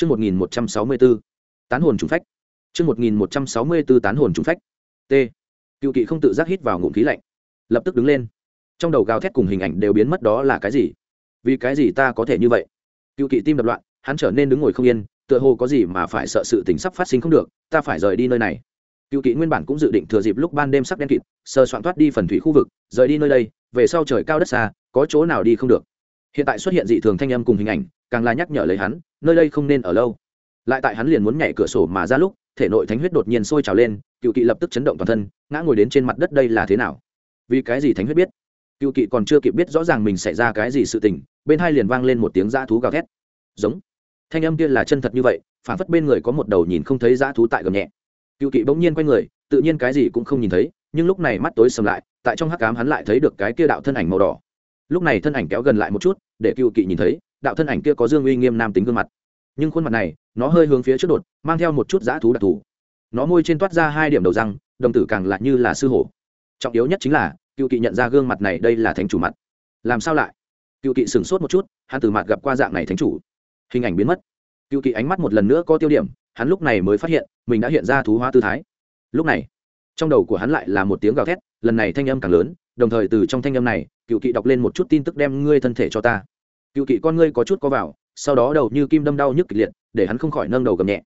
Chương 1164. Tán hồn trùng phách. Chương 1164 tán hồn trùng phách. T. Cựu kỵ không tự giác hít vào ngụm khí lạnh, lập tức đứng lên. Trong đầu gào thét cùng hình ảnh đều biến mất đó là cái gì? Vì cái gì ta có thể như vậy? Cựu kỵ tim đập loạn, hắn trở nên đứng ngồi không yên, tựa hồ có gì mà phải sợ sự tình sắp phát sinh không được, ta phải rời đi nơi này. Cựu kỵ nguyên bản cũng dự định thừa dịp lúc ban đêm sắc đen kịt, sơ soạn thoát đi phần thủy khu vực, rời đi nơi đây, về sau trời cao đất xa, có chỗ nào đi không được. Hiện tại xuất hiện dị thường thanh âm cùng hình ảnh, càng là nhắc nhở lấy hắn, nơi đây không nên ở lâu. Lại tại hắn liền muốn nhảy cửa sổ mà ra lúc, thể nội thánh huyết đột nhiên sôi trào lên, cựu kỵ lập tức chấn động toàn thân, ngã ngồi đến trên mặt đất đây là thế nào? Vì cái gì thánh huyết biết? Cựu kỵ còn chưa kịp biết rõ ràng mình xảy ra cái gì sự tình, bên hai liền vang lên một tiếng dã thú gào thét. Giống. Thanh âm kia là chân thật như vậy phản phất bên người có một đầu nhìn không thấy dã thú tại gầm nhẹ. Cựu kỵ bỗng nhiên quay người, tự nhiên cái gì cũng không nhìn thấy, nhưng lúc này mắt tối sầm lại, tại trong hắc cám hắn lại thấy được cái kia đạo thân ảnh màu đỏ. Lúc này thân ảnh kéo gần lại một chút, để cựu kỵ nhìn thấy đạo thân ảnh kia có dương uy nghiêm nam tính gương mặt. Nhưng khuôn mặt này, nó hơi hướng phía trước đột, mang theo một chút dã thú đặc thù. Nó môi trên toát ra hai điểm đầu răng, đồng tử càng lạ như là sư hổ. Trọng yếu nhất chính là, cựu kỵ nhận ra gương mặt này đây là thánh chủ mặt. Làm sao lại? Cựu kỵ sửng sốt một chút, hắn từ mặt gặp qua dạng này thánh chủ. Hình ảnh biến mất. Cựu kỵ ánh mắt một lần nữa có tiêu điểm, hắn lúc này mới phát hiện, mình đã hiện ra thú hóa tư thái. Lúc này, trong đầu của hắn lại là một tiếng gào thét, lần này thanh âm càng lớn, đồng thời từ trong thanh âm này, cựu kỵ đọc lên một chút tin tức đem ngươi thân thể cho ta cựu kỵ con ngươi có chút có vào, sau đó đầu như kim đâm đau nhức kịch liệt, để hắn không khỏi nâng đầu gầm nhẹ.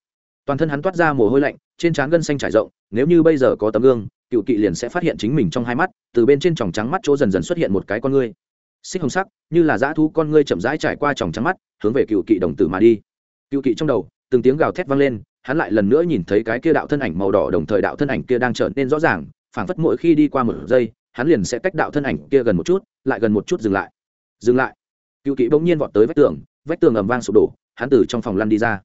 Toàn thân hắn toát ra mồ hôi lạnh, trên trán gân xanh trải rộng, nếu như bây giờ có tấm gương, cựu kỵ liền sẽ phát hiện chính mình trong hai mắt, từ bên trên tròng trắng mắt chỗ dần dần xuất hiện một cái con ngươi. Xích hồng sắc, như là dã thu con ngươi chậm rãi trải qua tròng trắng mắt, hướng về cựu kỵ đồng tử mà đi. Cựu kỵ trong đầu, từng tiếng gào thét vang lên, hắn lại lần nữa nhìn thấy cái kia đạo thân ảnh màu đỏ đồng thời đạo thân ảnh kia đang trở nên rõ ràng, phảng phất mỗi khi đi qua một giây, hắn liền sẽ cách đạo thân ảnh kia gần một chút, lại gần một chút dừng lại. Dừng lại cựu kỵ bỗng nhiên vọt tới vách tường vách tường ầm vang sụp đổ, hắn từ trong phòng lăn đi ra.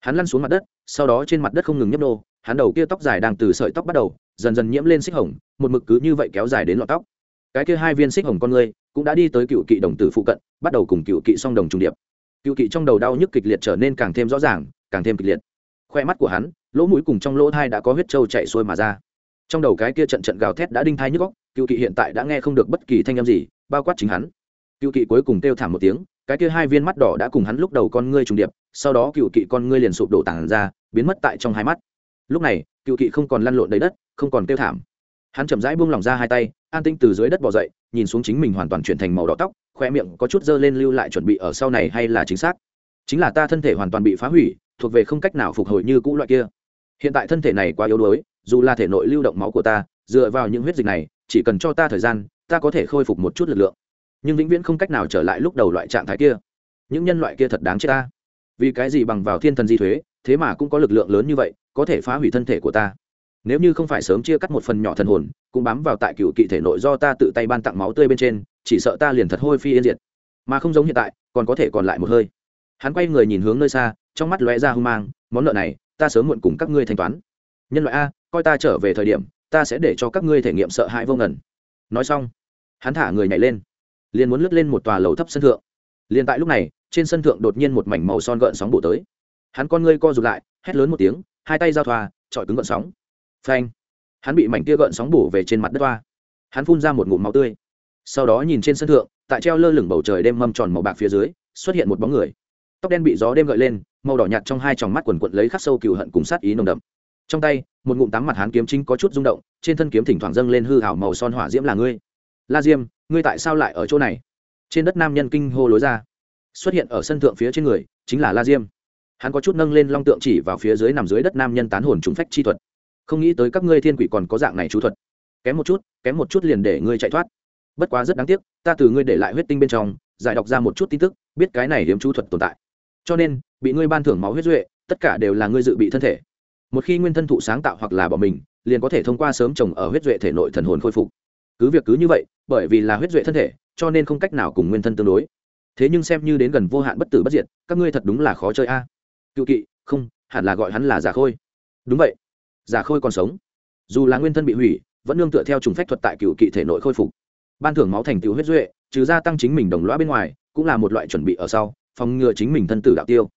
Hắn lăn xuống mặt đất, sau đó trên mặt đất không ngừng nhấp nô, hắn đầu kia tóc dài đang từ sợi tóc bắt đầu, dần dần nhiễm lên xích hồng, một mực cứ như vậy kéo dài đến lọt tóc. Cái kia hai viên xích hồng con người cũng đã đi tới cựu kỵ đồng tử phụ cận, bắt đầu cùng cựu kỵ song đồng trùng điệp. Cựu kỵ trong đầu đau nhức kịch liệt trở nên càng thêm rõ ràng, càng thêm kịch liệt. Khoe mắt của hắn, lỗ mũi cùng trong lỗ thai đã có huyết trâu chạy xuôi mà ra. Trong đầu cái kia trận trận gào thét đã đinh thai nhức góc cựu kỵ hiện tại đã nghe không được bất kỳ thanh âm gì, bao quát chính hắn cựu kỵ cuối cùng kêu thảm một tiếng, cái kia hai viên mắt đỏ đã cùng hắn lúc đầu con ngươi trùng điệp, sau đó cựu kỵ con ngươi liền sụp đổ tản ra, biến mất tại trong hai mắt. Lúc này, cựu kỵ không còn lăn lộn đầy đất, không còn kêu thảm. Hắn chậm rãi buông lỏng ra hai tay, an tinh từ dưới đất bỏ dậy, nhìn xuống chính mình hoàn toàn chuyển thành màu đỏ tóc khoe miệng có chút dơ lên lưu lại chuẩn bị ở sau này hay là chính xác. Chính là ta thân thể hoàn toàn bị phá hủy, thuộc về không cách nào phục hồi như cũ loại kia. Hiện tại thân thể này quá yếu đuối, dù là thể nội lưu động máu của ta, dựa vào những huyết dịch này, chỉ cần cho ta thời gian, ta có thể khôi phục một chút lực lượng nhưng vĩnh viễn không cách nào trở lại lúc đầu loại trạng thái kia. Những nhân loại kia thật đáng chết ta. Vì cái gì bằng vào thiên thần di thuế, thế mà cũng có lực lượng lớn như vậy, có thể phá hủy thân thể của ta. Nếu như không phải sớm chia cắt một phần nhỏ thần hồn, cũng bám vào tại cựu kỵ thể nội do ta tự tay ban tặng máu tươi bên trên, chỉ sợ ta liền thật hôi phi yên diệt. Mà không giống hiện tại, còn có thể còn lại một hơi. Hắn quay người nhìn hướng nơi xa, trong mắt lóe ra hung mang, món nợ này, ta sớm muộn cùng các ngươi thanh toán. Nhân loại a, coi ta trở về thời điểm, ta sẽ để cho các ngươi thể nghiệm sợ hãi vô ngần. Nói xong, hắn thả người nhảy lên liền muốn lướt lên một tòa lầu thấp sân thượng. Liền tại lúc này, trên sân thượng đột nhiên một mảnh màu son gợn sóng bổ tới. Hắn con ngươi co rụt lại, hét lớn một tiếng, hai tay giao thoa, chọi cứng gợn sóng. Phanh! Hắn bị mảnh kia gợn sóng bổ về trên mặt đất toa. Hắn phun ra một ngụm máu tươi. Sau đó nhìn trên sân thượng, tại treo lơ lửng bầu trời đêm mâm tròn màu bạc phía dưới, xuất hiện một bóng người. Tóc đen bị gió đêm gợi lên, màu đỏ nhạt trong hai tròng mắt quần quận lấy khắc sâu cừu hận cùng sát ý nồng đậm. Trong tay, một ngụm tám mặt hắn kiếm chính có chút rung động, trên thân kiếm thỉnh thoảng dâng lên hư hảo màu son hỏa diễm là ngươi la diêm, ngươi tại sao lại ở chỗ này? Trên đất nam nhân kinh hô lối ra. Xuất hiện ở sân thượng phía trên người, chính là la diêm. Hắn có chút nâng lên long tượng chỉ vào phía dưới nằm dưới đất nam nhân tán hồn trúng phách chi thuật. Không nghĩ tới các ngươi thiên quỷ còn có dạng này chú thuật. Kém một chút, kém một chút liền để ngươi chạy thoát. Bất quá rất đáng tiếc, ta từ ngươi để lại huyết tinh bên trong, giải đọc ra một chút tin tức, biết cái này hiếm chú thuật tồn tại. Cho nên, bị ngươi ban thưởng máu huyết duệ, tất cả đều là ngươi dự bị thân thể. Một khi nguyên thân thụ sáng tạo hoặc là bỏ mình, liền có thể thông qua sớm trồng ở huyết duệ thể nội thần hồn khôi phục cứ việc cứ như vậy, bởi vì là huyết duệ thân thể, cho nên không cách nào cùng nguyên thân tương đối. Thế nhưng xem như đến gần vô hạn bất tử bất diệt, các ngươi thật đúng là khó chơi a. À. cựu kỵ, không, hẳn là gọi hắn là giả khôi. Đúng vậy. Giả khôi còn sống. Dù là nguyên thân bị hủy, vẫn nương tựa theo trùng phách thuật tại cựu kỵ thể nội khôi phục. Ban thưởng máu thành tựu huyết duệ, trừ gia tăng chính mình đồng loa bên ngoài, cũng là một loại chuẩn bị ở sau, phòng ngừa chính mình thân tử đạo tiêu.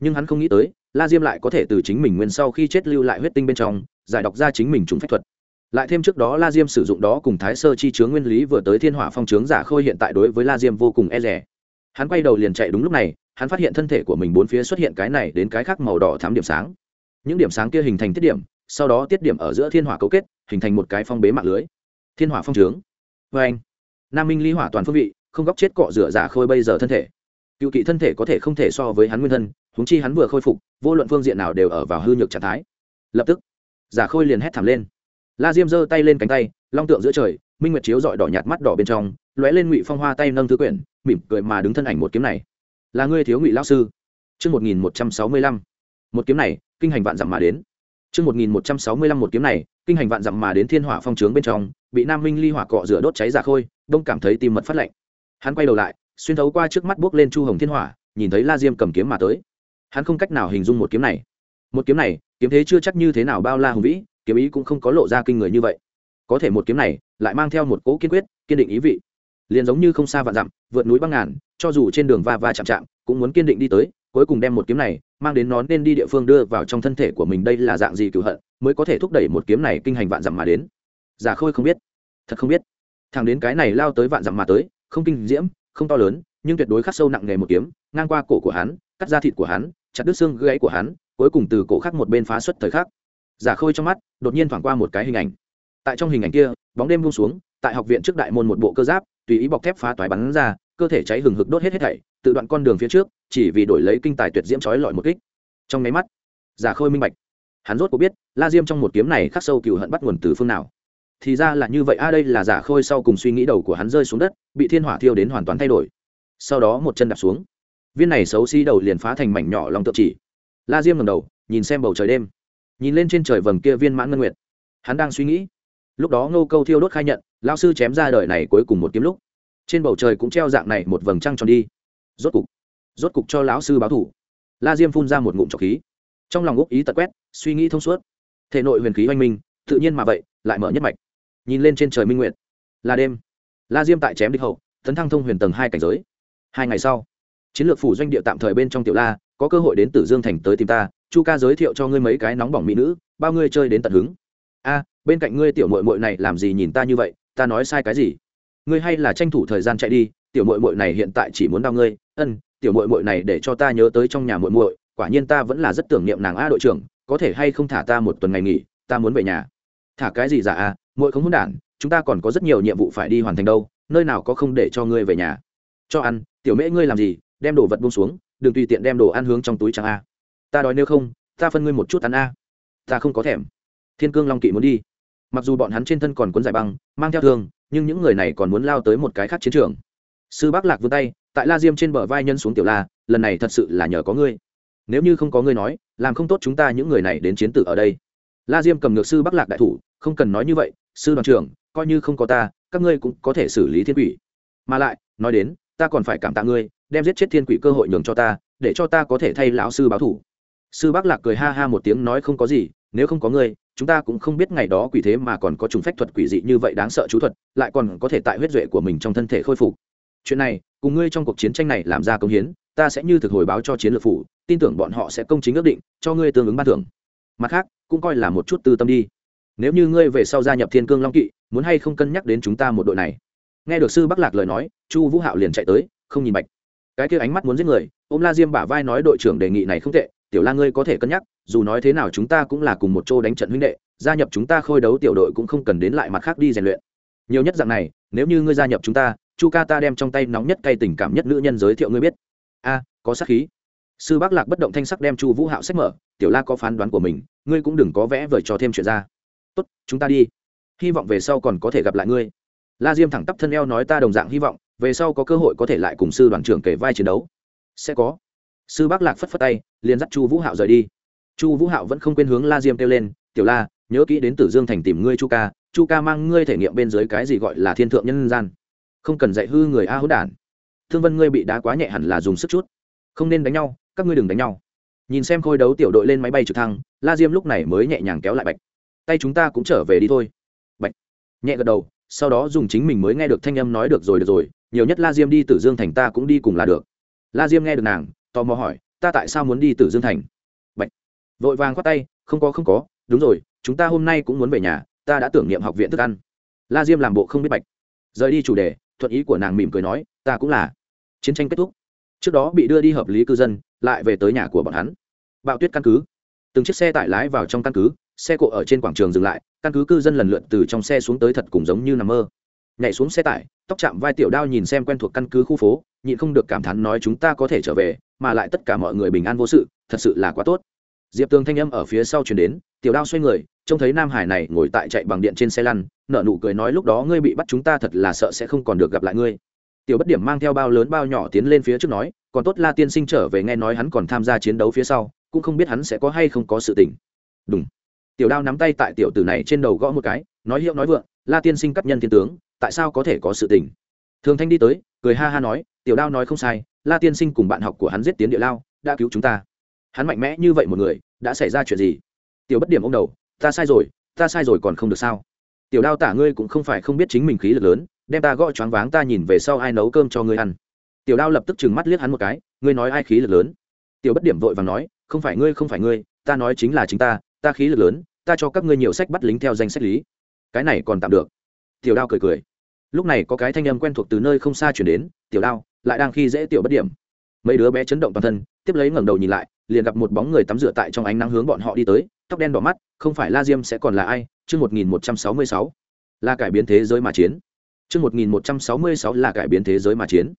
Nhưng hắn không nghĩ tới, la diêm lại có thể từ chính mình nguyên sau khi chết lưu lại huyết tinh bên trong, giải đọc ra chính mình trùng phách thuật lại thêm trước đó la diêm sử dụng đó cùng thái sơ chi chướng nguyên lý vừa tới thiên hỏa phong chướng giả khôi hiện tại đối với la diêm vô cùng e rẻ hắn quay đầu liền chạy đúng lúc này, hắn phát hiện thân thể của mình bốn phía xuất hiện cái này đến cái khác màu đỏ thám điểm sáng. Những điểm sáng kia hình thành tiết điểm, sau đó tiết điểm ở giữa thiên hỏa cấu kết, hình thành một cái phong bế mạng lưới. Thiên hỏa phong trướng vê anh, nam minh ly hỏa toàn phương vị, không góc chết cọ rửa giả khôi bây giờ thân thể. Cựu kỵ thân thể có thể không thể so với hắn nguyên thân húng chi hắn vừa khôi phục, vô luận phương diện nào đều ở vào hư nhược trạng thái. Lập tức, giả khôi liền hét thảm lên la diêm giơ tay lên cánh tay, long tượng giữa trời, minh nguyệt chiếu dọi đỏ nhạt mắt đỏ bên trong, lóe lên ngụy phong hoa tay nâng thư quyển, mỉm cười mà đứng thân ảnh một kiếm này. Là ngươi thiếu ngụy lao sư. Chương một nghìn một trăm sáu mươi lăm. Một kiếm này, kinh hành vạn dặm mà đến. Chương một nghìn một trăm sáu mươi lăm một kiếm này, kinh hành vạn dặm mà đến thiên hỏa phong trướng bên trong, bị nam minh ly hỏa cọ rửa đốt cháy giả khôi, đông cảm thấy tim mật phát lạnh. Hắn quay đầu lại, xuyên thấu qua trước mắt bước lên chu hồng thiên hỏa, nhìn thấy la diêm cầm kiếm mà tới. Hắn không cách nào hình dung một kiếm này. Một kiếm này, kiếm thế chưa chắc như thế nào bao la hùng vĩ kiếm ý cũng không có lộ ra kinh người như vậy. Có thể một kiếm này lại mang theo một cỗ kiên quyết, kiên định ý vị. Liền giống như không xa vạn dặm, vượt núi băng ngàn, cho dù trên đường va va chạm chạm, cũng muốn kiên định đi tới, cuối cùng đem một kiếm này mang đến nó nên đi địa phương đưa vào trong thân thể của mình đây là dạng gì cựu hận, mới có thể thúc đẩy một kiếm này kinh hành vạn dặm mà đến. Giả khôi không biết. Thật không biết. Thằng đến cái này lao tới vạn dặm mà tới, không kinh diễm, không to lớn, nhưng tuyệt đối khắc sâu nặng nề một kiếm, ngang qua cổ của hắn, cắt ra thịt của hắn, chặt đứt xương gãy của hắn, cuối cùng từ cổ khác một bên phá xuất thời khắc giả khôi trong mắt, đột nhiên thoảng qua một cái hình ảnh. Tại trong hình ảnh kia, bóng đêm buông xuống, tại học viện trước đại môn một bộ cơ giáp, tùy ý bọc thép phá toái bắn ra, cơ thể cháy hừng hực đốt hết hết thảy, tự đoạn con đường phía trước, chỉ vì đổi lấy kinh tài tuyệt diễm chói lọi một kích. Trong máy mắt, giả khôi minh bạch. Hắn rốt có biết, la diêm trong một kiếm này khắc sâu cựu hận bắt nguồn từ phương nào. Thì ra là như vậy, a, đây là giả khôi sau cùng suy nghĩ đầu của hắn rơi xuống đất, bị thiên hỏa thiêu đến hoàn toàn thay đổi. Sau đó một chân đạp xuống. Viên này xấu xí đầu liền phá thành mảnh nhỏ lòng tự chỉ. La diêm ngầm đầu, nhìn xem bầu trời đêm nhìn lên trên trời vầng kia viên mãn ngân nguyệt. Hắn đang suy nghĩ. Lúc đó ngô câu thiêu đốt khai nhận lao sư chém ra đời này cuối cùng một kiếm lúc. Trên bầu trời cũng treo dạng này một vầng trăng tròn đi. Rốt cục rốt cục cho lão sư báo thủ. La diêm phun ra một ngụm trọc khí. Trong lòng úc ý tật quét, suy nghĩ thông suốt. Thể nội huyền khí oanh minh, tự nhiên mà vậy, lại mở nhất mạch. Nhìn lên trên trời minh nguyện là đêm. La diêm tại chém địch hậu, tấn thăng thông huyền tầng hai cảnh giới. Hai ngày sau, chiến lược phủ doanh địa tạm thời bên trong tiểu la có cơ hội đến tử dương thành tới tìm ta, chu ca giới thiệu cho ngươi mấy cái nóng bỏng mỹ nữ, bao ngươi chơi đến tận hứng. A, bên cạnh ngươi tiểu mội mội này làm gì nhìn ta như vậy, ta nói sai cái gì? Ngươi hay là tranh thủ thời gian chạy đi, tiểu mội mội này hiện tại chỉ muốn đau ngươi, ân, tiểu mội mội này để cho ta nhớ tới trong nhà mội mội quả nhiên ta vẫn là rất tưởng niệm nàng a đội trưởng, có thể hay không thả ta một tuần ngày nghỉ, ta muốn về nhà. Thả cái gì giả dạ a mội không hôn đản, chúng ta còn có rất nhiều nhiệm vụ phải đi hoàn thành đâu, nơi nào có không để cho ngươi về nhà. Cho ăn, tiểu mễ ngươi làm gì, đem đồ vật buông xuống đừng tùy tiện đem đồ ăn hướng trong túi chẳng a. Ta đói nếu không, ta phân ngươi một chút ăn a. Ta không có thèm. Thiên cương long kỵ muốn đi. Mặc dù bọn hắn trên thân còn cuốn giải băng, mang theo thương, nhưng những người này còn muốn lao tới một cái khác chiến trường. Sư bác lạc vươn tay, tại la diêm trên bờ vai nhân xuống tiểu la, lần này thật sự là nhờ có ngươi. Nếu như không có ngươi nói, làm không tốt chúng ta những người này đến chiến tử ở đây. La diêm cầm ngược sư bắc lạc đại thủ, không cần nói như vậy, sư đoàn trưởng, coi như không có ta, các ngươi cũng có thể xử lý thiên quỷ. Mà lại, nói đến, ta còn phải cảm tạ ngươi đem giết chết thiên quỷ cơ hội nhường cho ta, để cho ta có thể thay lão sư báo thủ. Sư bắc lạc cười ha ha một tiếng nói không có gì, nếu không có ngươi, chúng ta cũng không biết ngày đó quỷ thế mà còn có trùng phách thuật quỷ dị như vậy đáng sợ chú thuật, lại còn có thể tại huyết duệ của mình trong thân thể khôi phục. Chuyện này, cùng ngươi trong cuộc chiến tranh này làm ra công hiến, ta sẽ như thực hồi báo cho chiến lược phủ, tin tưởng bọn họ sẽ công chính ước định, cho ngươi tương ứng ban thưởng. Mặt khác, cũng coi là một chút tư tâm đi. Nếu như ngươi về sau gia nhập thiên cương long kỵ, muốn hay không cân nhắc đến chúng ta một đội này. Nghe được sư bắc lạc lời nói, chu vũ hạo liền chạy tới, không nhìn bạch cái kia ánh mắt muốn giết người, ôm la diêm bả vai nói đội trưởng đề nghị này không tệ, tiểu la ngươi có thể cân nhắc, dù nói thế nào chúng ta cũng là cùng một chỗ đánh trận huynh đệ, gia nhập chúng ta khôi đấu tiểu đội cũng không cần đến lại mặt khác đi rèn luyện. Nhiều nhất dạng này, nếu như ngươi gia nhập chúng ta, chu ca ta đem trong tay nóng nhất cay tình cảm nhất nữ nhân giới thiệu ngươi biết. A, có sắc khí. Sư bác lạc bất động thanh sắc đem chu vũ hạo sách mở, tiểu la có phán đoán của mình, ngươi cũng đừng có vẽ vời cho thêm chuyện ra. Tốt, chúng ta đi. Hy vọng về sau còn có thể gặp lại ngươi. La diêm thẳng tắp thân eo nói ta đồng dạng hy vọng về sau có cơ hội có thể lại cùng sư đoàn trưởng kể vai chiến đấu. Sẽ có. Sư bác lạc phất phất tay, liền dắt chu vũ hạo rời đi. Chu vũ hạo vẫn không quên hướng la diêm kêu lên, tiểu la, nhớ kỹ đến tử dương thành tìm ngươi chu ca chu ca mang ngươi thể nghiệm bên dưới cái gì gọi là thiên thượng nhân gian. Không cần dạy hư người a hữu đản. Thương vân ngươi bị đá quá nhẹ hẳn là dùng sức chút. Không nên đánh nhau, các ngươi đừng đánh nhau. Nhìn xem khôi đấu tiểu đội lên máy bay trực thăng, la diêm lúc này mới nhẹ nhàng kéo lại bạch. Tay chúng ta cũng trở về đi thôi. Bạch nhẹ gật đầu, sau đó dùng chính mình mới nghe được thanh âm nói được rồi được rồi nhiều nhất la diêm đi tử dương thành ta cũng đi cùng là được. La diêm nghe được nàng, tò mò hỏi, ta tại sao muốn đi tử dương thành? Bạch. vội vàng khoát tay, không có không có, đúng rồi, chúng ta hôm nay cũng muốn về nhà, ta đã tưởng niệm học viện thức ăn. La diêm làm bộ không biết bạch. Rời đi chủ đề, thuận ý của nàng mỉm cười nói, ta cũng là. Chiến tranh kết thúc. Trước đó bị đưa đi hợp lý cư dân, lại về tới nhà của bọn hắn. Bạo tuyết căn cứ. Từng chiếc xe tải lái vào trong căn cứ, xe cộ ở trên quảng trường dừng lại, căn cứ cư dân lần lượt từ trong xe xuống tới thật cùng giống như nằm mơ nhảy xuống xe tải, tóc chạm vai tiểu đao nhìn xem quen thuộc căn cứ khu phố, nhịn không được cảm thán nói chúng ta có thể trở về, mà lại tất cả mọi người bình an vô sự, thật sự là quá tốt. Diệp tường thanh âm ở phía sau chuyển đến, tiểu đao xoay người, trông thấy nam hải này ngồi tại chạy bằng điện trên xe lăn nợ nụ cười nói lúc đó ngươi bị bắt chúng ta thật là sợ sẽ không còn được gặp lại ngươi. Tiểu bất điểm mang theo bao lớn bao nhỏ tiến lên phía trước nói, còn tốt la tiên sinh trở về nghe nói hắn còn tham gia chiến đấu phía sau, cũng không biết hắn sẽ có hay không có sự tình. Đúng tiểu đao nắm tay tại tiểu tử này trên đầu gõ một cái, nói hiệu nói vượng, la tiên sinh cắt nhân thiên tướng tại sao có thể có sự tình? Thường thanh đi tới, cười ha ha nói, tiểu đao nói không sai, la tiên sinh cùng bạn học của hắn giết tiến địa lao, đã cứu chúng ta. Hắn mạnh mẽ như vậy một người, đã xảy ra chuyện gì? Tiểu bất điểm ông đầu, ta sai rồi, ta sai rồi còn không được sao? Tiểu đao tả ngươi cũng không phải không biết chính mình khí lực lớn, đem ta gõ choáng váng ta nhìn về sau ai nấu cơm cho ngươi ăn. Tiểu đao lập tức trừng mắt liếc hắn một cái, ngươi nói ai khí lực lớn? Tiểu bất điểm vội vàng nói, không phải ngươi, không phải ngươi, ta nói chính là chính ta ta khí lực lớn, ta cho các ngươi nhiều sách bắt lính theo danh sách lý. Cái này còn tạm được. Tiểu đao cười cười lúc này có cái thanh âm quen thuộc từ nơi không xa chuyển đến, tiểu đao, lại đang khi dễ tiểu bất điểm. Mấy đứa bé chấn động toàn thân, tiếp lấy ngẩng đầu nhìn lại, liền gặp một bóng người tắm rửa tại trong ánh nắng hướng bọn họ đi tới, tóc đen đỏ mắt, không phải la diêm sẽ còn là ai? Chương một nghìn một trăm sáu mươi sáu. Là cải biến thế giới mà chiến. Chương một nghìn một trăm sáu mươi sáu là cải biến thế giới mà chiến.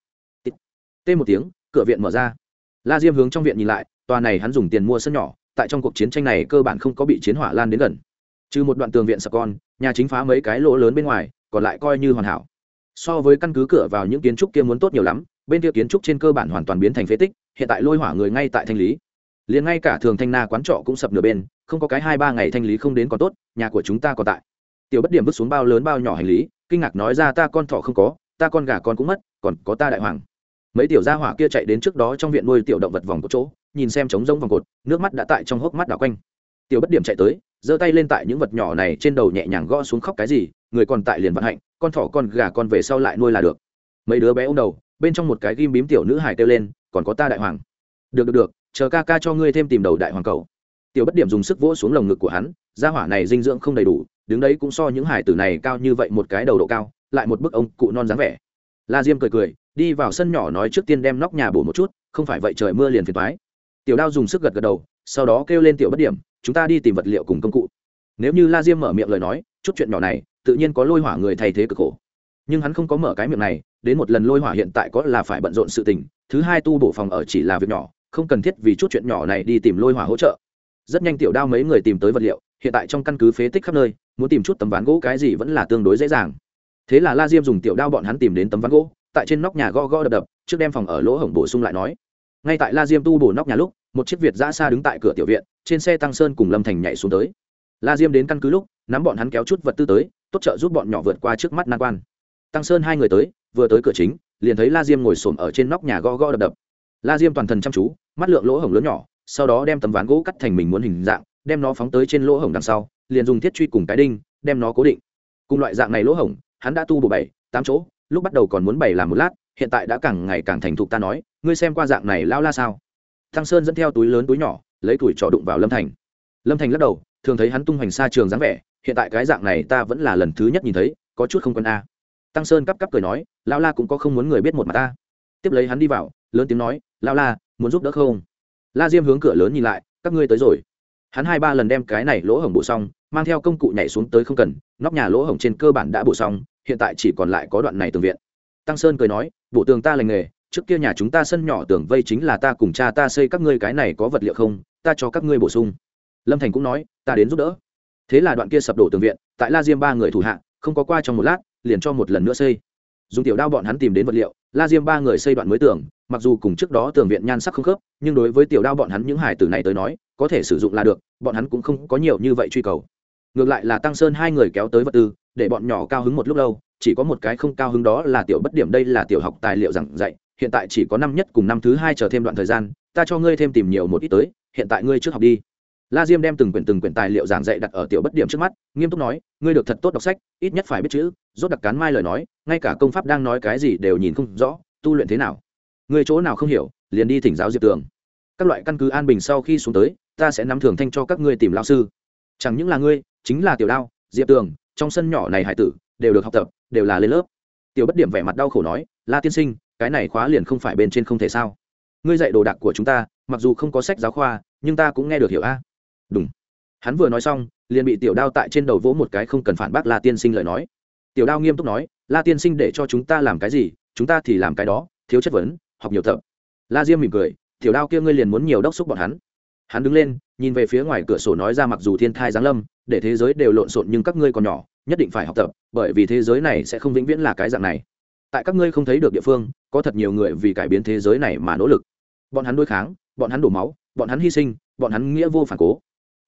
T một tiếng, cửa viện mở ra. La diêm hướng trong viện nhìn lại, tòa này hắn dùng tiền mua sân nhỏ, tại trong cuộc chiến tranh này cơ bản không có bị chiến hỏa lan đến gần. Trừ một đoạn tường viện sập con, nhà chính phá mấy cái lỗ lớn bên ngoài còn lại coi như hoàn hảo. So với căn cứ cửa vào những kiến trúc kia muốn tốt nhiều lắm, bên kia kiến trúc trên cơ bản hoàn toàn biến thành phế tích, hiện tại lôi hỏa người ngay tại thanh lý. Liền ngay cả thường thanh na quán trọ cũng sập nửa bên, không có cái hai ba ngày thanh lý không đến còn tốt, nhà của chúng ta còn tại. Tiểu bất điểm vứt xuống bao lớn bao nhỏ hành lý, kinh ngạc nói ra ta con thọ không có, ta con gà con cũng mất, còn có ta đại hoàng. Mấy tiểu gia hỏa kia chạy đến trước đó trong viện nuôi tiểu động vật vòng một chỗ, nhìn xem trống rông vòng cột, nước mắt đã tại trong hốc mắt đảo quanh. Tiểu bất điểm chạy tới, giơ tay lên tại những vật nhỏ này trên đầu nhẹ nhàng gõ xuống khóc cái gì người còn tại liền vận hạnh, con thỏ con gà con về sau lại nuôi là được. Mấy đứa bé ôm đầu, bên trong một cái ghim bím tiểu nữ hải kêu lên, còn có ta đại hoàng. Được được được, chờ ca ca cho ngươi thêm tìm đầu đại hoàng cầu. Tiểu bất điểm dùng sức vỗ xuống lồng ngực của hắn, gia hỏa này dinh dưỡng không đầy đủ, đứng đấy cũng so những hải tử này cao như vậy một cái đầu độ cao, lại một bức ông cụ non dáng vẻ. La diêm cười cười, đi vào sân nhỏ nói trước tiên đem nóc nhà bổ một chút, không phải vậy trời mưa liền phiền thoái tiểu đao dùng sức gật gật đầu, sau đó kêu lên tiểu bất điểm, chúng ta đi tìm vật liệu cùng công cụ. Nếu như la diêm mở miệng lời nói, chút chuyện nhỏ này tự nhiên có lôi hỏa người thay thế cực khổ. Nhưng hắn không có mở cái miệng này, đến một lần lôi hỏa hiện tại có là phải bận rộn sự tình, thứ hai tu bổ phòng ở chỉ là việc nhỏ, không cần thiết vì chút chuyện nhỏ này đi tìm lôi hỏa hỗ trợ. Rất nhanh tiểu đao mấy người tìm tới vật liệu, hiện tại trong căn cứ phế tích khắp nơi, muốn tìm chút tấm ván gỗ cái gì vẫn là tương đối dễ dàng. Thế là la diêm dùng tiểu đao bọn hắn tìm đến tấm ván gỗ, tại trên nóc nhà go go đập đập, trước đem phòng ở lỗ hổng bổ sung lại nói. Ngay tại la diêm tu bổ nóc nhà lúc, một chiếc việt giã xa đứng tại cửa tiểu viện, trên xe tăng sơn cùng lâm thành nhảy xuống tới. La diêm đến căn cứ lúc, nắm bọn hắn kéo chút vật tư tới tốt trợ giúp bọn nhỏ vượt qua trước mắt nan quan. Tăng sơn hai người tới, vừa tới cửa chính, liền thấy la diêm ngồi xổm ở trên nóc nhà go go đập đập. La diêm toàn thân chăm chú, mắt lượng lỗ hổng lớn nhỏ, sau đó đem tấm ván gỗ cắt thành mình muốn hình dạng, đem nó phóng tới trên lỗ hổng đằng sau, liền dùng thiết truy cùng cái đinh, đem nó cố định. Cùng loại dạng này lỗ hổng, hắn đã tu bổ bảy, tám chỗ, lúc bắt đầu còn muốn bày làm một lát, hiện tại đã càng ngày càng thành thục ta nói, ngươi xem qua dạng này lao la sao? Thăng sơn dẫn theo túi lớn túi nhỏ, lấy tuổi trò đụng vào lâm thành lâm thành lắc đầu, thường thấy hắn tung hoành xa trường dáng vẻ, hiện tại cái dạng này ta vẫn là lần thứ nhất nhìn thấy, có chút không quân a. Tăng sơn cắp cắp cười nói lao la cũng có không muốn người biết một mặt ta. Tiếp lấy hắn đi vào, lớn tiếng nói lao la, muốn giúp đỡ không? La diêm hướng cửa lớn nhìn lại, các ngươi tới rồi. Hắn hai ba lần đem cái này lỗ hổng bộ xong, mang theo công cụ nhảy xuống tới không cần, nóc nhà lỗ hổng trên cơ bản đã bổ xong, hiện tại chỉ còn lại có đoạn này tường viện. Tăng sơn cười nói bộ tường ta lành nghề, trước kia nhà chúng ta sân nhỏ tường vây chính là ta cùng cha ta xây các ngươi cái này có vật liệu không? Ta cho các ngươi bổ sung lâm thành cũng nói, ta đến giúp đỡ. Thế là đoạn kia sập đổ tường viện, tại la diêm ba người thủ hạ, không có qua trong một lát, liền cho một lần nữa xây. Dùng tiểu đao bọn hắn tìm đến vật liệu, la diêm ba người xây đoạn mới tường, mặc dù cùng trước đó tường viện nhan sắc không khớp, nhưng đối với tiểu đao bọn hắn những hải tử này tới nói, có thể sử dụng là được, bọn hắn cũng không có nhiều như vậy truy cầu. Ngược lại là tăng sơn hai người kéo tới vật tư, để bọn nhỏ cao hứng một lúc lâu, chỉ có một cái không cao hứng đó là tiểu bất điểm đây là tiểu học tài liệu giảng dạy, hiện tại chỉ có năm nhất cùng năm thứ hai chờ thêm đoạn thời gian, ta cho ngươi thêm tìm nhiều một ít tới, hiện tại ngươi trước học đi la diêm đem từng quyển từng quyển tài liệu giảng dạy đặt ở tiểu bất điểm trước mắt, nghiêm túc nói, ngươi được thật tốt đọc sách, ít nhất phải biết chữ, rốt đặc cán mai lời nói, ngay cả công pháp đang nói cái gì đều nhìn không rõ, tu luyện thế nào? Ngươi chỗ nào không hiểu, liền đi thỉnh giáo diệp tường. Các loại căn cứ an bình sau khi xuống tới, ta sẽ nắm thường thanh cho các ngươi tìm lao sư. Chẳng những là ngươi, chính là tiểu đao, diệp tường, trong sân nhỏ này hải tử, đều được học tập, đều là lên lớp. Tiểu bất điểm vẻ mặt đau khổ nói, la tiên sinh, cái này khóa liền không phải bên trên không thể sao? Ngươi dạy đồ đạc của chúng ta, mặc dù không có sách giáo khoa, nhưng ta cũng nghe được hiểu a đúng. Hắn vừa nói xong, liền bị tiểu đao tại trên đầu vỗ một cái không cần phản bác la tiên sinh lời nói. Tiểu đao nghiêm túc nói, la tiên sinh để cho chúng ta làm cái gì, chúng ta thì làm cái đó, thiếu chất vấn, học nhiều tập. La diêm mỉm cười, tiểu đao kia ngươi liền muốn nhiều đốc xúc bọn hắn. Hắn đứng lên, nhìn về phía ngoài cửa sổ nói ra mặc dù thiên thai giáng lâm, để thế giới đều lộn xộn nhưng các ngươi còn nhỏ, nhất định phải học tập, bởi vì thế giới này sẽ không vĩnh viễn là cái dạng này. Tại các ngươi không thấy được địa phương, có thật nhiều người vì cải biến thế giới này mà nỗ lực. Bọn hắn đối kháng, bọn hắn đổ máu, bọn hắn hy sinh, bọn hắn nghĩa vô phản cố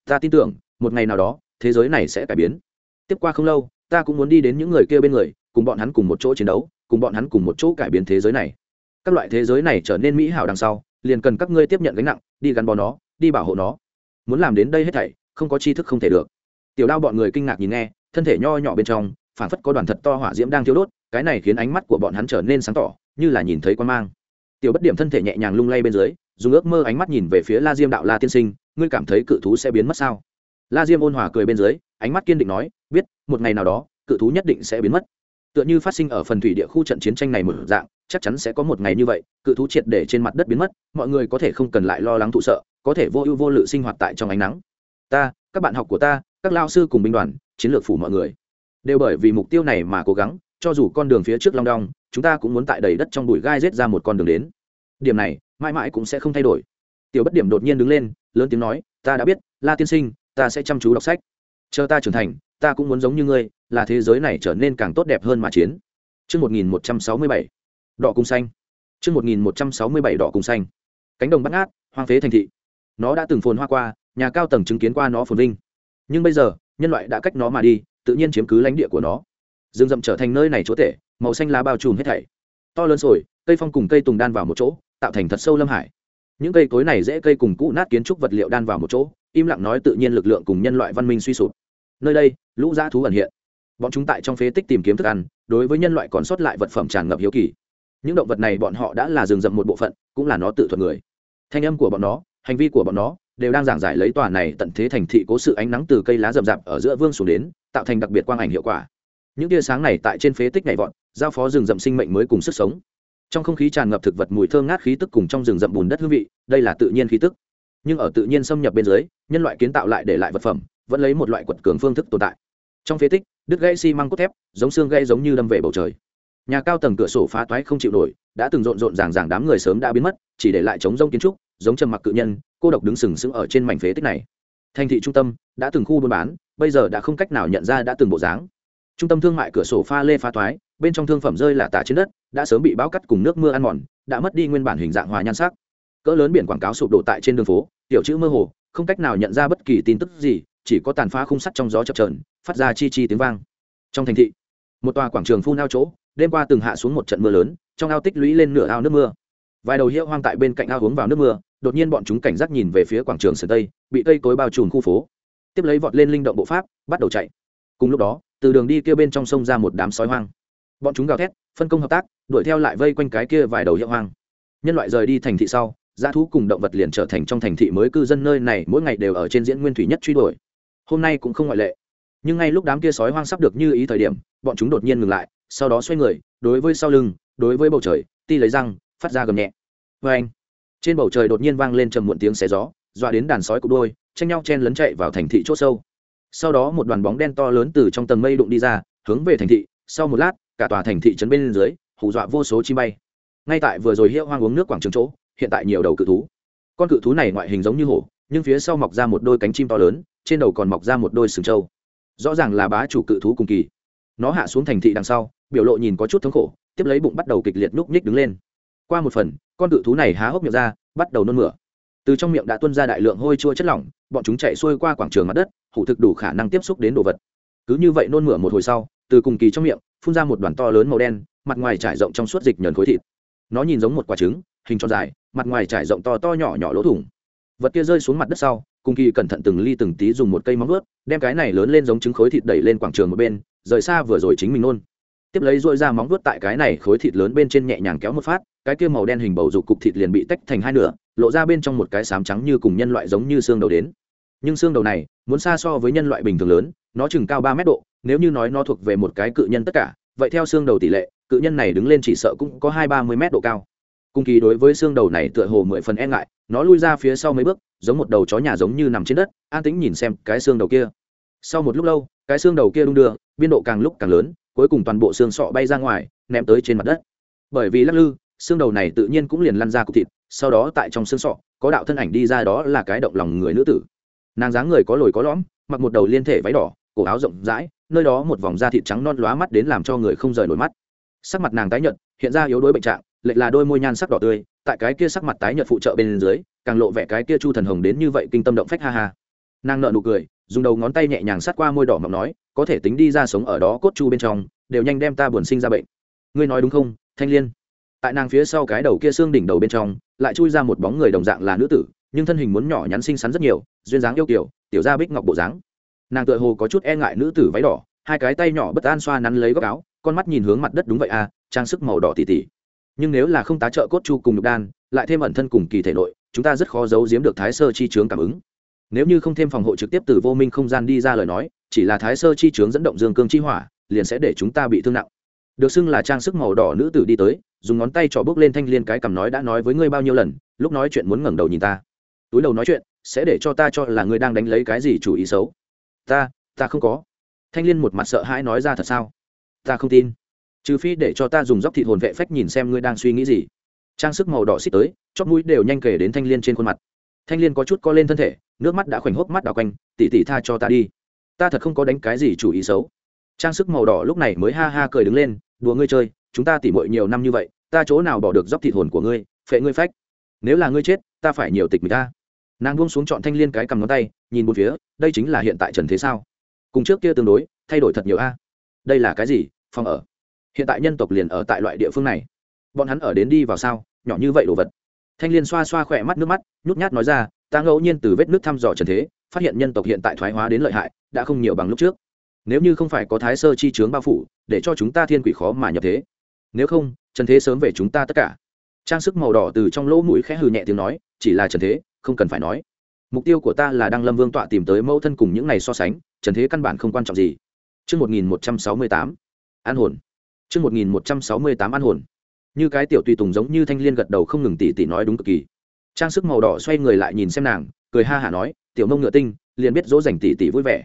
ta tin tưởng, một ngày nào đó, thế giới này sẽ cải biến. Tiếp qua không lâu, ta cũng muốn đi đến những người kia bên người, cùng bọn hắn cùng một chỗ chiến đấu, cùng bọn hắn cùng một chỗ cải biến thế giới này. Các loại thế giới này trở nên mỹ hảo đằng sau, liền cần các ngươi tiếp nhận gánh nặng, đi gắn bó nó, đi bảo hộ nó. Muốn làm đến đây hết thảy, không có tri thức không thể được. Tiểu đao bọn người kinh ngạc nhìn nghe, thân thể nho nhỏ bên trong phản phất có đoàn thật to hỏa diễm đang thiêu đốt, cái này khiến ánh mắt của bọn hắn trở nên sáng tỏ, như là nhìn thấy quan mang. Tiểu bất điểm thân thể nhẹ nhàng lung lay bên dưới dùng ước mơ ánh mắt nhìn về phía la diêm đạo la tiên sinh, ngươi cảm thấy cự thú sẽ biến mất sao? La diêm ôn hòa cười bên dưới, ánh mắt kiên định nói, biết, một ngày nào đó, cự thú nhất định sẽ biến mất. Tựa như phát sinh ở phần thủy địa khu trận chiến tranh này một dạng, chắc chắn sẽ có một ngày như vậy, cự thú triệt để trên mặt đất biến mất, mọi người có thể không cần lại lo lắng thụ sợ, có thể vô ưu vô lự sinh hoạt tại trong ánh nắng. Ta, các bạn học của ta, các lao sư cùng binh đoàn, chiến lược phủ mọi người. Đều bởi vì mục tiêu này mà cố gắng, cho dù con đường phía trước long đong, chúng ta cũng muốn tại đầy đất trong bụi gai rết ra một con đường đến. Điểm này mãi mãi cũng sẽ không thay đổi tiểu bất điểm đột nhiên đứng lên lớn tiếng nói ta đã biết la tiên sinh ta sẽ chăm chú đọc sách chờ ta trưởng thành ta cũng muốn giống như ngươi là thế giới này trở nên càng tốt đẹp hơn mà chiến Trước 1167, đỏ cung xanh. Trước 1167 đỏ cung xanh. Cánh đồng bắt ngát, hoang phế thành thị. Nó đã từng phồn hoa qua, nhà cao tầng chứng kiến qua nó phồn vinh. Nhưng bây giờ, nhân loại đã cách nó mà đi, tự nhiên chiếm cứ lãnh địa của nó. Dương rậm trở thành nơi này chỗ tệ, màu xanh lá bao trùm hết thảy. To lớn rồi, cây phong cùng cây tùng đan vào một chỗ, tạo thành thật sâu lâm hải. Những cây cối này dễ cây cùng cũ nát kiến trúc vật liệu đan vào một chỗ, im lặng nói tự nhiên lực lượng cùng nhân loại văn minh suy sụp. Nơi đây lũ dã thú ẩn hiện. Bọn chúng tại trong phế tích tìm kiếm thức ăn đối với nhân loại còn sót lại vật phẩm tràn ngập hiếu kỳ. Những động vật này bọn họ đã là rừng rậm một bộ phận cũng là nó tự thuật người. Thanh âm của bọn nó hành vi của bọn nó đều đang giảng giải lấy tòa này tận thế thành thị cố sự ánh nắng từ cây lá rậm rạp ở giữa vương xuống đến tạo thành đặc biệt quang ảnh hiệu quả. Những tia sáng này tại trên phế tích này vọn giao phó rừng rậm sinh mệnh mới cùng sức sống trong không khí tràn ngập thực vật mùi thơm ngát khí tức cùng trong rừng rậm bùn đất hương vị, đây là tự nhiên khí tức. Nhưng ở tự nhiên xâm nhập bên dưới, nhân loại kiến tạo lại để lại vật phẩm, vẫn lấy một loại quật cường phương thức tồn tại. Trong phế tích, đứt gãy xi、si、măng cốt thép, giống xương gãy giống như đâm về bầu trời. Nhà cao tầng cửa sổ phá toái không chịu nổi, đã từng rộn rộn ràng ràng đám người sớm đã biến mất, chỉ để lại chống rông kiến trúc, giống trầm mặc cự nhân, cô độc đứng sừng sững ở trên mảnh phế tích này. Thành thị trung tâm, đã từng khu buôn bán, bây giờ đã không cách nào nhận ra đã từng bộ dáng trung tâm thương mại cửa sổ pha lê phá toái, bên trong thương phẩm rơi là tả trên đất, đã sớm bị bão cắt cùng nước mưa ăn mòn, đã mất đi nguyên bản hình dạng hòa nhan sắc. Cỡ lớn biển quảng cáo sụp đổ tại trên đường phố, tiểu chữ mơ hồ, không cách nào nhận ra bất kỳ tin tức gì, chỉ có tàn phá khung sắt trong gió chập trờn phát ra chi chi tiếng vang. Trong thành thị, một tòa quảng trường phun ao chỗ, đêm qua từng hạ xuống một trận mưa lớn, trong ao tích lũy lên nửa ao nước mưa. Vài đầu hiệu hoang tại bên cạnh ao hướng vào nước mưa, đột nhiên bọn chúng cảnh giác nhìn về phía quảng trường sân tây, bị cây cối bao trùm khu phố. Tiếp lấy vọt lên linh động bộ pháp, bắt đầu chạy cùng lúc đó, từ đường đi kia bên trong sông ra một đám sói hoang. Bọn chúng gào thét, phân công hợp tác, đuổi theo lại vây quanh cái kia vài đầu hiệu hoang. Nhân loại rời đi thành thị sau, dã thú cùng động vật liền trở thành trong thành thị mới cư dân nơi này, mỗi ngày đều ở trên diễn nguyên thủy nhất truy đuổi. Hôm nay cũng không ngoại lệ. Nhưng ngay lúc đám kia sói hoang sắp được như ý thời điểm, bọn chúng đột nhiên ngừng lại, sau đó xoay người, đối với sau lưng, đối với bầu trời, ti lấy răng, phát ra gầm nhẹ. Vê anh, trên bầu trời đột nhiên vang lên trầm muộn tiếng xé gió, dọa đến đàn sói cục đôi, tranh nhau chen lấn chạy vào thành thị c h ỗ sâu sau đó một đoàn bóng đen to lớn từ trong tầng mây đụng đi ra, hướng về thành thị. Sau một lát, cả tòa thành thị trấn bên dưới, hù dọa vô số chim bay. Ngay tại vừa rồi hiệu hoang uống nước quảng trường chỗ, hiện tại nhiều đầu cự thú. Con cự thú này ngoại hình giống như hổ, nhưng phía sau mọc ra một đôi cánh chim to lớn, trên đầu còn mọc ra một đôi sừng trâu. Rõ ràng là bá chủ cự thú cùng kỳ. Nó hạ xuống thành thị đằng sau, biểu lộ nhìn có chút thống khổ, tiếp lấy bụng bắt đầu kịch liệt núp nhích đứng lên. Qua một phần, con cự thú này há hốc miệng ra, bắt đầu nôn mửa từ trong miệng đã tuân ra đại lượng hôi chua chất lỏng, bọn chúng chạy xuôi qua quảng trường mặt đất, hủ thực đủ khả năng tiếp xúc đến đồ vật. Cứ như vậy nôn mửa một hồi sau, từ cùng kỳ trong miệng, phun ra một đoàn to lớn màu đen, mặt ngoài trải rộng trong suốt dịch nhờn khối thịt. Nó nhìn giống một quả trứng, hình tròn dài, mặt ngoài trải rộng to to nhỏ nhỏ lỗ thủng. Vật kia rơi xuống mặt đất sau, cùng kỳ cẩn thận từng ly từng tí dùng một cây móng ướt đem cái này lớn lên giống trứng khối thịt đẩy lên quảng trường một bên, rời xa vừa rồi chính mình nôn. Tiếp lấy dội ra móng vuốt tại cái này khối thịt lớn bên trên nhẹ nhàng kéo một phát, cái kia màu đen hình bầu dục cục thịt liền bị tách thành hai nửa lộ ra bên trong một cái sám trắng như cùng nhân loại giống như xương đầu đến. Nhưng xương đầu này, muốn xa so với nhân loại bình thường lớn, nó chừng cao ba mét độ, nếu như nói nó thuộc về một cái cự nhân tất cả, vậy theo xương đầu tỷ lệ, cự nhân này đứng lên chỉ sợ cũng có hai ba mươi mét độ cao. Cung kỳ đối với xương đầu này tựa hồ mười phần e ngại, nó lui ra phía sau mấy bước, giống một đầu chó nhà giống như nằm trên đất, an tĩnh nhìn xem cái xương đầu kia. Sau một lúc lâu, cái xương đầu kia đung đưa, biên độ càng lúc càng lớn, cuối cùng toàn bộ xương sọ bay ra ngoài, ném tới trên mặt đất. Bởi vì lắc lư xương đầu này tự nhiên cũng liền lăn ra cục thịt, sau đó tại trong xương sọ, có đạo thân ảnh đi ra đó là cái động lòng người nữ tử. Nàng dáng người có lồi có lõm, mặc một đầu liên thể váy đỏ, cổ áo rộng rãi, nơi đó một vòng da thịt trắng non lóa mắt đến làm cho người không rời nổi mắt. Sắc mặt nàng tái nhợt, hiện ra yếu đuối bệnh trạng, lệch là đôi môi nhan sắc đỏ tươi, tại cái kia sắc mặt tái nhợt phụ trợ bên dưới, càng lộ vẻ cái kia chu thần hồng đến như vậy kinh tâm động phách ha ha. Nàng nợ nụ cười, dùng đầu ngón tay nhẹ nhàng sát qua môi đỏ mọc nói, có thể tính đi ra sống ở đó cốt chu bên trong, đều nhanh đem ta buồn sinh ra bệnh. Ngươi nói đúng không, thanh liên? Tại nàng phía sau cái đầu kia xương đỉnh đầu bên trong, lại chui ra một bóng người đồng dạng là nữ tử, nhưng thân hình muốn nhỏ nhắn xinh xắn rất nhiều, duyên dáng yêu kiểu, tiểu ra bích ngọc bộ dáng. Nàng tựa hồ có chút e ngại nữ tử váy đỏ, hai cái tay nhỏ bất an xoa nắn lấy góc áo, con mắt nhìn hướng mặt đất đúng vậy à trang sức màu đỏ tỉ tỉ. Nhưng nếu là không tá trợ cốt chu cùng nhục đan, lại thêm ẩn thân cùng kỳ thể nội, chúng ta rất khó giấu giếm được thái sơ chi chướng cảm ứng. Nếu như không thêm phòng hộ trực tiếp từ vô minh không gian đi ra lời nói, chỉ là thái sơ chi chướng dẫn động dương cương chi hỏa, liền sẽ để chúng ta bị thương nặng được xưng là trang sức màu đỏ nữ tử đi tới, dùng ngón tay trỏ bước lên thanh liên cái cầm nói đã nói với ngươi bao nhiêu lần, lúc nói chuyện muốn ngẩng đầu nhìn ta. Túi đầu nói chuyện, sẽ để cho ta cho là ngươi đang đánh lấy cái gì chủ ý xấu. Ta ta không có. Thanh liên một mặt sợ hãi nói ra thật sao? Ta không tin. Trừ phi để cho ta dùng dốc thịt hồn vệ phách nhìn xem ngươi đang suy nghĩ gì. Trang sức màu đỏ xích tới, chóp mũi đều nhanh kể đến thanh liên trên khuôn mặt. Thanh liên có chút co lên thân thể, nước mắt đã khoảnh hốc mắt đào quanh, tỉ tỉ tha cho ta đi. Ta thật không có đánh cái gì chủ ý xấu. Trang sức màu đỏ lúc này mới ha ha cười đứng lên đùa ngươi chơi, chúng ta tỉ mội nhiều năm như vậy, ta chỗ nào bỏ được dốc thịt hồn của ngươi, phệ ngươi phách. Nếu là ngươi chết, ta phải nhiều tịch người ta. Nàng buông xuống chọn thanh liên cái cầm ngón tay, nhìn một phía, đây chính là hiện tại trần thế sao? Cùng trước kia tương đối, thay đổi thật nhiều a. Đây là cái gì? Phòng ở. Hiện tại nhân tộc liền ở tại loại địa phương này. Bọn hắn ở đến đi vào sao? Nhỏ như vậy đồ vật. Thanh liên xoa xoa khỏe mắt nước mắt, nhút nhát nói ra, ta ngẫu nhiên từ vết nước thăm dò trần thế, phát hiện nhân tộc hiện tại thoái hóa đến lợi hại, đã không nhiều bằng lúc trước nếu như không phải có thái sơ chi chướng bao phủ để cho chúng ta thiên quỷ khó mà nhập thế nếu không trần thế sớm về chúng ta tất cả trang sức màu đỏ từ trong lỗ mũi khẽ hừ nhẹ tiếng nói chỉ là trần thế không cần phải nói mục tiêu của ta là đăng lâm vương tọa tìm tới mẫu thân cùng những này so sánh trần thế căn bản không quan trọng gì Trước 1168, an hồn. Trước 1168 an hồn. Như cái tiểu tùy tùng giống như thanh liên gật đầu không ngừng tỉ tỉ nói đúng cực kỳ. Trang sức màu đỏ xoay người lại nhìn xem nàng, cười ha hả nói, tiểu mông ngựa tinh, liền biết dỗ dành tỉ tỉ vui vẻ.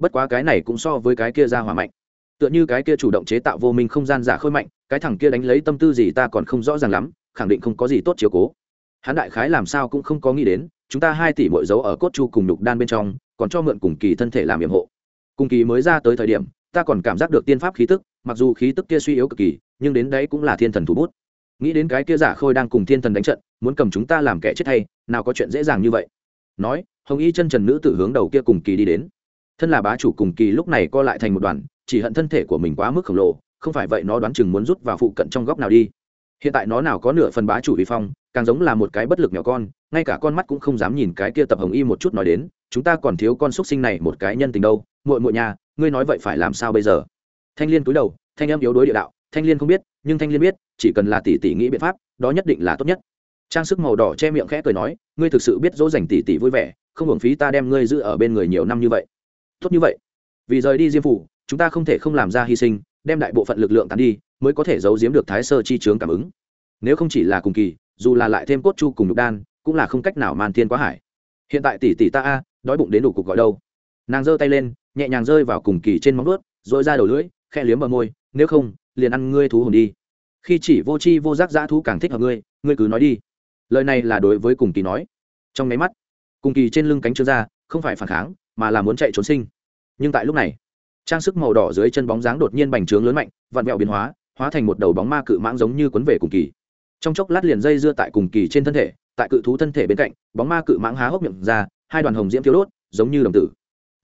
Bất quá cái này cũng so với cái kia ra hỏa mạnh. Tựa như cái kia chủ động chế tạo vô minh không gian giả khôi mạnh, cái thằng kia đánh lấy tâm tư gì ta còn không rõ ràng lắm, khẳng định không có gì tốt chiếu cố. Hắn đại khái làm sao cũng không có nghĩ đến, chúng ta hai tỷ mỗi dấu ở cốt chu cùng nhục đan bên trong, còn cho mượn cùng kỳ thân thể làm yểm hộ. Cùng kỳ mới ra tới thời điểm, ta còn cảm giác được tiên pháp khí tức, mặc dù khí tức kia suy yếu cực kỳ nhưng đến đấy cũng là thiên thần thủ bút nghĩ đến cái kia giả khôi đang cùng thiên thần đánh trận muốn cầm chúng ta làm kẻ chết hay nào có chuyện dễ dàng như vậy nói hồng y chân trần nữ tử hướng đầu kia cùng kỳ đi đến thân là bá chủ cùng kỳ lúc này co lại thành một đoàn, chỉ hận thân thể của mình quá mức khổng lồ, không phải vậy nó đoán chừng muốn rút vào phụ cận trong góc nào đi. Hiện tại nó nào có nửa phần bá chủ vi phong, càng giống là một cái bất lực nhỏ con, ngay cả con mắt cũng không dám nhìn cái kia tập hồng y một chút nói đến, chúng ta còn thiếu con xúc sinh này một cái nhân tình đâu, muội muội nhà, ngươi nói vậy phải làm sao bây giờ? Thanh liên cúi đầu, thanh em yếu đối địa đạo, thanh liên không biết, nhưng thanh liên biết, chỉ cần là tỷ tỷ nghĩ biện pháp, đó nhất định là tốt nhất. Trang sức màu đỏ che miệng khẽ cười nói, ngươi thực sự biết dỗ dành tỷ tỷ vui vẻ, không hưởng phí ta đem ngươi giữ ở bên người nhiều năm như vậy tốt như vậy. Vì rời đi diêm phủ, chúng ta không thể không làm ra hy sinh, đem đại bộ phận lực lượng tán đi, mới có thể giấu giếm được thái sơ chi trướng cảm ứng. Nếu không chỉ là cùng kỳ, dù là lại thêm cốt chu cùng nhục đan, cũng là không cách nào màn thiên quá hải. Hiện tại tỷ tỷ ta a, đói bụng đến đủ cục gọi đâu. Nàng giơ tay lên, nhẹ nhàng rơi vào cùng kỳ trên móng ướt dội ra đầu lưỡi khe liếm bờ môi, nếu không, liền ăn ngươi thú hồn đi. Khi chỉ vô chi vô giác dã thú càng thích hợp ngươi ngươi cứ nói đi. Lời này là đối với cùng kỳ nói. Trong máy mắt, cùng kỳ trên lưng cánh chưa ra, không phải phản kháng mà là muốn chạy trốn sinh. Nhưng tại lúc này, trang sức màu đỏ dưới chân bóng dáng đột nhiên bành trướng lớn mạnh, vặn vẹo biến hóa hóa thành một đầu bóng ma cự mãng giống như quấn về cùng kỳ. Trong chốc lát liền dây dưa tại cùng kỳ trên thân thể, tại cự thú thân thể bên cạnh, bóng ma cự mãng há hốc miệng ra, hai đoàn hồng diễm thiếu đốt, giống như đồng tử.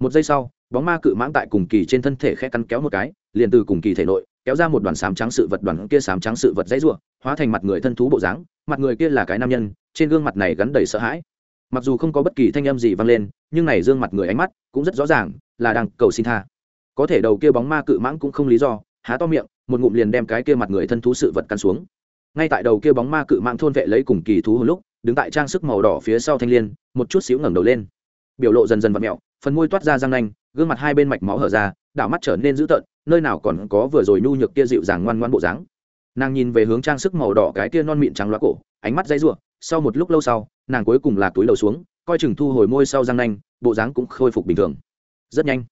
Một giây sau, bóng ma cự mãng tại cùng kỳ trên thân thể khẽ cắn kéo một cái, liền từ cùng kỳ thể nội, kéo ra một đoàn sám trắng sự vật, đoàn kia sám trắng sự vật dãy ruộng hóa thành mặt người thân thú bộ dáng, mặt người kia là cái nam nhân, trên gương mặt này gắn đầy sợ hãi mặc dù không có bất kỳ thanh âm gì vang lên, nhưng này dương mặt người ánh mắt cũng rất rõ ràng, là đang cầu xin tha. Có thể đầu kia bóng ma cự mãng cũng không lý do, há to miệng, một ngụm liền đem cái kia mặt người thân thú sự vật căn xuống. Ngay tại đầu kia bóng ma cự mãng thôn vệ lấy cùng kỳ thú hồi lúc, đứng tại trang sức màu đỏ phía sau thanh liên, một chút xíu ngẩng đầu lên. Biểu lộ dần dần vặn mẹo, phần môi toát ra răng nanh, gương mặt hai bên mạch máu hở ra, đảo mắt trở nên dữ tợn, nơi nào còn có vừa rồi nhu nhược kia dịu dàng ngoan ngoan bộ dáng. Nàng nhìn về hướng trang sức màu đỏ cái kia non mịn trắng loá cổ, ánh mắt dây r u ộ sau một lúc lâu sau, nàng cuối cùng là túi đầu xuống, coi chừng thu hồi môi sau răng nanh, bộ dáng cũng khôi phục bình thường. Rất nhanh,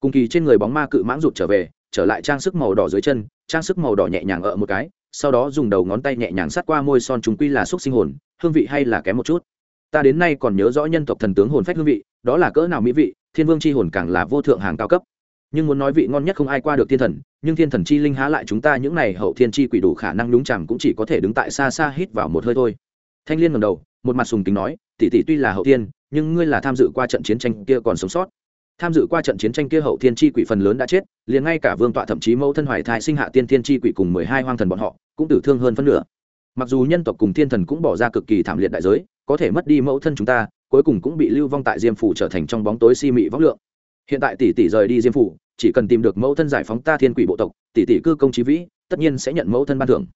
cùng kỳ trên người bóng ma cự mãng rụt trở về, trở lại trang sức màu đỏ dưới chân, trang sức màu đỏ nhẹ nhàng ở một cái, sau đó dùng đầu ngón tay nhẹ nhàng sát qua môi son chúng quy là xúc sinh hồn, hương vị hay là kém một chút. Ta đến nay còn nhớ rõ nhân tộc thần tướng hồn phách hương vị, đó là cỡ nào mỹ vị, thiên vương c h i hồn càng là vô thượng hàng cao cấp. Nhưng muốn nói vị ngon nhất không ai qua được thiên thần, nhưng thiên thần chi linh há lại chúng ta những n à y hậu thiên chi quỷ đủ khả năng đúng chẳng cũng chỉ có thể đứng tại xa xa hít vào một hơi thôi thanh liên ngầm đầu, một mặt sùng kính nói, tỷ tỷ tuy là hậu thiên, nhưng ngươi là tham dự qua trận chiến tranh kia còn sống sót. Tham dự qua trận chiến tranh kia hậu thiên chi quỷ phần lớn đã chết, liền ngay cả vương tọa thậm chí mẫu thân hoài thai sinh hạ tiên thiên chi quỷ cùng mười hai hoang thần bọn họ cũng tử thương hơn phân nửa. Mặc dù nhân tộc cùng thiên thần cũng bỏ ra cực kỳ thảm liệt đại giới, có thể mất đi mẫu thân chúng ta, cuối cùng cũng bị lưu vong tại diêm phủ trở thành trong bóng tối si mị vóc lượng. Hiện tại tỷ tỷ rời đi diêm phủ, chỉ cần tìm được mẫu thân giải phóng ta thiên quỷ bộ tộc, tỷ tỷ cư công trí vĩ, tất nhiên sẽ nhận mẫu thân ban thưởng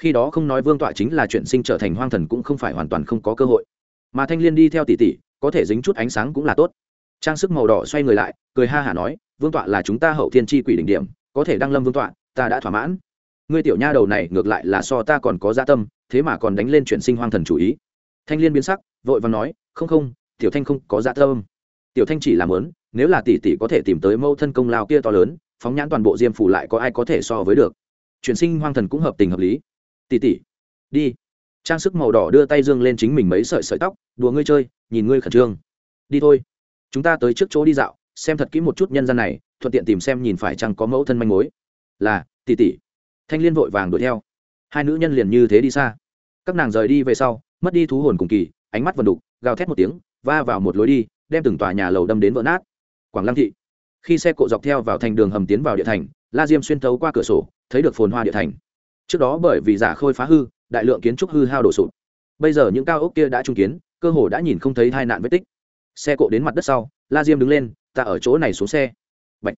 khi đó không nói vương tọa chính là chuyện sinh trở thành hoang thần cũng không phải hoàn toàn không có cơ hội. Mà thanh liên đi theo tỷ tỷ, có thể dính chút ánh sáng cũng là tốt. Trang sức màu đỏ xoay người lại, cười ha hả nói, vương tọa là chúng ta hậu thiên tri quỷ đỉnh điểm, có thể đăng lâm vương tọa, ta đã thỏa mãn. Ngươi tiểu nha đầu này ngược lại là so ta còn có gia tâm, thế mà còn đánh lên chuyển sinh hoang thần chủ ý. Thanh liên biến sắc, vội và nói, không không, tiểu thanh không có gia tâm. Tiểu thanh chỉ làm lớn, nếu là tỷ tỷ có thể tìm tới mâu thân công lao kia to lớn, phóng nhãn toàn bộ diêm phủ lại có ai có thể so với được. Chuyển sinh hoang thần cũng hợp tình hợp lý tỷ tỷ đi. Trang sức màu đỏ đưa tay dương lên chính mình mấy sợi sợi tóc, đùa ngươi chơi, nhìn ngươi khẩn trương. Đi thôi. Chúng ta tới trước chỗ đi dạo, xem thật kỹ một chút nhân gian này, thuận tiện tìm xem nhìn phải chăng có mẫu thân manh mối. Là tỷ tỷ thanh liên vội vàng đuổi theo. Hai nữ nhân liền như thế đi xa. Các nàng rời đi về sau, mất đi thú hồn cùng kỳ, ánh mắt vần đục, gào thét một tiếng, va vào một lối đi, đem từng tòa nhà lầu đâm đến vỡ nát. Quảng lăng thị. Khi xe cộ dọc theo vào thành đường hầm tiến vào địa thành, la diêm xuyên thấu qua cửa sổ, thấy được phồn hoa địa thành trước đó bởi vì giả khôi phá hư, đại lượng kiến trúc hư hao đổ sụp. Bây giờ những cao ốc kia đã trung kiến, cơ hồ đã nhìn không thấy tai nạn vết tích. Xe cộ đến mặt đất sau, la diêm đứng lên, ta ở chỗ này xuống xe. Bạch.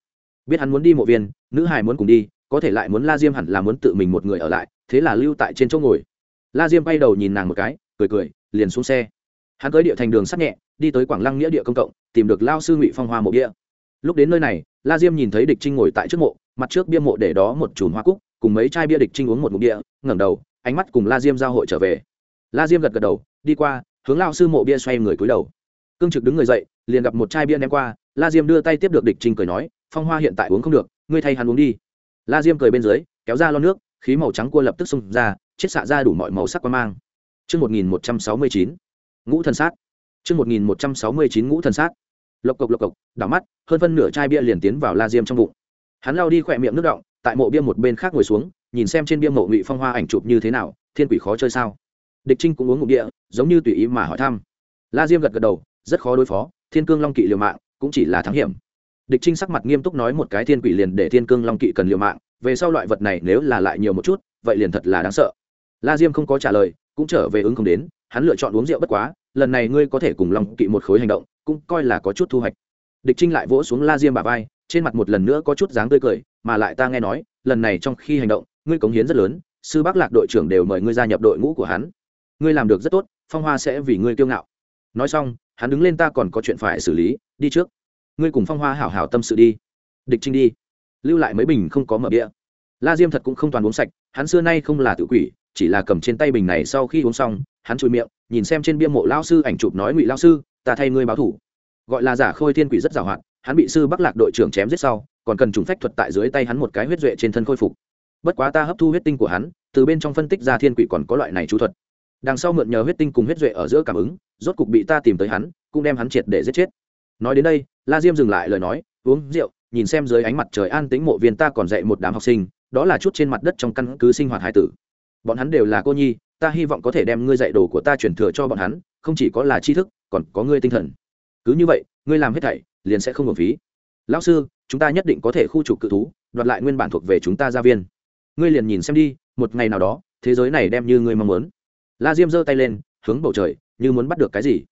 biết hắn muốn đi mộ viên, nữ hải muốn cùng đi, có thể lại muốn la diêm hẳn là muốn tự mình một người ở lại, thế là lưu tại trên chỗ ngồi. La diêm bay đầu nhìn nàng một cái, cười cười, liền xuống xe. Hắn tới địa thành đường sắt nhẹ, đi tới quảng lăng nghĩa địa công cộng, tìm được lao sư ngụy phong hoa mộ bia lúc đến nơi này, la diêm nhìn thấy địch trinh ngồi tại trước mộ, mặt trước bia mộ để đó một chùm hoa cúc cùng mấy chai bia địch trinh uống một ngụm địa ngẩng đầu ánh mắt cùng la diêm giao hội trở về la diêm gật gật đầu đi qua hướng lao sư mộ bia xoay người cúi đầu cương trực đứng người dậy liền gặp một chai bia ném qua la diêm đưa tay tiếp được địch trinh cười nói phong hoa hiện tại uống không được ngươi thay hắn uống đi la diêm cười bên dưới kéo ra lo nước khí màu trắng cua lập tức xông ra chết xạ ra đủ mọi màu sắc quan mang Trước 1169, ngũ thần sát. Trước 1169 ngũ thần sát. Lộc cộc lộc cộc, đảo mắt, hơn phân nửa chai bia liền tiến vào La Diêm trong bụng. Hắn lao đi khỏe miệng nước động, tại mộ bia một bên khác ngồi xuống, nhìn xem trên bia mộ ngụy phong hoa ảnh chụp như thế nào, thiên quỷ khó chơi sao? Địch Trinh cũng uống ngụm bia, giống như tùy ý mà hỏi thăm. La Diêm gật gật đầu, rất khó đối phó, Thiên Cương Long Kỵ liều mạng, cũng chỉ là thắng hiểm. Địch Trinh sắc mặt nghiêm túc nói một cái thiên quỷ liền để Thiên Cương Long Kỵ cần liều mạng, về sau loại vật này nếu là lại nhiều một chút, vậy liền thật là đáng sợ. La Diêm không có trả lời, cũng trở về ứng không đến, hắn lựa chọn uống rượu bất quá, lần này ngươi có thể cùng Long Kỵ một khối hành động, cũng coi là có chút thu hoạch. Địch Trinh lại vỗ xuống La Diêm bà vai, trên mặt một lần nữa có chút dáng tươi cười, mà lại ta nghe nói, lần này trong khi hành động, ngươi cống hiến rất lớn, sư Bắc Lạc đội trưởng đều mời ngươi gia nhập đội ngũ của hắn. Ngươi làm được rất tốt, Phong Hoa sẽ vì ngươi kiêu ngạo. Nói xong, hắn đứng lên ta còn có chuyện phải xử lý, đi trước. Ngươi cùng Phong Hoa hảo hảo tâm sự đi. Địch Trinh đi. Lưu lại mấy bình không có mở bia. La Diêm thật cũng không toàn uống sạch, hắn xưa nay không là tự quỷ, chỉ là cầm trên tay bình này sau khi uống xong, hắn chui miệng, nhìn xem trên bia mộ lão sư ảnh chụp nói ngụy lão sư, ta thay ngươi báo thủ gọi là giả khôi thiên quỷ rất giàu hạn hắn bị sư bắc lạc đội trưởng chém giết sau còn cần trùng phách thuật tại dưới tay hắn một cái huyết duệ trên thân khôi phục. Bất quá ta hấp thu huyết tinh của hắn, từ bên trong phân tích ra thiên quỷ còn có loại này chú thuật. Đằng sau mượn nhờ huyết tinh cùng huyết duệ ở giữa cảm ứng, rốt cục bị ta tìm tới hắn, cũng đem hắn triệt để giết chết. Nói đến đây, la diêm dừng lại lời nói, uống rượu, nhìn xem dưới ánh mặt trời an tính mộ viên ta còn dạy một đám học sinh, đó là chút trên mặt đất trong căn cứ sinh hoạt hải tử. Bọn hắn đều là cô nhi, ta hy vọng có thể đem ngươi dạy đồ của ta truyền thừa cho bọn hắn, không chỉ có là tri thức, còn có ngươi tinh thần. Cứ như vậy, ngươi làm hết thảy, liền sẽ không hưởng phí lão sư, chúng ta nhất định có thể khu trục cự thú, đoạt lại nguyên bản thuộc về chúng ta gia viên. Ngươi liền nhìn xem đi, một ngày nào đó, thế giới này đem như ngươi mong muốn. La diêm giơ tay lên, hướng bầu trời, như muốn bắt được cái gì.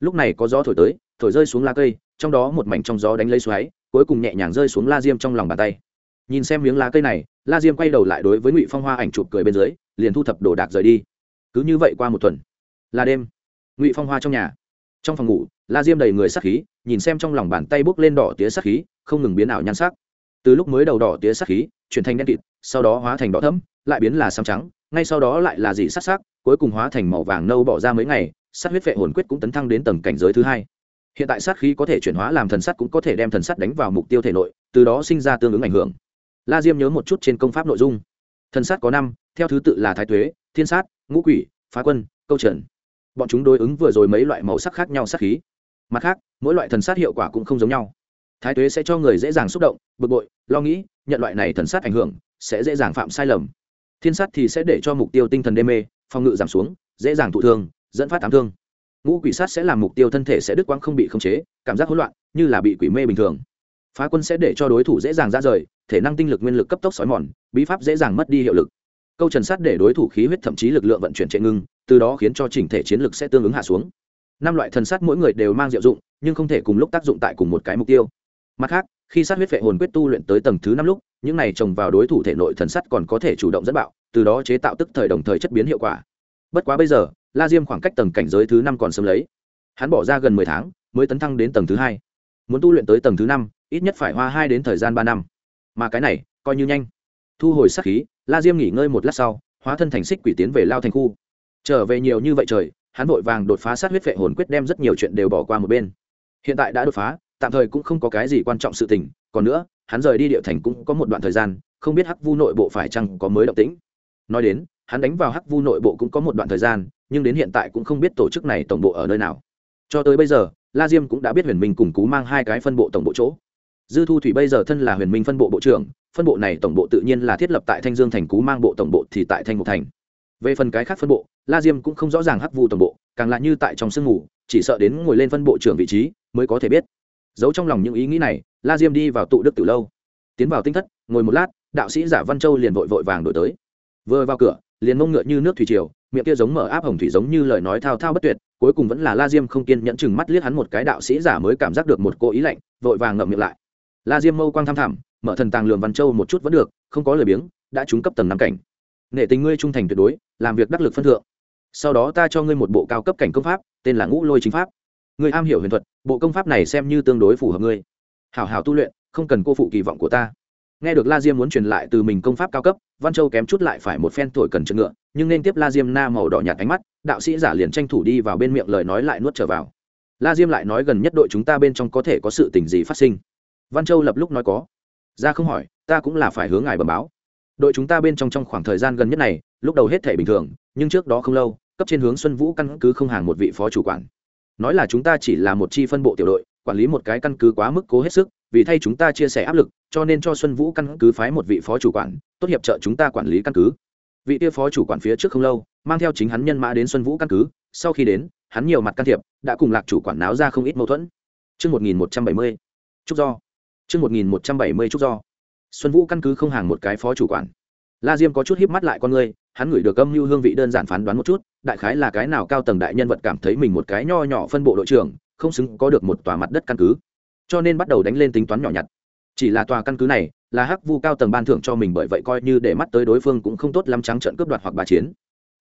Lúc này có gió thổi tới, thổi rơi xuống lá cây, trong đó một mảnh trong gió đánh lấy xoáy, cuối cùng nhẹ nhàng rơi xuống la diêm trong lòng bàn tay. Nhìn xem miếng lá cây này, la diêm quay đầu lại đối với ngụy phong hoa ảnh chụp cười bên dưới, liền thu thập đồ đạc rời đi. Cứ như vậy qua một tuần. Là đêm. Ngụy phong hoa trong nhà trong phòng ngủ, la diêm đầy người sắc khí, nhìn xem trong lòng bàn tay bốc lên đỏ tía sắc khí, không ngừng biến ảo nhan sắc. Từ lúc mới đầu đỏ tía sắc khí, chuyển thành đen kịt, sau đó hóa thành đỏ thẫm, lại biến là xám trắng, ngay sau đó lại là dị sắc sắc, cuối cùng hóa thành màu vàng nâu bỏ ra mấy ngày, sát huyết vệ hồn quyết cũng tấn thăng đến tầng cảnh giới thứ hai. Hiện tại sát khí có thể chuyển hóa làm thần sắt cũng có thể đem thần sắt đánh vào mục tiêu thể nội, từ đó sinh ra tương ứng ảnh hưởng. La diêm nhớ một chút trên công pháp nội dung. Thần sắt có năm, theo thứ tự là thái tuế, thiên sát, ngũ quỷ, phá quân, câu trần bọn chúng đối ứng vừa rồi mấy loại màu sắc khác nhau sát khí. Mặt khác, mỗi loại thần sát hiệu quả cũng không giống nhau. Thái tuế sẽ cho người dễ dàng xúc động, bực bội, lo nghĩ, nhận loại này thần sát ảnh hưởng, sẽ dễ dàng phạm sai lầm. Thiên sát thì sẽ để cho mục tiêu tinh thần đê mê, phòng ngự giảm xuống, dễ dàng thụ thương, dẫn phát ám thương. Ngũ quỷ sát sẽ làm mục tiêu thân thể sẽ đứt quãng không bị khống chế, cảm giác hỗn loạn, như là bị quỷ mê bình thường. Phá quân sẽ để cho đối thủ dễ dàng ra rời, thể năng tinh lực nguyên lực cấp tốc xói mòn, bí pháp dễ dàng mất đi hiệu lực. Câu trần sát để đối thủ khí huyết thậm chí lực lượng vận chuyển chạy ngưng từ đó khiến cho chỉnh thể chiến lực sẽ tương ứng hạ xuống. Năm loại thần sát mỗi người đều mang diệu dụng, nhưng không thể cùng lúc tác dụng tại cùng một cái mục tiêu. Mặt khác, khi sát huyết vệ hồn quyết tu luyện tới tầng thứ năm lúc, những này trồng vào đối thủ thể nội thần sắt còn có thể chủ động dẫn bạo, từ đó chế tạo tức thời đồng thời chất biến hiệu quả. Bất quá bây giờ, la diêm khoảng cách tầng cảnh giới thứ năm còn sớm lấy. Hắn bỏ ra gần mười tháng, mới tấn thăng đến tầng thứ hai. Muốn tu luyện tới tầng thứ năm, ít nhất phải hoa hai đến thời gian ba năm. Mà cái này, coi như nhanh. Thu hồi sát khí, la diêm nghỉ ngơi một lát sau, hóa thân thành xích quỷ tiến về lao thành khu trở về nhiều như vậy trời, hắn vội vàng đột phá sát huyết vệ hồn quyết đem rất nhiều chuyện đều bỏ qua một bên. Hiện tại đã đột phá, tạm thời cũng không có cái gì quan trọng sự tình, còn nữa, hắn rời đi địa thành cũng có một đoạn thời gian, không biết hắc vu nội bộ phải chăng có mới động tĩnh. Nói đến, hắn đánh vào hắc vu nội bộ cũng có một đoạn thời gian, nhưng đến hiện tại cũng không biết tổ chức này tổng bộ ở nơi nào. Cho tới bây giờ, la diêm cũng đã biết huyền minh cùng cú mang hai cái phân bộ tổng bộ chỗ. Dư thu thủy bây giờ thân là huyền minh phân bộ bộ trưởng, phân bộ này tổng bộ tự nhiên là thiết lập tại thanh dương thành cú mang bộ tổng bộ thì tại thanh mục thành về phần cái khác phân bộ, la diêm cũng không rõ ràng hắc vụ toàn bộ, càng lạ như tại trong sương ngủ, chỉ sợ đến ngồi lên phân bộ trưởng vị trí mới có thể biết. Giấu trong lòng những ý nghĩ này, la diêm đi vào tụ đức từ lâu. Tiến vào tinh thất, ngồi một lát, đạo sĩ giả văn châu liền vội vội vàng đổi tới. Vừa vào cửa, liền mông ngựa như nước thủy triều, miệng kia giống mở áp hồng thủy giống như lời nói thao thao bất tuyệt, cuối cùng vẫn là la diêm không kiên nhẫn chừng mắt liếc hắn một cái đạo sĩ giả mới cảm giác được một cô ý lạnh, vội vàng ngậm miệng lại. La diêm mâu quang tham thảm mở thần tàng lường văn châu một chút vẫn được, không có lời biếng, đã trúng cấp tầng năm cảnh nể tình ngươi trung thành tuyệt đối, làm việc đắc lực phân thượng. Sau đó ta cho ngươi một bộ cao cấp cảnh công pháp, tên là ngũ lôi chính pháp. Ngươi am hiểu huyền thuật, bộ công pháp này xem như tương đối phù hợp ngươi. Hảo hảo tu luyện, không cần cô phụ kỳ vọng của ta. Nghe được la diêm muốn truyền lại từ mình công pháp cao cấp, văn châu kém chút lại phải một phen thổi cần chân ngựa, nhưng nên tiếp la diêm na màu đỏ nhạt ánh mắt, đạo sĩ giả liền tranh thủ đi vào bên miệng lời nói lại nuốt trở vào. La diêm lại nói gần nhất đội chúng ta bên trong có thể có sự tình gì phát sinh. Văn châu lập lúc nói có. Ra không hỏi, ta cũng là phải hướng ngài bẩm báo đội chúng ta bên trong trong khoảng thời gian gần nhất này lúc đầu hết thể bình thường nhưng trước đó không lâu cấp trên hướng xuân vũ căn cứ không hàng một vị phó chủ quản nói là chúng ta chỉ là một chi phân bộ tiểu đội quản lý một cái căn cứ quá mức cố hết sức vì thay chúng ta chia sẻ áp lực cho nên cho xuân vũ căn cứ phái một vị phó chủ quản tốt hiệp trợ chúng ta quản lý căn cứ vị kia phó chủ quản phía trước không lâu mang theo chính hắn nhân mã đến xuân vũ căn cứ sau khi đến hắn nhiều mặt can thiệp đã cùng lạc chủ quản náo ra không ít mâu thuẫn Trước 1170, Trúc Do. Trước 1170 Trúc Do. Xuân Vũ căn cứ không hàng một cái phó chủ quản. La Diêm có chút híp mắt lại con người, hắn ngửi được âm mưu hương vị đơn giản phán đoán một chút, đại khái là cái nào cao tầng đại nhân vật cảm thấy mình một cái nho nhỏ phân bộ đội trưởng, không xứng có được một tòa mặt đất căn cứ. Cho nên bắt đầu đánh lên tính toán nhỏ nhặt. Chỉ là tòa căn cứ này là hắc vu cao tầng ban thưởng cho mình bởi vậy coi như để mắt tới đối phương cũng không tốt lắm trắng trận cướp đoạt hoặc bà chiến.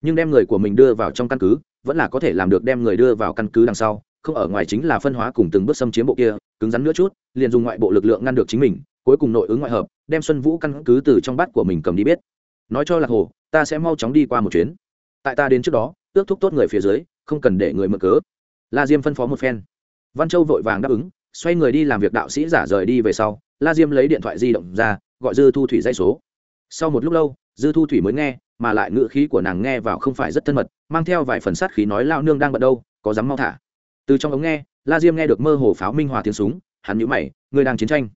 Nhưng đem người của mình đưa vào trong căn cứ vẫn là có thể làm được đem người đưa vào căn cứ đằng sau không ở ngoài chính là phân hóa cùng từng bước xâm chiếm bộ kia cứng rắn nữa chút liền dùng ngoại bộ lực lượng ngăn được chính mình cuối cùng nội ứng ngoại hợp đem xuân vũ căn cứ từ trong bát của mình cầm đi biết. Nói cho lạc hồ, ta sẽ mau chóng đi qua một chuyến. Tại ta đến trước đó ước thúc tốt người phía dưới, không cần để người mở cớ. La diêm phân phó một phen. Văn châu vội vàng đáp ứng, xoay người đi làm việc đạo sĩ giả rời đi về sau, la diêm lấy điện thoại di động ra, gọi dư thu thủy dây số. Sau một lúc lâu, dư thu thủy mới nghe, mà lại ngựa khí của nàng nghe vào không phải rất thân mật, mang theo vài phần sát khí nói lao nương đang bận đâu, có dám mau thả? Từ trong ống nghe, la diêm nghe được mơ hồ pháo minh hòa tiếng súng, hắn nhũ mày, ngươi đang chiến tranh?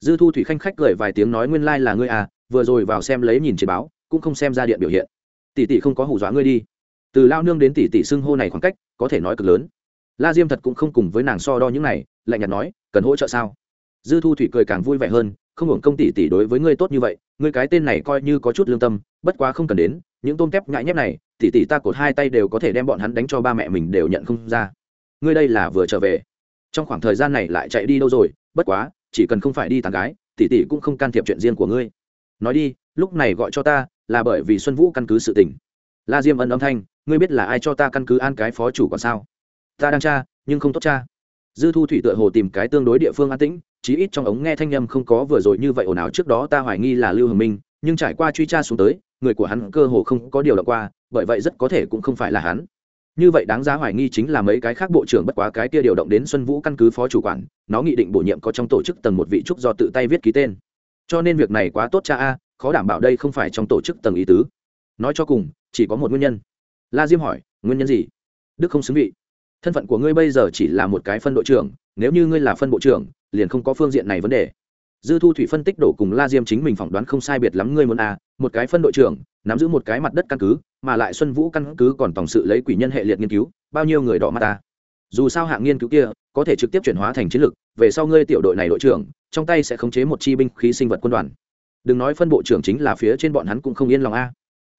Dư thu thủy khanh khách cười vài tiếng nói nguyên lai là ngươi à vừa rồi vào xem lấy nhìn trên báo, cũng không xem ra điện biểu hiện. Tỷ tỷ không có hù dọa ngươi đi. Từ lao nương đến tỷ tỷ xưng hô này khoảng cách, có thể nói cực lớn. La diêm thật cũng không cùng với nàng so đo những này, lạnh nhạt nói, cần hỗ trợ sao? Dư thu thủy cười càng vui vẻ hơn, không hưởng công tỷ tỷ đối với ngươi tốt như vậy, ngươi cái tên này coi như có chút lương tâm, bất quá không cần đến, những tôm tép ngại nhép này, tỷ tỷ ta cột hai tay đều có thể đem bọn hắn đánh cho ba mẹ mình đều nhận không ra. Ngươi đây là vừa trở về. Trong khoảng thời gian này lại chạy đi đâu rồi, bất quá chỉ cần không phải đi tàn gái, tỷ tỷ cũng không can thiệp chuyện riêng của ngươi. Nói đi, lúc này gọi cho ta là bởi vì xuân vũ căn cứ sự tình. La diêm ân âm thanh, ngươi biết là ai cho ta căn cứ an cái phó chủ còn sao? Ta đang tra, nhưng không tốt cha dư thu thủy tựa hồ tìm cái tương đối địa phương an tĩnh, chí ít trong ống nghe thanh â m không có vừa rồi như vậy ồn ào trước đó ta hoài nghi là lưu hồng minh, nhưng trải qua truy tra xuống tới, người của hắn cơ hồ không có điều động qua, bởi vậy rất có thể cũng không phải là hắn như vậy đáng giá hoài nghi chính là mấy cái khác bộ trưởng bất quá cái kia điều động đến xuân vũ căn cứ phó chủ quản, nó nghị định bổ nhiệm có trong tổ chức tầng một vị trúc do tự tay viết ký tên. Cho nên việc này quá tốt cha a, khó đảm bảo đây không phải trong tổ chức tầng ý tứ. Nói cho cùng, chỉ có một nguyên nhân. La diêm hỏi, nguyên nhân gì? Đức không xứng vị. Thân phận của ngươi bây giờ chỉ là một cái phân đội trưởng, nếu như ngươi là phân bộ trưởng, liền không có phương diện này vấn đề dư thu thủy phân tích đổ cùng la diêm chính mình phỏng đoán không sai biệt lắm, ngươi muốn a một cái phân đội trưởng, nắm giữ một cái mặt đất căn cứ, mà lại xuân vũ căn cứ còn tổng sự lấy quỷ nhân hệ liệt nghiên cứu, bao nhiêu người đỏ mắt ta? Dù sao hạng nghiên cứu kia, có thể trực tiếp chuyển hóa thành chiến lược, về sau ngươi tiểu đội này đội trưởng, trong tay sẽ khống chế một chi binh khí sinh vật quân đoàn. Đừng nói phân bộ trưởng chính là phía trên bọn hắn cũng không yên lòng a.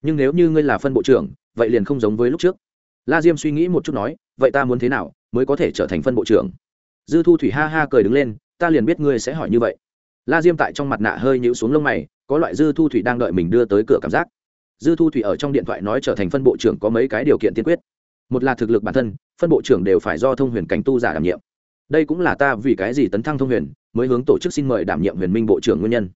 Nhưng nếu như ngươi là phân bộ trưởng, vậy liền không giống với lúc trước. La diêm suy nghĩ một chút nói, vậy ta muốn thế nào mới có thể trở thành phân bộ trưởng? Dư thu thủy ha ha cười đứng lên, ta liền biết ngươi sẽ hỏi như vậy la diêm tại trong mặt nạ hơi nhũ xuống lông mày, có loại dư thu thủy đang đợi mình đưa tới cửa cảm giác. Dư thu thủy ở trong điện thoại nói trở thành phân bộ trưởng có mấy cái điều kiện tiên quyết. Một là thực lực bản thân, phân bộ trưởng đều phải do thông huyền cảnh tu giả đảm nhiệm. Đây cũng là ta vì cái gì tấn thăng thông huyền, mới hướng tổ chức xin mời đảm nhiệm huyền minh bộ trưởng nguyên nhân.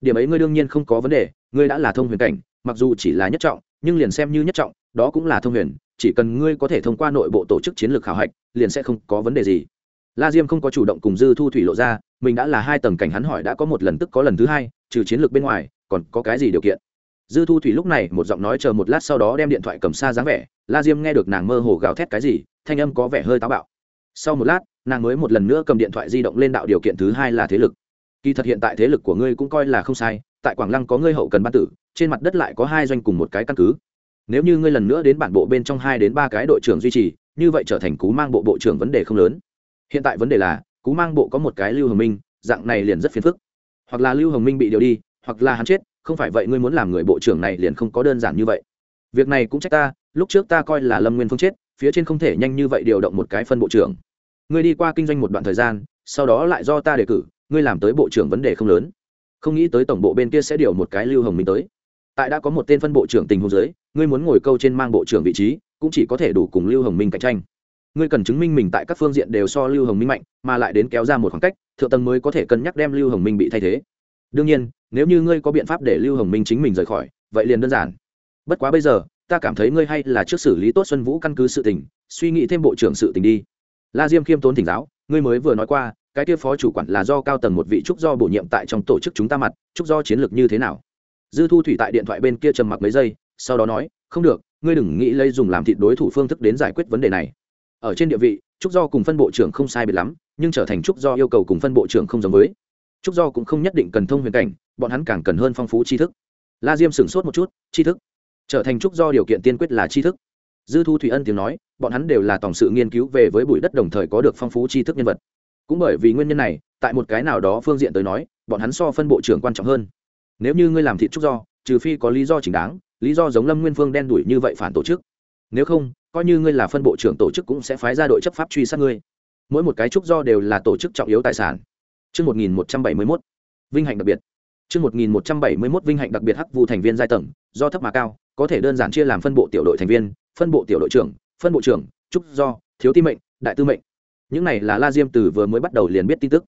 Điểm ấy ngươi đương nhiên không có vấn đề, ngươi đã là thông huyền cảnh, mặc dù chỉ là nhất trọng, nhưng liền xem như nhất trọng, đó cũng là thông huyền, chỉ cần ngươi có thể thông qua nội bộ tổ chức chiến lược khảo hạch, liền sẽ không có vấn đề gì la diêm không có chủ động cùng dư thu thủy lộ ra, mình đã là hai tầng cảnh hắn hỏi đã có một lần tức có lần thứ hai, trừ chiến lược bên ngoài, còn có cái gì điều kiện? Dư thu thủy lúc này một giọng nói chờ một lát sau đó đem điện thoại cầm xa dáng vẻ, la diêm nghe được nàng mơ hồ gào thét cái gì, thanh âm có vẻ hơi táo bạo. Sau một lát, nàng mới một lần nữa cầm điện thoại di động lên đạo điều kiện thứ hai là thế lực. Kỳ thật hiện tại thế lực của ngươi cũng coi là không sai, tại quảng lăng có ngươi hậu cần ban tử, trên mặt đất lại có hai doanh cùng một cái căn cứ. Nếu như ngươi lần nữa đến bản bộ bên trong hai đến ba cái đội trưởng duy trì, như vậy trở thành cú mang bộ bộ trưởng vấn đề không lớn hiện tại vấn đề là, cú mang bộ có một cái lưu hồng minh, dạng này liền rất phiền phức. Hoặc là lưu hồng minh bị điều đi, hoặc là hắn chết, không phải vậy ngươi muốn làm người bộ trưởng này liền không có đơn giản như vậy. Việc này cũng trách ta, lúc trước ta coi là lâm nguyên phương chết, phía trên không thể nhanh như vậy điều động một cái phân bộ trưởng. Ngươi đi qua kinh doanh một đoạn thời gian, sau đó lại do ta đề cử, ngươi làm tới bộ trưởng vấn đề không lớn. Không nghĩ tới tổng bộ bên kia sẽ điều một cái lưu hồng minh tới. Tại đã có một tên phân bộ trưởng tình huống giới ngươi muốn ngồi câu trên mang bộ trưởng vị trí, cũng chỉ có thể đủ cùng lưu hồng minh cạnh tranh ngươi cần chứng minh mình tại các phương diện đều so lưu hồng minh mạnh, mà lại đến kéo ra một khoảng cách, thượng tầng mới có thể cân nhắc đem lưu hồng minh bị thay thế. Đương nhiên, nếu như ngươi có biện pháp để lưu hồng minh chính mình rời khỏi, vậy liền đơn giản. Bất quá bây giờ, ta cảm thấy ngươi hay là trước xử lý tốt xuân vũ căn cứ sự tình, suy nghĩ thêm bộ trưởng sự tình đi. La diêm khiêm tốn thỉnh giáo, ngươi mới vừa nói qua, cái kia phó chủ quản là do cao tầng một vị trúc do bổ nhiệm tại trong tổ chức chúng ta mặt, trúc do chiến lược như thế nào? Dư thu thủy tại điện thoại bên kia trầm mặc mấy giây, sau đó nói, không được, ngươi đừng nghĩ lấy dùng làm thịt đối thủ phương thức đến giải quyết vấn đề này ở trên địa vị, trúc do cùng phân bộ trưởng không sai biệt lắm, nhưng trở thành trúc do yêu cầu cùng phân bộ trưởng không giống với. Trúc do cũng không nhất định cần thông huyền cảnh, bọn hắn càng cần hơn phong phú tri thức. La diêm sửng sốt một chút, tri thức. Trở thành trúc do điều kiện tiên quyết là tri thức. Dư thu thủy ân tiếng nói, bọn hắn đều là tổng sự nghiên cứu về với bụi đất đồng thời có được phong phú tri thức nhân vật. Cũng bởi vì nguyên nhân này, tại một cái nào đó phương diện tới nói, bọn hắn so phân bộ trưởng quan trọng hơn. Nếu như ngươi làm thịt trúc do, trừ phi có lý do chính đáng, lý do giống lâm nguyên phương đen đuổi như vậy phản tổ chức. Nếu không coi như ngươi là phân bộ trưởng tổ chức cũng sẽ phái ra đội chấp pháp truy sát ngươi mỗi một cái trúc do đều là tổ chức trọng yếu tài sản Trước 1171, vinh hạnh đặc biệt. Trước 1171 vinh hạnh đặc biệt hắc vụ thành viên giai tầng, do thấp mà cao, có thể đơn giản chia làm phân bộ tiểu đội thành viên, phân bộ tiểu đội trưởng, phân bộ trưởng, trúc do, thiếu ti mệnh, đại tư mệnh. Những này là La Diêm từ vừa mới bắt đầu liền biết tin tức.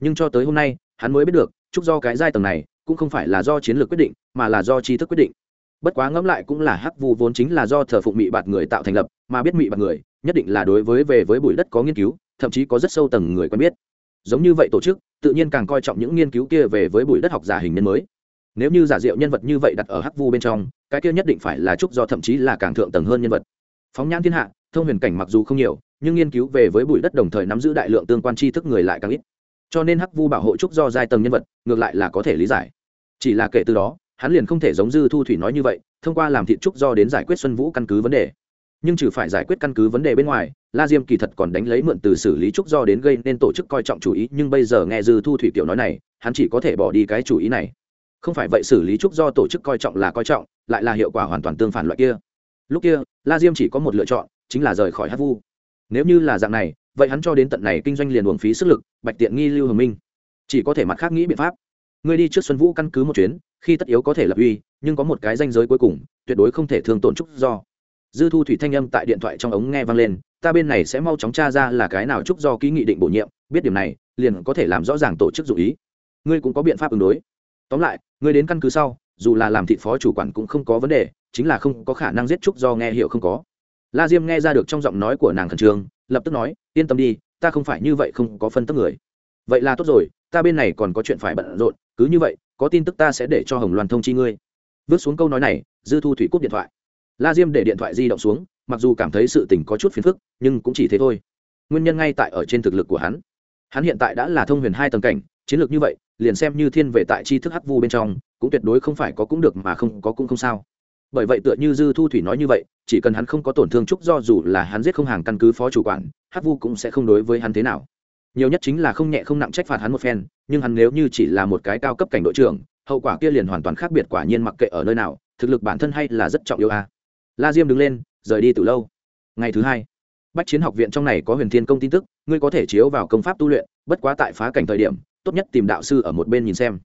Nhưng cho tới hôm nay, hắn mới biết được, trúc do cái giai tầng này cũng không phải là do chiến lược quyết định, mà là do tri thức quyết định bất quá ngẫm lại cũng là hắc vu vốn chính là do thờ phụng mị bạt người tạo thành lập, mà biết mị bạt người, nhất định là đối với về với bụi đất có nghiên cứu, thậm chí có rất sâu tầng người quen biết. Giống như vậy tổ chức, tự nhiên càng coi trọng những nghiên cứu kia về với bụi đất học giả hình nhân mới. Nếu như giả diệu nhân vật như vậy đặt ở hắc vu bên trong, cái kia nhất định phải là trúc do thậm chí là càng thượng tầng hơn nhân vật. Phóng nhãn thiên hạ, thông huyền cảnh mặc dù không nhiều, nhưng nghiên cứu về với bụi đất đồng thời nắm giữ đại lượng tương quan tri thức người lại càng ít. Cho nên hắc vu bảo hộ trúc do giai tầng nhân vật, ngược lại là có thể lý giải. Chỉ là kể từ đó hắn liền không thể giống dư thu thủy nói như vậy, thông qua làm thị trúc do đến giải quyết xuân vũ căn cứ vấn đề. Nhưng trừ phải giải quyết căn cứ vấn đề bên ngoài, la diêm kỳ thật còn đánh lấy mượn từ xử lý trúc do đến gây nên tổ chức coi trọng chủ ý, nhưng bây giờ nghe dư thu thủy tiểu nói này, hắn chỉ có thể bỏ đi cái chủ ý này. Không phải vậy xử lý trúc do tổ chức coi trọng là coi trọng, lại là hiệu quả hoàn toàn tương phản loại kia. Lúc kia, la diêm chỉ có một lựa chọn, chính là rời khỏi hát vu. Nếu như là dạng này, vậy hắn cho đến tận này kinh doanh liền uổng phí sức lực, bạch tiện nghi, lưu hồng minh. Chỉ có thể mặt khác nghĩ biện pháp ngươi đi trước xuân vũ căn cứ một chuyến, khi tất yếu có thể lập uy, nhưng có một cái danh giới cuối cùng, tuyệt đối không thể thương tổn trúc do. Dư thu thủy thanh âm tại điện thoại trong ống nghe vang lên, ta bên này sẽ mau chóng tra ra là cái nào trúc do ký nghị định bổ nhiệm, biết điểm này, liền có thể làm rõ ràng tổ chức dụ ý. Ngươi cũng có biện pháp ứng đối. Tóm lại, ngươi đến căn cứ sau, dù là làm thị phó chủ quản cũng không có vấn đề, chính là không có khả năng giết trúc do nghe hiểu không có. La diêm nghe ra được trong giọng nói của nàng khẩn trương, lập tức nói, yên tâm đi, ta không phải như vậy không có phân tức người. Vậy là tốt rồi, ta bên này còn có chuyện phải bận rộn cứ như vậy, có tin tức ta sẽ để cho hồng loan thông chi ngươi. Vứt xuống câu nói này, dư thu thủy cúp điện thoại. La diêm để điện thoại di động xuống, mặc dù cảm thấy sự tình có chút phiền phức, nhưng cũng chỉ thế thôi. Nguyên nhân ngay tại ở trên thực lực của hắn. Hắn hiện tại đã là thông huyền hai tầng cảnh, chiến lược như vậy, liền xem như thiên về tại tri thức hắc vu bên trong, cũng tuyệt đối không phải có cũng được mà không, có cũng không sao. Bởi vậy tựa như dư thu thủy nói như vậy, chỉ cần hắn không có tổn thương trúc do dù là hắn giết không hàng căn cứ phó chủ quản, hắc vu cũng sẽ không đối với hắn thế nào nhiều nhất chính là không nhẹ không nặng trách phạt hắn một phen, nhưng hắn nếu như chỉ là một cái cao cấp cảnh đội trưởng, hậu quả kia liền hoàn toàn khác biệt quả nhiên mặc kệ ở nơi nào, thực lực bản thân hay là rất trọng yêu a. La diêm đứng lên, rời đi từ lâu. Ngày thứ hai, bách chiến học viện trong này có huyền thiên công tin tức, ngươi có thể chiếu vào công pháp tu luyện, bất quá tại phá cảnh thời điểm, tốt nhất tìm đạo sư ở một bên nhìn xem.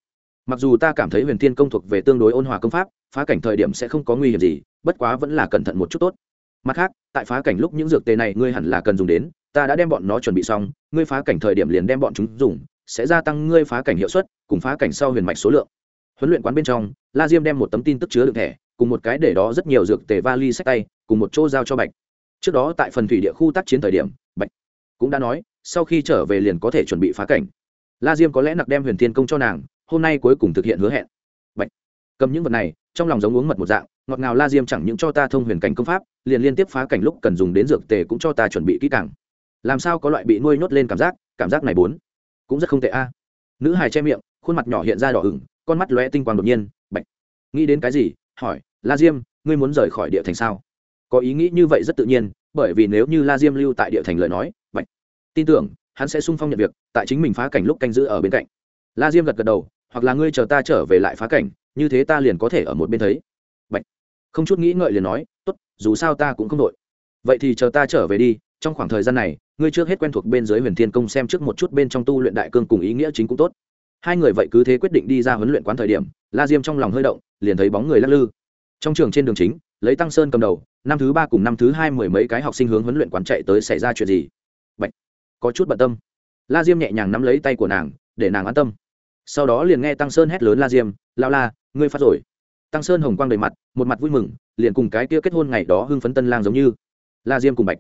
Mặc dù ta cảm thấy huyền thiên công thuộc về tương đối ôn hòa công pháp, phá cảnh thời điểm sẽ không có nguy hiểm gì, bất quá vẫn là cẩn thận một chút tốt. Mặt khác, tại phá cảnh lúc những dược tề này ngươi hẳn là cần dùng đến ta đã đem bọn nó chuẩn bị xong, ngươi phá cảnh thời điểm liền đem bọn chúng dùng, sẽ gia tăng ngươi phá cảnh hiệu suất, cùng phá cảnh sau huyền mạch số lượng. Huấn luyện quán bên trong, la diêm đem một tấm tin tức chứa đựng thẻ, cùng một cái để đó rất nhiều dược tề vali sách tay, cùng một chỗ giao cho bạch. Trước đó tại phần thủy địa khu tác chiến thời điểm, bạch cũng đã nói, sau khi trở về liền có thể chuẩn bị phá cảnh. La diêm có lẽ nặc đem huyền thiên công cho nàng, hôm nay cuối cùng thực hiện hứa hẹn. Bạch cầm những vật này, trong lòng giống uống mật một dạng, ngọt ngào la diêm chẳng những cho ta thông huyền cảnh công pháp, liền liên tiếp phá cảnh lúc cần dùng đến dược tề cũng cho ta chuẩn bị kỹ càng làm sao có loại bị nuôi nhốt lên cảm giác cảm giác này bốn? Cũng rất không tệ a. Nữ hài che miệng, khuôn mặt nhỏ hiện ra đỏ ửng, con mắt lóe tinh quang đột nhiên, bạch. Nghĩ đến cái gì? Hỏi, la diêm, ngươi muốn rời khỏi địa thành sao? Có ý nghĩ như vậy rất tự nhiên, bởi vì nếu như la diêm lưu tại địa thành lời nói, bạch. Tin tưởng, hắn sẽ sung phong nhận việc, tại chính mình phá cảnh lúc canh giữ ở bên cạnh. La diêm gật gật đầu, hoặc là ngươi chờ ta trở về lại phá cảnh, như thế ta liền có thể ở một bên thấy. Bạch. không chút nghĩ ngợi liền nói, tốt, dù sao ta cũng không đội. Vậy thì chờ ta trở về đi, trong khoảng thời gian này ngươi trước hết quen thuộc bên dưới huyền thiên công xem trước một chút bên trong tu luyện đại cương cùng ý nghĩa chính cũng tốt. Hai người vậy cứ thế quyết định đi ra huấn luyện quán thời điểm, la diêm trong lòng hơi động, liền thấy bóng người lắc lư. Trong trường trên đường chính, lấy tăng sơn cầm đầu, năm thứ ba cùng năm thứ hai mười mấy cái học sinh hướng huấn luyện quán chạy tới xảy ra chuyện gì? Bạch. có chút bận tâm. La diêm nhẹ nhàng nắm lấy tay của nàng, để nàng an tâm. Sau đó liền nghe tăng sơn hét lớn la diêm lao la, ngươi phát rồi. Tăng sơn hồng quang đầy mặt, một mặt vui mừng, liền cùng cái kia kết hôn ngày đó hưng phấn tân lang giống như. La diêm cùng bạch.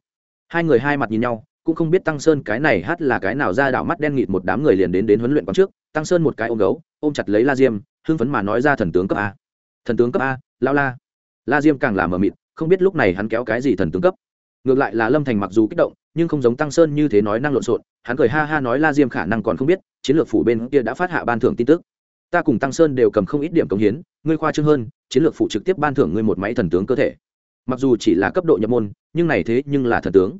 Hai người hai mặt nhìn nhau cũng không biết tăng sơn cái này hát là cái nào ra đảo mắt đen nghịt một đám người liền đến đến huấn luyện quán trước, tăng sơn một cái ôm gấu, ôm chặt lấy la diêm, hưng phấn mà nói ra thần tướng cấp a. Thần tướng cấp a, lao la. La diêm càng là mờ mịt, không biết lúc này hắn kéo cái gì thần tướng cấp. Ngược lại là lâm thành mặc dù kích động, nhưng không giống tăng sơn như thế nói năng lộn xộn, hắn cười ha ha nói la diêm khả năng còn không biết, chiến lược phủ bên kia đã phát hạ ban thưởng tin tức. Ta cùng tăng sơn đều cầm không ít điểm cống hiến, ngươi khoa trương hơn, chiến lược phủ trực tiếp ban thưởng ngươi một máy thần tướng cơ thể. Mặc dù chỉ là cấp độ nhập môn, nhưng này thế nhưng là thần tướng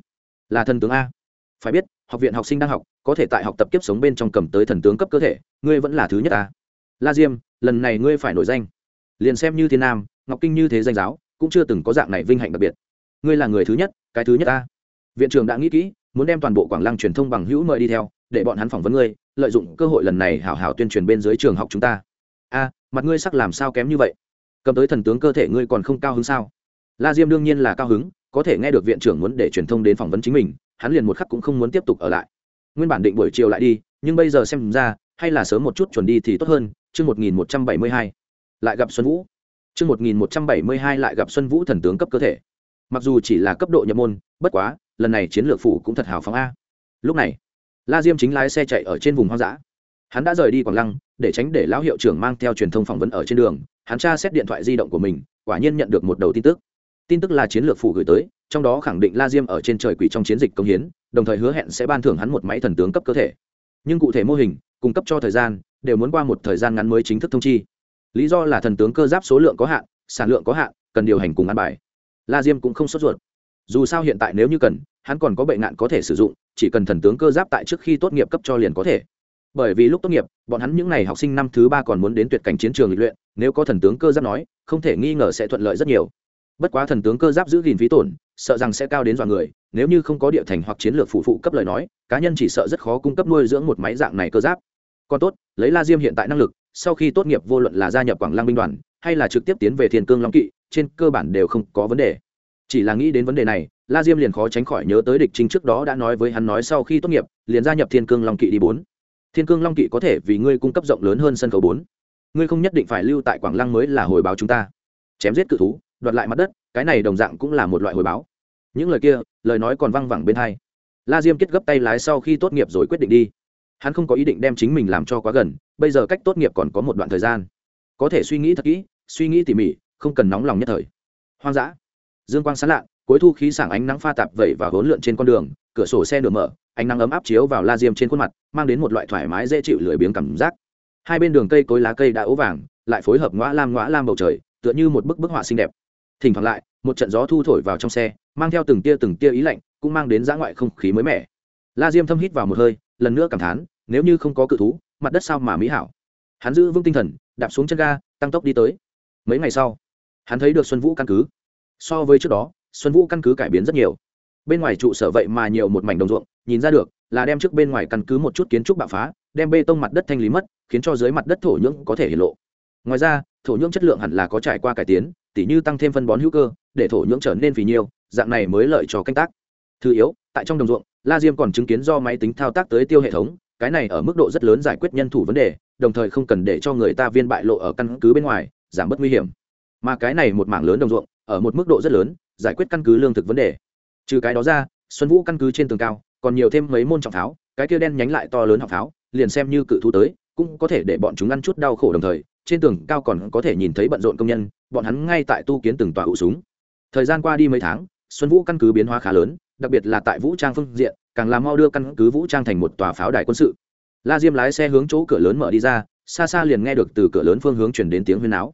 là thần tướng a. Phải biết, học viện học sinh đang học, có thể tại học tập kiếp sống bên trong cầm tới thần tướng cấp cơ thể, ngươi vẫn là thứ nhất ta la diêm, lần này ngươi phải nổi danh. Liền xem như thiên nam, ngọc kinh như thế danh giáo, cũng chưa từng có dạng này vinh hạnh đặc biệt. Ngươi là người thứ nhất, cái thứ nhất ta viện trưởng đã nghĩ kỹ, muốn đem toàn bộ quảng lăng truyền thông bằng hữu mời đi theo, để bọn hắn phỏng vấn ngươi, lợi dụng cơ hội lần này hảo hảo tuyên truyền bên dưới trường học chúng ta. A, mặt ngươi sắc làm sao kém như vậy? Cầm tới thần tướng cơ thể ngươi còn không cao hứng sao? La diêm đương nhiên là cao hứng, có thể nghe được viện trưởng muốn để truyền thông đến phỏng vấn chính mình, hắn liền một khắc cũng không muốn tiếp tục ở lại. Nguyên bản định buổi chiều lại đi, nhưng bây giờ xem ra, hay là sớm một chút chuẩn đi thì tốt hơn, chương một nghìn một trăm bảy mươi hai. Lại gặp xuân vũ. Chương một nghìn một trăm bảy mươi hai lại gặp xuân vũ thần tướng cấp cơ thể. Mặc dù chỉ là cấp độ nhập môn, bất quá, lần này chiến lược phủ cũng thật hào phóng a. Lúc này, la diêm chính lái xe chạy ở trên vùng hoang dã. Hắn đã rời đi quảng lăng, để tránh để lão hiệu trưởng mang theo truyền thông phỏng vấn ở trên đường. Hắn tra xét điện thoại di động của mình, quả nhiên nhận được một đầu tin tức tin tức là chiến lược phủ gửi tới, trong đó khẳng định la diêm ở trên trời quỷ trong chiến dịch công hiến, đồng thời hứa hẹn sẽ ban thưởng hắn một máy thần tướng cấp cơ thể. Nhưng cụ thể mô hình, cung cấp cho thời gian, đều muốn qua một thời gian ngắn mới chính thức thông chi. Lý do là thần tướng cơ giáp số lượng có hạn, sản lượng có hạn, cần điều hành cùng ăn bài. La diêm cũng không sốt ruột. Dù sao hiện tại nếu như cần, hắn còn có bệnh nạn có thể sử dụng, chỉ cần thần tướng cơ giáp tại trước khi tốt nghiệp cấp cho liền có thể. Bởi vì lúc tốt nghiệp, bọn hắn những n à y học sinh năm thứ ba còn muốn đến tuyệt cảnh chiến trường lịch luyện, nếu có thần tướng cơ giáp nói, không thể nghi ngờ sẽ thuận lợi rất nhiều bất quá thần tướng cơ giáp giữ gìn phí tổn, sợ rằng sẽ cao đến dọa người, nếu như không có địa thành hoặc chiến lược phụ phụ cấp lời nói, cá nhân chỉ sợ rất khó cung cấp nuôi dưỡng một máy dạng này cơ giáp. Còn tốt, lấy la diêm hiện tại năng lực, sau khi tốt nghiệp vô luận là gia nhập quảng lăng binh đoàn, hay là trực tiếp tiến về thiên cương long kỵ, trên cơ bản đều không có vấn đề. Chỉ là nghĩ đến vấn đề này, la diêm liền khó tránh khỏi nhớ tới địch trinh trước đó đã nói với hắn nói sau khi tốt nghiệp, liền gia nhập thiên cương long kỵ đi bốn. Thiên cương long kỵ có thể vì ngươi cung cấp rộng lớn hơn sân khấu bốn. Ngươi không nhất định phải lưu tại quảng lăng mới là hồi báo chúng ta. Chém giết cự thú đoạt lại mặt đất, cái này đồng dạng cũng là một loại hồi báo. Những lời kia, lời nói còn văng vẳng bên hai. La diêm kết gấp tay lái sau khi tốt nghiệp rồi quyết định đi. Hắn không có ý định đem chính mình làm cho quá gần, bây giờ cách tốt nghiệp còn có một đoạn thời gian. Có thể suy nghĩ thật kỹ, suy nghĩ tỉ mỉ, không cần nóng lòng nhất thời. Hoang dã. Dương quang sán lạ cuối thu khí sảng ánh nắng pha tạp vẩy và hỗn lượn trên con đường, cửa sổ xe nửa mở, ánh nắng ấm áp chiếu vào la diêm trên khuôn mặt, mang đến một loại thoải mái dễ chịu lười biếng cảm giác. Hai bên đường cây cối lá cây đã ố vàng, lại phối hợp ngõ lam ngõ lam bầu trời, tựa như một bức bức họa xinh đẹp thỉnh thoảng lại, một trận gió thu thổi vào trong xe, mang theo từng tia từng tia ý lạnh, cũng mang đến giã ngoại không khí mới mẻ. La diêm thâm hít vào một hơi, lần nữa cảm thán, nếu như không có cự thú, mặt đất sao mà mỹ hảo. Hắn giữ vững tinh thần, đạp xuống chân ga, tăng tốc đi tới. Mấy ngày sau, hắn thấy được xuân vũ căn cứ. So với trước đó, xuân vũ căn cứ cải biến rất nhiều. Bên ngoài trụ sở vậy mà nhiều một mảnh đồng ruộng, nhìn ra được là đem trước bên ngoài căn cứ một chút kiến trúc bạo phá, đem bê tông mặt đất thanh lý mất, khiến cho dưới mặt đất thổ nhưỡng có thể hiện lộ. Ngoài ra, thổ nhưỡng chất lượng hẳn là có trải qua cải tiến tỉ như tăng thêm phân bón hữu cơ, để thổ nhưỡng trở nên phì nhiêu dạng này mới lợi cho canh tác. Thứ yếu, tại trong đồng ruộng, la diêm còn chứng kiến do máy tính thao tác tới tiêu hệ thống, cái này ở mức độ rất lớn giải quyết nhân thủ vấn đề, đồng thời không cần để cho người ta viên bại lộ ở căn cứ bên ngoài, giảm bớt nguy hiểm. Mà cái này một mảng lớn đồng ruộng, ở một mức độ rất lớn, giải quyết căn cứ lương thực vấn đề. Trừ cái đó ra, xuân vũ căn cứ trên tường cao, còn nhiều thêm mấy môn trọng pháo cái kia đen nhánh lại to lớn học pháo liền xem như cự thú tới, cũng có thể để bọn chúng ăn chút đau khổ đồng thời trên tường cao còn có thể nhìn thấy bận rộn công nhân, bọn hắn ngay tại tu kiến từng tòa ụ súng. Thời gian qua đi mấy tháng, xuân vũ căn cứ biến hóa khá lớn, đặc biệt là tại vũ trang phương diện, càng làm mau đưa căn cứ vũ trang thành một tòa pháo đài quân sự. La diêm lái xe hướng chỗ cửa lớn mở đi ra, xa xa liền nghe được từ cửa lớn phương hướng chuyển đến tiếng huyên áo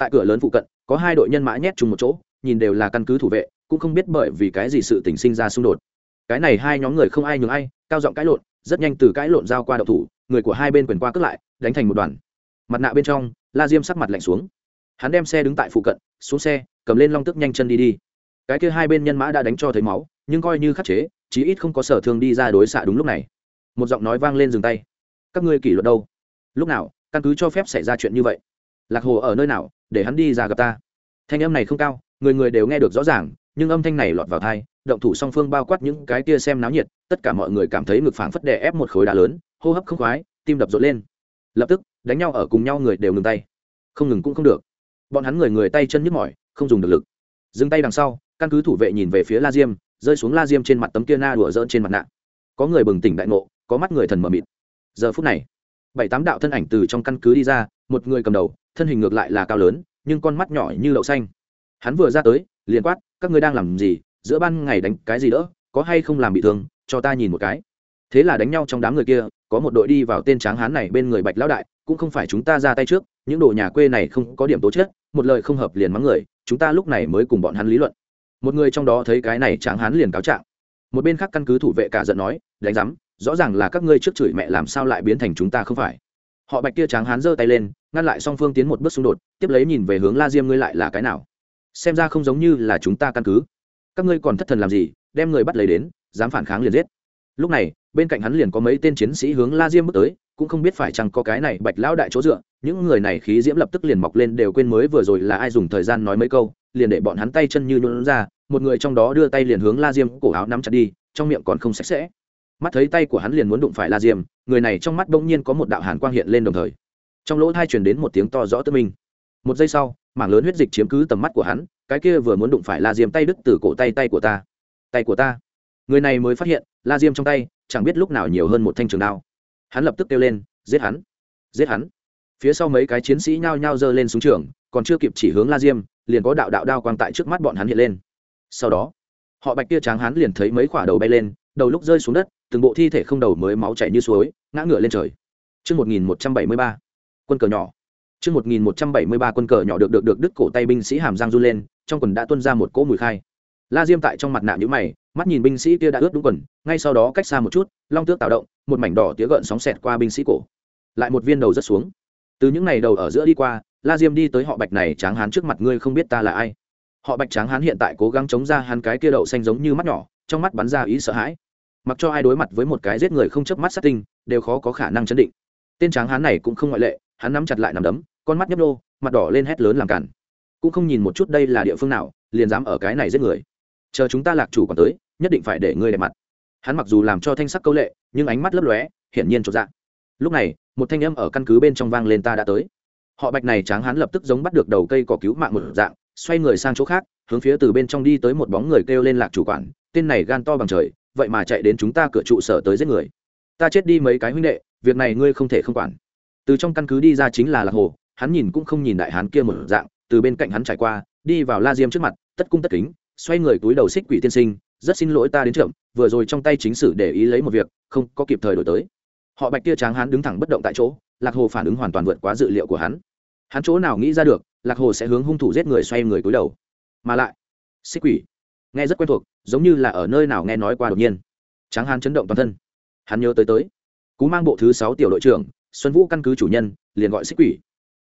tại cửa lớn phụ cận, có hai đội nhân mã nhét chung một chỗ, nhìn đều là căn cứ thủ vệ, cũng không biết bởi vì cái gì sự tình sinh ra xung đột. Cái này hai nhóm người không ai nhường ai, cao giọng cãi lộn, rất nhanh từ cãi lộn giao qua đậu thủ, người của hai bên quyền qua cướp lại, đánh thành một đoàn mặt nạ bên trong, la diêm sắc mặt lạnh xuống. Hắn đem xe đứng tại phụ cận, xuống xe, cầm lên long tức nhanh chân đi đi. Cái kia hai bên nhân mã đã đánh cho thấy máu, nhưng coi như khắc chế, chí ít không có sở thương đi ra đối xạ đúng lúc này. Một giọng nói vang lên dừng tay. Các ngươi kỷ luật đâu? Lúc nào, căn cứ cho phép xảy ra chuyện như vậy? Lạc hồ ở nơi nào, để hắn đi ra gặp ta? Thanh âm này không cao, người người đều nghe được rõ ràng, nhưng âm thanh này lọt vào thai động thủ song phương bao quát những cái kia xem náo nhiệt, tất cả mọi người cảm thấy ngực phảng phất đè ép một khối đá lớn, hô hấp không khoái, tim đập rộn lên lập tức đánh nhau ở cùng nhau người đều ngừng tay. Không ngừng cũng không được. Bọn hắn người người tay chân nhức mỏi, không dùng được lực. Dừng tay đằng sau, căn cứ thủ vệ nhìn về phía la diêm, rơi xuống la diêm trên mặt tấm kia na đùa dỡn trên mặt nạ. Có người bừng tỉnh đại ngộ, có mắt người thần mờ mịt. Giờ phút này, bảy tám đạo thân ảnh từ trong căn cứ đi ra, một người cầm đầu, thân hình ngược lại là cao lớn, nhưng con mắt nhỏ như lậu xanh. Hắn vừa ra tới, liền quát, các ngươi đang làm gì? Giữa ban ngày đánh cái gì đỡ? Có hay không làm bị thương? Cho ta nhìn một cái. Thế là đánh nhau trong đám người kia có một đội đi vào tên tráng hán này bên người bạch lão đại, cũng không phải chúng ta ra tay trước, những đồ nhà quê này không có điểm tố chất, một lời không hợp liền mắng người, chúng ta lúc này mới cùng bọn hắn lý luận. Một người trong đó thấy cái này tráng hán liền cáo trạng. Một bên khác căn cứ thủ vệ cả giận nói, đánh giám, rõ ràng là các ngươi trước chửi mẹ làm sao lại biến thành chúng ta không phải. Họ bạch kia tráng hán giơ tay lên, ngăn lại song phương tiến một bước xung đột, tiếp lấy nhìn về hướng la diêm, ngươi lại là cái nào? Xem ra không giống như là chúng ta căn cứ. Các ngươi còn thất thần làm gì, đem người bắt lấy đến, dám phản kháng liền giết lúc này, bên cạnh hắn liền có mấy tên chiến sĩ hướng la diêm bước tới, cũng không biết phải chăng có cái này bạch lão đại chỗ dựa, những người này khí diễm lập tức liền mọc lên đều quên mới vừa rồi là ai dùng thời gian nói mấy câu, liền để bọn hắn tay chân như nhuận ra, một người trong đó đưa tay liền hướng la diêm cổ áo nắm chặt đi, trong miệng còn không sạch sẽ. Mắt thấy tay của hắn liền muốn đụng phải la diêm, người này trong mắt bỗng nhiên có một đạo hàn quang hiện lên đồng thời. Trong lỗ thai truyền đến một tiếng to rõ tức minh một giây sau, mảng lớn huyết dịch chiếm cứ tầm mắt của hắn, cái kia vừa muốn đụng phải la diêm tay đứt từ cổ tay tay của ta. Tay của ta người này mới phát hiện la diêm trong tay chẳng biết lúc nào nhiều hơn một thanh trường đao. Hắn lập tức kêu lên giết hắn! Giết hắn! Phía sau mấy cái chiến sĩ nhao nhao giơ lên súng trường còn chưa kịp chỉ hướng la diêm liền có đạo đạo đao quang tại trước mắt bọn hắn hiện lên. Sau đó họ bạch kia tráng hắn liền thấy mấy quả đầu bay lên đầu lúc rơi xuống đất từng bộ thi thể không đầu mới máu chảy như suối ngã ngựa lên trời. Trước 1173, quân cờ nhỏ. Trước 1173 quân cờ nhỏ được được được đứt cổ tay binh sĩ hàm giang run lên, trong quần đã tuôn ra một cỗ mùi khai. La Diêm tại trong mặt nạ nhíu mày, mắt nhìn binh sĩ kia đã ướt đúng quần, ngay sau đó cách xa một chút, long tước tạo động, một mảnh đỏ tía gợn sóng xẹt qua binh sĩ cổ. Lại một viên đầu rất xuống. Từ những này đầu ở giữa đi qua, La Diêm đi tới họ Bạch này tráng hán trước mặt ngươi không biết ta là ai. Họ Bạch tráng hán hiện tại cố gắng chống ra hắn cái kia đậu xanh giống như mắt nhỏ, trong mắt bắn ra ý sợ hãi. Mặc cho ai đối mặt với một cái giết người không chớp mắt sát tinh, đều khó có khả năng chấn định. Tên tráng hán này cũng không ngoại lệ, hắn nắm chặt lại nằm đấm, con mắt nhấp nô, mặt đỏ lên hét lớn làm cản cũng không nhìn một chút đây là địa phương nào liền dám ở cái này giết người chờ chúng ta lạc chủ còn tới, nhất định phải để ngươi đẹp mặt. Hắn mặc dù làm cho thanh sắc câu lệ, nhưng ánh mắt lấp lóe, hiển nhiên chột dạng. lúc này, một thanh âm ở căn cứ bên trong vang lên ta đã tới. Họ bạch này tráng hắn lập tức giống bắt được đầu cây cỏ cứu mạng một dạng, xoay người sang chỗ khác, hướng phía từ bên trong đi tới một bóng người kêu lên lạc chủ quản, tên này gan to bằng trời, vậy mà chạy đến chúng ta cửa trụ sở tới giết người. Ta chết đi mấy cái huynh đệ, việc này ngươi không thể không quản. Từ trong căn cứ đi ra chính là lạc hồ, hắn nhìn cũng không nhìn đại hán kia một dạng, từ bên cạnh hắn trải qua, đi vào la diêm trước mặt, tất cung tất kính xoay người túi đầu xích quỷ tiên sinh, rất xin lỗi ta đến trưởng vừa rồi trong tay chính sử để ý lấy một việc, không có kịp thời đổi tới. Họ bạch kia tráng hắn đứng thẳng bất động tại chỗ, lạc hồ phản ứng hoàn toàn vượt quá dự liệu của hắn. Hắn chỗ nào nghĩ ra được, lạc hồ sẽ hướng hung thủ giết người xoay người túi đầu. Mà lại, xích quỷ, nghe rất quen thuộc, giống như là ở nơi nào nghe nói qua đột nhiên. Tráng hán chấn động toàn thân. Hắn nhớ tới tới, cú mang bộ thứ sáu tiểu đội trưởng, xuân vũ căn cứ chủ nhân, liền gọi xích quỷ.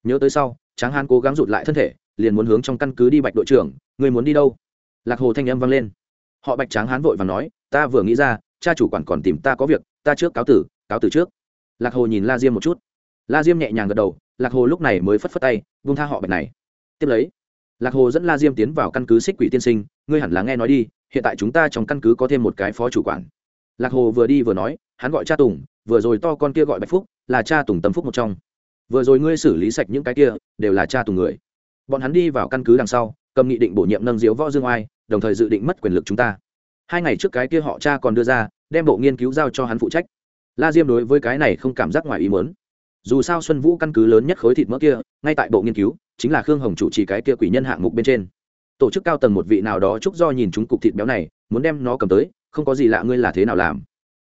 Nhớ tới sau, tráng hán cố gắng rụt lại thân thể, liền muốn hướng trong căn cứ đi bạch đội trưởng người muốn đi đâu? Lạc hồ thanh âm vang lên. Họ bạch tráng hán vội và nói, ta vừa nghĩ ra, cha chủ quản còn tìm ta có việc, ta trước cáo tử cáo tử trước. Lạc hồ nhìn la diêm một chút. La diêm nhẹ nhàng gật đầu, lạc hồ lúc này mới phất phất tay vung tha họ bạch này. Tiếp lấy. Lạc hồ dẫn la diêm tiến vào căn cứ xích quỷ tiên sinh, ngươi hẳn là nghe nói đi, hiện tại chúng ta trong căn cứ có thêm một cái phó chủ quản. Lạc hồ vừa đi vừa nói, hắn gọi cha tùng, vừa rồi to con kia gọi bạch phúc, là cha tùng tâm phúc một trong. Vừa rồi ngươi xử lý sạch những cái kia, đều là cha tùng người. Bọn hắn đi vào căn cứ đằng sau, cầm nghị định bổ nhiệm nâng diếu võ dương oai đồng thời dự định mất quyền lực chúng ta. Hai ngày trước cái kia họ cha còn đưa ra, đem bộ nghiên cứu giao cho hắn phụ trách. La diêm đối với cái này không cảm giác ngoài ý muốn. dù sao xuân vũ căn cứ lớn nhất khối thịt mỡ kia, ngay tại bộ nghiên cứu, chính là khương hồng chủ trì cái kia quỷ nhân hạng mục bên trên. Tổ chức cao tầng một vị nào đó chúc do nhìn chúng cục thịt béo này, muốn đem nó cầm tới, không có gì lạ ngươi là thế nào làm?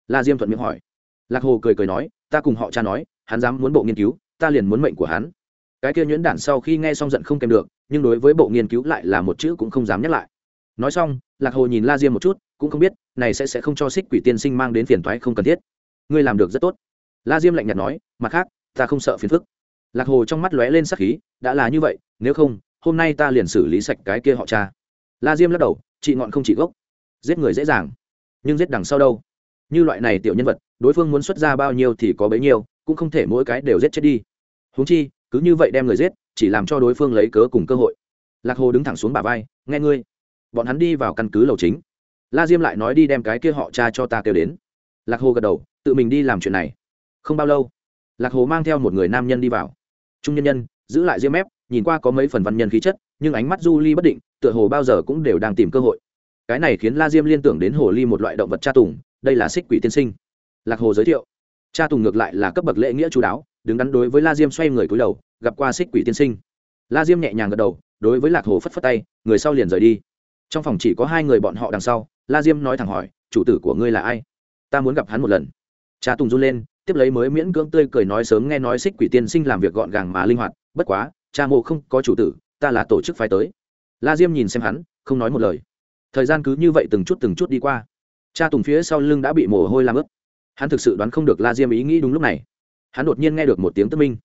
La diêm thuận miệng hỏi. Lạc hồ cười cười nói, ta cùng họ cha nói, hắn dám muốn bộ nghiên cứu, ta liền muốn mệnh của hắn. Cái kia nhuyễn đản sau khi nghe xong giận không kèm được, nhưng đối với bộ nghiên cứu lại là một chữ cũng không dám nhắc lại nói xong, lạc hồ nhìn la diêm một chút, cũng không biết, này sẽ sẽ không cho xích quỷ tiên sinh mang đến phiền toái không cần thiết. Ngươi làm được rất tốt. La diêm lạnh nhạt nói, mặt khác, ta không sợ phiền phức. Lạc hồ trong mắt lóe lên sắc khí, đã là như vậy, nếu không, hôm nay ta liền xử lý sạch cái kia họ cha. La diêm lắc đầu trị ngọn không trị gốc. Giết người dễ dàng, nhưng giết đằng sau đâu? Như loại này tiểu nhân vật, đối phương muốn xuất ra bao nhiêu thì có bấy nhiêu, cũng không thể mỗi cái đều giết chết đi. Huống chi, cứ như vậy đem người giết, chỉ làm cho đối phương lấy cớ cùng cơ hội. Lạc hồ đứng thẳng xuống bà vai, nghe ngươi bọn hắn đi vào căn cứ lầu chính. La diêm lại nói đi đem cái kia họ cha cho ta kêu đến. Lạc hồ gật đầu, tự mình đi làm chuyện này. Không bao lâu, lạc hồ mang theo một người nam nhân đi vào. Trung nhân nhân, giữ lại diêm mép, nhìn qua có mấy phần văn nhân khí chất, nhưng ánh mắt du ly bất định, tựa hồ bao giờ cũng đều đang tìm cơ hội. Cái này khiến la diêm liên tưởng đến hồ ly một loại động vật cha tùng, đây là xích quỷ tiên sinh. Lạc hồ giới thiệu, cha tùng ngược lại là cấp bậc lễ nghĩa chú đáo, đứng đắn đối với la diêm xoay người cúi đầu, gặp qua xích quỷ tiên sinh. La diêm nhẹ nhàng gật đầu, đối với lạc hồ phất phất tay, người sau liền rời đi trong phòng chỉ có hai người bọn họ đằng sau, la diêm nói thẳng hỏi, chủ tử của ngươi là ai? Ta muốn gặp hắn một lần. Cha tùng run lên, tiếp lấy mới miễn cưỡng tươi cười nói sớm nghe nói xích quỷ tiên sinh làm việc gọn gàng mà linh hoạt, bất quá, cha mộ không có chủ tử, ta là tổ chức phái tới. La diêm nhìn xem hắn, không nói một lời. Thời gian cứ như vậy từng chút từng chút đi qua. Cha tùng phía sau lưng đã bị mồ hôi làm ướt. Hắn thực sự đoán không được la diêm ý nghĩ đúng lúc này. Hắn đột nhiên nghe được một tiếng tức minh.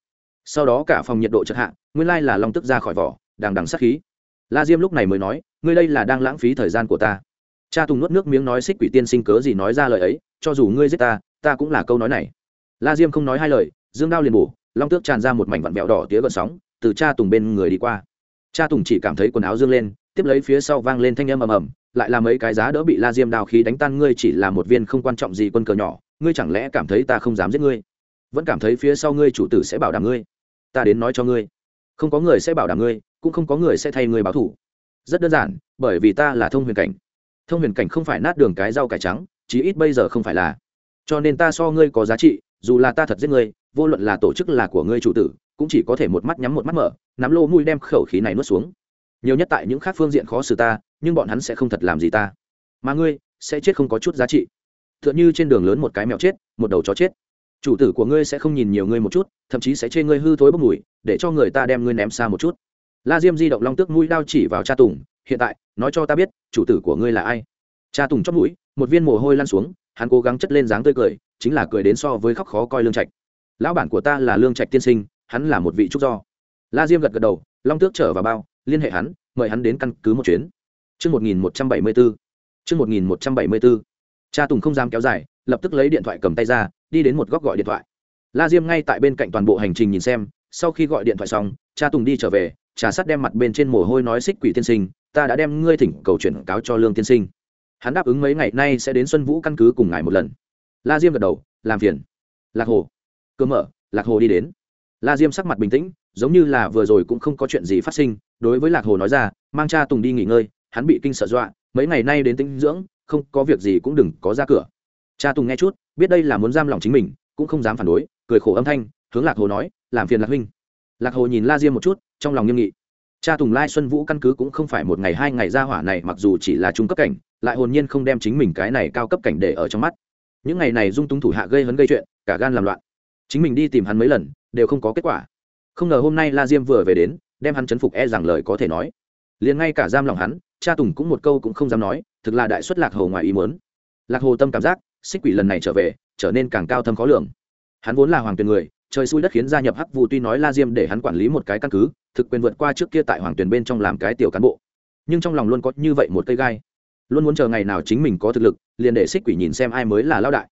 Sau đó cả phòng nhiệt độ chật hạ, nguyên lai là long tức ra khỏi vỏ, đằng đằng sát khí. La diêm lúc này mới nói ngươi đây là đang lãng phí thời gian của ta. Cha tùng nuốt nước miếng nói xích quỷ tiên sinh cớ gì nói ra lời ấy, cho dù ngươi giết ta ta cũng là câu nói này. La diêm không nói hai lời, dương đao liền bổ, long tước tràn ra một mảnh vặn vẹo đỏ tía gần sóng, từ cha tùng bên người đi qua. Cha tùng chỉ cảm thấy quần áo dương lên, tiếp lấy phía sau vang lên thanh âm ầm ầm, lại là mấy cái giá đỡ bị la diêm đào khí đánh tan, ngươi chỉ là một viên không quan trọng gì quân cờ nhỏ, ngươi chẳng lẽ cảm thấy ta không dám giết ngươi? Vẫn cảm thấy phía sau ngươi chủ tử sẽ bảo đảm ngươi. Ta đến nói cho ngươi. Không có người sẽ bảo đảm ngươi, cũng không có người sẽ thay ngươi báo thủ rất đơn giản, bởi vì ta là thông huyền cảnh. Thông huyền cảnh không phải nát đường cái rau cải trắng, chí ít bây giờ không phải là. Cho nên ta so ngươi có giá trị, dù là ta thật giết ngươi, vô luận là tổ chức là của ngươi chủ tử, cũng chỉ có thể một mắt nhắm một mắt mở, nắm lô mùi đem khẩu khí này nuốt xuống. Nhiều nhất tại những khác phương diện khó xử ta, nhưng bọn hắn sẽ không thật làm gì ta. Mà ngươi sẽ chết không có chút giá trị. T h ư ợ n như trên đường lớn một cái mèo chết, một đầu chó chết. Chủ tử của ngươi sẽ không nhìn nhiều ngươi một chút, thậm chí sẽ chê ngươi hư thối bốc mùi, để cho người ta đem ngươi ném xa một chút la diêm di động long tước mũi đao chỉ vào cha tùng hiện tại nói cho ta biết chủ tử của ngươi là ai cha tùng chót mũi một viên mồ hôi lan xuống hắn cố gắng chất lên dáng tươi cười chính là cười đến so với khóc khó coi lương trạch lão bản của ta là lương trạch tiên sinh hắn là một vị trúc do la diêm gật gật đầu long tước trở vào bao liên hệ hắn mời hắn đến căn cứ một chuyến Trước 1174. Trước 1174. Cha Tùng không dám kéo dài, lập tức lấy điện thoại cầm tay ra, đi đến một góc gọi điện thoại. La Diêm ngay tại bên cạnh toàn bộ hành trình nhìn xem, sau khi gọi điện thoại xong, cha Tùng đi trở về, trà sắt đem mặt bên trên mồ hôi nói xích quỷ tiên sinh, ta đã đem ngươi thỉnh cầu chuyển cáo cho lương tiên sinh. Hắn đáp ứng mấy ngày nay sẽ đến xuân vũ căn cứ cùng ngài một lần. La diêm gật đầu làm phiền. Lạc hồ. Cơ mở lạc hồ đi đến. La diêm sắc mặt bình tĩnh giống như là vừa rồi cũng không có chuyện gì phát sinh đối với lạc hồ nói ra mang cha tùng đi nghỉ ngơi hắn bị kinh sợ dọa mấy ngày nay đến tinh dưỡng không có việc gì cũng đừng có ra cửa. Cha tùng nghe chút biết đây là muốn giam lòng chính mình cũng không dám phản đối cười khổ âm thanh hướng lạc hồ nói làm phiền lạc huynh. Lạc hồ nhìn la diêm một chút trong lòng nghiêm nghị. Cha tùng lai xuân vũ căn cứ cũng không phải một ngày hai ngày ra hỏa này, mặc dù chỉ là trung cấp cảnh, lại hồn nhiên không đem chính mình cái này cao cấp cảnh để ở trong mắt. Những ngày này dung túng thủ hạ gây hấn gây chuyện, cả gan làm loạn. Chính mình đi tìm hắn mấy lần, đều không có kết quả. Không ngờ hôm nay la diêm vừa về đến, đem hắn chấn phục e rằng lời có thể nói. Liền ngay cả giam lòng hắn, cha tùng cũng một câu cũng không dám nói, thực là đại xuất lạc hồ ngoài ý muốn. Lạc hồ tâm cảm giác, xích quỷ lần này trở về, trở nên càng cao thâm khó lường. Hắn vốn là hoàng tuyền người trời xui đất khiến gia nhập hắc vụ tuy nói la diêm để hắn quản lý một cái căn cứ, thực quyền vượt qua trước kia tại hoàng tuyền bên trong làm cái tiểu cán bộ. Nhưng trong lòng luôn có như vậy một cây gai. Luôn muốn chờ ngày nào chính mình có thực lực, liền để xích quỷ nhìn xem ai mới là lao đại.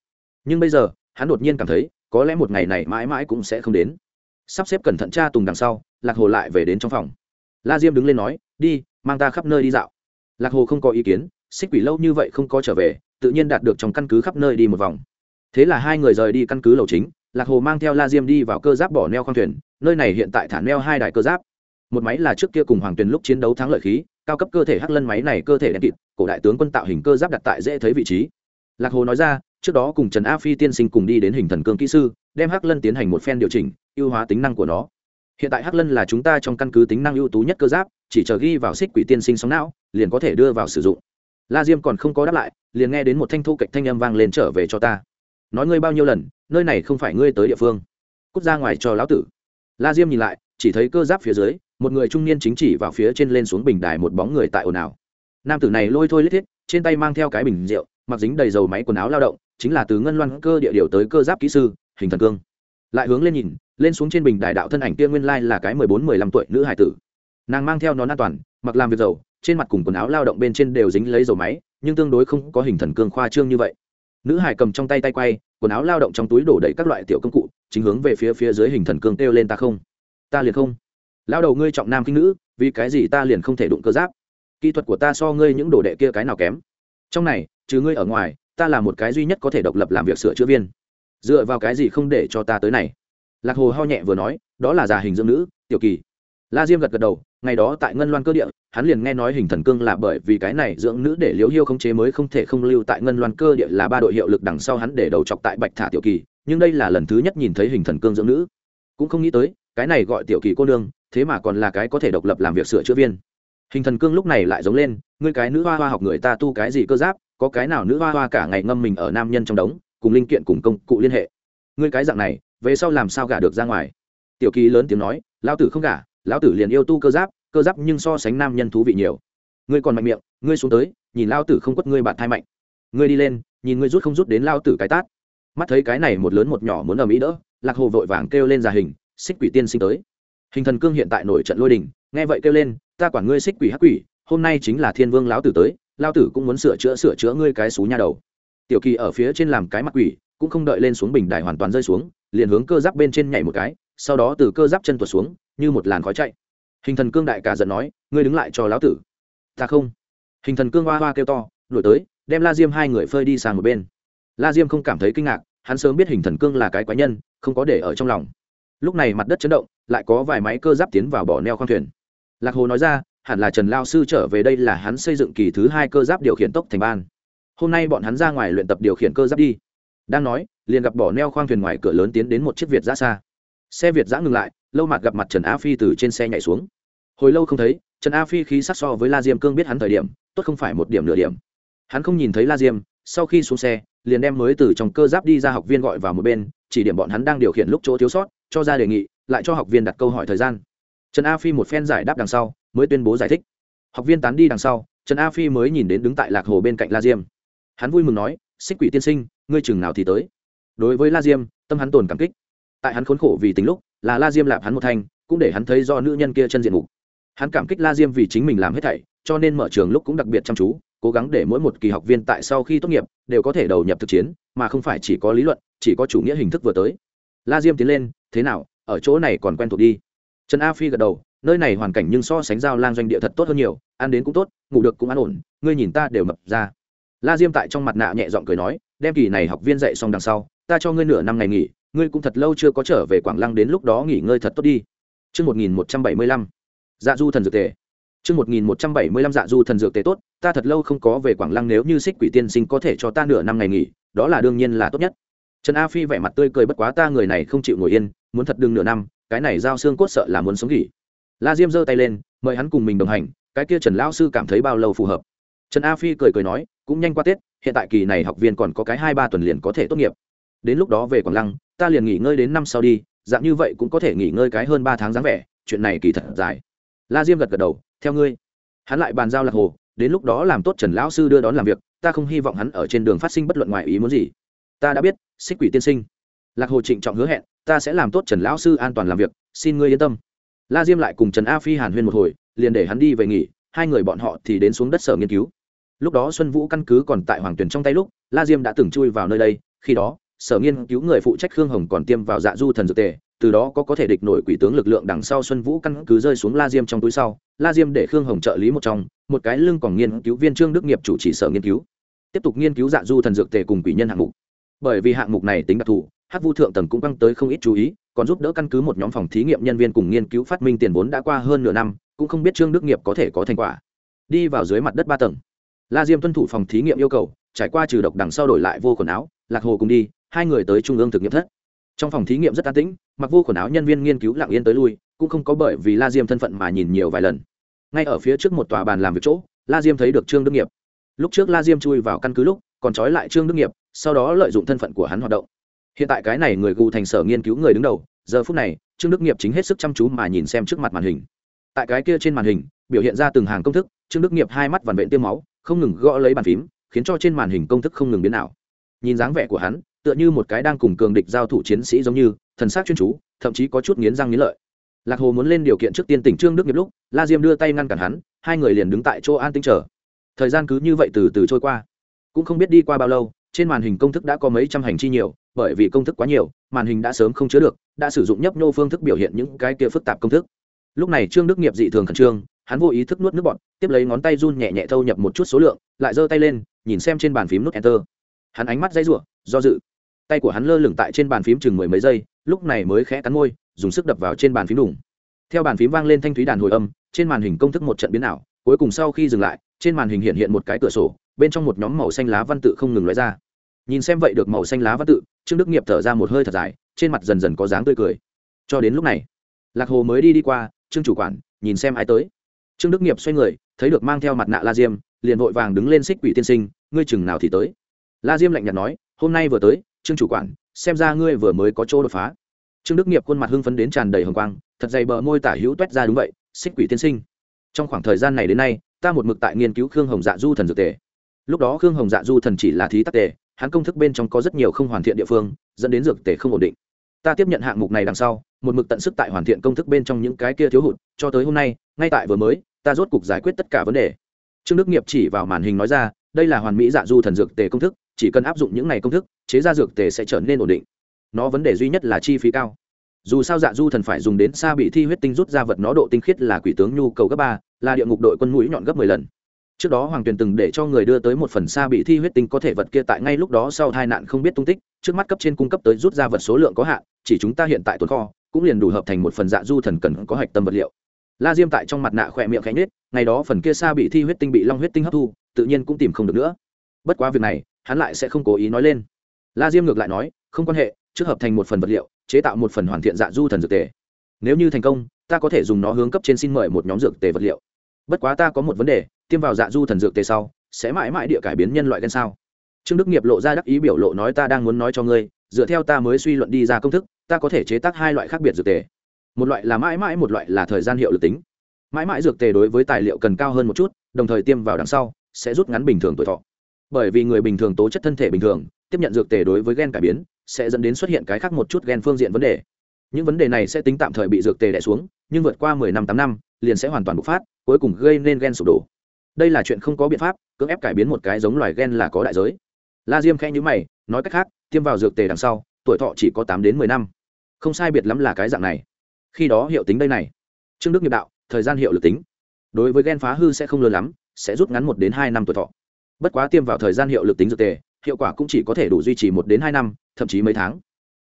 Nhưng bây giờ, hắn đột nhiên cảm thấy, có lẽ một ngày này mãi mãi cũng sẽ không đến. Sắp xếp cẩn thận cha tùng đằng sau, lạc hồ lại về đến trong phòng. La diêm đứng lên nói, đi, mang ta khắp nơi đi dạo. Lạc hồ không có ý kiến, xích quỷ lâu như vậy không có trở về, tự nhiên đạt được trong căn cứ khắp nơi đi một vòng. Thế là hai người rời đi căn cứ lầu chính lạc hồ mang theo la diêm đi vào cơ giáp bỏ neo khoang thuyền, nơi này hiện tại thả neo hai đài cơ giáp. Một máy là trước kia cùng hoàng tuyền lúc chiến đấu thắng lợi khí, cao cấp cơ thể hắc lân máy này cơ thể đen kịt, cổ đại tướng quân tạo hình cơ giáp đặt tại dễ thấy vị trí. Lạc hồ nói ra, trước đó cùng trần a phi tiên sinh cùng đi đến hình thần cương kỹ sư, đem hắc lân tiến hành một phen điều chỉnh, ưu hóa tính năng của nó. Hiện tại hắc lân là chúng ta trong căn cứ tính năng ưu tú nhất cơ giáp, chỉ chờ ghi vào xích quỷ tiên sinh sóng não, liền có thể đưa vào sử dụng. La diêm còn không có đáp lại, liền nghe đến một thanh thu cạnh thanh âm vang lên trở về cho ta nói ngươi bao nhiêu lần, nơi này không phải ngươi tới địa phương. Cút ra ngoài cho lão tử. La diêm nhìn lại, chỉ thấy cơ giáp phía dưới, một người trung niên chính chỉ vào phía trên lên xuống bình đài một bóng người tại ồn ào. Nam tử này lôi thôi lết thiết, trên tay mang theo cái bình rượu, mặc dính đầy dầu máy quần áo lao động, chính là từ ngân loan cơ địa điều tới cơ giáp kỹ sư, hình thần cương. Lại hướng lên nhìn, lên xuống trên bình đài đạo thân ảnh kia nguyên lai là cái mười bốn, mười lăm tuổi nữ hải tử. Nàng mang theo nón an toàn, mặc làm việc dầu, trên mặt cùng quần áo lao động bên trên đều dính lấy dầu máy, nhưng tương đối không có hình thần cương khoa trương như vậy nữ hải cầm trong tay tay quay, quần áo lao động trong túi đổ đầy các loại tiểu công cụ, chính hướng về phía phía dưới hình thần cương kêu lên, ta không, ta liền không. Lao đầu ngươi trọng nam kinh nữ, vì cái gì ta liền không thể đụng cơ giáp? Kỹ thuật của ta so ngươi những đồ đệ kia cái nào kém? Trong này, trừ ngươi ở ngoài, ta là một cái duy nhất có thể độc lập làm việc sửa chữa viên. Dựa vào cái gì không để cho ta tới này? Lạc hồ ho nhẹ vừa nói, đó là già hình dưỡng nữ, tiểu kỳ la diêm gật gật đầu, ngày đó tại ngân loan cơ địa, hắn liền nghe nói hình thần cương là bởi vì cái này dưỡng nữ để liễu hiêu không chế mới không thể không lưu tại ngân loan cơ địa là ba đội hiệu lực đằng sau hắn để đầu chọc tại bạch thả tiểu kỳ, nhưng đây là lần thứ nhất nhìn thấy hình thần cương dưỡng nữ. Cũng không nghĩ tới, cái này gọi tiểu kỳ cô nương, thế mà còn là cái có thể độc lập làm việc sửa chữa viên. Hình thần cương lúc này lại giống lên, ngươi cái nữ hoa hoa học người ta tu cái gì cơ giáp, có cái nào nữ hoa hoa cả ngày ngâm mình ở nam nhân trong đống, cùng linh kiện cùng công cụ liên hệ. Ngươi cái dạng này, về sau làm sao gả được ra ngoài? Tiểu kỳ lớn tiếng nói, lão tử không gả lão tử liền yêu tu cơ giáp cơ giáp nhưng so sánh nam nhân thú vị nhiều. Ngươi còn mạnh miệng, ngươi xuống tới, nhìn lao tử không quất ngươi bạn thai mạnh. Ngươi đi lên, nhìn ngươi rút không rút đến lao tử cái tát. Mắt thấy cái này một lớn một nhỏ muốn ở mỹ đỡ, lạc hồ vội vàng kêu lên giả hình, xích quỷ tiên sinh tới. Hình thần cương hiện tại nổi trận lôi đình, nghe vậy kêu lên, ta quản ngươi xích quỷ hắc quỷ, hôm nay chính là thiên vương lão tử tới lao tử cũng muốn sửa chữa sửa chữa ngươi cái xú nhà đầu. Tiểu kỳ ở phía trên làm cái mặt quỷ, cũng không đợi lên xuống bình đài hoàn toàn rơi xuống, liền hướng cơ giáp bên trên nhảy một cái, sau đó từ cơ giáp chân tuột xuống như một làn khói chạy. Hình thần cương đại cả giận nói, ngươi đứng lại cho lão tử. Ta không. Hình thần cương hoa hoa kêu to, đuổi tới, đem la diêm hai người phơi đi sang một bên. La diêm không cảm thấy kinh ngạc, hắn sớm biết hình thần cương là cái quái nhân, không có để ở trong lòng. Lúc này mặt đất chấn động, lại có vài máy cơ giáp tiến vào bỏ neo khoang thuyền. Lạc hồ nói ra, hẳn là trần lao sư trở về đây là hắn xây dựng kỳ thứ hai cơ giáp điều khiển tốc thành ban. Hôm nay bọn hắn ra ngoài luyện tập điều khiển cơ giáp đi. Đang nói, liền gặp bỏ neo khoang thuyền ngoài cửa lớn tiến đến một chiếc việt giã xa. Xe việt giã ngừng lại lâu mặt gặp mặt trần a phi từ trên xe nhảy xuống hồi lâu không thấy trần a phi khí sắc so với la diêm cương biết hắn thời điểm tốt không phải một điểm nửa điểm hắn không nhìn thấy la diêm sau khi xuống xe liền đem mới từ trong cơ giáp đi ra học viên gọi vào một bên chỉ điểm bọn hắn đang điều khiển lúc chỗ thiếu sót cho ra đề nghị lại cho học viên đặt câu hỏi thời gian trần a phi một phen giải đáp đằng sau mới tuyên bố giải thích học viên tán đi đằng sau trần a phi mới nhìn đến đứng tại lạc hồ bên cạnh la diêm hắn vui mừng nói xích quỷ tiên sinh ngươi chừng nào thì tới đối với la diêm tâm hắn tồn cảm kích tại hắn khốn khổ vì tính lúc là la diêm lạp hắn một thanh, cũng để hắn thấy do nữ nhân kia chân diện mục. Hắn cảm kích la diêm vì chính mình làm hết thảy, cho nên mở trường lúc cũng đặc biệt chăm chú, cố gắng để mỗi một kỳ học viên tại sau khi tốt nghiệp, đều có thể đầu nhập thực chiến, mà không phải chỉ có lý luận, chỉ có chủ nghĩa hình thức vừa tới. La diêm tiến lên, thế nào, ở chỗ này còn quen thuộc đi? Trần a phi gật đầu, nơi này hoàn cảnh nhưng so sánh giao lang doanh địa thật tốt hơn nhiều, ăn đến cũng tốt, ngủ được cũng an ổn, ngươi nhìn ta đều mập ra. La diêm tại trong mặt nạ nhẹ giọng cười nói đem kỳ này học viên dạy xong đằng sau ta cho ngươi nửa năm ngày nghỉ ngươi cũng thật lâu chưa có trở về quảng lăng đến lúc đó nghỉ ngơi thật tốt đi Trước 1175, dạ du thần dược tề. Trước 1175 dạ du thần dược tề tốt, ta thật lâu không có về Quảng Lăng nếu như Xích Quỷ Tiên Sinh có thể cho ta nửa năm ngày nghỉ, đó là đương nhiên là tốt nhất. Trần A Phi vẻ mặt tươi cười bất quá ta người này không chịu ngồi yên, muốn thật đừng nửa năm, cái này giao xương cốt sợ là muốn sống nghỉ. La Diêm giơ tay lên, mời hắn cùng mình đồng hành, cái kia Trần lão sư cảm thấy bao lâu phù hợp. Trần A Phi cười cười nói, cũng nhanh qua Tết, hiện tại kỳ này học viên còn có cái hai ba tuần liền có thể tốt nghiệp. Đến lúc đó về Quảng Lăng, ta liền nghỉ ngơi đến năm sau đi, dạng như vậy cũng có thể nghỉ ngơi cái hơn ba tháng dáng vẻ, chuyện này kỳ thật dài. La Diêm gật gật đầu, theo ngươi. Hắn lại bàn giao Lạc Hồ, đến lúc đó làm tốt Trần lão sư đưa đón làm việc, ta không hy vọng hắn ở trên đường phát sinh bất luận ngoài ý muốn gì. Ta đã biết, Xích Quỷ tiên sinh. Lạc Hồ trịnh trọng hứa hẹn, ta sẽ làm tốt Trần lão sư an toàn làm việc, xin ngươi yên tâm. La Diêm lại cùng Trần A Phi Hàn Huyên một hồi, liền để hắn đi về nghỉ, hai người bọn họ thì đến xuống đất sở nghiên cứu lúc đó xuân vũ căn cứ còn tại hoàng tuyền trong tay lúc, la diêm đã từng chui vào nơi đây, khi đó, sở nghiên cứu người phụ trách khương hồng còn tiêm vào dạ du thần dược tề, từ đó có có thể địch nổi quỷ tướng lực lượng đằng sau xuân vũ căn cứ rơi xuống la diêm trong túi sau. La diêm để khương hồng trợ lý một trong, một cái lưng còn nghiên cứu viên trương đức nghiệp chủ trì sở nghiên cứu. Tiếp tục nghiên cứu dạ du thần dược tề cùng quỷ nhân hạng mục. Bởi vì hạng mục này tính đặc thù hát vu thượng tầng cũng căng tới không ít chú ý, còn giúp đỡ căn cứ một nhóm phòng thí nghiệm nhân viên cùng nghiên cứu phát minh tiền vốn đã qua hơn nửa năm, cũng không biết trương đức nghiệp có thể có thành quả. Đi vào dưới mặt đất ba tầng la diêm tuân thủ phòng thí nghiệm yêu cầu, trải qua trừ độc đằng sau đổi lại vô quần áo, lạc hồ cùng đi, hai người tới trung ương thực nghiệm thất. Trong phòng thí nghiệm rất an tĩnh, mặc vô quần áo nhân viên nghiên cứu lặng yên tới lui, cũng không có bởi vì la diêm thân phận mà nhìn nhiều vài lần. Ngay ở phía trước một tòa bàn làm việc chỗ, la diêm thấy được trương đức nghiệp. Lúc trước la diêm chui vào căn cứ lúc, còn trói lại trương đức nghiệp, sau đó lợi dụng thân phận của hắn hoạt động. Hiện tại cái này người gù thành sở nghiên cứu người đứng đầu, giờ phút này, trương đức nghiệp chính hết sức chăm chú mà nhìn xem trước mặt màn hình. Tại cái kia trên màn hình, biểu hiện ra từng hàng công thức, trương đức nghiệp hai mắt vằn vện tiêm máu không ngừng gõ lấy bàn phím, khiến cho trên màn hình công thức không ngừng biến ảo. Nhìn dáng vẻ của hắn, tựa như một cái đang cùng cường địch giao thủ chiến sĩ giống như, thần sắc chuyên chú, thậm chí có chút nghiến răng nghiến lợi. Lạc hồ muốn lên điều kiện trước tiên tỉnh trương đức nghiệp lúc, la diêm đưa tay ngăn cản hắn, hai người liền đứng tại chỗ an tinh chờ. Thời gian cứ như vậy từ từ trôi qua. Cũng không biết đi qua bao lâu, trên màn hình công thức đã có mấy trăm hành chi nhiều, bởi vì công thức quá nhiều, màn hình đã sớm không chứa được, đã sử dụng nhấp nhô phương thức biểu hiện những cái kia phức tạp công thức. Lúc này trương đức nghiệp dị thường khẩn trương hắn vô ý thức nuốt nước bọt, tiếp lấy ngón tay run nhẹ nhẹ thâu nhập một chút số lượng, lại giơ tay lên, nhìn xem trên bàn phím nút enter. Hắn ánh mắt dãy rủa, do dự. Tay của hắn lơ lửng tại trên bàn phím chừng mười mấy giây, lúc này mới khẽ cắn môi, dùng sức đập vào trên bàn phím đủng theo bàn phím vang lên thanh thúy đàn hồi âm, trên màn hình công thức một trận biến ảo, cuối cùng sau khi dừng lại, trên màn hình hiện hiện một cái cửa sổ, bên trong một nhóm màu xanh lá văn tự không ngừng lóe ra. Nhìn xem vậy được màu xanh lá văn tự, trương đức nghiệp thở ra một hơi thật dài, trên mặt dần dần có dáng tươi cười. Cho đến lúc này, lạc hồ mới đi đi qua, trương chủ quản, nhìn xem ai tới trương đức nghiệp xoay người, thấy được mang theo mặt nạ la diêm, liền vội vàng đứng lên xích quỷ tiên sinh, ngươi chừng nào thì tới? La diêm lạnh nhạt nói, hôm nay vừa tới, trương chủ quản, xem ra ngươi vừa mới có chỗ đột phá. Trương đức nghiệp khuôn mặt hưng phấn đến tràn đầy hồng quang, thật dày bờ môi tả hữu t u é t ra đúng vậy, xích quỷ tiên sinh, trong khoảng thời gian này đến nay, ta một mực tại nghiên cứu khương hồng dạ du thần dược tề. Lúc đó khương hồng dạ du thần chỉ là thí tắc tề, hắn công thức bên trong có rất nhiều không hoàn thiện địa phương, dẫn đến dược tề không ổn định. Ta tiếp nhận hạng mục này đằng sau, một mực tận sức tại hoàn thiện công thức bên trong những cái kia thiếu hụt, cho tới hôm nay, ngay tại vừa mới ta rốt cục giải quyết tất cả vấn đề. Trương đức nghiệp chỉ vào màn hình nói ra, đây là hoàn mỹ dạ du thần dược tề công thức, chỉ cần áp dụng những này công thức, chế ra dược tề sẽ trở nên ổn định. Nó vấn đề duy nhất là chi phí cao. Dù sao dạ du thần phải dùng đến xa bị thi huyết tinh rút ra vật nó độ tinh khiết là quỷ tướng nhu cầu gấp ba, là địa ngục đội quân mũi nhọn gấp mười lần. Trước đó hoàng tuyền từng để cho người đưa tới một phần xa bị thi huyết tinh có thể vật kia tại ngay lúc đó sau hai nạn không biết tung tích, trước mắt cấp trên cung cấp tới rút ra vật số lượng có hạn, chỉ chúng ta hiện tại tồn kho, cũng liền đủ hợp thành một phần dạ du thần cần có hạch tâm vật liệu la diêm tại trong mặt nạ khỏe miệng khẽ nhết ngày đó phần kia xa bị thi huyết tinh bị long huyết tinh hấp thu, tự nhiên cũng tìm không được nữa. Bất quá việc này, hắn lại sẽ không cố ý nói lên. La diêm ngược lại nói, không quan hệ, trước hợp thành một phần vật liệu, chế tạo một phần hoàn thiện dạ du thần dược tề. Nếu như thành công, ta có thể dùng nó hướng cấp trên xin mời một nhóm dược tề vật liệu. Bất quá ta có một vấn đề, tiêm vào dạ du thần dược tề sau, sẽ mãi mãi địa cải biến nhân loại gen sao? Trương đức nghiệp lộ ra đắc ý biểu lộ nói, ta đang muốn nói cho ngươi, dựa theo ta mới suy luận đi ra công thức, ta có thể chế tác hai loại khác biệt dược tề một loại là mãi mãi một loại là thời gian hiệu lực tính. Mãi mãi dược tề đối với tài liệu cần cao hơn một chút, đồng thời tiêm vào đằng sau, sẽ rút ngắn bình thường tuổi thọ. Bởi vì người bình thường tố chất thân thể bình thường, tiếp nhận dược tề đối với gen cải biến, sẽ dẫn đến xuất hiện cái khác một chút gen phương diện vấn đề. Những vấn đề này sẽ tính tạm thời bị dược tề đẻ xuống, nhưng vượt qua mười năm, tám năm, liền sẽ hoàn toàn bộc phát, cuối cùng gây nên gen sụp đổ. Đây là chuyện không có biện pháp, cưỡng ép cải biến một cái giống loài gen là có đại giới. La diêm khẽ nhữ mày, nói cách khác, tiêm vào dược tề đằng sau, tuổi thọ chỉ có tám đến mười năm. Không sai biệt lắm là cái dạng này khi đó hiệu tính đây này. Trương đức nghiệp đạo, thời gian hiệu lực tính. Đối với ghen phá hư sẽ không lớn lắm, sẽ rút ngắn một đến hai năm tuổi thọ. Bất quá tiêm vào thời gian hiệu lực tính dược tề, hiệu quả cũng chỉ có thể đủ duy trì một đến hai năm, thậm chí mấy tháng.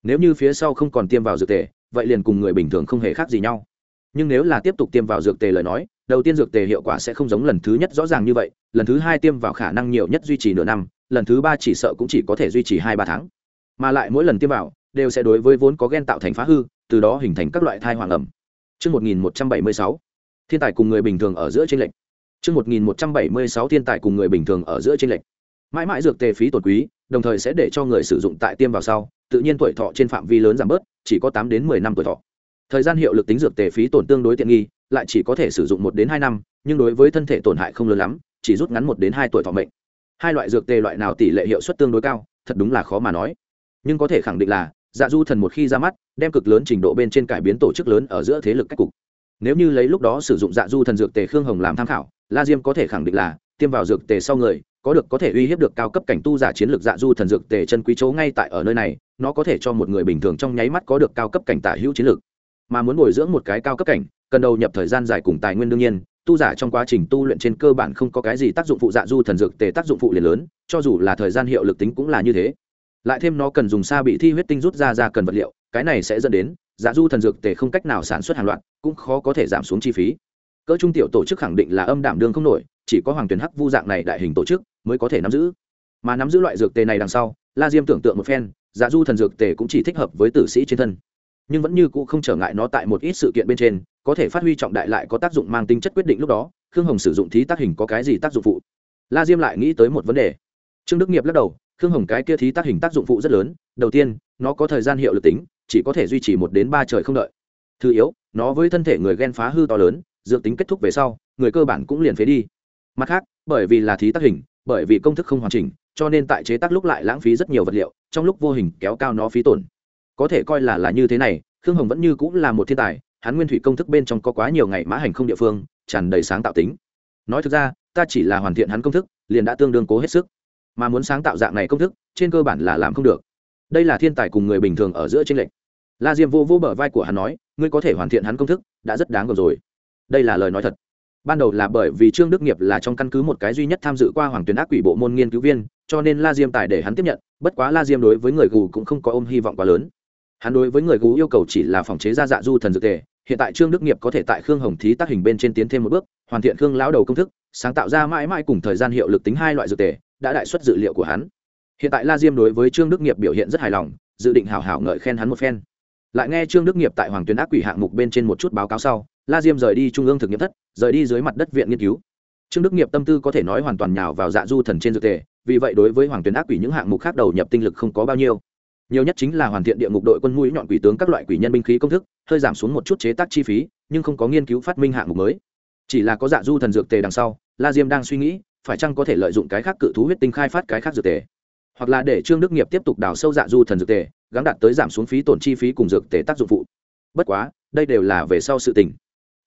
Nếu như phía sau không còn tiêm vào dược tề, vậy liền cùng người bình thường không hề khác gì nhau. Nhưng nếu là tiếp tục tiêm vào dược tề lời nói, đầu tiên dược tề hiệu quả sẽ không giống lần thứ nhất rõ ràng như vậy, lần thứ hai tiêm vào khả năng nhiều nhất duy trì nửa năm, lần thứ ba chỉ sợ cũng chỉ có thể duy trì hai ba tháng. Mà lại mỗi lần tiêm vào đều sẽ đối với vốn có gen tạo thành phá hư từ đó hình thành các loại thai hoàng ẩm Trước 1176, thiên tài cùng người bình thường ở giữa trên lệnh. Trước 1176 thiên tài cùng người bình thường ở giữa trên lệnh. Mãi mãi dược tề phí tổn quý, đồng thời sẽ để cho người sử dụng tại tiêm vào sau, tự nhiên tuổi thọ trên phạm vi lớn giảm bớt, chỉ có 8 đến 10 năm tuổi thọ. Thời gian hiệu lực tính dược tề phí tổn tương đối tiện nghi, lại chỉ có thể sử dụng 1 đến 2 năm, nhưng đối với thân thể tổn hại không lớn lắm, chỉ rút ngắn 1 đến 2 tuổi thọ mệnh. Hai loại dược tề loại nào tỷ lệ hiệu suất tương đối cao, thật đúng là khó mà nói. Nhưng có thể khẳng định là, dạ du thần một khi ra mắt, đem cực lớn trình độ bên trên cải biến tổ chức lớn ở giữa thế lực cách cục. Nếu như lấy lúc đó sử dụng dạ du thần dược tề khương hồng làm tham khảo, la diêm có thể khẳng định là, tiêm vào dược tề sau người, có được có thể uy hiếp được cao cấp cảnh tu giả chiến lược dạ du thần dược tề chân quý chỗ ngay tại ở nơi này, nó có thể cho một người bình thường trong nháy mắt có được cao cấp cảnh tả hữu chiến lược. Mà muốn bồi dưỡng một cái cao cấp cảnh, cần đầu nhập thời gian dài cùng tài nguyên đương nhiên, tu giả trong quá trình tu luyện trên cơ bản không có cái gì tác dụng phụ dạ du thần dược tề tác dụng phụ liền lớn, cho dù là thời gian hiệu lực tính cũng là như thế lại thêm nó cần dùng xa bị thi huyết tinh rút ra ra cần vật liệu, cái này sẽ dẫn đến dạ du thần dược tề không cách nào sản xuất hàng loạt, cũng khó có thể giảm xuống chi phí. Cỡ trung tiểu tổ chức khẳng định là âm đảm đương không nổi, chỉ có hoàng tuyển hắc vu dạng này đại hình tổ chức mới có thể nắm giữ. Mà nắm giữ loại dược tề này đằng sau, la diêm tưởng tượng một phen dạ du thần dược tề cũng chỉ thích hợp với tử sĩ trên thân. Nhưng vẫn như cũ không trở ngại nó tại một ít sự kiện bên trên, có thể phát huy trọng đại lại có tác dụng mang tính chất quyết định lúc đó, khương hồng sử dụng thí tác hình có cái gì tác dụng phụ? La diêm lại nghĩ tới một vấn đề. Trương đức nghiệp lắc đầu khương hồng cái kia thí tác hình tác dụng phụ rất lớn, đầu tiên, nó có thời gian hiệu lực tính, chỉ có thể duy trì một đến ba trời không đợi. Thứ yếu, nó với thân thể người ghen phá hư to lớn, dược tính kết thúc về sau, người cơ bản cũng liền phế đi. Mặt khác, bởi vì là thí tác hình, bởi vì công thức không hoàn chỉnh, cho nên tại chế tác lúc lại lãng phí rất nhiều vật liệu, trong lúc vô hình kéo cao nó phí tổn. Có thể coi là là như thế này, khương hồng vẫn như cũng là một thiên tài, hắn nguyên thủy công thức bên trong có quá nhiều ngày mã hành không địa phương, tràn đầy sáng tạo tính. Nói thực ra, ta chỉ là hoàn thiện hắn công thức, liền đã tương đương cố hết sức mà muốn sáng tạo dạng này công thức, trên cơ bản là làm không được. Đây là thiên tài cùng người bình thường ở giữa tranh lệch. La diêm vô vô bờ vai của hắn nói, ngươi có thể hoàn thiện hắn công thức, đã rất đáng gồm rồi. Đây là lời nói thật. Ban đầu là bởi vì trương đức nghiệp là trong căn cứ một cái duy nhất tham dự qua hoàng tuyến ác quỷ bộ môn nghiên cứu viên, cho nên la diêm tài để hắn tiếp nhận, bất quá la diêm đối với người gù cũng không có ôm hy vọng quá lớn. Hắn đối với người gù yêu cầu chỉ là phòng chế ra dạ du thần dược tề, hiện tại trương đức nghiệp có thể tại khương hồng thí tác hình bên trên tiến thêm một bước, hoàn thiện khương lão đầu công thức, sáng tạo ra mãi mãi cùng thời gian hiệu lực tính hai loại dược tề đã đại xuất dự liệu của hắn. Hiện tại la diêm đối với trương đức nghiệp biểu hiện rất hài lòng, dự định hào hảo ngợi khen hắn một phen. Lại nghe trương đức nghiệp tại hoàng tuyến ác quỷ hạng mục bên trên một chút báo cáo sau, la diêm rời đi trung ương thực nghiệm thất, rời đi dưới mặt đất viện nghiên cứu. Trương đức nghiệp tâm tư có thể nói hoàn toàn nhào vào dạ du thần trên dược tề, vì vậy đối với hoàng tuyến ác quỷ những hạng mục khác đầu nhập tinh lực không có bao nhiêu. Nhiều nhất chính là hoàn thiện địa ngục đội quân mũi nhọn quỷ tướng các loại quỷ nhân binh khí công thức, hơi giảm xuống một chút chế tác chi phí, nhưng không có nghiên cứu phát minh hạng mục mới. Chỉ là có dạ du thần dược tề đằng sau, la diêm đang suy nghĩ phải chăng có thể lợi dụng cái khác cự thú huyết tinh khai phát cái khác dược tề? Hoặc là để trương đức nghiệp tiếp tục đào sâu dạ du thần dược tề gắn đạt tới giảm xuống phí tổn chi phí cùng dược tề tác dụng phụ. Bất quá, đây đều là về sau sự tình.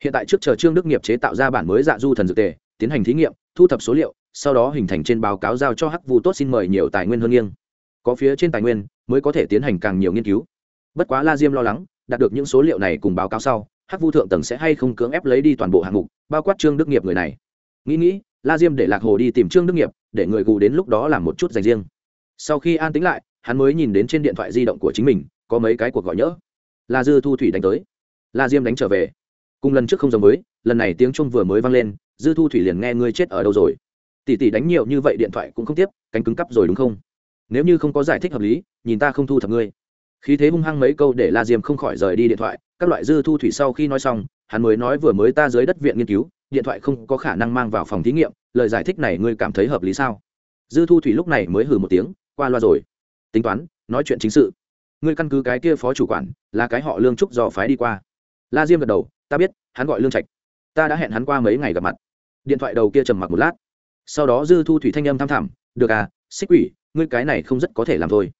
Hiện tại trước chờ trương đức nghiệp chế tạo ra bản mới dạ du thần dược tề, tiến hành thí nghiệm, thu thập số liệu, sau đó hình thành trên báo cáo giao cho hắc vu tốt xin mời nhiều tài nguyên hơn nghiêng. Có phía trên tài nguyên, mới có thể tiến hành càng nhiều nghiên cứu. Bất quá la diêm lo lắng, đạt được những số liệu này cùng báo cáo sau, hắc vu thượng tầng sẽ hay không cưỡng ép lấy đi toàn bộ hạng mục, bao quát trương đức nghiệp người này. Nghĩ nghĩ la diêm để lạc hồ đi tìm trương đức nghiệp để người gù đến lúc đó làm một chút dành riêng. Sau khi an tính lại hắn mới nhìn đến trên điện thoại di động của chính mình có mấy cái cuộc gọi nhỡ. La dư thu thủy đánh tới. La diêm đánh trở về. Cùng lần trước không giống mới, lần này tiếng trung vừa mới vang lên dư thu thủy liền nghe ngươi chết ở đâu rồi. Tỷ tỷ đánh nhiều như vậy điện thoại cũng không tiếp cánh cứng cắp rồi đúng không? Nếu như không có giải thích hợp lý nhìn ta không thu thập ngươi. Khí thế hung hăng mấy câu để la diêm không khỏi rời đi điện thoại các loại dư thu thủy sau khi nói xong hắn mới nói vừa mới ta dưới đất viện nghiên cứu điện thoại không có khả năng mang vào phòng thí nghiệm, lời giải thích này ngươi cảm thấy hợp lý sao? Dư thu thủy lúc này mới hừ một tiếng, qua loa rồi. Tính toán, nói chuyện chính sự. Ngươi căn cứ cái kia phó chủ quản, là cái họ lương trúc do phái đi qua. La diêm gật đầu, ta biết, hắn gọi lương trạch. Ta đã hẹn hắn qua mấy ngày gặp mặt. Điện thoại đầu kia trầm mặc một lát. Sau đó dư thu thủy thanh âm tham thảm được à xích quỷ, ngươi cái này không rất có thể làm thôi.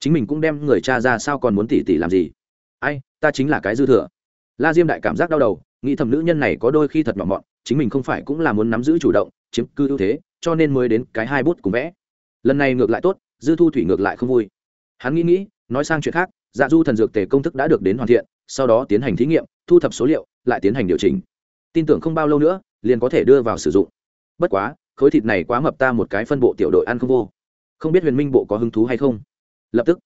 Chính mình cũng đem người cha ra sao còn muốn tỉ tỉ làm gì? Ai, ta chính là cái dư thừa. La diêm đại cảm giác đau đầu, nghĩ thầm nữ nhân này có đôi khi thật mọn mọn chính mình không phải cũng là muốn nắm giữ chủ động, chiếm cư ưu thế, cho nên mới đến cái hai bút cùng vẽ. Lần này ngược lại tốt, dư thu thủy ngược lại không vui. Hắn nghĩ nghĩ, nói sang chuyện khác dạ du thần dược tề công thức đã được đến hoàn thiện, sau đó tiến hành thí nghiệm, thu thập số liệu, lại tiến hành điều chỉnh. Tin tưởng không bao lâu nữa, liền có thể đưa vào sử dụng. Bất quá, khối thịt này quá mập ta một cái phân bộ tiểu đội ăn không vô. Không biết huyền minh bộ có hứng thú hay không? Lập tức,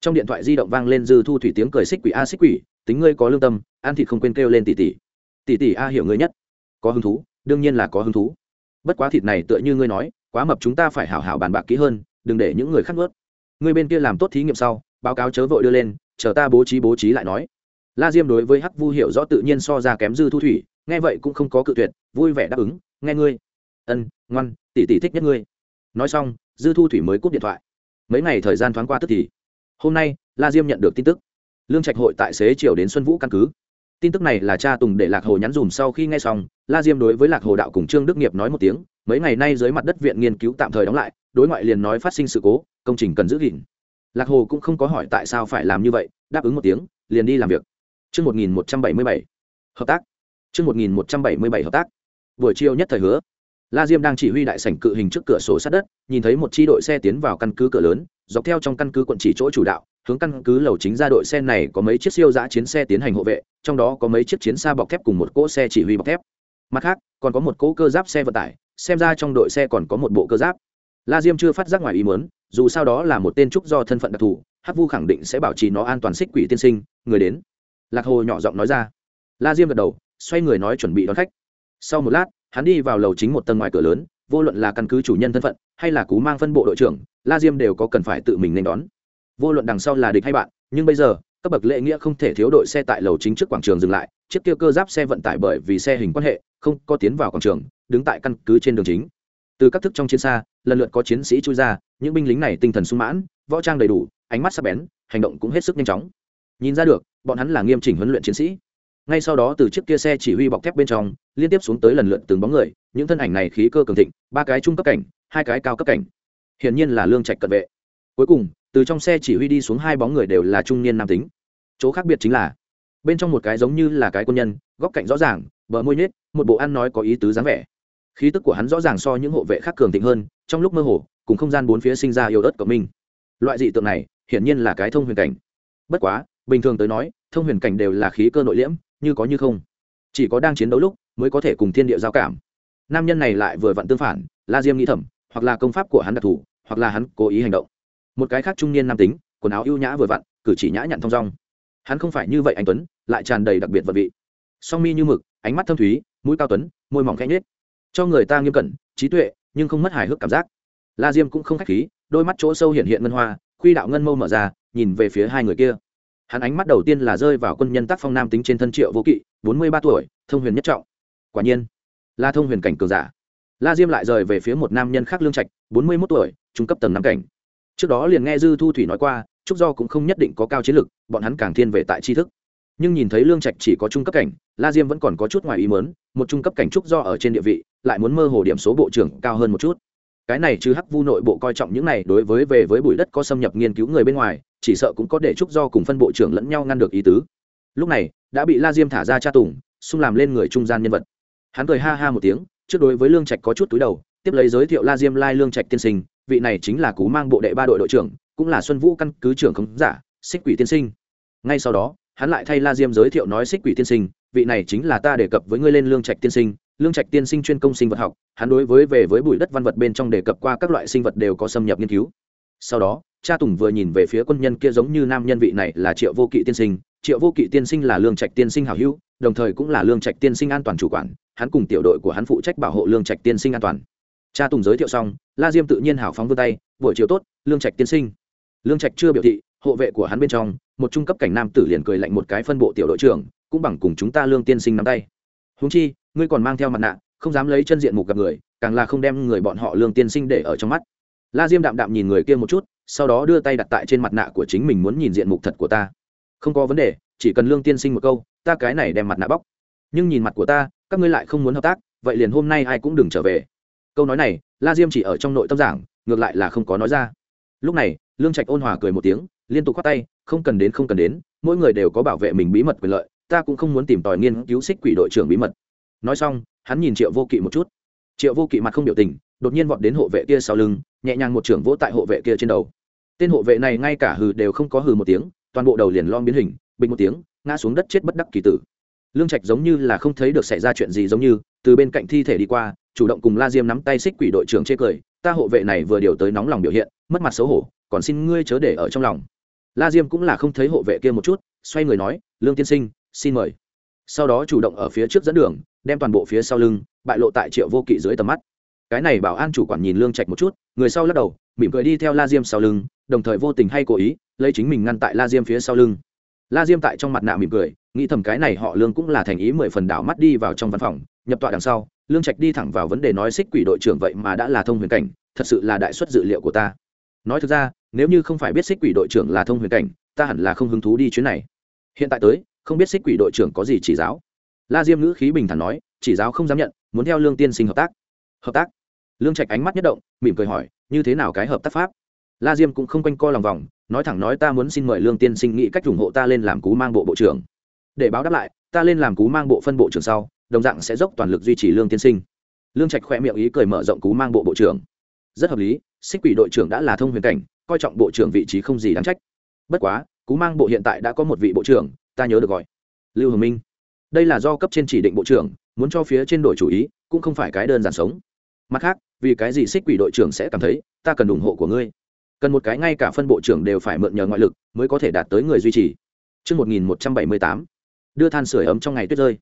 trong điện thoại di động vang lên dư thu thủy tiếng cười xích quỷ a xích quỷ, tính ngươi có lương tâm, ăn thịt không quên kêu lên tỷ tỷ. Tỷ tỷ a hiểu ngươi nhất có hứng thú, đương nhiên là có hứng thú. Bất quá thịt này tựa như ngươi nói, quá mập chúng ta phải hảo hảo bàn bạc kỹ hơn, đừng để những người khác nuốt. Ngươi bên kia làm tốt thí nghiệm sau, báo cáo chớ vội đưa lên, chờ ta bố trí bố trí lại nói. La diêm đối với hắc vu hiểu rõ tự nhiên so ra kém dư thu thủy, nghe vậy cũng không có cự tuyệt, vui vẻ đáp ứng, nghe ngươi. Ân, ngoan, tỷ tỷ thích nhất ngươi. Nói xong, dư thu thủy mới cúp điện thoại. Mấy ngày thời gian thoáng qua tức thì, hôm nay, la diêm nhận được tin tức. Lương trạch hội tại xế chiều đến xuân vũ căn cứ tin tức này là cha tùng để lạc hồ nhắn dùm sau khi nghe xong la diêm đối với lạc hồ đạo cùng trương đức nghiệp nói một tiếng mấy ngày nay dưới mặt đất viện nghiên cứu tạm thời đóng lại đối ngoại liền nói phát sinh sự cố công trình cần giữ gìn lạc hồ cũng không có hỏi tại sao phải làm như vậy đáp ứng một tiếng liền đi làm việc Trước 1177, hợp tác. Trước 1177 hợp tác. Buổi chiều nhất thời hứa. La Diêm đang chỉ huy đại sảnh cự hình trước cửa sổ sát đất, nhìn thấy một chi đội xe tiến vào căn cứ cửa lớn, dọc theo trong căn cứ quận chỉ chỗ chủ đạo, hướng căn cứ lầu chính ra đội xe này có mấy chiếc siêu giã chiến xe tiến hành hộ vệ, trong đó có mấy chiếc chiến xa bọc thép cùng một cỗ xe chỉ huy bọc thép. Mặt khác, còn có một cỗ cơ giáp xe vận tải, xem ra trong đội xe còn có một bộ cơ giáp. La Diêm chưa phát giác ngoài ý muốn, dù sao đó là một tên trúc do thân phận đặc thù, Hắc Vu khẳng định sẽ bảo trì nó an toàn xích quỷ tiên sinh, người đến. Lạc Hồ nhỏ giọng nói ra. La Diêm gật đầu, xoay người nói chuẩn bị đón khách. Sau một lát, hắn đi vào lầu chính một tầng ngoài cửa lớn, vô luận là căn cứ chủ nhân thân phận hay là cú mang phân bộ đội trưởng, La Diêm đều có cần phải tự mình nên đón. Vô luận đằng sau là địch hay bạn, nhưng bây giờ, các bậc lễ nghĩa không thể thiếu đội xe tại lầu chính trước quảng trường dừng lại, chiếc kia cơ giáp xe vận tải bởi vì xe hình quan hệ, không có tiến vào quảng trường, đứng tại căn cứ trên đường chính. Từ các thức trong chiến xa, lần lượt có chiến sĩ chui ra, những binh lính này tinh thần sung mãn, võ trang đầy đủ, ánh mắt sắc bén, hành động cũng hết sức nhanh chóng. Nhìn ra được, bọn hắn là nghiêm chỉnh huấn luyện chiến sĩ ngay sau đó từ chiếc kia xe chỉ huy bọc thép bên trong liên tiếp xuống tới lần lượt từng bóng người những thân ảnh này khí cơ cường thịnh ba cái trung cấp cảnh hai cái cao cấp cảnh hiển nhiên là lương trạch cận vệ cuối cùng từ trong xe chỉ huy đi xuống hai bóng người đều là trung niên nam tính. Chỗ khác biệt chính là, bên trong một cái giống như là cái quân nhân, góc cạnh rõ ràng, bờ môi nhết một bộ ăn nói có ý tứ dáng vẻ. Khí tức của hắn rõ ràng so những hộ vệ khác cường thịnh hơn, trong lúc mơ hồ, cùng không gian bốn phía sinh ra yêu đất của mình. Loại dị tượng này, hiển nhiên là cái thông huyền cảnh. Bất quá, bình thường tới nói, thông huyền cảnh đều là khí cơ nội liễm, như có như không. Chỉ có đang chiến đấu lúc, mới có thể cùng thiên địa giao cảm. Nam nhân này lại vừa vặn tương phản, la diêm nghĩ thầm, hoặc là công pháp của hắn đặc thù, hoặc là hắn cố ý hành động một cái khác trung niên nam tính, quần áo ưu nhã vừa vặn, cử chỉ nhã nhặn thong dong. Hắn không phải như vậy anh tuấn, lại tràn đầy đặc biệt vật vị. Song mi như mực, ánh mắt thâm thúy, mũi cao tuấn, môi mỏng khẽ nhết cho người ta nghiêm cẩn, trí tuệ, nhưng không mất hài hước cảm giác. La diêm cũng không k h á c h khí, đôi mắt chỗ sâu hiện hiện ngân hoa, khuy đạo ngân mâu mở ra, nhìn về phía hai người kia. Hắn ánh mắt đầu tiên là rơi vào quân nhân tác phong nam tính trên thân triệu vô kỵ, bốn mươi ba tuổi, thông huyền nhất trọng. Quả nhiên La thông huyền cảnh cường giả. La diêm lại rời về phía một nam nhân khác lương trạch, bốn mươi mốt tuổi, trung cấp tầng năm cảnh trước đó liền nghe dư thu thủy nói qua, trúc do cũng không nhất định có cao chiến lực, bọn hắn càng thiên về tại tri thức. Nhưng nhìn thấy lương trạch chỉ có trung cấp cảnh, la diêm vẫn còn có chút ngoài ý mớn một trung cấp cảnh trúc do ở trên địa vị, lại muốn mơ hồ điểm số bộ trưởng cao hơn một chút. Cái này chứ hắc vu nội bộ coi trọng những này, đối với về với bụi đất có xâm nhập nghiên cứu người bên ngoài, chỉ sợ cũng có để trúc do cùng phân bộ trưởng lẫn nhau ngăn được ý tứ. Lúc này, đã bị la diêm thả ra tra tùng, xung làm lên người trung gian nhân vật. Hắn cười ha ha một tiếng, trước đối với lương trạch có chút túi đầu, tiếp lấy giới thiệu la diêm lai lương trạch tiên sinh vị này chính là cú mang bộ đệ ba đội đội trưởng, cũng là xuân vũ căn cứ trưởng khống giả, xích quỷ tiên sinh. Ngay sau đó, hắn lại thay la diêm giới thiệu nói xích quỷ tiên sinh, vị này chính là ta đề cập với ngươi lên lương trạch tiên sinh, lương trạch tiên sinh chuyên công sinh vật học, hắn đối với về với bụi đất văn vật bên trong đề cập qua các loại sinh vật đều có xâm nhập nghiên cứu. Sau đó, cha tùng vừa nhìn về phía quân nhân kia giống như nam nhân vị này là triệu vô kỵ tiên sinh, triệu vô kỵ tiên sinh là lương trạch tiên sinh hảo hữu, đồng thời cũng là lương trạch tiên sinh an toàn chủ quản, hắn cùng tiểu đội của hắn phụ trách bảo hộ lương trạch tiên sinh an toàn cha tùng giới thiệu xong, la diêm tự nhiên hảo phóng vươn tay, buổi chiều tốt, lương trạch tiên sinh. Lương trạch chưa biểu thị, hộ vệ của hắn bên trong, một trung cấp cảnh nam tử liền cười lạnh một cái phân bộ tiểu đội trưởng, cũng bằng cùng chúng ta lương tiên sinh nắm tay. Húng chi, ngươi còn mang theo mặt nạ, không dám lấy chân diện mục gặp người, càng là không đem người bọn họ lương tiên sinh để ở trong mắt. La diêm đạm đạm nhìn người kia một chút, sau đó đưa tay đặt tại trên mặt nạ của chính mình muốn nhìn diện mục thật của ta. Không có vấn đề, chỉ cần lương tiên sinh một câu, ta cái này đem mặt nạ bóc. Nhưng nhìn mặt của ta, các ngươi lại không muốn hợp tác, vậy liền hôm nay ai cũng đừng trở về câu nói này, la diêm chỉ ở trong nội tâm giảng, ngược lại là không có nói ra. Lúc này, lương trạch ôn hòa cười một tiếng, liên tục khoát tay, không cần đến, không cần đến, mỗi người đều có bảo vệ mình bí mật quyền lợi, ta cũng không muốn tìm tòi nghiên cứu xích quỷ đội trưởng bí mật. Nói xong, hắn nhìn triệu vô kỵ một chút. Triệu vô kỵ mặt không biểu tình, đột nhiên vọt đến hộ vệ kia sau lưng, nhẹ nhàng một trưởng vỗ tại hộ vệ kia trên đầu. Tên hộ vệ này ngay cả hừ đều không có hừ một tiếng, toàn bộ đầu liền lon biến hình, bình một tiếng, ngã xuống đất chết bất đắc kỳ tử. Lương trạch giống như là không thấy được xảy ra chuyện gì giống như, từ bên cạnh thi thể đi qua chủ động cùng la diêm nắm tay xích quỷ đội trưởng chê cười, ta hộ vệ này vừa điều tới nóng lòng biểu hiện, mất mặt xấu hổ, còn xin ngươi chớ để ở trong lòng. La diêm cũng là không thấy hộ vệ kia một chút, xoay người nói, lương tiên sinh, xin mời. Sau đó chủ động ở phía trước dẫn đường, đem toàn bộ phía sau lưng, bại lộ tại triệu vô kỵ dưới tầm mắt. Cái này bảo an chủ quản nhìn lương trạch một chút, người sau lắc đầu, mỉm cười đi theo la diêm sau lưng, đồng thời vô tình hay cố ý, lấy chính mình ngăn tại la diêm phía sau lưng. La diêm tại trong mặt nạ mỉm cười, nghĩ thầm cái này họ lương cũng là thành ý mười phần đảo mắt đi vào trong văn phòng, nhập tọa đằng sau lương trạch đi thẳng vào vấn đề nói xích quỷ đội trưởng vậy mà đã là thông huyền cảnh, thật sự là đại xuất dự liệu của ta. Nói thực ra, nếu như không phải biết xích quỷ đội trưởng là thông huyền cảnh, ta hẳn là không hứng thú đi chuyến này. Hiện tại tới, không biết xích quỷ đội trưởng có gì chỉ giáo. La diêm ngữ khí bình thản nói, chỉ giáo không dám nhận, muốn theo lương tiên sinh hợp tác. Hợp tác? Lương trạch ánh mắt nhất động, mỉm cười hỏi, như thế nào cái hợp tác pháp? La diêm cũng không quanh co lòng vòng, nói thẳng nói ta muốn xin mời lương tiên sinh nghĩ cách ủng hộ ta lên làm cú mang bộ bộ trưởng. Để báo đáp lại, ta lên làm cú mang bộ phân bộ trưởng sau đồng dạng sẽ dốc toàn lực duy trì lương tiên sinh. Lương trạch khoe miệng ý cười mở rộng cú mang bộ bộ trưởng. Rất hợp lý xích quỷ đội trưởng đã là thông huyền cảnh coi trọng bộ trưởng vị trí không gì đáng trách. Bất quá cú mang bộ hiện tại đã có một vị bộ trưởng ta nhớ được gọi. Lưu hồng minh. Đây là do cấp trên chỉ định bộ trưởng muốn cho phía trên đội chủ ý cũng không phải cái đơn giản sống. Mặt khác vì cái gì xích quỷ đội trưởng sẽ cảm thấy ta cần ủng hộ của ngươi? Cần một cái ngay cả phân bộ trưởng đều phải mượn nhờ ngoại lực mới có thể đạt tới người duy trì. Trước 1178, đưa than sửa ấm trong ngày tuyết rơi.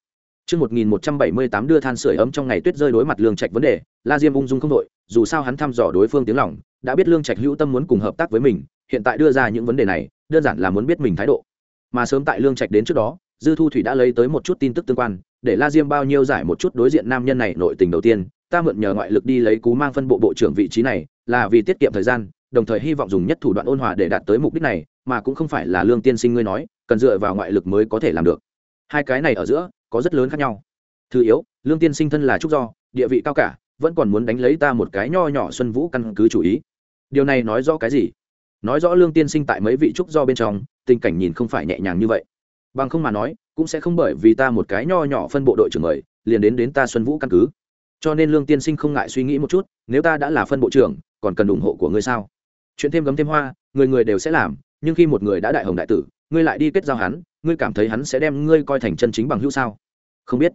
Trước 1178 đưa than sưởi ấm trong ngày tuyết rơi đối mặt Lương Trạch vấn đề, La Diêm ung dung không đội, dù sao hắn thăm dò đối phương tiếng lòng, đã biết Lương Trạch hữu tâm muốn cùng hợp tác với mình, hiện tại đưa ra những vấn đề này, đơn giản là muốn biết mình thái độ. Mà sớm tại Lương Trạch đến trước đó, Dư Thu Thủy đã lấy tới một chút tin tức tương quan, để La Diêm bao nhiêu giải một chút đối diện nam nhân này nội tình đầu tiên, ta mượn nhờ ngoại lực đi lấy cú mang phân bộ bộ trưởng vị trí này, là vì tiết kiệm thời gian, đồng thời hy vọng dùng nhất thủ đoạn ôn hòa để đạt tới mục đích này mà cũng không phải là lương tiên sinh ngươi nói cần dựa vào ngoại lực mới có thể làm được hai cái này ở giữa có rất lớn khác nhau. Thứ yếu, lương tiên sinh thân là trúc do, địa vị cao cả, vẫn còn muốn đánh lấy ta một cái nho nhỏ xuân vũ căn cứ chủ ý. Điều này nói rõ cái gì? Nói rõ lương tiên sinh tại mấy vị trúc do bên trong, tình cảnh nhìn không phải nhẹ nhàng như vậy. Bằng không mà nói, cũng sẽ không bởi vì ta một cái nho nhỏ phân bộ đội trưởng mời, liền đến đến ta xuân vũ căn cứ. Cho nên lương tiên sinh không ngại suy nghĩ một chút, nếu ta đã là phân bộ trưởng, còn cần ủng hộ của ngươi sao? Chuyện thêm gấm thêm hoa, người người đều sẽ làm, nhưng khi một người đã đại hồng đại tử, ngươi lại đi kết giao hắn ngươi cảm thấy hắn sẽ đem ngươi coi thành chân chính bằng hữu sao? Không biết.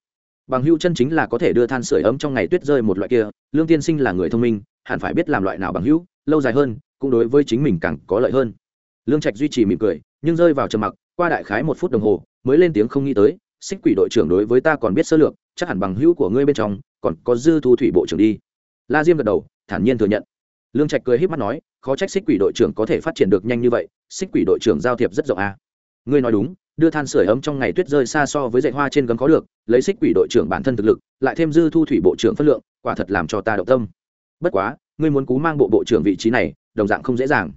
Bằng hữu chân chính là có thể đưa than sửa ấm trong ngày tuyết rơi một loại kia, lương tiên sinh là người thông minh, hẳn phải biết làm loại nào bằng hữu, lâu dài hơn, cũng đối với chính mình càng có lợi hơn. Lương trạch duy trì mỉm cười, nhưng rơi vào trầm mặc, qua đại khái một phút đồng hồ, mới lên tiếng không nghĩ tới, xích quỷ đội trưởng đối với ta còn biết sơ lược, chắc hẳn bằng hữu của ngươi bên trong, còn có dư thu thủy bộ trưởng đi. La diêm gật đầu, thản nhiên thừa nhận. Lương trạch cười h í p mắt nói, khó trách xích quỷ đội trưởng có thể phát triển được nhanh như vậy, xích quỷ đội trưởng giao thiệp rất rộng à. ngươi nói đúng đưa than sửa ấm trong ngày tuyết rơi xa so với dạy hoa trên gấm có được, lấy xích quỷ đội trưởng bản thân thực lực, lại thêm dư thu thủy bộ trưởng phân lượng, quả thật làm cho ta động tâm. Bất quá, ngươi muốn cú mang bộ bộ trưởng vị trí này, đồng dạng không dễ dàng.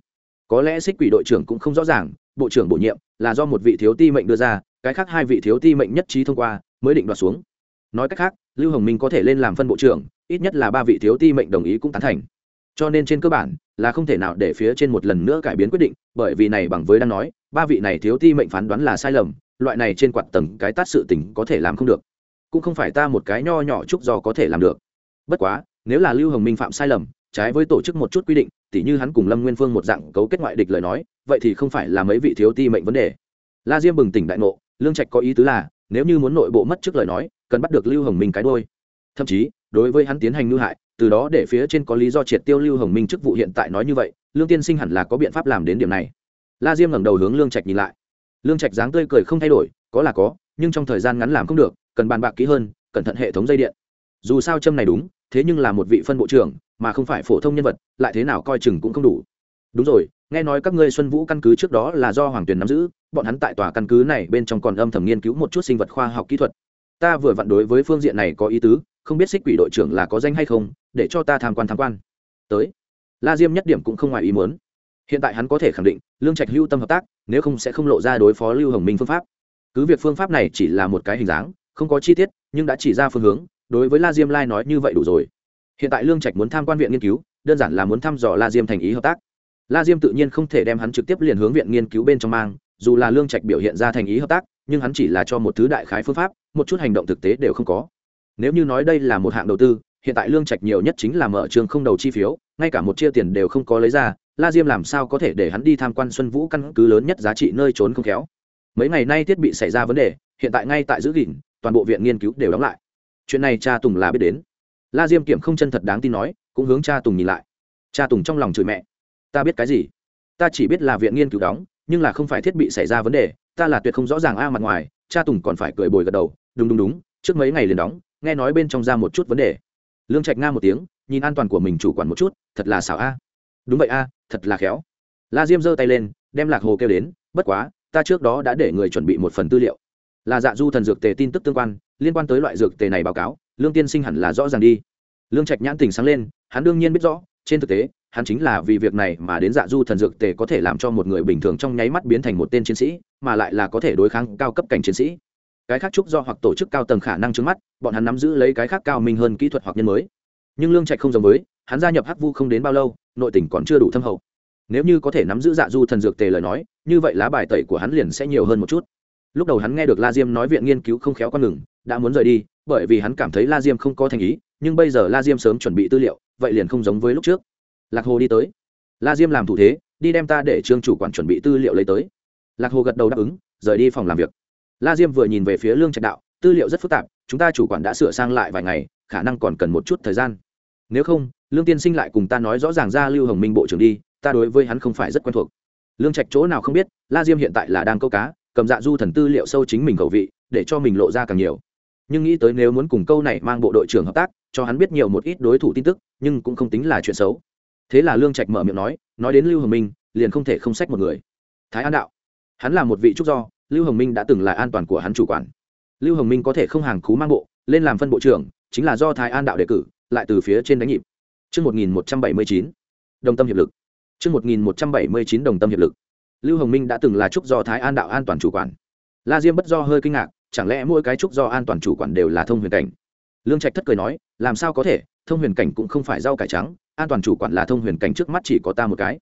Có lẽ xích quỷ đội trưởng cũng không rõ ràng, bộ trưởng bổ nhiệm là do một vị thiếu ti mệnh đưa ra, cái khác hai vị thiếu ti mệnh nhất trí thông qua, mới định đoạt xuống. Nói cách khác, lưu hồng minh có thể lên làm phân bộ trưởng, ít nhất là ba vị thiếu ti mệnh đồng ý cũng tán thành. Cho nên trên cơ bản, là không thể nào để phía trên một lần nữa cải biến quyết định, bởi vì này bằng với đang nói ba vị này thiếu ti mệnh phán đoán là sai lầm, loại này trên quạt tầng cái tát sự tình có thể làm không được. Cũng không phải ta một cái nho nhỏ chút do có thể làm được. Bất quá, nếu là lưu hồng minh phạm sai lầm, trái với tổ chức một chút quy định, tỉ như hắn cùng lâm nguyên phương một dạng cấu kết ngoại địch lời nói, vậy thì không phải là mấy vị thiếu ti mệnh vấn đề. La diêm bừng tỉnh đại ngộ, lương trạch có ý tứ là, nếu như muốn nội bộ mất trước lời nói, cần bắt được lưu hồng minh cái đôi thậm chí, đối với hắn tiến hành ngư hại, từ đó để phía trên có lý do triệt tiêu lưu hồng minh chức vụ hiện tại nói như vậy, lương tiên sinh hẳn là có biện pháp làm đến điểm này la diêm ngẩng đầu hướng lương trạch nhìn lại. Lương trạch dáng tươi cười không thay đổi, có là có, nhưng trong thời gian ngắn làm không được, cần bàn bạc kỹ hơn, cẩn thận hệ thống dây điện. Dù sao châm này đúng, thế nhưng là một vị phân bộ trưởng, mà không phải phổ thông nhân vật, lại thế nào coi chừng cũng không đủ. Đúng rồi, nghe nói các ngươi xuân vũ căn cứ trước đó là do hoàng tuyền nắm giữ, bọn hắn tại tòa căn cứ này bên trong còn âm thầm nghiên cứu một chút sinh vật khoa học kỹ thuật. Ta vừa vặn đối với phương diện này có ý tứ, không biết xích quỷ đội trưởng là có danh hay không, để cho ta tham quan tham quan. Tới. La diêm nhất điểm cũng không ngoài ý muốn hiện tại hắn có thể khẳng định, lương trạch hưu tâm hợp tác, nếu không sẽ không lộ ra đối phó lưu hồng minh phương pháp. Cứ việc phương pháp này chỉ là một cái hình dáng, không có chi tiết, nhưng đã chỉ ra phương hướng, đối với la diêm lai nói như vậy đủ rồi. Hiện tại lương trạch muốn tham quan viện nghiên cứu, đơn giản là muốn thăm dò la diêm thành ý hợp tác. La diêm tự nhiên không thể đem hắn trực tiếp liền hướng viện nghiên cứu bên trong mang, dù là lương trạch biểu hiện ra thành ý hợp tác, nhưng hắn chỉ là cho một thứ đại khái phương pháp, một chút hành động thực tế đều không có. Nếu như nói đây là một hạng đầu tư, hiện tại lương trạch nhiều nhất chính là mở trường không đầu chi phiếu, ngay cả một chia tiền đều không có lấy ra la diêm làm sao có thể để hắn đi tham quan xuân vũ căn cứ lớn nhất giá trị nơi trốn không khéo? Mấy ngày nay thiết bị xảy ra vấn đề, hiện tại ngay tại giữ gìn, toàn bộ viện nghiên cứu đều đóng lại. Chuyện này cha tùng là biết đến. La diêm kiểm không chân thật đáng tin nói, cũng hướng cha tùng nhìn lại. Cha tùng trong lòng chửi mẹ. Ta biết cái gì? Ta chỉ biết là viện nghiên cứu đóng, nhưng là không phải thiết bị xảy ra vấn đề, ta là tuyệt không rõ ràng a mặt ngoài, cha tùng còn phải cười bồi gật đầu, đúng đúng đúng, trước mấy ngày liền đóng, nghe nói bên trong ra một chút vấn đề. Lương trạch nga một tiếng, nhìn an toàn của mình chủ quản một chút, thật là xảo a. Đúng vậy a thật là khéo. La diêm giơ tay lên, đem lạc hồ kêu đến, bất quá, ta trước đó đã để người chuẩn bị một phần tư liệu. Là dạ du thần dược tề tin tức tương quan, liên quan tới loại dược tề này báo cáo, lương tiên sinh hẳn là rõ ràng đi. Lương trạch nhãn tình sáng lên, hắn đương nhiên biết rõ, trên thực tế, hắn chính là vì việc này mà đến dạ du thần dược tề có thể làm cho một người bình thường trong nháy mắt biến thành một tên chiến sĩ, mà lại là có thể đối kháng cao cấp cảnh chiến sĩ. Cái khác trúc do hoặc tổ chức cao tầng khả năng trước mắt, bọn hắn nắm giữ lấy cái khác cao minh hơn kỹ thuật hoặc nhân mới. Nhưng lương trạch không giống với, hắn gia nhập hắc vu không đến bao lâu nội tình còn chưa đủ thâm hậu. Nếu như có thể nắm giữ dạ du thần dược tề lời nói, như vậy lá bài tẩy của hắn liền sẽ nhiều hơn một chút. Lúc đầu hắn nghe được la diêm nói viện nghiên cứu không khéo con ngừng, đã muốn rời đi, bởi vì hắn cảm thấy la diêm không có thành ý, nhưng bây giờ la diêm sớm chuẩn bị tư liệu, vậy liền không giống với lúc trước. Lạc hồ đi tới. La diêm làm thủ thế, đi đem ta để trương chủ quản chuẩn bị tư liệu lấy tới. Lạc hồ gật đầu đáp ứng, rời đi phòng làm việc. La diêm vừa nhìn về phía lương trạch đạo, tư liệu rất phức tạp, chúng ta chủ quản đã sửa sang lại vài ngày, khả năng còn cần một chút thời gian. Nếu không lương tiên sinh lại cùng ta nói rõ ràng ra lưu hồng minh bộ trưởng đi, ta đối với hắn không phải rất quen thuộc. Lương trạch chỗ nào không biết, la diêm hiện tại là đang câu cá, cầm dạ du thần tư liệu sâu chính mình khẩu vị, để cho mình lộ ra càng nhiều. Nhưng nghĩ tới nếu muốn cùng câu này mang bộ đội trưởng hợp tác, cho hắn biết nhiều một ít đối thủ tin tức, nhưng cũng không tính là chuyện xấu. Thế là lương trạch mở miệng nói nói đến lưu hồng minh, liền không thể không sách một người. Thái an đạo. Hắn là một vị trúc do, lưu hồng minh đã từng là an toàn của hắn chủ quản. Lưu hồng minh có thể không hàng cú mang bộ, lên làm phân bộ trưởng, chính là do thái an đạo đề cử, lại từ phía trên đánh nhịp. Chương 1179, đồng tâm hiệp lực. Chương 1179 đồng tâm hiệp lực. Lưu Hồng Minh đã từng là trúc do Thái An đạo an toàn chủ quản. La Diêm bất do hơi kinh ngạc, chẳng lẽ mỗi cái trúc do an toàn chủ quản đều là thông huyền cảnh? Lương Trạch thất cười nói, làm sao có thể, thông huyền cảnh cũng không phải rau cải trắng, an toàn chủ quản là thông huyền cảnh trước mắt chỉ có ta một cái.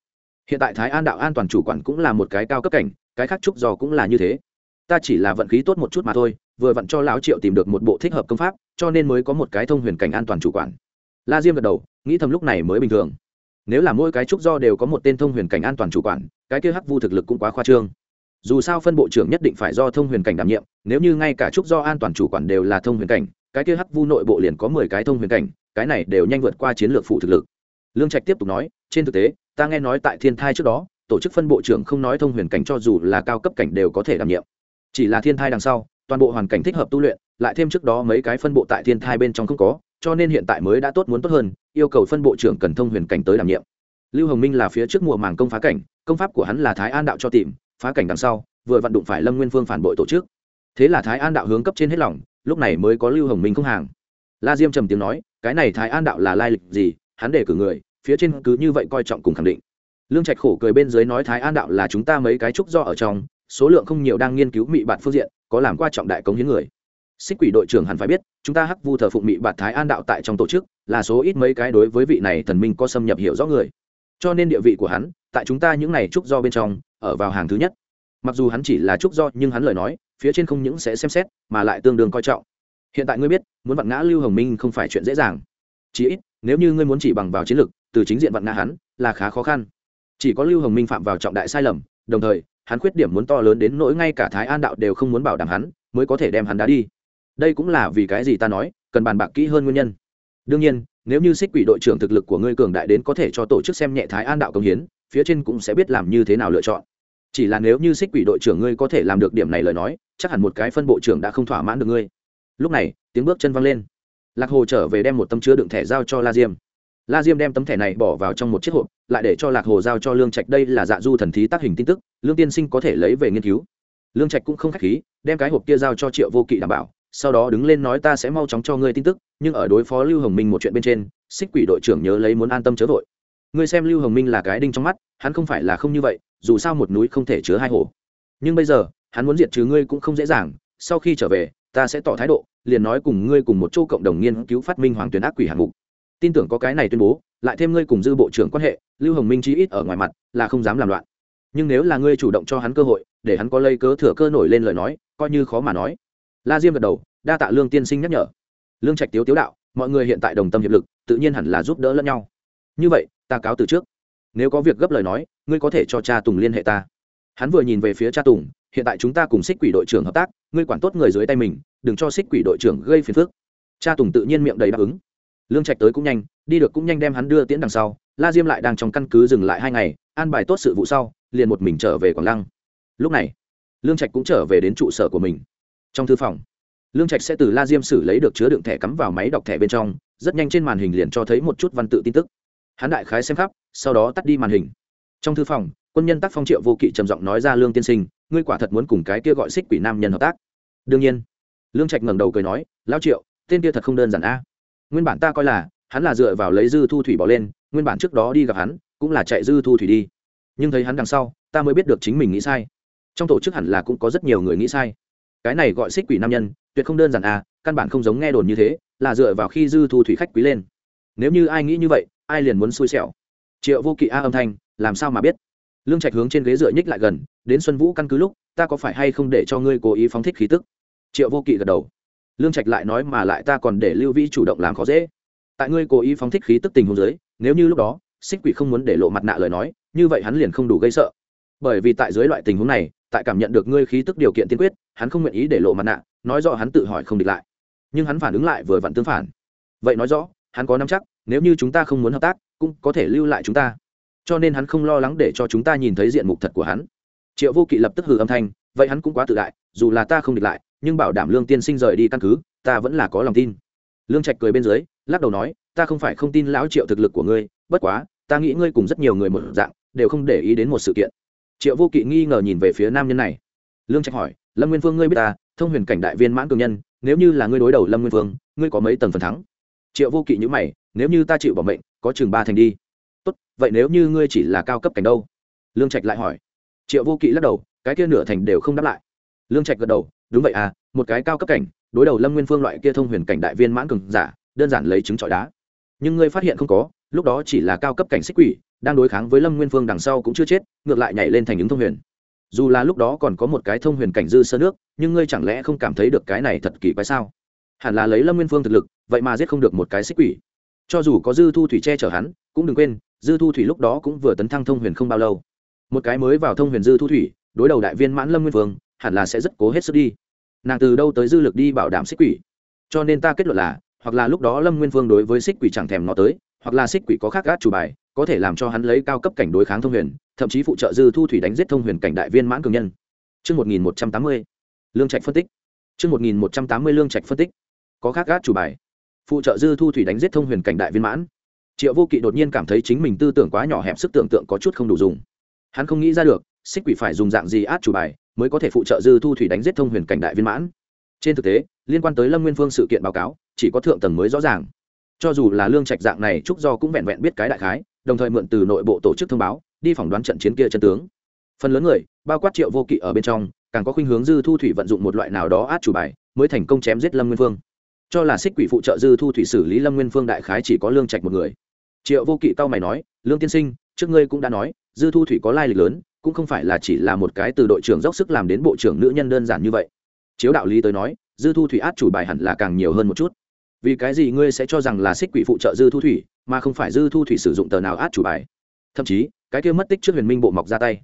Hiện tại Thái An đạo an toàn chủ quản cũng là một cái cao cấp cảnh, cái khác trúc do cũng là như thế. Ta chỉ là vận khí tốt một chút mà thôi, vừa vặn cho lão Triệu tìm được một bộ thích hợp công pháp, cho nên mới có một cái thông huyền cảnh an toàn chủ quản. La Diêm gật đầu, nghĩ thầm lúc này mới bình thường. Nếu là mỗi cái trúc do đều có một tên thông huyền cảnh an toàn chủ quản cái kia hắc vu thực lực cũng quá khoa trương. Dù sao phân bộ trưởng nhất định phải do thông huyền cảnh đảm nhiệm nếu như ngay cả trúc do an toàn chủ quản đều là thông huyền cảnh cái kia hắc vu nội bộ liền có mười cái thông huyền cảnh cái này đều nhanh vượt qua chiến lược phụ thực lực. Lương trạch tiếp tục nói trên thực tế ta nghe nói tại thiên thai trước đó tổ chức phân bộ trưởng không nói thông huyền cảnh cho dù là cao cấp cảnh đều có thể đảm nhiệm. Chỉ là thiên thai đằng sau toàn bộ hoàn cảnh thích hợp tu luyện lại thêm trước đó mấy cái phân bộ tại thiên thai bên trong không có cho nên hiện tại mới đã tốt muốn tốt hơn, yêu cầu phân bộ trưởng cần thông huyền cảnh tới đảm nhiệm. Lưu hồng minh là phía trước mùa màng công phá cảnh, công pháp của hắn là thái an đạo cho tìm, phá cảnh đằng sau, vừa vặn đụng phải lâm nguyên phương phản bội tổ chức. Thế là thái an đạo hướng cấp trên hết lòng, lúc này mới có lưu hồng minh không hàng. La diêm trầm tiếng nói, cái này thái an đạo là lai lịch gì, hắn để cử người, phía trên cứ như vậy coi trọng cùng khẳng định. Lương trạch khổ cười bên dưới nói thái an đạo là chúng ta mấy cái trúc do ở trong, số lượng không nhiều đang nghiên cứu mị bạn phương diện, có làm qua trọng đại cống hiến người xích quỷ đội trưởng hẳn phải biết, chúng ta hắc vu thờ phụng mị bạt thái an đạo tại trong tổ chức, là số ít mấy cái đối với vị này thần minh có xâm nhập hiểu rõ người. Cho nên địa vị của hắn, tại chúng ta những này trúc do bên trong, ở vào hàng thứ nhất. Mặc dù hắn chỉ là trúc do, nhưng hắn lời nói, phía trên không những sẽ xem xét, mà lại tương đương coi trọng. Hiện tại ngươi biết, muốn vặn ngã lưu hồng minh không phải chuyện dễ dàng. Chỉ ít, nếu như ngươi muốn chỉ bằng vào chiến lược, từ chính diện vặn ngã hắn, là khá khó khăn. Chỉ có lưu hồng minh phạm vào trọng đại sai lầm, đồng thời, hắn khuyết điểm muốn to lớn đến nỗi ngay cả thái an đạo đều không muốn bảo đảm hắn, mới có thể đem hắn đá đi đây cũng là vì cái gì ta nói, cần bàn bạc kỹ hơn nguyên nhân. Đương nhiên, nếu như xích quỷ đội trưởng thực lực của ngươi cường đại đến có thể cho tổ chức xem nhẹ thái an đạo công hiến, phía trên cũng sẽ biết làm như thế nào lựa chọn. Chỉ là nếu như xích quỷ đội trưởng ngươi có thể làm được điểm này lời nói, chắc hẳn một cái phân bộ trưởng đã không thỏa mãn được ngươi. Lúc này, tiếng bước chân văng lên. Lạc hồ trở về đem một tấm chứa đựng thẻ giao cho la diêm. La diêm đem tấm thẻ này bỏ vào trong một chiếc hộp, lại để cho lạc hồ giao cho lương trạch. Đây là dạ du thần thí tác hình tin tức, lương tiên sinh có thể lấy về nghiên cứu. Lương trạch cũng không k h á c h khí, đem cái hộp kia giao cho triệu vô kỵ đảm bảo sau đó đứng lên nói ta sẽ mau chóng cho ngươi tin tức, nhưng ở đối phó lưu hồng minh một chuyện bên trên, xích quỷ đội trưởng nhớ lấy muốn an tâm chớ vội. Ngươi xem lưu hồng minh là cái đinh trong mắt, hắn không phải là không như vậy, dù sao một núi không thể chứa hai hồ. Nhưng bây giờ, hắn muốn diệt trừ ngươi cũng không dễ dàng, sau khi trở về, ta sẽ tỏ thái độ, liền nói cùng ngươi cùng một chỗ cộng đồng nghiên cứu phát minh hoàng tuyến ác quỷ hạng mục. Tin tưởng có cái này tuyên bố, lại thêm ngươi cùng dư bộ trưởng quan hệ, lưu hồng minh chí ít ở ngoài mặt, là không dám làm loạn. Nhưng nếu là ngươi chủ động cho hắn cơ hội, để hắn có lây cớ thừa cơ nổi lên lời nói, coi như khó mà nói la diêm gật đầu, đa tạ lương tiên sinh nhắc nhở. Lương trạch tiếu tiếu đạo, mọi người hiện tại đồng tâm hiệp lực, tự nhiên hẳn là giúp đỡ lẫn nhau. Như vậy, ta cáo từ trước. Nếu có việc gấp lời nói, ngươi có thể cho cha tùng liên hệ ta. Hắn vừa nhìn về phía cha tùng, hiện tại chúng ta cùng xích quỷ đội trưởng hợp tác, ngươi quản tốt người dưới tay mình, đừng cho xích quỷ đội trưởng gây phiền phức. Cha tùng tự nhiên miệng đầy đáp ứng. Lương trạch tới cũng nhanh, đi được cũng nhanh đem hắn đưa tiễn đằng sau, la diêm lại đang trong căn cứ dừng lại hai ngày, an bài tốt sự vụ sau, liền một mình trở về quảng lăng. Lúc này, lương trạch cũng trở về đến trụ sở của mình trong thư phòng, lương trạch sẽ từ la diêm sử lấy được chứa đựng thẻ cắm vào máy đọc thẻ bên trong, rất nhanh trên màn hình liền cho thấy một chút văn tự tin tức. Hắn đại khái xem khắp, sau đó tắt đi màn hình. Trong thư phòng, quân nhân tác phong triệu vô kỵ trầm giọng nói ra lương tiên sinh, ngươi quả thật muốn cùng cái kia gọi xích quỷ nam nhân hợp tác. Đương nhiên. Lương trạch ngẩng đầu cười nói lao triệu, tên kia thật không đơn giản a. Nguyên bản ta coi là, hắn là dựa vào lấy dư thu thủy bỏ lên, nguyên bản trước đó đi gặp hắn, cũng là chạy dư thu thủy đi. Nhưng thấy hắn đằng sau, ta mới biết được chính mình nghĩ sai. Trong tổ chức hẳn là cũng có rất nhiều người nghĩ sai cái này gọi xích quỷ nam nhân, tuyệt không đơn giản à căn bản không giống nghe đồn như thế, là dựa vào khi dư thu thủy khách quý lên. Nếu như ai nghĩ như vậy, ai liền muốn xui xẻo. Triệu vô kỵ a âm thanh, làm sao mà biết? Lương trạch hướng trên ghế dựa nhích lại gần, đến xuân vũ căn cứ lúc, ta có phải hay không để cho ngươi cố ý phóng thích khí tức? Triệu vô kỵ gật đầu. Lương trạch lại nói mà lại ta còn để lưu vĩ chủ động làm khó dễ. Tại ngươi cố ý phóng thích khí tức tình hôn giới nếu như lúc đó, xích quỷ không muốn để lộ mặt nạ lời nói, như vậy hắn liền không đủ gây sợ. Bởi vì tại dưới loại tình huống này, tại cảm nhận được ngươi khí tức điều kiện tiên quyết hắn không nguyện ý để lộ mặt nạ, nói rõ hắn tự hỏi không địch lại. Nhưng hắn phản ứng lại vừa vặn tương phản. Vậy nói rõ, hắn có nắm chắc, nếu như chúng ta không muốn hợp tác, cũng có thể lưu lại chúng ta. Cho nên hắn không lo lắng để cho chúng ta nhìn thấy diện mục thật của hắn. Triệu vô kỵ lập tức hừ âm thanh, vậy hắn cũng quá tự đại, dù là ta không địch lại, nhưng bảo đảm lương tiên sinh rời đi căn cứ, ta vẫn là có lòng tin. Lương trạch cười bên dưới, lắc đầu nói, ta không phải không tin lão triệu thực lực của ngươi, bất quá, ta nghĩ ngươi cùng rất nhiều người một dạng, đều không để ý đến một sự kiện. Triệu vô kỵ nghi ngờ nhìn về phía nam nhân này. Lương trạch hỏi lâm nguyên phương ngươi biết ta, thông huyền cảnh đại viên mãn cường nhân, nếu như là ngươi đối đầu lâm nguyên phương, ngươi có mấy tầng phần thắng? Triệu vô kỵ nhữ mày, nếu như ta chịu bỏ mệnh, có chừng ba thành đi. Tốt, vậy nếu như ngươi chỉ là cao cấp cảnh đâu? Lương trạch lại hỏi. Triệu vô kỵ lắc đầu, cái kia nửa thành đều không đáp lại. Lương trạch gật đầu, đúng vậy à một cái cao cấp cảnh, đối đầu lâm nguyên phương loại kia thông huyền cảnh đại viên mãn cường giả, đơn giản lấy trứng trọi đá. Nhưng ngươi phát hiện không có, lúc đó chỉ là cao cấp cảnh xích quỷ, đang đối kháng với lâm nguyên phương đằng sau cũng chưa chết, ngược lại nhảy lên thành những thông huyền dù là lúc đó còn có một cái thông huyền cảnh dư sơ nước, nhưng ngươi chẳng lẽ không cảm thấy được cái này thật kỳ quái sao? Hẳn là lấy lâm nguyên phương thực lực, vậy mà giết không được một cái xích quỷ. Cho dù có dư thu thủy che chở hắn, cũng đừng quên, dư thu thủy lúc đó cũng vừa tấn thăng thông huyền không bao lâu. Một cái mới vào thông huyền dư thu thủy, đối đầu đại viên mãn lâm nguyên phương, hẳn là sẽ rất cố hết sức đi. Nàng từ đâu tới dư lực đi bảo đảm xích quỷ? Cho nên ta kết luận là, hoặc là lúc đó lâm nguyên phương đối với xích quỷ chẳng thèm nó tới, hoặc là xích quỷ có khác gác chủ bài có thể làm cho hắn lấy cao cấp cảnh đối kháng thông huyền thậm chí phụ trợ dư thu thủy đánh giết thông huyền cảnh đại viên mãn cường nhân Trước 1180, lương trạch phân tích. Trước 1180 lương trạch phân tích. Có khác gác chủ bài. Phụ trợ dư thu thủy đánh giết thông huyền cảnh đại viên mãn. Triệu Vô Kỵ đột nhiên cảm thấy chính mình tư tưởng quá nhỏ hẹp sức tưởng tượng có chút không đủ dùng. Hắn không nghĩ ra được, xích quỷ phải dùng dạng gì át chủ bài mới có thể phụ trợ dư thu thủy đánh giết thông huyền cảnh đại viên mãn. Trên thực tế, liên quan tới Lâm Nguyên Phương sự kiện báo cáo, chỉ có thượng tầng mới rõ ràng. Cho dù là lương trạch dạng này trúc do cũng vẹn vẹn biết cái đại khái, đồng thời mượn từ nội bộ tổ chức thông báo, đi phỏng đoán trận chiến kia chân tướng. Phần lớn người, bao quát triệu vô kỵ ở bên trong, càng có khuynh hướng dư thu thủy vận dụng một loại nào đó át chủ bài, mới thành công chém giết lâm nguyên phương. Cho là xích quỷ phụ trợ dư thu thủy xử lý lâm nguyên phương đại khái chỉ có lương trạch một người. Triệu vô kỵ tao mày nói, lương tiên sinh, trước ngươi cũng đã nói, dư thu thủy có lai lịch lớn, cũng không phải là chỉ là một cái từ đội trưởng dốc sức làm đến bộ trưởng nữ nhân đơn giản như vậy. Chiếu đạo lý tới nói, dư thu thủy át chủ bài hẳn là càng nhiều hơn một chút. Vì cái gì ngươi sẽ cho rằng là xích quỷ phụ trợ dư thu thủy mà không phải dư thu thủy sử dụng tờ nào át chủ bài. Thậm chí, cái kia mất tích trước huyền minh bộ mọc ra tay.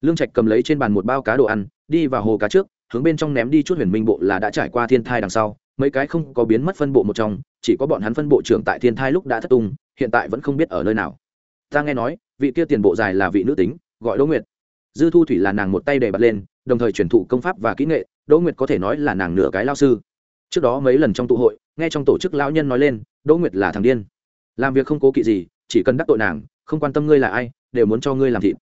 Lương trạch cầm lấy trên bàn một bao cá đồ ăn, đi vào hồ cá trước, hướng bên trong ném đi chút huyền minh bộ là đã trải qua thiên thai đằng sau, mấy cái không có biến mất phân bộ một trong, chỉ có bọn hắn phân bộ trưởng tại thiên thai lúc đã thất tung, hiện tại vẫn không biết ở nơi nào. Ta nghe nói, vị kia tiền bộ dài là vị nữ tính, gọi đỗ nguyệt. Dư thu thủy là nàng một tay đầy bật lên, đồng thời truyền thụ công pháp và kỹ nghệ, đỗ nguyệt có thể nói là nàng nửa cái lao sư. Trước đó mấy lần trong tụ hội, nghe trong tổ chức lão nhân nói lên, đỗ nguyệt là thằng điên làm việc không cố kỵ gì, chỉ cần đắc tội nàng, không quan tâm ngươi là ai, đều muốn cho ngươi làm thịt.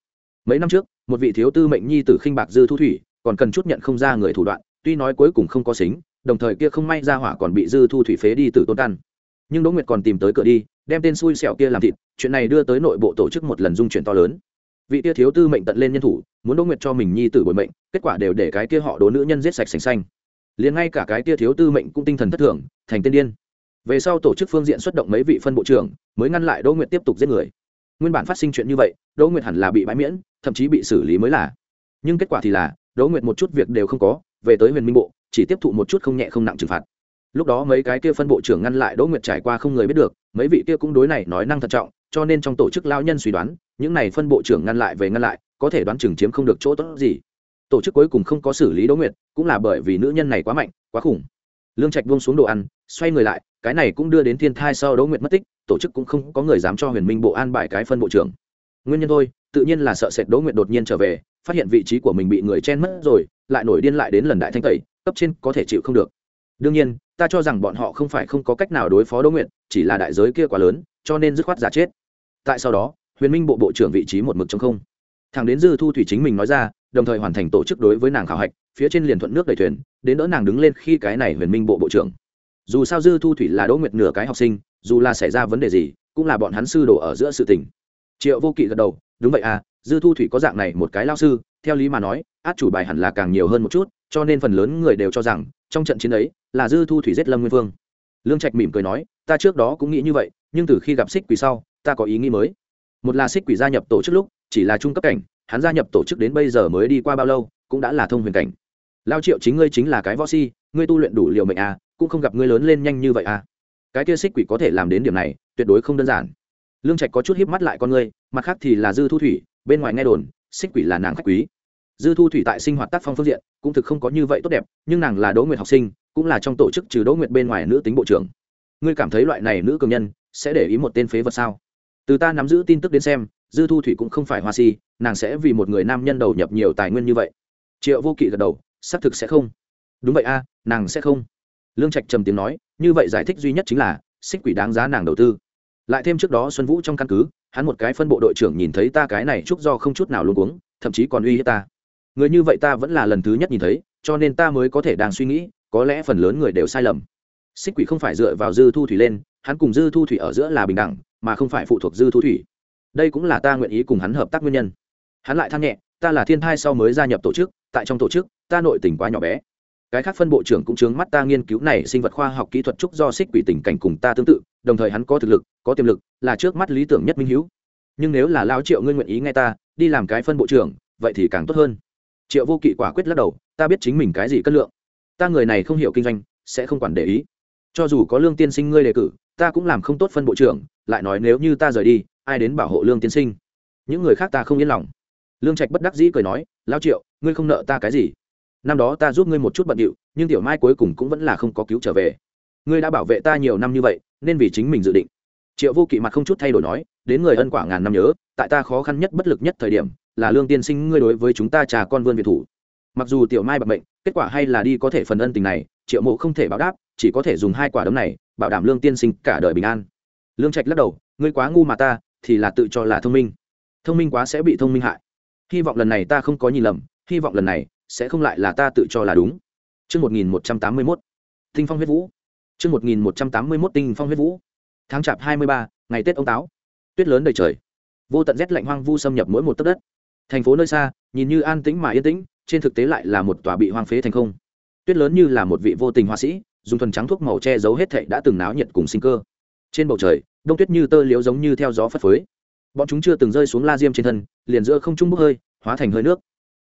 Mấy năm trước, một vị thiếu tư mệnh nhi tử khinh bạc dư thu thủy, còn cần chút nhận không ra người thủ đoạn, tuy nói cuối cùng không có xính, đồng thời kia không may ra hỏa còn bị dư thu thủy phế đi từ tôn căn. Nhưng đỗ nguyệt còn tìm tới cửa đi, đem tên xui xẻo kia làm thịt, chuyện này đưa tới nội bộ tổ chức một lần dung chuyển to lớn. Vị kia thiếu tư mệnh tận lên nhân thủ, muốn đỗ nguyệt cho mình nhi tử bồi mệnh, kết quả đều để cái kia họ đố nữ nhân giết sạch sành xanh. Liền ngay cả cái kia thiếu tư mệnh cũng tinh thần thất thường, thành tên điên về sau tổ chức phương diện xuất động mấy vị phân bộ trưởng, mới ngăn lại đỗ nguyệt tiếp tục giết người. Nguyên bản phát sinh chuyện như vậy, đỗ nguyệt hẳn là bị bãi miễn, thậm chí bị xử lý mới là. Nhưng kết quả thì là, đỗ nguyệt một chút việc đều không có, về tới huyền minh bộ, chỉ tiếp thụ một chút không nhẹ không nặng trừng phạt. Lúc đó mấy cái kia phân bộ trưởng ngăn lại đỗ nguyệt trải qua không người biết được, mấy vị kia cũng đối này nói năng thận trọng, cho nên trong tổ chức lao nhân suy đoán, những này phân bộ trưởng ngăn lại về ngăn lại, có thể đoán chừng chiếm không được chỗ tốt gì. Tổ chức cuối cùng không có xử lý đỗ nguyệt, cũng là bởi vì nữ nhân này quá mạnh, quá khủng. Lương trạch buông xuống đồ ăn, xoay người lại cái này cũng đưa đến thiên thai sau đỗ nguyệt mất tích, tổ chức cũng không có người dám cho huyền minh bộ an bài cái phân bộ trưởng. Nguyên nhân thôi, tự nhiên là sợ sệt đỗ nguyệt đột nhiên trở về, phát hiện vị trí của mình bị người chen mất rồi, lại nổi điên lại đến lần đại thanh tẩy, cấp trên có thể chịu không được. Đương nhiên, ta cho rằng bọn họ không phải không có cách nào đối phó đỗ nguyệt, chỉ là đại giới kia quá lớn, cho nên dứt khoát giả chết. Tại sau đó, huyền minh bộ bộ trưởng vị trí một mực trong không. Thằng đến dư thu thủy chính mình nói ra, đồng thời hoàn thành tổ chức đối với nàng khảo hạch, phía trên liền thuận nước đầy thuyền, đến đỡ nàng đứng lên khi cái này huyền minh bộ bộ trưởng dù sao dư thu thủy là đỗ nguyệt nửa cái học sinh, dù là xảy ra vấn đề gì, cũng là bọn hắn sư đồ ở giữa sự tình. Triệu vô kỵ gật đầu, đúng vậy à dư thu thủy có dạng này một cái lao sư, theo lý mà nói, át chủ bài hẳn là càng nhiều hơn một chút, cho nên phần lớn người đều cho rằng, trong trận chiến ấy, là dư thu thủy giết lâm nguyên vương. Lương trạch mỉm cười nói, ta trước đó cũng nghĩ như vậy, nhưng từ khi gặp xích quỷ sau, ta có ý nghĩ mới. Một là xích quỷ gia nhập tổ chức lúc, chỉ là trung cấp cảnh, hắn gia nhập tổ chức đến bây giờ mới đi qua bao lâu, cũng đã là thông huyền cảnh. Lao triệu chính ngươi chính là cái võ si, ngươi tu luyện đủ liều mệnh à cũng không gặp ngươi lớn lên nhanh như vậy à. Cái kia xích quỷ có thể làm đến điểm này, tuyệt đối không đơn giản. Lương trạch có chút hiếp mắt lại con ngươi, mặt khác thì là dư thu thủy, bên ngoài nghe đồn, xích quỷ là nàng khách quý. Dư thu thủy tại sinh hoạt tác phong phương diện, cũng thực không có như vậy tốt đẹp, nhưng nàng là đỗ nguyệt học sinh, cũng là trong tổ chức trừ đỗ nguyệt bên ngoài nữ tính bộ trưởng. Ngươi cảm thấy loại này nữ cường nhân, sẽ để ý một tên phế vật sao? Từ ta nắm giữ tin tức đến xem, dư thu thủy cũng không phải hoa si, nàng sẽ vì một người nam nhân đầu nhập nhiều tài nguyên như vậy. Triệu vô kỵ gật đầu, xác thực sẽ không. Đúng vậy a, nàng sẽ không lương trạch trầm tiếng nói, như vậy giải thích duy nhất chính là, xích quỷ đáng giá nàng đầu tư. Lại thêm trước đó xuân vũ trong căn cứ, hắn một cái phân bộ đội trưởng nhìn thấy ta cái này chúc do không chút nào luôn cuống, thậm chí còn uy hiếp ta. Người như vậy ta vẫn là lần thứ nhất nhìn thấy, cho nên ta mới có thể đang suy nghĩ, có lẽ phần lớn người đều sai lầm. Xích quỷ không phải dựa vào dư thu thủy lên, hắn cùng dư thu thủy ở giữa là bình đẳng, mà không phải phụ thuộc dư thu thủy. Đây cũng là ta nguyện ý cùng hắn hợp tác nguyên nhân. Hắn lại than nhẹ, ta là thiên thai sau mới gia nhập tổ chức, tại trong tổ chức, ta nội tình quá nhỏ bé cái khác phân bộ trưởng cũng chướng mắt ta nghiên cứu này sinh vật khoa học kỹ thuật trúc do xích quỷ tình cảnh cùng ta tương tự, đồng thời hắn có thực lực, có tiềm lực, là trước mắt lý tưởng nhất minh hữu nhưng nếu là lao triệu ngươi nguyện ý nghe ta, đi làm cái phân bộ trưởng, vậy thì càng tốt hơn. Triệu vô kỵ quả quyết lắc đầu, ta biết chính mình cái gì cất lượng. Ta người này không hiểu kinh doanh, sẽ không quản để ý. Cho dù có lương tiên sinh ngươi đề cử, ta cũng làm không tốt phân bộ trưởng, lại nói nếu như ta rời đi, ai đến bảo hộ lương tiên sinh? Những người khác ta không yên lòng. Lương trạch bất đắc dĩ cười nói lao triệu, ngươi không nợ ta cái gì? Năm đó ta giúp ngươi một chút bận điệu, nhưng tiểu mai cuối cùng cũng vẫn là không có cứu trở về. Ngươi đã bảo vệ ta nhiều năm như vậy, nên vì chính mình dự định. Triệu vô kỵ mặt không chút thay đổi nói, đến người ân quả ngàn năm nhớ, tại ta khó khăn nhất bất lực nhất thời điểm, là lương tiên sinh ngươi đối với chúng ta trà con vươn việt thủ. Mặc dù tiểu mai bận bệnh kết quả hay là đi có thể phần ân tình này, triệu mộ không thể báo đáp, chỉ có thể dùng hai quả đấm này, bảo đảm lương tiên sinh cả đời bình an. Lương trạch lắc đầu, ngươi quá ngu mà ta, thì là tự cho là thông minh. Thông minh quá sẽ bị thông minh hại. Hy vọng lần này ta không có nhìn lầm, hy vọng lần này sẽ không lại là ta tự cho là đúng Chương 1181. Tinh phong huyết vũ. Chương 1181 tinh phong huyết vũ. Tháng chạp 23, ngày Tết ông táo. Tuyết lớn đầy trời. Vô tận rét lạnh hoang vu xâm nhập mỗi một tấc đất. Thành phố nơi xa, nhìn như an tĩnh mà yên tĩnh, trên thực tế lại là một tòa bị hoang phế thành không. Tuyết lớn như là một vị vô tình họa sĩ, dùng thuần trắng thuốc màu che giấu hết thảy đã từng náo nhiệt cùng sinh cơ. Trên bầu trời, đông tuyết như tơ liếu giống như theo gió phất phới. Bọn chúng chưa từng rơi xuống la diêm trên thân, liền giữa không trung bốc hơi, hóa thành hơi nước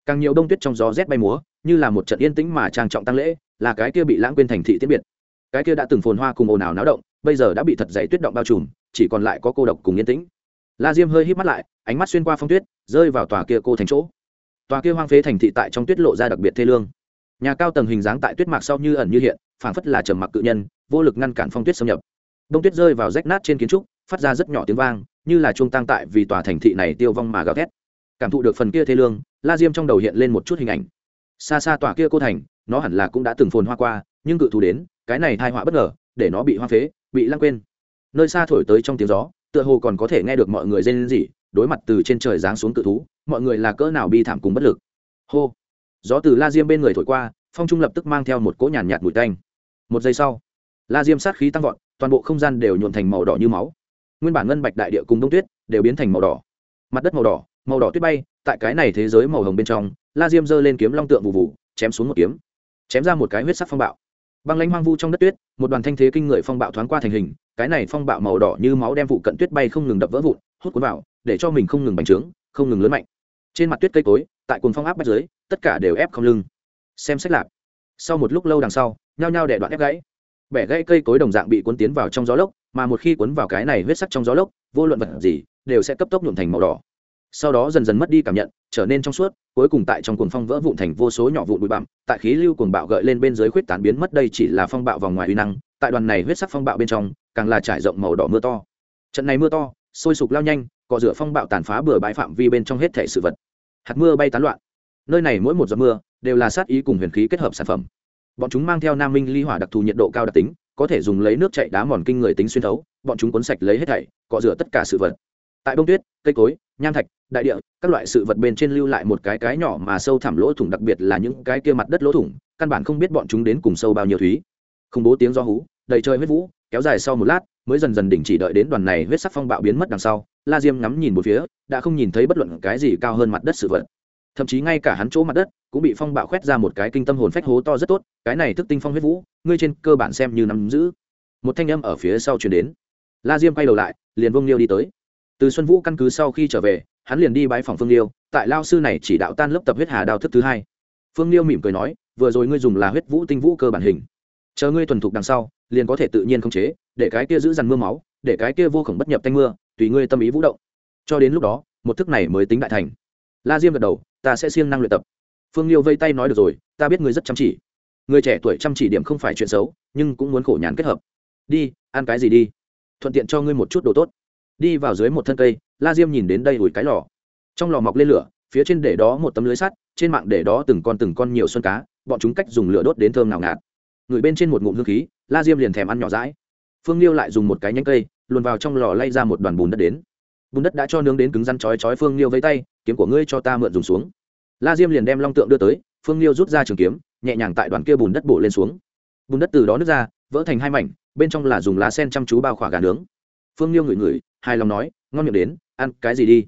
càng nhiều đông tuyết trong gió rét bay múa, như là một trận yên tĩnh mà trang trọng tăng lễ, là cái kia bị lãng quên thành thị tiết biệt. Cái kia đã từng phồn hoa cùng ồn ào náo động, bây giờ đã bị thật dày tuyết động bao trùm, chỉ còn lại có cô độc cùng yên tĩnh. La diêm hơi hít mắt lại, ánh mắt xuyên qua phong tuyết, rơi vào tòa kia cô thành chỗ. Tòa kia hoang phế thành thị tại trong tuyết lộ ra đặc biệt thê lương. Nhà cao tầng hình dáng tại tuyết mạc sau như ẩn như hiện, phảng phất là trầm mặc cự nhân, vô lực ngăn cản phong tuyết xâm nhập. Đông tuyết rơi vào rách nát trên kiến trúc, phát ra rất nhỏ tiếng vang, như là chuông tăng tại vì tòa thành thị này tiêu vong mà gào thét. Cảm thụ được phần kia thê lương la diêm trong đầu hiện lên một chút hình ảnh. Xa xa tòa kia cô thành nó hẳn là cũng đã từng phồn hoa qua nhưng cự thù đến cái này thai họa bất ngờ để nó bị hoa phế bị lăng quên. Nơi xa thổi tới trong tiếng gió tựa hồ còn có thể nghe được mọi người rên rỉ đối mặt từ trên trời giáng xuống cự thú mọi người là cỡ nào bi thảm cùng bất lực. Hô! Gió từ la diêm bên người thổi qua phong trung lập tức mang theo một cỗ nhàn nhạt, nhạt mùi tanh. Một giây sau la diêm sát khí tăng vọt toàn bộ không gian đều nhuộn thành màu đỏ như máu. Nguyên bản ngân bạch đại địa cùng đông tuyết đều biến thành màu đỏ. Mặt đất màu đỏ màu đỏ tuyết bay tại cái này thế giới màu hồng bên trong, la diêm giơ lên kiếm long tượng vụ vụ, chém xuống một kiếm. Chém ra một cái huyết sắc phong bạo. Băng lãnh hoang vu trong đất tuyết, một đoàn thanh thế kinh người phong bạo thoáng qua thành hình, cái này phong bạo màu đỏ như máu đem vụ cận tuyết bay không ngừng đập vỡ vụn, hút cuốn vào, để cho mình không ngừng bành trướng, không ngừng lớn mạnh. Trên mặt tuyết cây cối, tại cồn phong áp bách dưới, tất cả đều ép không lưng. Xem xét lạc sau một lúc lâu đằng sau, nhao nhao đẻ đoạn ép gãy. Bẻ gãy cây cối đồng dạng bị cuốn tiến vào trong gió lốc, mà một khi cuốn vào cái này huyết sắc trong gió lốc, vô luận vật gì, đều sẽ cấp tốc nhuộm thành màu đỏ sau đó dần dần mất đi cảm nhận, trở nên trong suốt, cuối cùng tại trong cuồng phong vỡ vụn thành vô số nhỏ vụn bụi bặm, tại khí lưu cuồng bạo gợi lên bên dưới khuyết tán biến mất, đây chỉ là phong bạo vòng ngoài uy năng, tại đoàn này huyết sắc phong bạo bên trong, càng là trải rộng màu đỏ mưa to. Trận này mưa to, sôi sục lao nhanh cọ rửa phong bạo tàn phá bừa bãi phạm vi bên trong hết thể sự vật. Hạt mưa bay tán loạn. Nơi này mỗi một giọt mưa đều là sát ý cùng huyền khí kết hợp sản phẩm. Bọn chúng mang theo nam minh ly hỏa đặc thù nhiệt độ cao đặc tính, có thể dùng lấy nước chạy đá mòn kinh người tính xuyên thấu, bọn chúng cuốn sạch lấy hết thảy cọ rửa tất cả sự vật. Tại bông tuyết, cây cối, nham thạch đại địa, các loại sự vật bên trên lưu lại một cái cái nhỏ mà sâu thẳm lỗ thủng, đặc biệt là những cái kia mặt đất lỗ thủng, căn bản không biết bọn chúng đến cùng sâu bao nhiêu thúy. Không bố tiếng do hú, đầy trời huyết vũ, kéo dài sau một lát, mới dần dần đỉnh chỉ đợi đến đoàn này huyết sắc phong bạo biến mất đằng sau, la diêm ngắm nhìn một phía, đã không nhìn thấy bất luận cái gì cao hơn mặt đất sự vật. Thậm chí ngay cả hắn chỗ mặt đất, cũng bị phong bạo khoét ra một cái kinh tâm hồn phách hố to rất tốt, cái này thức tinh phong huyết vũ, ngươi trên cơ bản xem như nắm giữ. Một thanh âm ở phía sau chuyển đến. La diêm quay đầu lại, liền vông liêu đi tới. Từ xuân vũ căn cứ sau khi trở về hắn liền đi bãi phòng phương liêu, tại lao sư này chỉ đạo tan lớp tập huyết hà đao thức thứ hai. Phương liêu mỉm cười nói, vừa rồi ngươi dùng là huyết vũ tinh vũ cơ bản hình. Chờ ngươi thuần thục đằng sau, liền có thể tự nhiên khống chế, để cái kia giữ dằn mưa máu, để cái kia vô khổng bất nhập tanh mưa, tùy ngươi tâm ý vũ động. Cho đến lúc đó, một thức này mới tính đại thành. La diêm gật đầu, ta sẽ siêng năng luyện tập. Phương liêu vây tay nói được rồi, ta biết ngươi rất chăm chỉ. Người trẻ tuổi chăm chỉ điểm không phải chuyện xấu, nhưng cũng muốn khổ nhàn kết hợp. Đi, ăn cái gì đi? Thuận tiện cho ngươi một chút đồ tốt. Đi vào dưới một thân cây la diêm nhìn đến đây ủi cái lò. Trong lò mọc lên lửa, phía trên để đó một tấm lưới sắt, trên mạng để đó từng con từng con nhiều xuân cá, bọn chúng cách dùng lửa đốt đến thơm nào ngạt. Người bên trên một ngụm hương khí, la diêm liền thèm ăn nhỏ rãi phương liêu lại dùng một cái nhánh cây, luồn vào trong lò lay ra một đoàn bùn đất đến. Bùn đất đã cho nướng đến cứng rắn chói chói, phương liêu với tay, kiếm của ngươi cho ta mượn dùng xuống. La diêm liền đem long tượng đưa tới, phương liêu rút ra trường kiếm, nhẹ nhàng tại đoàn kia bùn đất bổ lên xuống. Bùn đất từ đó nứt ra, vỡ thành hai mảnh, bên trong là dùng lá sen chăm chú bao khỏa gà nướng. Phương liêu ngửi ngửi, hài lòng nói, ngon miệng đến ăn cái gì đi.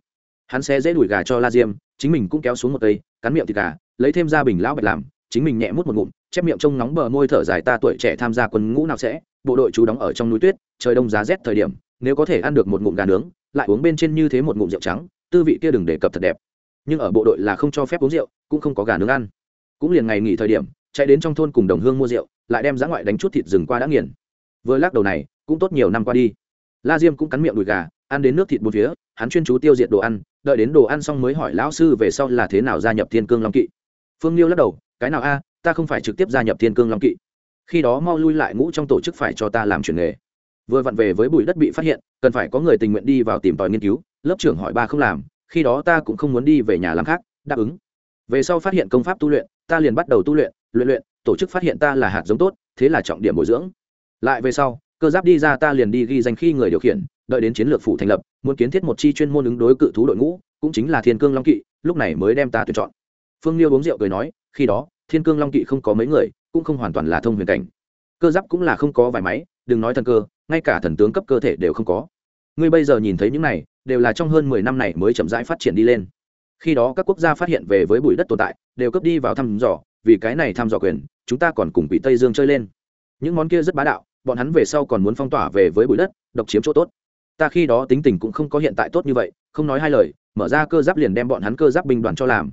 Hắn sẽ dễ đuổi gà cho la diêm, chính mình cũng kéo xuống một cây cắn miệng thịt gà, lấy thêm ra bình lão bạch làm, chính mình nhẹ mút một ngụm, chép miệng trông nóng bờ môi thở dài ta tuổi trẻ tham gia quân ngũ nào sẽ, bộ đội chú đóng ở trong núi tuyết, trời đông giá rét thời điểm, nếu có thể ăn được một ngụm gà nướng, lại uống bên trên như thế một ngụm rượu trắng, tư vị kia đừng đề cập thật đẹp. Nhưng ở bộ đội là không cho phép uống rượu, cũng không có gà nướng ăn. Cũng liền ngày nghỉ thời điểm, chạy đến trong thôn cùng đồng hương mua rượu, lại đem giã ngoại đánh chút thịt rừng qua đã nghiền. Vừa lắc đầu này, cũng tốt nhiều năm qua đi. La diêm cũng cắn miệng đùi gà ăn đến nước thịt bốn phía, hắn chuyên chú tiêu diệt đồ ăn, đợi đến đồ ăn xong mới hỏi lão sư về sau là thế nào gia nhập thiên cương long kỵ. Phương liêu lắc đầu, cái nào a, ta không phải trực tiếp gia nhập thiên cương long kỵ. Khi đó mau lui lại ngũ trong tổ chức phải cho ta làm chuyển nghề. Vừa vặn về với bụi đất bị phát hiện, cần phải có người tình nguyện đi vào tìm tòi nghiên cứu, lớp trưởng hỏi ba không làm, khi đó ta cũng không muốn đi về nhà làm khác, đáp ứng. Về sau phát hiện công pháp tu luyện, ta liền bắt đầu tu luyện luyện luyện, tổ chức phát hiện ta là hạt giống tốt, thế là trọng điểm bồi dưỡng. Lại về sau, cơ giáp đi ra ta liền đi ghi danh khi người điều khiển đợi đến chiến lược phủ thành lập, muốn kiến thiết một chi chuyên môn ứng đối cự thú đội ngũ, cũng chính là thiên cương long kỵ, lúc này mới đem ta tuyển chọn. Phương liêu uống rượu cười nói, khi đó, thiên cương long kỵ không có mấy người, cũng không hoàn toàn là thông huyền cảnh. Cơ giáp cũng là không có vài máy, đừng nói thần cơ, ngay cả thần tướng cấp cơ thể đều không có. Ngươi bây giờ nhìn thấy những này, đều là trong hơn mười năm này mới chậm rãi phát triển đi lên. Khi đó các quốc gia phát hiện về với bụi đất tồn tại, đều cấp đi vào thăm dò, vì cái này thăm dò quyền, chúng ta còn cùng quỷ tây dương chơi lên. Những món kia rất bá đạo, bọn hắn về sau còn muốn phong tỏa về với bụi đất, độc chiếm chỗ tốt ta khi đó tính tình cũng không có hiện tại tốt như vậy không nói hai lời mở ra cơ giáp liền đem bọn hắn cơ giáp binh đoàn cho làm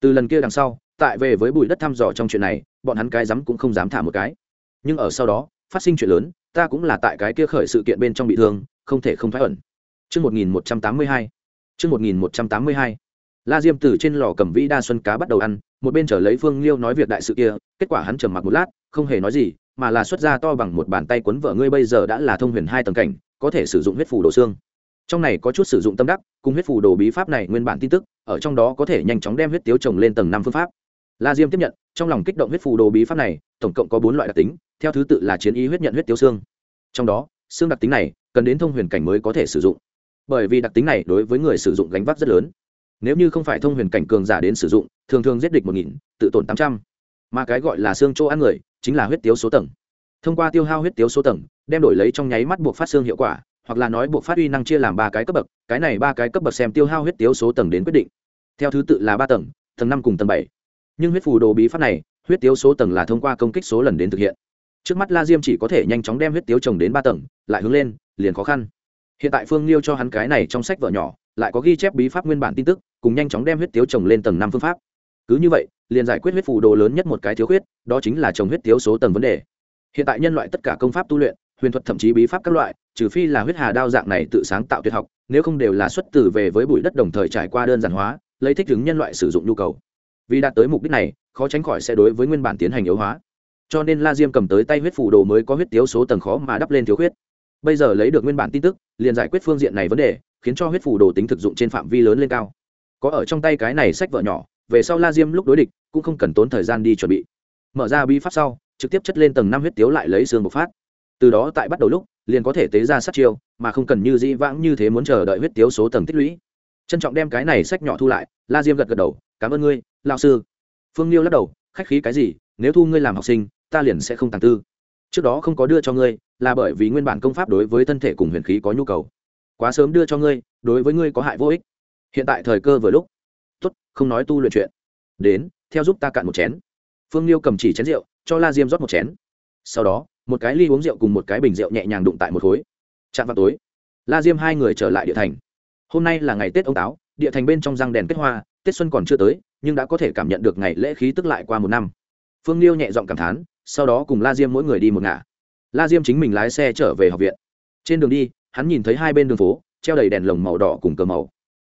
từ lần kia đằng sau tại về với bụi đất thăm dò trong chuyện này bọn hắn cái dám cũng không dám thả một cái nhưng ở sau đó phát sinh chuyện lớn ta cũng là tại cái kia khởi sự kiện bên trong bị thương không thể không thoái ẩn Trước 1182. Trước 1182. La Diêm từ trên lò cầm vĩ đa xuân cá bắt đầu ăn, một bên trở lấy Phương Liêu nói việc đại sự kia, kết quả hắn trầm mặc một lát, không hề nói gì, mà là xuất ra to bằng một bàn tay cuốn vợ ngươi bây giờ đã là thông huyền hai tầng cảnh, có thể sử dụng huyết phù đồ xương. Trong này có chút sử dụng tâm đắc, cùng huyết phù đồ bí pháp này nguyên bản tin tức, ở trong đó có thể nhanh chóng đem huyết tiếu trồng lên tầng năm phương pháp. La Diêm tiếp nhận, trong lòng kích động huyết phù đồ bí pháp này, tổng cộng có bốn loại đặc tính, theo thứ tự là chiến ý huyết nhận huyết tiếu xương. Trong đó, xương đặc tính này cần đến thông huyền cảnh mới có thể sử dụng. Bởi vì đặc tính này đối với người sử dụng gánh vác rất lớn nếu như không phải thông huyền cảnh cường giả đến sử dụng thường thường giết địch một nghìn tự tổn tám trăm mà cái gọi là xương chỗ ăn người chính là huyết tiếu số tầng. Thông qua tiêu hao huyết tiếu số tầng, đem đổi lấy trong nháy mắt buộc phát xương hiệu quả, hoặc là nói buộc phát uy năng chia làm ba cái cấp bậc, cái này ba cái cấp bậc xem tiêu hao huyết tiếu số tầng đến quyết định. Theo thứ tự là ba tầng tầng năm cùng tầng bảy. Nhưng huyết phù đồ bí pháp này, huyết tiếu số tầng là thông qua công kích số lần đến thực hiện. Trước mắt la diêm chỉ có thể nhanh chóng đem huyết tiếu trồng đến ba tầng, lại hướng lên, liền khó khăn. Hiện tại phương liêu cho hắn cái này trong sách vở nhỏ, lại có ghi chép bí pháp nguyên bản tin tức, cùng nhanh chóng đem huyết tiếu trồng lên tầng năm phương pháp. Cứ như vậy liền giải quyết huyết phù đồ lớn nhất một cái thiếu khuyết, đó chính là trồng huyết thiếu số tầng vấn đề. Hiện tại nhân loại tất cả công pháp tu luyện, huyền thuật thậm chí bí pháp các loại, trừ phi là huyết hà đao dạng này tự sáng tạo tuyệt học, nếu không đều là xuất từ về với bụi đất đồng thời trải qua đơn giản hóa, lấy thích ứng nhân loại sử dụng nhu cầu. Vì đạt tới mục đích này, khó tránh khỏi sẽ đối với nguyên bản tiến hành yếu hóa. Cho nên la diêm cầm tới tay huyết phủ đồ mới có huyết tiếu số tầng khó mà đắp lên thiếu huyết bây giờ lấy được nguyên bản tin tức, liền giải quyết phương diện này vấn đề, khiến cho huyết phủ đồ tính thực dụng trên phạm vi lớn lên cao. Có ở trong tay cái này sách vợ nhỏ về sau la diêm lúc đối địch, cũng không cần tốn thời gian đi chuẩn bị. Mở ra bi pháp sau, trực tiếp chất lên tầng năm huyết tiếu lại lấy xương bộc phát. Từ đó tại bắt đầu lúc, liền có thể tế ra sát chiêu, mà không cần như dĩ vãng như thế muốn chờ đợi huyết tiếu số tầng tích lũy. Trân trọng đem cái này sách nhỏ thu lại, la diêm gật gật đầu, cảm ơn ngươi lao sư. Phương liêu lắc đầu, khách khí cái gì, nếu thu ngươi làm học sinh, ta liền sẽ không tàng tư. Trước đó không có đưa cho ngươi, là bởi vì nguyên bản công pháp đối với thân thể cùng huyền khí có nhu cầu. Quá sớm đưa cho ngươi, đối với ngươi có hại vô ích. Hiện tại thời cơ vừa lúc tốt, không nói tu luyện chuyện. Đến, theo giúp ta cạn một chén. Phương liêu cầm chỉ chén rượu, cho la diêm rót một chén. Sau đó, một cái ly uống rượu cùng một cái bình rượu nhẹ nhàng đụng tại một khối. Chạm vào tối, la diêm hai người trở lại địa thành. Hôm nay là ngày tết ông táo, địa thành bên trong răng đèn kết hoa, tết xuân còn chưa tới, nhưng đã có thể cảm nhận được ngày lễ khí tức lại qua một năm. Phương liêu nhẹ giọng cảm thán, sau đó cùng la diêm mỗi người đi một ngả. La diêm chính mình lái xe trở về học viện. Trên đường đi, hắn nhìn thấy hai bên đường phố, treo đầy đèn lồng màu đỏ cùng cờ màu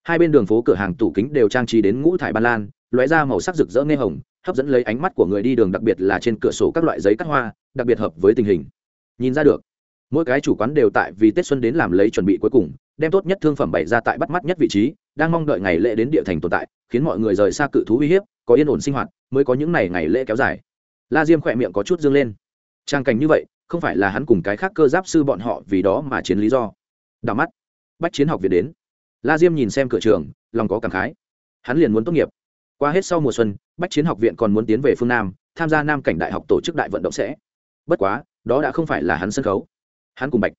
hai bên đường phố cửa hàng tủ kính đều trang trí đến ngũ thải ban lan, lóe ra màu sắc rực rỡ nghe hồng, hấp dẫn lấy ánh mắt của người đi đường đặc biệt là trên cửa sổ các loại giấy cắt hoa, đặc biệt hợp với tình hình. Nhìn ra được, mỗi cái chủ quán đều tại vì tết xuân đến làm lấy chuẩn bị cuối cùng, đem tốt nhất thương phẩm bày ra tại bắt mắt nhất vị trí, đang mong đợi ngày lễ đến địa thành tồn tại, khiến mọi người rời xa cự thú uy hiếp, có yên ổn sinh hoạt, mới có những ngày ngày lễ kéo dài. La diêm khỏe miệng có chút dương lên. Trang cảnh như vậy, không phải là hắn cùng cái khác cơ giáp sư bọn họ vì đó mà chiến lý do. Đào mắt, bách chiến học viện đến la diêm nhìn xem cửa trường, lòng có cảm khái. Hắn liền muốn tốt nghiệp. Qua hết sau mùa xuân, bách chiến học viện còn muốn tiến về phương nam, tham gia nam cảnh đại học tổ chức đại vận động sẽ. Bất quá, đó đã không phải là hắn sân khấu. Hắn cùng bạch,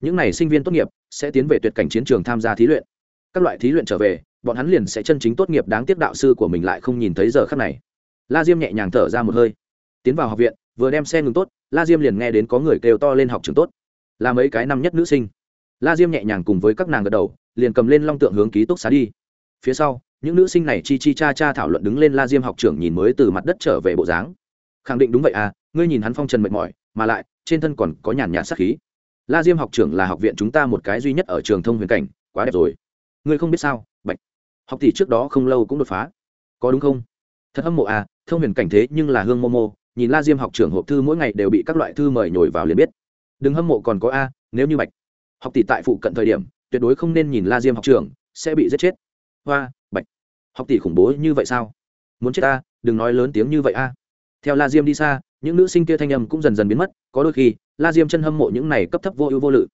những n à y sinh viên tốt nghiệp, sẽ tiến về tuyệt cảnh chiến trường tham gia thí luyện. Các loại thí luyện trở về, bọn hắn liền sẽ chân chính tốt nghiệp đáng tiếc đạo sư của mình lại không nhìn thấy giờ khắc này. La diêm nhẹ nhàng thở ra một hơi. Tiến vào học viện, vừa đem xe ngừng tốt, la diêm liền nghe đến có người kêu to lên học trường tốt. Là mấy cái năm nhất nữ sinh la diêm nhẹ nhàng cùng với các nàng gật đầu, liền cầm lên long tượng hướng ký túc xá đi. Phía sau, những nữ sinh này chi chi cha cha thảo luận đứng lên la diêm học trưởng nhìn mới từ mặt đất trở về bộ dáng. Khẳng định đúng vậy à ngươi nhìn hắn phong trần mệt mỏi, mà lại, trên thân còn có nhàn nhạt sát khí. La diêm học trưởng là học viện chúng ta một cái duy nhất ở trường thông huyền cảnh, quá đẹp rồi. Ngươi không biết sao, bạch. Học tỷ trước đó không lâu cũng đột phá. Có đúng không? Thật hâm mộ à thông huyền cảnh thế nhưng là hương momo, nhìn la diêm học trưởng hộp thư mỗi ngày đều bị các loại thư mời nhồi vào liền biết. Đừng hâm mộ còn có a, nếu như bạch học tỷ tại phụ cận thời điểm, tuyệt đối không nên nhìn la diêm học trưởng sẽ bị giết chết. Hoa, bạch, học tỷ khủng bố như vậy sao? Muốn chết ta, đừng nói lớn tiếng như vậy a. Theo la diêm đi xa, những nữ sinh kia thanh âm cũng dần dần biến mất, có đôi khi, la diêm chân hâm mộ những này cấp thấp vô ưu vô lự.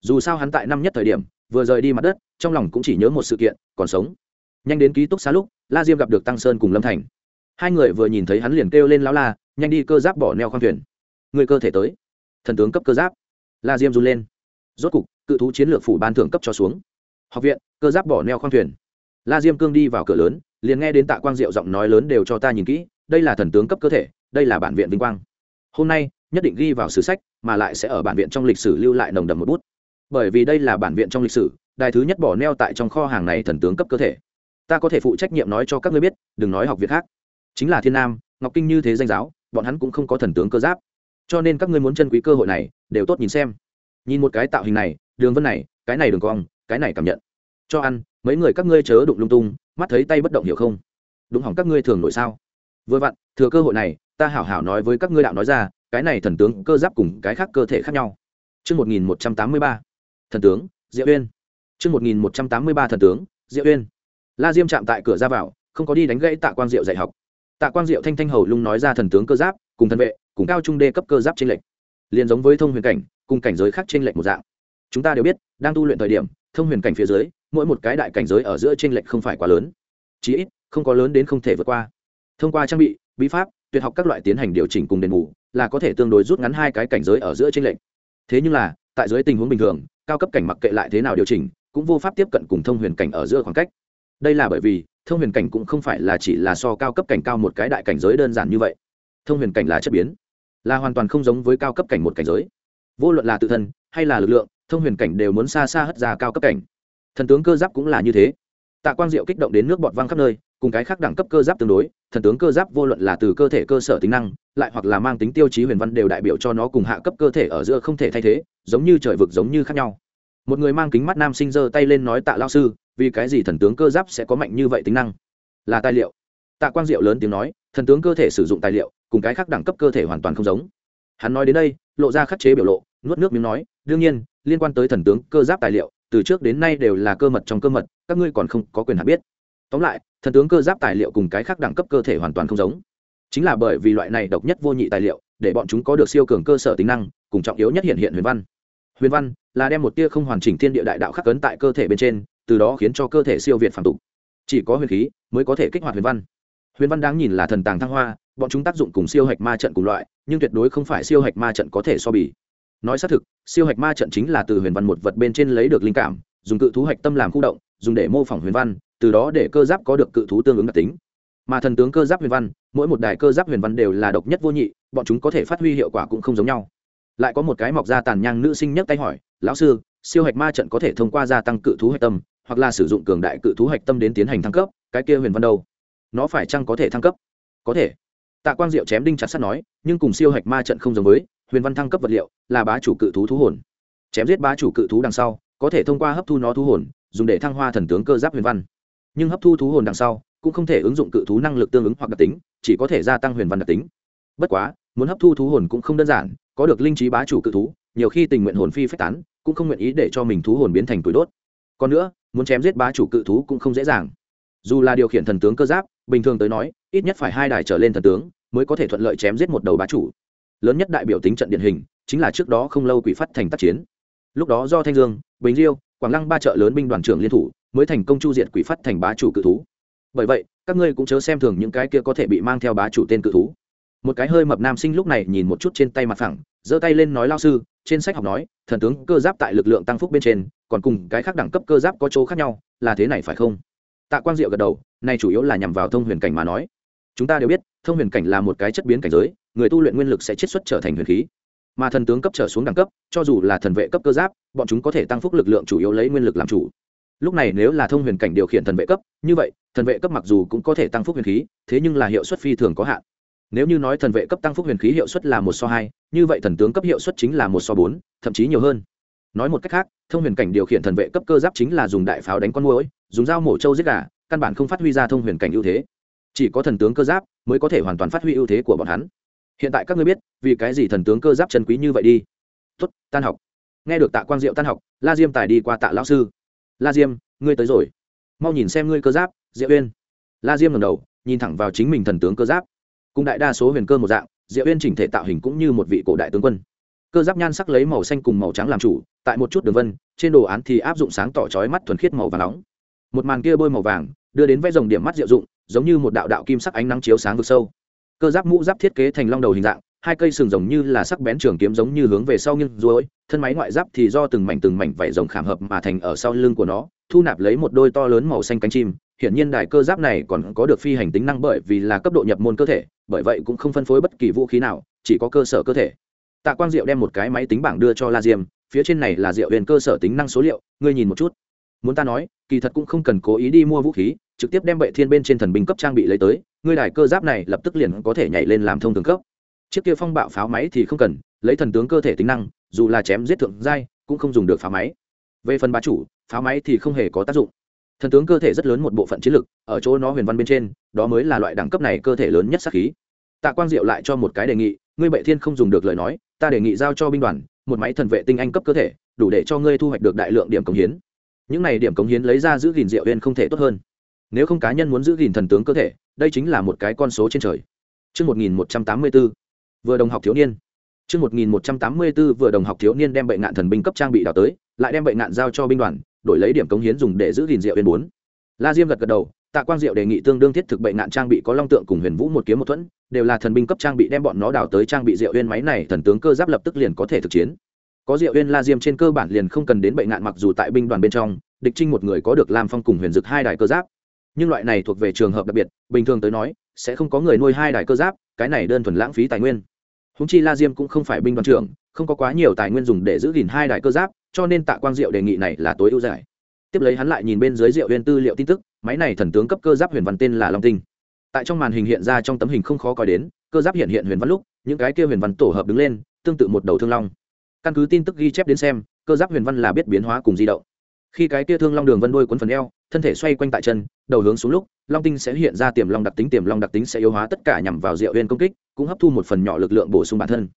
Dù sao hắn tại năm nhất thời điểm, vừa rời đi mặt đất, trong lòng cũng chỉ nhớ một sự kiện, còn sống. Nhanh đến ký túc xá lúc, la diêm gặp được tăng sơn cùng lâm thành. Hai người vừa nhìn thấy hắn liền kêu lên lao la, nhanh đi cơ giáp bỏ neo khoang thuyền. Người cơ thể tới. Thần tướng cấp cơ giáp. La diêm run lên. Rốt cục cự thú chiến lược phủ ban thưởng cấp cho xuống. Học viện, cơ giáp bỏ neo khoang thuyền. La diêm cương đi vào cửa lớn, liền nghe đến tạ quang diệu giọng nói lớn đều cho ta nhìn kỹ, đây là thần tướng cấp cơ thể, đây là bản viện vinh quang. Hôm nay, nhất định ghi vào sử sách, mà lại sẽ ở bản viện trong lịch sử lưu lại nồng đậm một bút. Bởi vì đây là bản viện trong lịch sử, đài thứ nhất bỏ neo tại trong kho hàng này thần tướng cấp cơ thể. Ta có thể phụ trách nhiệm nói cho các ngươi biết, đừng nói học viện khác. Chính là thiên nam, ngọc kinh như thế danh giáo, bọn hắn cũng không có thần tướng cơ giáp. Cho nên các ngươi muốn chân quý cơ hội này, đều tốt nhìn xem. Nhìn một cái tạo hình này đường vân này cái này đường cong cái này cảm nhận cho ăn mấy người các ngươi chớ đụng lung tung mắt thấy tay bất động hiểu không đúng hỏng các ngươi thường nổi sao vừa vặn thừa cơ hội này ta hảo hảo nói với các ngươi đạo nói ra cái này thần tướng cơ giáp cùng cái khác cơ thể khác nhau Trước 1183, thần tướng, Diệu Uyên. Trước 1183 thần tướng, Diệu Uyên. La Diêm chạm tại cửa ra vào, không có đi đánh gãy Tạ Quang Diệu dạy học. Tạ Quang Diệu thanh thanh hầu lung nói ra thần tướng cơ giáp, cùng thần vệ, cùng cao trung đê cấp cơ giáp trên lệnh. Liên giống với thông huyền cảnh, cùng cảnh giới khác trên lệnh một dạng. Chúng ta đều biết, đang tu luyện thời điểm, thông huyền cảnh phía dưới, mỗi một cái đại cảnh giới ở giữa trên lệnh không phải quá lớn. Chí ít, không có lớn đến không thể vượt qua. Thông qua trang bị, bí pháp, tuyệt học các loại tiến hành điều chỉnh cùng đền bù, là có thể tương đối rút ngắn hai cái cảnh giới ở giữa trên lệnh. Thế nhưng là, tại dưới tình huống bình thường, cao cấp cảnh mặc kệ lại thế nào điều chỉnh, cũng vô pháp tiếp cận cùng thông huyền cảnh ở giữa khoảng cách. Đây là bởi vì, thông huyền cảnh cũng không phải là chỉ là so cao cấp cảnh cao một cái đại cảnh giới đơn giản như vậy. Thông huyền cảnh là chất biến, là hoàn toàn không giống với cao cấp cảnh một cảnh giới. Vô luận là tự thân hay là lực lượng, thông huyền cảnh đều muốn xa xa hất ra cao cấp cảnh. Thần tướng cơ giáp cũng là như thế. Tạ Quang Diệu kích động đến nước bọt văng khắp nơi, cùng cái khác đẳng cấp cơ giáp tương đối thần tướng cơ giáp vô luận là từ cơ thể cơ sở tính năng lại hoặc là mang tính tiêu chí huyền văn đều đại biểu cho nó cùng hạ cấp cơ thể ở giữa không thể thay thế giống như trời vực giống như khác nhau một người mang kính mắt nam sinh giơ tay lên nói tạ lao sư vì cái gì thần tướng cơ giáp sẽ có mạnh như vậy tính năng là tài liệu tạ quang diệu lớn tiếng nói thần tướng cơ thể sử dụng tài liệu cùng cái khác đẳng cấp cơ thể hoàn toàn không giống hắn nói đến đây lộ ra khắc chế biểu lộ nuốt nước miếng nói đương nhiên, liên quan tới thần tướng, cơ giáp tài liệu, từ trước đến nay đều là cơ mật trong cơ mật, các ngươi còn không có quyền hạn biết. Tóm lại, thần tướng, cơ giáp tài liệu cùng cái khác đẳng cấp cơ thể hoàn toàn không giống. Chính là bởi vì loại này độc nhất vô nhị tài liệu, để bọn chúng có được siêu cường cơ sở tính năng, cùng trọng yếu nhất hiện hiện huyền văn. Huyền văn là đem một tia không hoàn chỉnh thiên địa đại đạo khắc cấn tại cơ thể bên trên, từ đó khiến cho cơ thể siêu việt phản tục. Chỉ có huyền khí mới có thể kích hoạt huyền văn. Huyền văn đáng nhìn là thần tàng thăng hoa, bọn chúng tác dụng cùng siêu hạch ma trận cùng loại, nhưng tuyệt đối không phải siêu hạch ma trận có thể so bì nói xác thực, siêu hạch ma trận chính là từ huyền văn một vật bên trên lấy được linh cảm, dùng cự thú hạch tâm làm khu động, dùng để mô phỏng huyền văn, từ đó để cơ giáp có được cự thú tương ứng đặc tính. Mà thần tướng cơ giáp huyền văn, mỗi một đài cơ giáp huyền văn đều là độc nhất vô nhị, bọn chúng có thể phát huy hiệu quả cũng không giống nhau. Lại có một cái mọc ra tàn nhang nữ sinh nhấc tay hỏi, lão sư, siêu hạch ma trận có thể thông qua gia tăng cự thú hạch tâm, hoặc là sử dụng cường đại cự thú hạch tâm đến tiến hành thăng cấp, cái kia huyền văn đâu? Nó phải chăng có thể thăng cấp? Có thể. Tạ quang diệu chém đinh chặt sắt nói, nhưng cùng siêu hạch ma trận không giống với huyền văn thăng cấp vật liệu, là bá chủ cự thú thú hồn. Chém giết bá chủ cự thú đằng sau, có thể thông qua hấp thu nó thú hồn, dùng để thăng hoa thần tướng cơ giáp huyền văn. Nhưng hấp thu thú hồn đằng sau, cũng không thể ứng dụng cự thú năng lực tương ứng hoặc đặc tính, chỉ có thể gia tăng huyền văn đặc tính. Bất quá, muốn hấp thu thú hồn cũng không đơn giản, có được linh trí bá chủ cự thú, nhiều khi tình nguyện hồn phi phách tán, cũng không nguyện ý để cho mình thú hồn biến thành túi đốt. Còn nữa, muốn chém giết bá chủ cự thú cũng không dễ dàng. Dù là điều khiển thần tướng cơ giáp, bình thường tới nói, ít nhất phải hai đài trở lên thần tướng mới có thể thuận lợi chém giết một đầu bá chủ lớn nhất đại biểu tính trận điển hình, chính là trước đó không lâu quỷ phát thành tác chiến. Lúc đó do thanh dương, bình diêu quảng lăng ba chợ lớn binh đoàn trưởng liên thủ, mới thành công chu diệt quỷ phát thành bá chủ cự thú. Bởi vậy, các ngươi cũng chớ xem thường những cái kia có thể bị mang theo bá chủ tên cự thú. Một cái hơi mập nam sinh lúc này nhìn một chút trên tay mặt phẳng, giơ tay lên nói lao sư, trên sách học nói, thần tướng cơ giáp tại lực lượng tăng phúc bên trên, còn cùng cái khác đẳng cấp cơ giáp có chỗ khác nhau, là thế này phải không? Tạ quang diệu gật đầu, này chủ yếu là nhằm vào thông huyền cảnh mà nói. Chúng ta đều biết, thông huyền cảnh là một cái chất biến cảnh giới người tu luyện nguyên lực sẽ chiết xuất trở thành huyền khí. Mà thần tướng cấp trở xuống đẳng cấp, cho dù là thần vệ cấp cơ giáp, bọn chúng có thể tăng phúc lực lượng chủ yếu lấy nguyên lực làm chủ. Lúc này nếu là thông huyền cảnh điều khiển thần vệ cấp, như vậy, thần vệ cấp mặc dù cũng có thể tăng phúc huyền khí, thế nhưng là hiệu suất phi thường có hạn. Nếu như nói thần vệ cấp tăng phúc huyền khí hiệu suất là một so hai, như vậy thần tướng cấp hiệu suất chính là một so bốn, thậm chí nhiều hơn. Nói một cách khác, thông huyền cảnh điều khiển thần vệ cấp cơ giáp chính là dùng đại pháo đánh con mũi dùng dao mổ trâu giết gà, căn bản không phát huy ra thông huyền cảnh ưu thế. Chỉ có thần tướng cơ giáp mới có thể hoàn toàn phát huy ưu thế của bọn hắn hiện tại các ngươi biết, vì cái gì thần tướng cơ giáp chân quý như vậy đi? Tuất tan học. Nghe được tạ quang diệu tan học, la diêm tài đi qua tạ lão sư. La diêm, ngươi tới rồi. Mau nhìn xem ngươi cơ giáp, diệu uyên. La diêm ngầm đầu, nhìn thẳng vào chính mình thần tướng cơ giáp. Cùng đại đa số huyền cơ một dạng, diệu uyên chỉnh thể tạo hình cũng như một vị cổ đại tướng quân. Cơ giáp nhan sắc lấy màu xanh cùng màu trắng làm chủ, tại một chút đường vân, trên đồ án thì áp dụng sáng tỏ trói mắt thuần khiết màu và nóng. Một màn kia bôi màu vàng, đưa đến vẽ rồng điểm mắt diệu dụng, giống như một đạo đạo kim sắc ánh nắng chiếu sáng vực sâu cơ giáp mũ giáp thiết kế thành long đầu hình dạng hai cây sừng rồng như là sắc bén trường kiếm giống như hướng về sau nghiêng duỗi, thân máy ngoại giáp thì do từng mảnh từng mảnh vảy rồng khảm hợp mà thành ở sau lưng của nó thu nạp lấy một đôi to lớn màu xanh cánh chim. Hiển nhiên đài cơ giáp này còn có được phi hành tính năng bởi vì là cấp độ nhập môn cơ thể bởi vậy cũng không phân phối bất kỳ vũ khí nào chỉ có cơ sở cơ thể. Tạ quang diệu đem một cái máy tính bảng đưa cho la diêm phía trên này là diệu huyền cơ sở tính năng số liệu ngươi nhìn một chút muốn ta nói, kỳ thật cũng không cần cố ý đi mua vũ khí, trực tiếp đem bệ thiên bên trên thần binh cấp trang bị lấy tới, ngươi đài cơ giáp này lập tức liền có thể nhảy lên làm thông thường cấp. Chiếc kia phong bạo pháo máy thì không cần, lấy thần tướng cơ thể tính năng, dù là chém giết thượng giai, cũng không dùng được pháo máy. Về phần bá chủ, pháo máy thì không hề có tác dụng. Thần tướng cơ thể rất lớn một bộ phận chiến lực, ở chỗ nó huyền văn bên trên, đó mới là loại đẳng cấp này cơ thể lớn nhất sắc khí. Tạ quang diệu lại cho một cái đề nghị, ngươi bệ thiên không dùng được lời nói, ta đề nghị giao cho binh đoàn, một máy thần vệ tinh anh cấp cơ thể, đủ để cho ngươi thu hoạch được đại lượng điểm cống hiến những này điểm cống hiến lấy ra giữ gìn diệu huyên không thể tốt hơn nếu không cá nhân muốn giữ gìn thần tướng cơ thể đây chính là một cái con số trên trời Trước 1184, vừa đồng học thiếu niên. Trước 1184 vừa đồng học thiếu niên đem bệnh ngạn thần binh cấp trang bị đào tới, lại đem bệnh ngạn giao cho binh đoàn, đổi lấy điểm cống hiến dùng để giữ gìn diệu Yên 4. La Diêm gật gật đầu, Tạ Quang Diệu đề nghị tương đương thiết thực bệnh ngạn trang bị có long tượng cùng huyền vũ một kiếm một thuẫn, đều là thần binh cấp trang bị đem bọn nó đào tới trang bị diệu Uyên máy này, thần tướng cơ giáp lập tức liền có thể thực chiến. Có diệu uyên La Diêm trên cơ bản liền không cần đến bệnh ngạn mặc dù tại binh đoàn bên trong, địch trinh một người có được Lam Phong cùng huyền dực hai đài cơ giáp. Nhưng loại này thuộc về trường hợp đặc biệt, bình thường tới nói, sẽ không có người nuôi hai đài cơ giáp, cái này đơn thuần lãng phí tài nguyên. Húng chi la diêm cũng không phải binh đoàn trưởng không có quá nhiều tài nguyên dùng để giữ gìn hai đại cơ giáp cho nên tạ quang diệu đề nghị này là tối ưu giải. Tiếp lấy hắn lại nhìn bên dưới diệu huyền tư liệu tin tức máy này thần tướng cấp cơ giáp huyền văn tên là long tinh. Tại trong màn hình hiện ra trong tấm hình không khó coi đến cơ giáp hiện hiện huyền văn lúc những cái kia huyền văn tổ hợp đứng lên tương tự một đầu thương long căn cứ tin tức ghi chép đến xem, cơ giáp huyền văn là biết biến hóa cùng di động. Khi cái kia thương long đường vân đôi quấn phần eo, thân thể xoay quanh tại chân, đầu hướng xuống lúc, long tinh sẽ hiện ra tiềm long đặc tính, tiềm long đặc tính sẽ yếu hóa tất cả nhằm vào diệu huyền công kích, cũng hấp thu một phần nhỏ lực lượng bổ sung bản thân.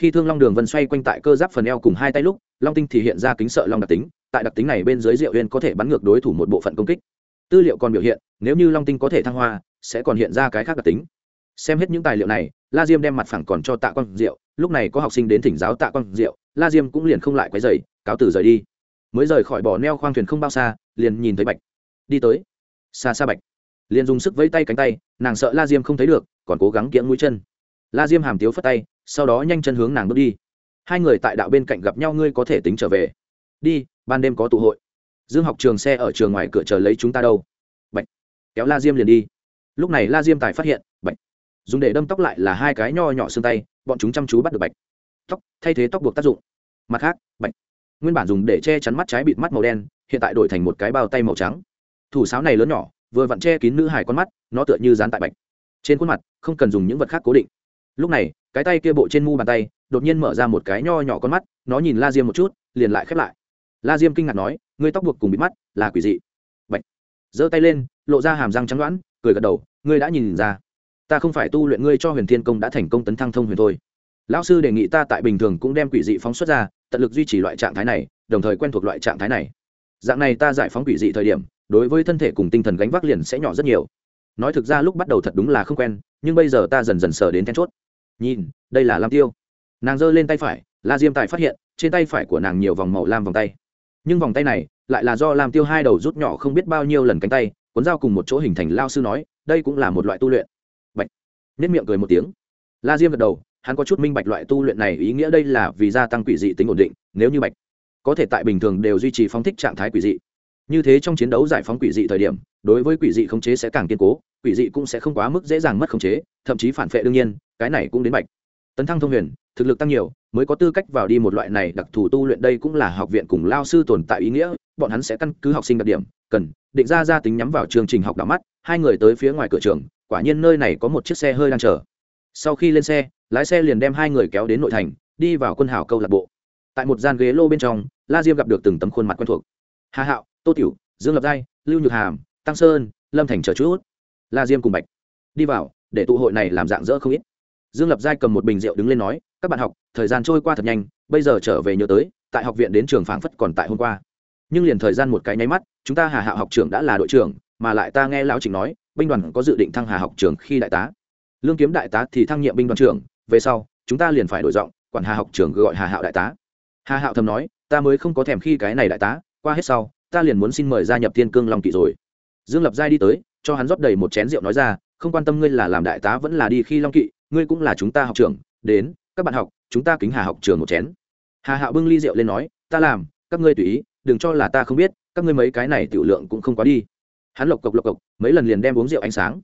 Khi thương long đường vân xoay quanh tại cơ giáp phần eo cùng hai tay lúc, long tinh thì hiện ra kính sợ long đặc tính, tại đặc tính này bên dưới diệu huyền có thể bắn ngược đối thủ một bộ phận công kích. Tư liệu còn biểu hiện, nếu như long tinh có thể thăng hoa, sẽ còn hiện ra cái khác đặc tính. Xem hết những tài liệu này, la diêm đem mặt phẳng còn cho tạ quang diệu, lúc này có học sinh đến thỉnh giáo tạ quang diệu la diêm cũng liền không lại quấy dày cáo từ rời đi. Mới rời khỏi bỏ neo khoang thuyền không bao xa, liền nhìn thấy bạch. Đi tới. Xa xa bạch. Liền dùng sức vẫy tay cánh tay, nàng sợ la diêm không thấy được, còn cố gắng kiễng mũi chân. La diêm hàm tiếu phất tay, sau đó nhanh chân hướng nàng bước đi. Hai người tại đạo bên cạnh gặp nhau, ngươi có thể tính trở về. Đi, ban đêm có tụ hội. Dương học trường xe ở trường ngoài cửa chờ lấy chúng ta đâu? Bạch. Kéo la diêm liền đi. Lúc này la diêm tài phát hiện, bạch. Dùng để đâm tóc lại là hai cái nho nhỏ xương tay, bọn chúng chăm chú bắt được bạch tóc, thay thế tóc buộc tác dụng. Mặt khác, bạch. Nguyên bản dùng để che chắn mắt trái bịt mắt màu đen, hiện tại đổi thành một cái bao tay màu trắng. Thủ sáo này lớn nhỏ, vừa vặn che kín nữ hải con mắt, nó tựa như dán tại bạch. Trên khuôn mặt, không cần dùng những vật khác cố định. Lúc này, cái tay kia bộ trên mu bàn tay, đột nhiên mở ra một cái nho nhỏ con mắt, nó nhìn la diêm một chút, liền lại khép lại. La diêm kinh ngạc nói, ngươi tóc buộc cùng bịt mắt, là quỷ dị. Bạch. Giơ tay lên, lộ ra hàm răng trắng đoãn cười gật đầu, ngươi đã nhìn ra. Ta không phải tu luyện ngươi cho huyền thiên công đã thành công tấn thăng thông huyền thôi lão sư đề nghị ta tại bình thường cũng đem quỷ dị phóng xuất ra, tận lực duy trì loại trạng thái này, đồng thời quen thuộc loại trạng thái này. Dạng này ta giải phóng quỷ dị thời điểm, đối với thân thể cùng tinh thần gánh vác liền sẽ nhỏ rất nhiều. Nói thực ra lúc bắt đầu thật đúng là không quen, nhưng bây giờ ta dần dần sờ đến then chốt. Nhìn, đây là lam tiêu. Nàng giơ lên tay phải, la diêm tài phát hiện, trên tay phải của nàng nhiều vòng màu lam vòng tay. Nhưng vòng tay này, lại là do lam tiêu hai đầu rút nhỏ không biết bao nhiêu lần cánh tay, cuốn dao cùng một chỗ hình thành lao sư nói, đây cũng là một loại tu luyện. Bạch. Nếp miệng cười một tiếng. La diêm gật đầu hắn có chút minh bạch loại tu luyện này, ý nghĩa đây là vì gia tăng quỷ dị tính ổn định, nếu như bạch, có thể tại bình thường đều duy trì phóng thích trạng thái quỷ dị. Như thế trong chiến đấu giải phóng quỷ dị thời điểm, đối với quỷ dị khống chế sẽ càng kiên cố, quỷ dị cũng sẽ không quá mức dễ dàng mất khống chế, thậm chí phản vệ đương nhiên, cái này cũng đến bạch. Tấn thăng thông huyền, thực lực tăng nhiều, mới có tư cách vào đi một loại này đặc thù tu luyện, đây cũng là học viện cùng lao sư tồn tại ý nghĩa, bọn hắn sẽ căn cứ học sinh đặc điểm, cần, định ra ra tính nhắm vào chương trình học đảo mắt, hai người tới phía ngoài cửa trường, quả nhiên nơi này có một chiếc xe hơi đang chờ. Sau khi lên xe lái xe liền đem hai người kéo đến nội thành, đi vào quân hào câu lạc bộ. Tại một gian ghế lô bên trong, la diêm gặp được từng tấm khuôn mặt quen thuộc. Hà hạo, tô tiểu, dương lập giai, lưu nhược hàm, tăng sơn, lâm thành chờ chút la diêm cùng bạch. Đi vào, để tụ hội này làm dạng dỡ không ít. Dương lập giai cầm một bình rượu đứng lên nói, các bạn học, thời gian trôi qua thật nhanh, bây giờ trở về nhớ tới, tại học viện đến trường phảng phất còn tại hôm qua. Nhưng liền thời gian một cái nháy mắt, chúng ta hà hạo học trưởng đã là đội trưởng, mà lại ta nghe lão Trình nói, binh đoàn có dự định thăng hà học trưởng khi đại tá. Lương kiếm đại tá thì thăng nhiệm binh đoàn trưởng về sau, chúng ta liền phải đổi giọng, quản hà học trưởng gọi hà hạo đại tá. Hà hạo thầm nói, ta mới không có thèm khi cái này đại tá, qua hết sau, ta liền muốn xin mời gia nhập thiên cương long kỵ rồi. Dương lập giai đi tới, cho hắn rót đầy một chén rượu nói ra, không quan tâm ngươi là làm đại tá vẫn là đi khi long kỵ, ngươi cũng là chúng ta học trưởng, đến, các bạn học, chúng ta kính hà học trường một chén. Hà hạo bưng ly rượu lên nói, ta làm, các ngươi tùy ý, đừng cho là ta không biết, các ngươi mấy cái này tiểu lượng cũng không quá đi. Hắn lộc cộc lộc cộc, mấy lần liền đem uống rượu ánh sáng.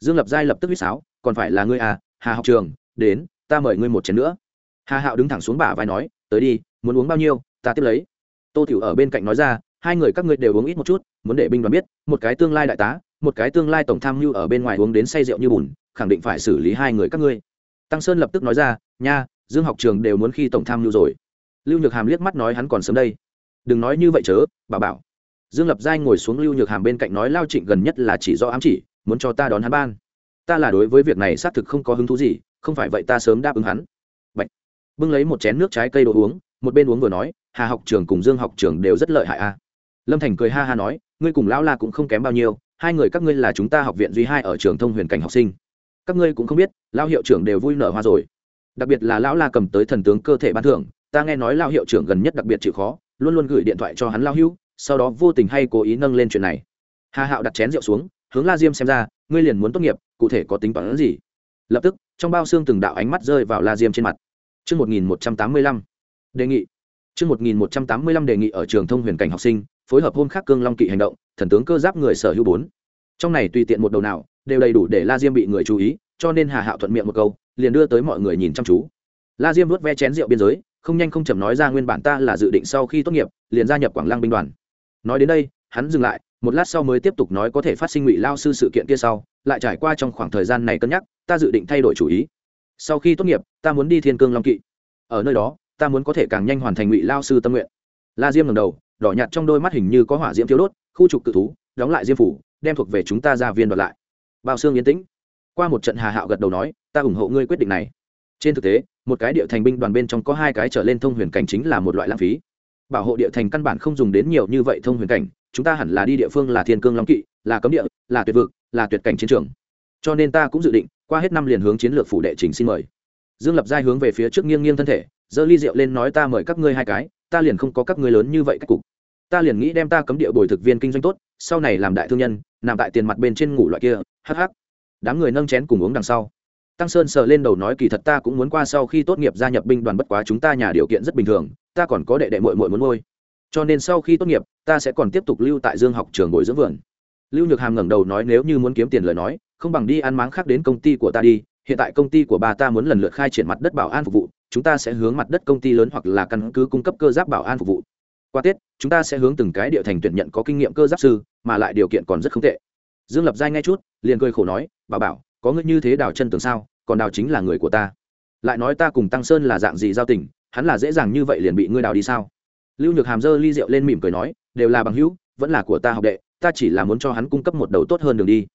Dương lập giai lập tức huýt sáo, còn phải là ngươi à hà học trường đến, ta mời ngươi một chén nữa. Hà hạo đứng thẳng xuống bả vai nói, tới đi, muốn uống bao nhiêu, ta tiếp lấy. Tô tiểu ở bên cạnh nói ra, hai người các ngươi đều uống ít một chút, muốn để binh đoàn biết, một cái tương lai đại tá, một cái tương lai tổng tham mưu ở bên ngoài uống đến say rượu như bùn, khẳng định phải xử lý hai người các ngươi. Tăng sơn lập tức nói ra, nha, dương học trường đều muốn khi tổng tham mưu rồi. Lưu nhược hàm liếc mắt nói hắn còn sớm đây. Đừng nói như vậy chớ, bà bảo. Dương lập giai ngồi xuống lưu nhược hàm bên cạnh nói lao trịnh gần nhất là chỉ do ám chỉ, muốn cho ta đón hắn ban. Ta là đối với việc này xác thực không có hứng thú gì không phải vậy ta sớm đáp ứng hắn. Bạch. bưng lấy một chén nước trái cây đồ uống, một bên uống vừa nói, hà học trường cùng dương học trường đều rất lợi hại a. Lâm thành cười ha ha nói, ngươi cùng lão la cũng không kém bao nhiêu, hai người các ngươi là chúng ta học viện duy hai ở trường thông huyền cảnh học sinh. Các ngươi cũng không biết, lão hiệu trưởng đều vui nở hoa rồi. Đặc biệt là lão la cầm tới thần tướng cơ thể ban thưởng, ta nghe nói lão hiệu trưởng gần nhất đặc biệt chịu khó, luôn luôn gửi điện thoại cho hắn lao hữu, sau đó vô tình hay cố ý nâng lên chuyện này. Hà hạo đặt chén rượu xuống, hướng la diêm xem ra, ngươi liền muốn tốt nghiệp, cụ thể có tính toán gì? Lập tức trong bao xương từng đạo ánh mắt rơi vào la diêm trên mặt Trước 1185, đề nghị. Trước 1185 đề nghị ở trường thông huyền cảnh học sinh, phối hợp hôm khác cương long kỵ hành động, thần tướng cơ giáp người sở hữu bốn. Trong này tùy tiện một đầu nào, đều đầy đủ để La Diêm bị người chú ý, cho nên Hà Hạo thuận miệng một câu, liền đưa tới mọi người nhìn chăm chú. La Diêm nuốt ve chén rượu biên giới, không nhanh không chậm nói ra nguyên bản ta là dự định sau khi tốt nghiệp, liền gia nhập Quảng Lăng binh đoàn. Nói đến đây, hắn dừng lại, một lát sau mới tiếp tục nói có thể phát sinh ngụy lao sư sự kiện kia sau, lại trải qua trong khoảng thời gian này cân nhắc, ta dự định thay đổi chủ ý. Sau khi tốt nghiệp, ta muốn đi Thiên Cương Long Kỵ. Ở nơi đó, ta muốn có thể càng nhanh hoàn thành ngụy lao sư tâm nguyện. La diêm ngầm đầu đỏ nhạt trong đôi mắt hình như có hỏa diễm thiếu đốt khu trục cự thú đóng lại diêm phủ đem thuộc về chúng ta ra viên đoạt lại. Bao xương yên tĩnh. Qua một trận hà hạo gật đầu nói ta ủng hộ ngươi quyết định này. Trên thực tế một cái địa thành binh đoàn bên trong có hai cái trở lên thông huyền cảnh chính là một loại lãng phí. Bảo hộ địa thành căn bản không dùng đến nhiều như vậy thông huyền cảnh chúng ta hẳn là đi địa phương là thiên cương long kỵ là cấm địa là tuyệt vực là tuyệt cảnh chiến trường. Cho nên ta cũng dự định qua hết năm liền hướng chiến lược phủ đệ trình xin mời. Dương lập giai hướng về phía trước nghiêng nghiêng thân thể, giơ ly rượu lên nói ta mời các ngươi hai cái, ta liền không có các ngươi lớn như vậy cách cục. Ta liền nghĩ đem ta cấm địa bồi thực viên kinh doanh tốt, sau này làm đại thương nhân, nằm tại tiền mặt bên trên ngủ loại kia hh đám người nâng chén cùng uống đằng sau. Tăng sơn sờ lên đầu nói kỳ thật ta cũng muốn qua sau khi tốt nghiệp gia nhập binh đoàn bất quá chúng ta nhà điều kiện rất bình thường, ta còn có đệ đệ mội mội muốn ngôi cho nên sau khi tốt nghiệp, ta sẽ còn tiếp tục lưu tại dương học trường bồi dưỡng vườn. Lưu nhược hàm ngẩng đầu nói nếu như muốn kiếm tiền lời nói không bằng đi ăn máng khác đến công ty của ta đi, hiện tại công ty của bà ta muốn lần lượt khai triển mặt đất bảo an phục vụ, chúng ta sẽ hướng mặt đất công ty lớn hoặc là căn cứ cung cấp cơ giáp bảo an phục vụ. Qua tết, chúng ta sẽ hướng từng cái địa thành tuyển nhận có kinh nghiệm cơ giáp sư, mà lại điều kiện còn rất không tệ. Dương lập giai ngay chút, liền cười khổ nói, bà bảo, có ngươi như thế đào chân tường sao, còn đào chính là người của ta. Lại nói ta cùng tăng sơn là dạng gì giao tình, hắn là dễ dàng như vậy liền bị ngươi đào đi sao? Lưu nhược hàm dơ ly rượu lên mỉm cười nói, đều là bằng hữu, vẫn là của ta học đệ, ta chỉ là muốn cho hắn cung cấp một đầu tốt hơn đường đi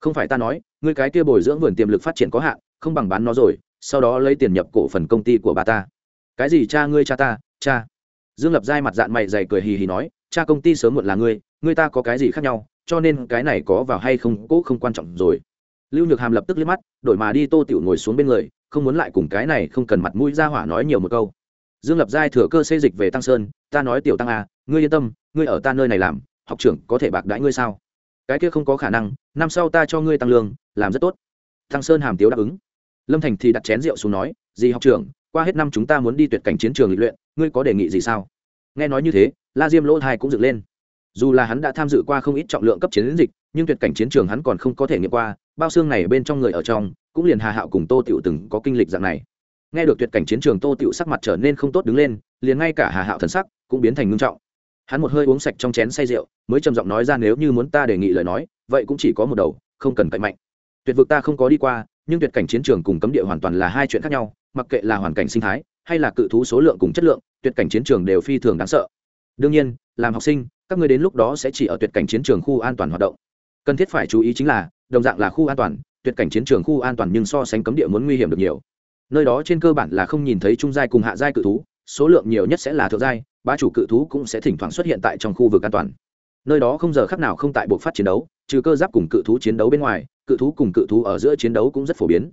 không phải ta nói, ngươi cái kia bồi dưỡng vườn tiềm lực phát triển có hạn, không bằng bán nó rồi, sau đó lấy tiền nhập cổ phần công ty của bà ta. Cái gì cha ngươi cha ta, cha? Dương lập giai mặt dạng mày dày cười hì hì nói, cha công ty sớm muộn là ngươi ngươi ta có cái gì khác nhau, cho nên cái này có vào hay không cũng không quan trọng rồi. Lưu nhược hàm lập tức liếc mắt, đổi mà đi tô tiểu ngồi xuống bên người, không muốn lại cùng cái này không cần mặt mũi ra hỏa nói nhiều một câu. Dương lập giai thừa cơ xây dịch về tăng sơn, ta nói tiểu tăng à ngươi yên tâm, ngươi ở ta nơi này làm, học trưởng có thể bạc đãi ngươi sao? Cái kia không có khả năng, năm sau ta cho ngươi tăng lương, làm rất tốt. Thăng sơn hàm tiếu đáp ứng. Lâm thành thì đặt chén rượu xuống nói gì học trưởng, qua hết năm chúng ta muốn đi tuyệt cảnh chiến trường lịch luyện, ngươi có đề nghị gì sao? Nghe nói như thế, la diêm lỗ thai cũng dựng lên. Dù là hắn đã tham dự qua không ít trọng lượng cấp chiến dịch, nhưng tuyệt cảnh chiến trường hắn còn không có thể nghiệm qua, bao xương này bên trong người ở trong, cũng liền hà hạo cùng tô tiểu từng có kinh lịch dạng này. Nghe được tuyệt cảnh chiến trường tô tiểu sắc mặt trở nên không tốt đứng lên, liền ngay cả hà hạo thần sắc cũng biến thành ngưng trọng hắn một hơi uống sạch trong chén say rượu, mới trầm giọng nói ra nếu như muốn ta đề nghị lời nói, vậy cũng chỉ có một đầu, không cần cạnh mạnh. Tuyệt vực ta không có đi qua, nhưng tuyệt cảnh chiến trường cùng cấm địa hoàn toàn là hai chuyện khác nhau, mặc kệ là hoàn cảnh sinh thái, hay là cự thú số lượng cùng chất lượng, tuyệt cảnh chiến trường đều phi thường đáng sợ. Đương nhiên, làm học sinh, các người đến lúc đó sẽ chỉ ở tuyệt cảnh chiến trường khu an toàn hoạt động. Cần thiết phải chú ý chính là, đồng dạng là khu an toàn, tuyệt cảnh chiến trường khu an toàn nhưng so sánh cấm địa muốn nguy hiểm được nhiều. Nơi đó trên cơ bản là không nhìn thấy trung giai cùng hạ giai cự thú, số lượng nhiều nhất sẽ là thượng giai Bá chủ cự thú cũng sẽ thỉnh thoảng xuất hiện tại trong khu vực an toàn. Nơi đó không giờ khắc nào không tại buộc phát chiến đấu, trừ cơ giáp cùng cự thú chiến đấu bên ngoài, cự thú cùng cự thú ở giữa chiến đấu cũng rất phổ biến.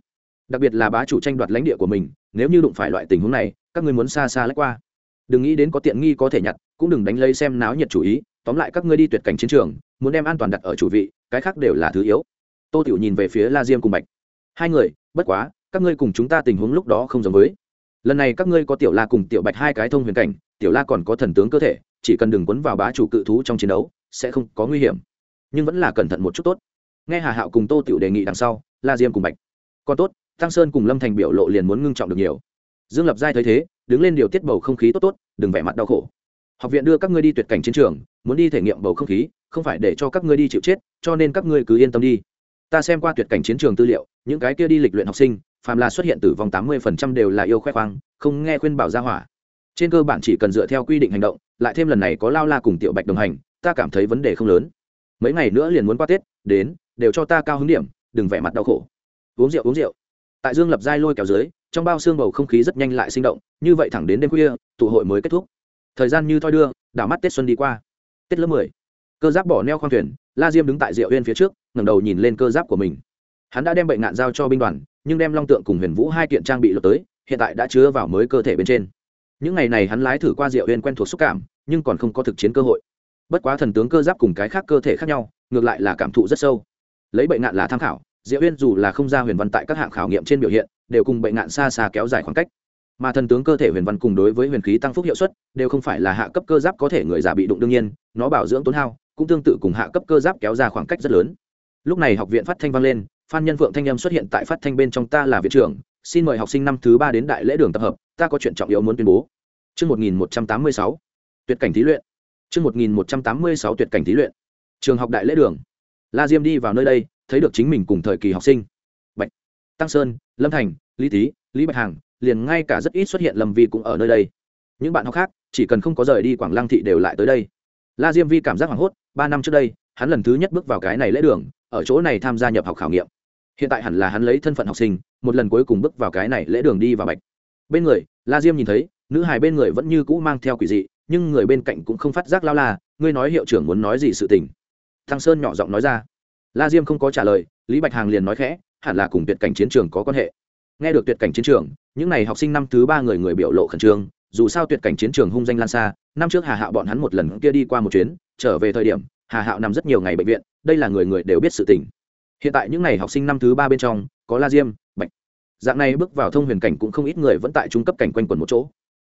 Đặc biệt là bá chủ tranh đoạt lãnh địa của mình, nếu như đụng phải loại tình huống này, các ngươi muốn xa xa lách qua. Đừng nghĩ đến có tiện nghi có thể nhặt, cũng đừng đánh lây xem náo nhiệt chủ ý, tóm lại các ngươi đi tuyệt cảnh chiến trường, muốn đem an toàn đặt ở chủ vị, cái khác đều là thứ yếu. Tô tiểu nhìn về phía la diêm cùng bạch. Hai người, bất quá, các ngươi cùng chúng ta tình huống lúc đó không giống với. Lần này các ngươi có tiểu la cùng tiểu bạch hai cái thông huyền cảnh tiểu la còn có thần tướng cơ thể, chỉ cần đừng quấn vào bá chủ cự thú trong chiến đấu, sẽ không có nguy hiểm. Nhưng vẫn là cẩn thận một chút tốt. Nghe hà hạo cùng tô tiểu đề nghị đằng sau, la diêm cùng bạch. Còn tốt, tăng sơn cùng lâm thành biểu lộ liền muốn ngưng trọng được nhiều. Dương lập giai thấy thế, đứng lên điều tiết bầu không khí tốt tốt, đừng vẻ mặt đau khổ. Học viện đưa các ngươi đi tuyệt cảnh chiến trường, muốn đi thể nghiệm bầu không khí, không phải để cho các ngươi đi chịu chết, cho nên các ngươi cứ yên tâm đi. Ta xem qua tuyệt cảnh chiến trường tư liệu, những cái kia đi lịch luyện học sinh, phàm là xuất hiện tử vong tám mươi phần trăm đều là yêu khoe khoang, không nghe khuyên bảo ra hỏa trên cơ bản chỉ cần dựa theo quy định hành động, lại thêm lần này có lao la cùng tiểu bạch đồng hành, ta cảm thấy vấn đề không lớn. Mấy ngày nữa liền muốn qua tết, đến, đều cho ta cao hứng điểm, đừng vẻ mặt đau khổ. Uống rượu uống rượu. Tại dương lập giai lôi kéo dưới, trong bao xương bầu không khí rất nhanh lại sinh động, như vậy thẳng đến đêm khuya, tụ hội mới kết thúc. Thời gian như thoi đưa, đảo mắt tết xuân đi qua. Tết lớp mười. Cơ giáp bỏ neo khoang thuyền, la diêm đứng tại rượu uyên phía trước, ngẩng đầu nhìn lên cơ giáp của mình. Hắn đã đem bệnh nạn giao cho binh đoàn, nhưng đem long tượng cùng huyền vũ hai kiện trang bị lột tới, hiện tại đã chứa vào mới cơ thể bên trên những ngày này hắn lái thử qua Diệu uyên quen thuộc xúc cảm, nhưng còn không có thực chiến cơ hội. Bất quá thần tướng cơ giáp cùng cái khác cơ thể khác nhau, ngược lại là cảm thụ rất sâu. Lấy bệnh nạn là tham khảo diệu uyên dù là không ra huyền văn tại các hạng khảo nghiệm trên biểu hiện, đều cùng bệnh nạn xa xa kéo dài khoảng cách. Mà thần tướng cơ thể huyền văn cùng đối với huyền khí tăng phúc hiệu suất, đều không phải là hạ cấp cơ giáp có thể người già bị đụng đương nhiên, nó bảo dưỡng tốn hao, cũng tương tự cùng hạ cấp cơ giáp kéo ra khoảng cách rất lớn. Lúc này học viện phát thanh vang lên, phan nhân Vượng thanh em xuất hiện tại phát thanh bên trong ta là viện trưởng xin mời học sinh năm thứ ba đến đại lễ đường tập hợp ta có chuyện trọng yếu muốn tuyên bố Trước 1186, tuyệt cảnh thí luyện. Trước 1186 tuyệt cảnh thí luyện. Trường học đại lễ đường. La Diêm đi vào nơi đây, thấy được chính mình cùng thời kỳ học sinh. Bạch, Tăng Sơn, Lâm Thành, Lý Tý, Lý Bạch Hàng, liền ngay cả rất ít xuất hiện lâm vi cũng ở nơi đây những bạn học khác chỉ cần không có rời đi quảng lăng thị đều lại tới đây la diêm vi cảm giác hoảng hốt ba năm trước đây hắn lần thứ nhất bước vào cái này lễ đường ở chỗ này tham gia nhập học khảo nghiệm hiện tại hẳn là hắn lấy thân phận học sinh một lần cuối cùng bước vào cái này lễ đường đi vào bạch. Bên người, la diêm nhìn thấy, nữ hài bên người vẫn như cũ mang theo quỷ dị, nhưng người bên cạnh cũng không phát giác lao la, ngươi nói hiệu trưởng muốn nói gì sự tình. Thăng sơn nhỏ giọng nói ra. La diêm không có trả lời, lý bạch hàng liền nói khẽ, hẳn là cùng tuyệt cảnh chiến trường có quan hệ. Nghe được tuyệt cảnh chiến trường, những n à y học sinh năm thứ ba người người biểu lộ khẩn trương, dù sao tuyệt cảnh chiến trường hung danh lan xa, năm trước hà hạo bọn hắn một lần kia đi qua một chuyến, trở về thời điểm, hà hạo nằm rất nhiều ngày bệnh viện, đây là người người đều biết sự tình hiện tại những n à y học sinh năm thứ ba bên trong, có la diêm, bạch. Dạng này bước vào thông huyền cảnh cũng không ít người vẫn tại trung cấp cảnh quanh quẩn một chỗ.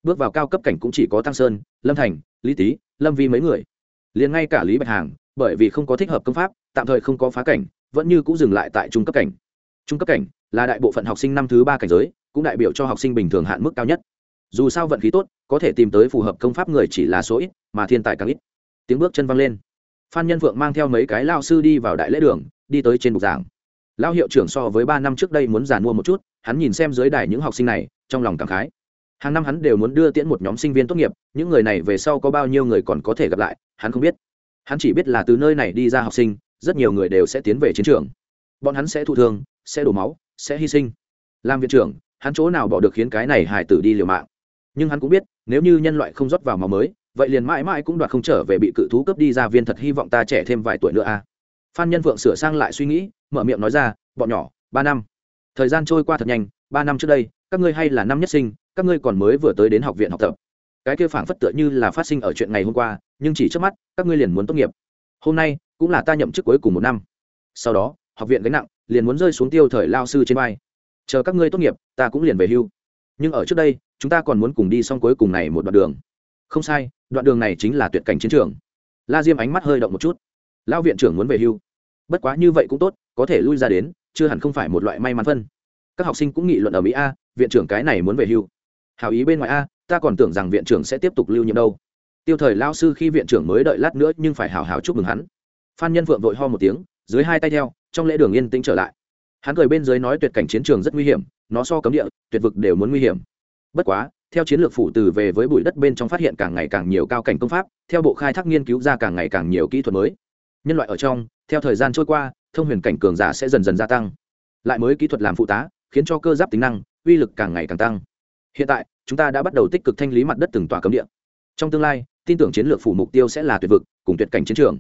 Bước vào cao cấp cảnh cũng chỉ có tăng sơn, lâm thành, lý tý, lâm vi mấy người. Liền ngay cả lý bạch hàng, bởi vì không có thích hợp công pháp, tạm thời không có phá cảnh, vẫn như cũng dừng lại tại trung cấp cảnh. Trung cấp cảnh là đại bộ phận học sinh năm thứ ba cảnh giới, cũng đại biểu cho học sinh bình thường hạn mức cao nhất. Dù sao vận khí tốt, có thể tìm tới phù hợp công pháp người chỉ là số ít, mà thiên tài càng ít. Tiếng bước chân văng lên. Phan nhân vượng mang theo mấy cái lao sư đi vào đại lễ đường đi tới trên bục giảng. Lao hiệu trưởng so với ba năm trước đây muốn giàn mua một chút, hắn nhìn xem dưới đài những học sinh này, trong lòng cảm khái. Hàng năm hắn đều muốn đưa tiễn một nhóm sinh viên tốt nghiệp, những người này về sau có bao nhiêu người còn có thể gặp lại, hắn không biết. Hắn chỉ biết là từ nơi này đi ra học sinh, rất nhiều người đều sẽ tiến về chiến trường. Bọn hắn sẽ thụ thương, sẽ đổ máu, sẽ hy sinh. Làm viện trưởng, hắn chỗ nào bỏ được khiến cái này hải tử đi liều mạng? Nhưng hắn cũng biết, nếu như nhân loại không rót vào máu mới, vậy liền mãi mãi cũng đoạt không trở về bị cự thú cướp đi ra viên thật hy vọng ta trẻ thêm vài tuổi nữa a à phan nhân vượng sửa sang lại suy nghĩ, mở miệng nói ra, bọn nhỏ, ba năm. Thời gian trôi qua thật nhanh, ba năm trước đây, các ngươi hay là năm nhất sinh, các ngươi còn mới vừa tới đến học viện học tập. Cái kia phảng phất tựa như là phát sinh ở chuyện ngày hôm qua, nhưng chỉ trước mắt, các ngươi liền muốn tốt nghiệp. Hôm nay, cũng là ta nhậm chức cuối cùng một năm. Sau đó, học viện gánh nặng, liền muốn rơi xuống tiêu thời lao sư trên vai. Chờ các ngươi tốt nghiệp, ta cũng liền về hưu. Nhưng ở trước đây, chúng ta còn muốn cùng đi xong cuối cùng này một đoạn đường. Không sai, đoạn đường này chính là tuyệt cảnh chiến trường. La diêm ánh mắt hơi động một chút. Lão viện trưởng muốn về hưu bất quá như vậy cũng tốt, có thể lui ra đến, chưa hẳn không phải một loại may mắn phân. Các học sinh cũng nghị luận ở mỹ a, viện trưởng cái này muốn về hưu. Hào ý bên ngoài a, ta còn tưởng rằng viện trưởng sẽ tiếp tục lưu nhiệm đâu. Tiêu thời lao sư khi viện trưởng mới đợi lát nữa nhưng phải hào hào chúc mừng hắn. Phan nhân vượng vội ho một tiếng, dưới hai tay theo, trong lễ đường yên tĩnh trở lại. Hắn cười bên dưới nói tuyệt cảnh chiến trường rất nguy hiểm, nó so cấm địa, tuyệt vực đều muốn nguy hiểm. Bất quá, theo chiến lược phủ từ về với bụi đất bên trong phát hiện càng ngày càng nhiều cao cảnh công pháp, theo bộ khai thác nghiên cứu ra càng ngày càng nhiều kỹ thuật mới. Nhân loại ở trong theo thời gian trôi qua, thông huyền cảnh cường giả sẽ dần dần gia tăng. Lại mới kỹ thuật làm phụ tá, khiến cho cơ giáp tính năng, uy lực càng ngày càng tăng. Hiện tại, chúng ta đã bắt đầu tích cực thanh lý mặt đất từng tòa cấm địa. Trong tương lai, tin tưởng chiến lược phủ mục tiêu sẽ là tuyệt vực, cùng tuyệt cảnh chiến trường.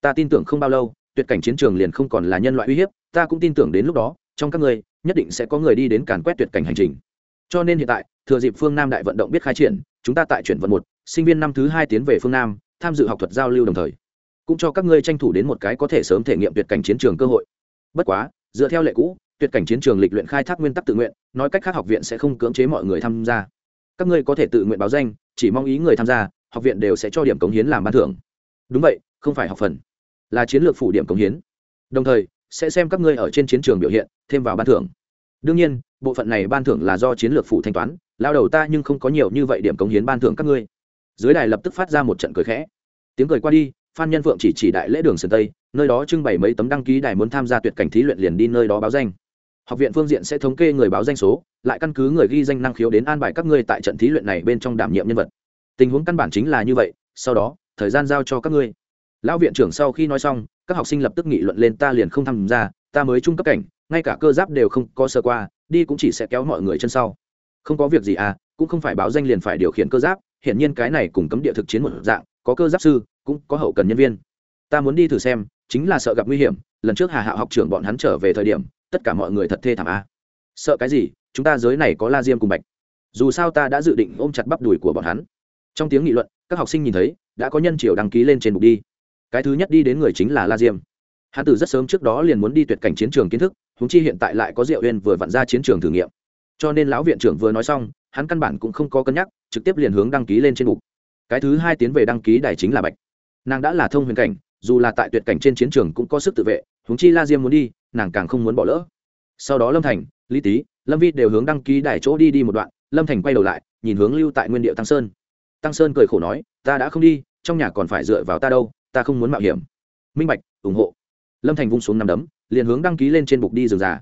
Ta tin tưởng không bao lâu, tuyệt cảnh chiến trường liền không còn là nhân loại uy hiếp, ta cũng tin tưởng đến lúc đó, trong các ngươi nhất định sẽ có người đi đến càn quét tuyệt cảnh hành trình. Cho nên hiện tại, thừa dịp phương nam đại vận động biết khai triển, chúng ta tại chuyển vận một, sinh viên năm thứ hai tiến về phương nam, tham dự học thuật giao lưu đồng thời cũng cho các ngươi tranh thủ đến một cái có thể sớm thể nghiệm tuyệt cảnh chiến trường cơ hội. Bất quá, dựa theo lệ cũ, tuyệt cảnh chiến trường lịch luyện khai thác nguyên tắc tự nguyện, nói cách khác học viện sẽ không cưỡng chế mọi người tham gia. Các ngươi có thể tự nguyện báo danh, chỉ mong ý người tham gia, học viện đều sẽ cho điểm cống hiến làm ban thưởng. Đúng vậy, không phải học phần, là chiến lược phủ điểm cống hiến. Đồng thời, sẽ xem các ngươi ở trên chiến trường biểu hiện, thêm vào ban thưởng. Đương nhiên, bộ phận này ban thưởng là do chiến lược phủ thanh toán, lao đầu ta nhưng không có nhiều như vậy điểm cống hiến ban thưởng các ngươi. Dưới đài lập tức phát ra một trận cười khẽ. Tiếng cười qua đi phan nhân phượng chỉ chỉ đại lễ đường sơn tây, nơi đó trưng bày mấy tấm đăng ký đài muốn tham gia tuyệt cảnh thí luyện liền đi nơi đó báo danh. Học viện phương diện sẽ thống kê người báo danh số, lại căn cứ người ghi danh năng khiếu đến an bài các ngươi tại trận thí luyện này bên trong đảm nhiệm nhân vật. Tình huống căn bản chính là như vậy, sau đó, thời gian giao cho các ngươi. Lão viện trưởng sau khi nói xong, các học sinh lập tức nghị luận lên ta liền không tham gia, ta mới trung cấp cảnh, ngay cả cơ giáp đều không có sơ qua, đi cũng chỉ sẽ kéo mọi người chân sau. Không có việc gì à cũng không phải báo danh liền phải điều khiển cơ giáp, hiển nhiên cái này cùng cấm địa thực chiến một dạng, có cơ giáp sư cũng có hậu cần nhân viên. Ta muốn đi thử xem, chính là sợ gặp nguy hiểm, lần trước hà hạo học trưởng bọn hắn trở về thời điểm, tất cả mọi người thật thê thảm a. Sợ cái gì, chúng ta giới này có la diêm cùng bạch. Dù sao ta đã dự định ôm chặt bắp đùi của bọn hắn. Trong tiếng nghị luận, các học sinh nhìn thấy, đã có nhân triều đăng ký lên trên bục đi. Cái thứ nhất đi đến người chính là la diêm. Hắn từ rất sớm trước đó liền muốn đi tuyệt cảnh chiến trường kiến thức húng chi hiện tại lại có diệu huyên vừa vặn ra chiến trường thử nghiệm. Cho nên lão viện trưởng vừa nói xong, hắn căn bản cũng không có cân nhắc, trực tiếp liền hướng đăng ký lên trên bục. Cái thứ hai tiến về đăng ký đài chính là bạch nàng đã là thông huyền cảnh, dù là tại tuyệt cảnh trên chiến trường cũng có sức tự vệ húng chi la diêm muốn đi, nàng càng không muốn bỏ lỡ. Sau đó lâm thành, lý tý, lâm vi đều hướng đăng ký đài chỗ đi đi một đoạn, lâm thành quay đầu lại, nhìn hướng lưu tại nguyên địa tăng sơn. Tăng sơn cười khổ nói, ta đã không đi, trong nhà còn phải dựa vào ta đâu, ta không muốn mạo hiểm. Minh bạch, ủng hộ. Lâm thành vung xuống nằm đấm, liền hướng đăng ký lên trên bục đi rừng già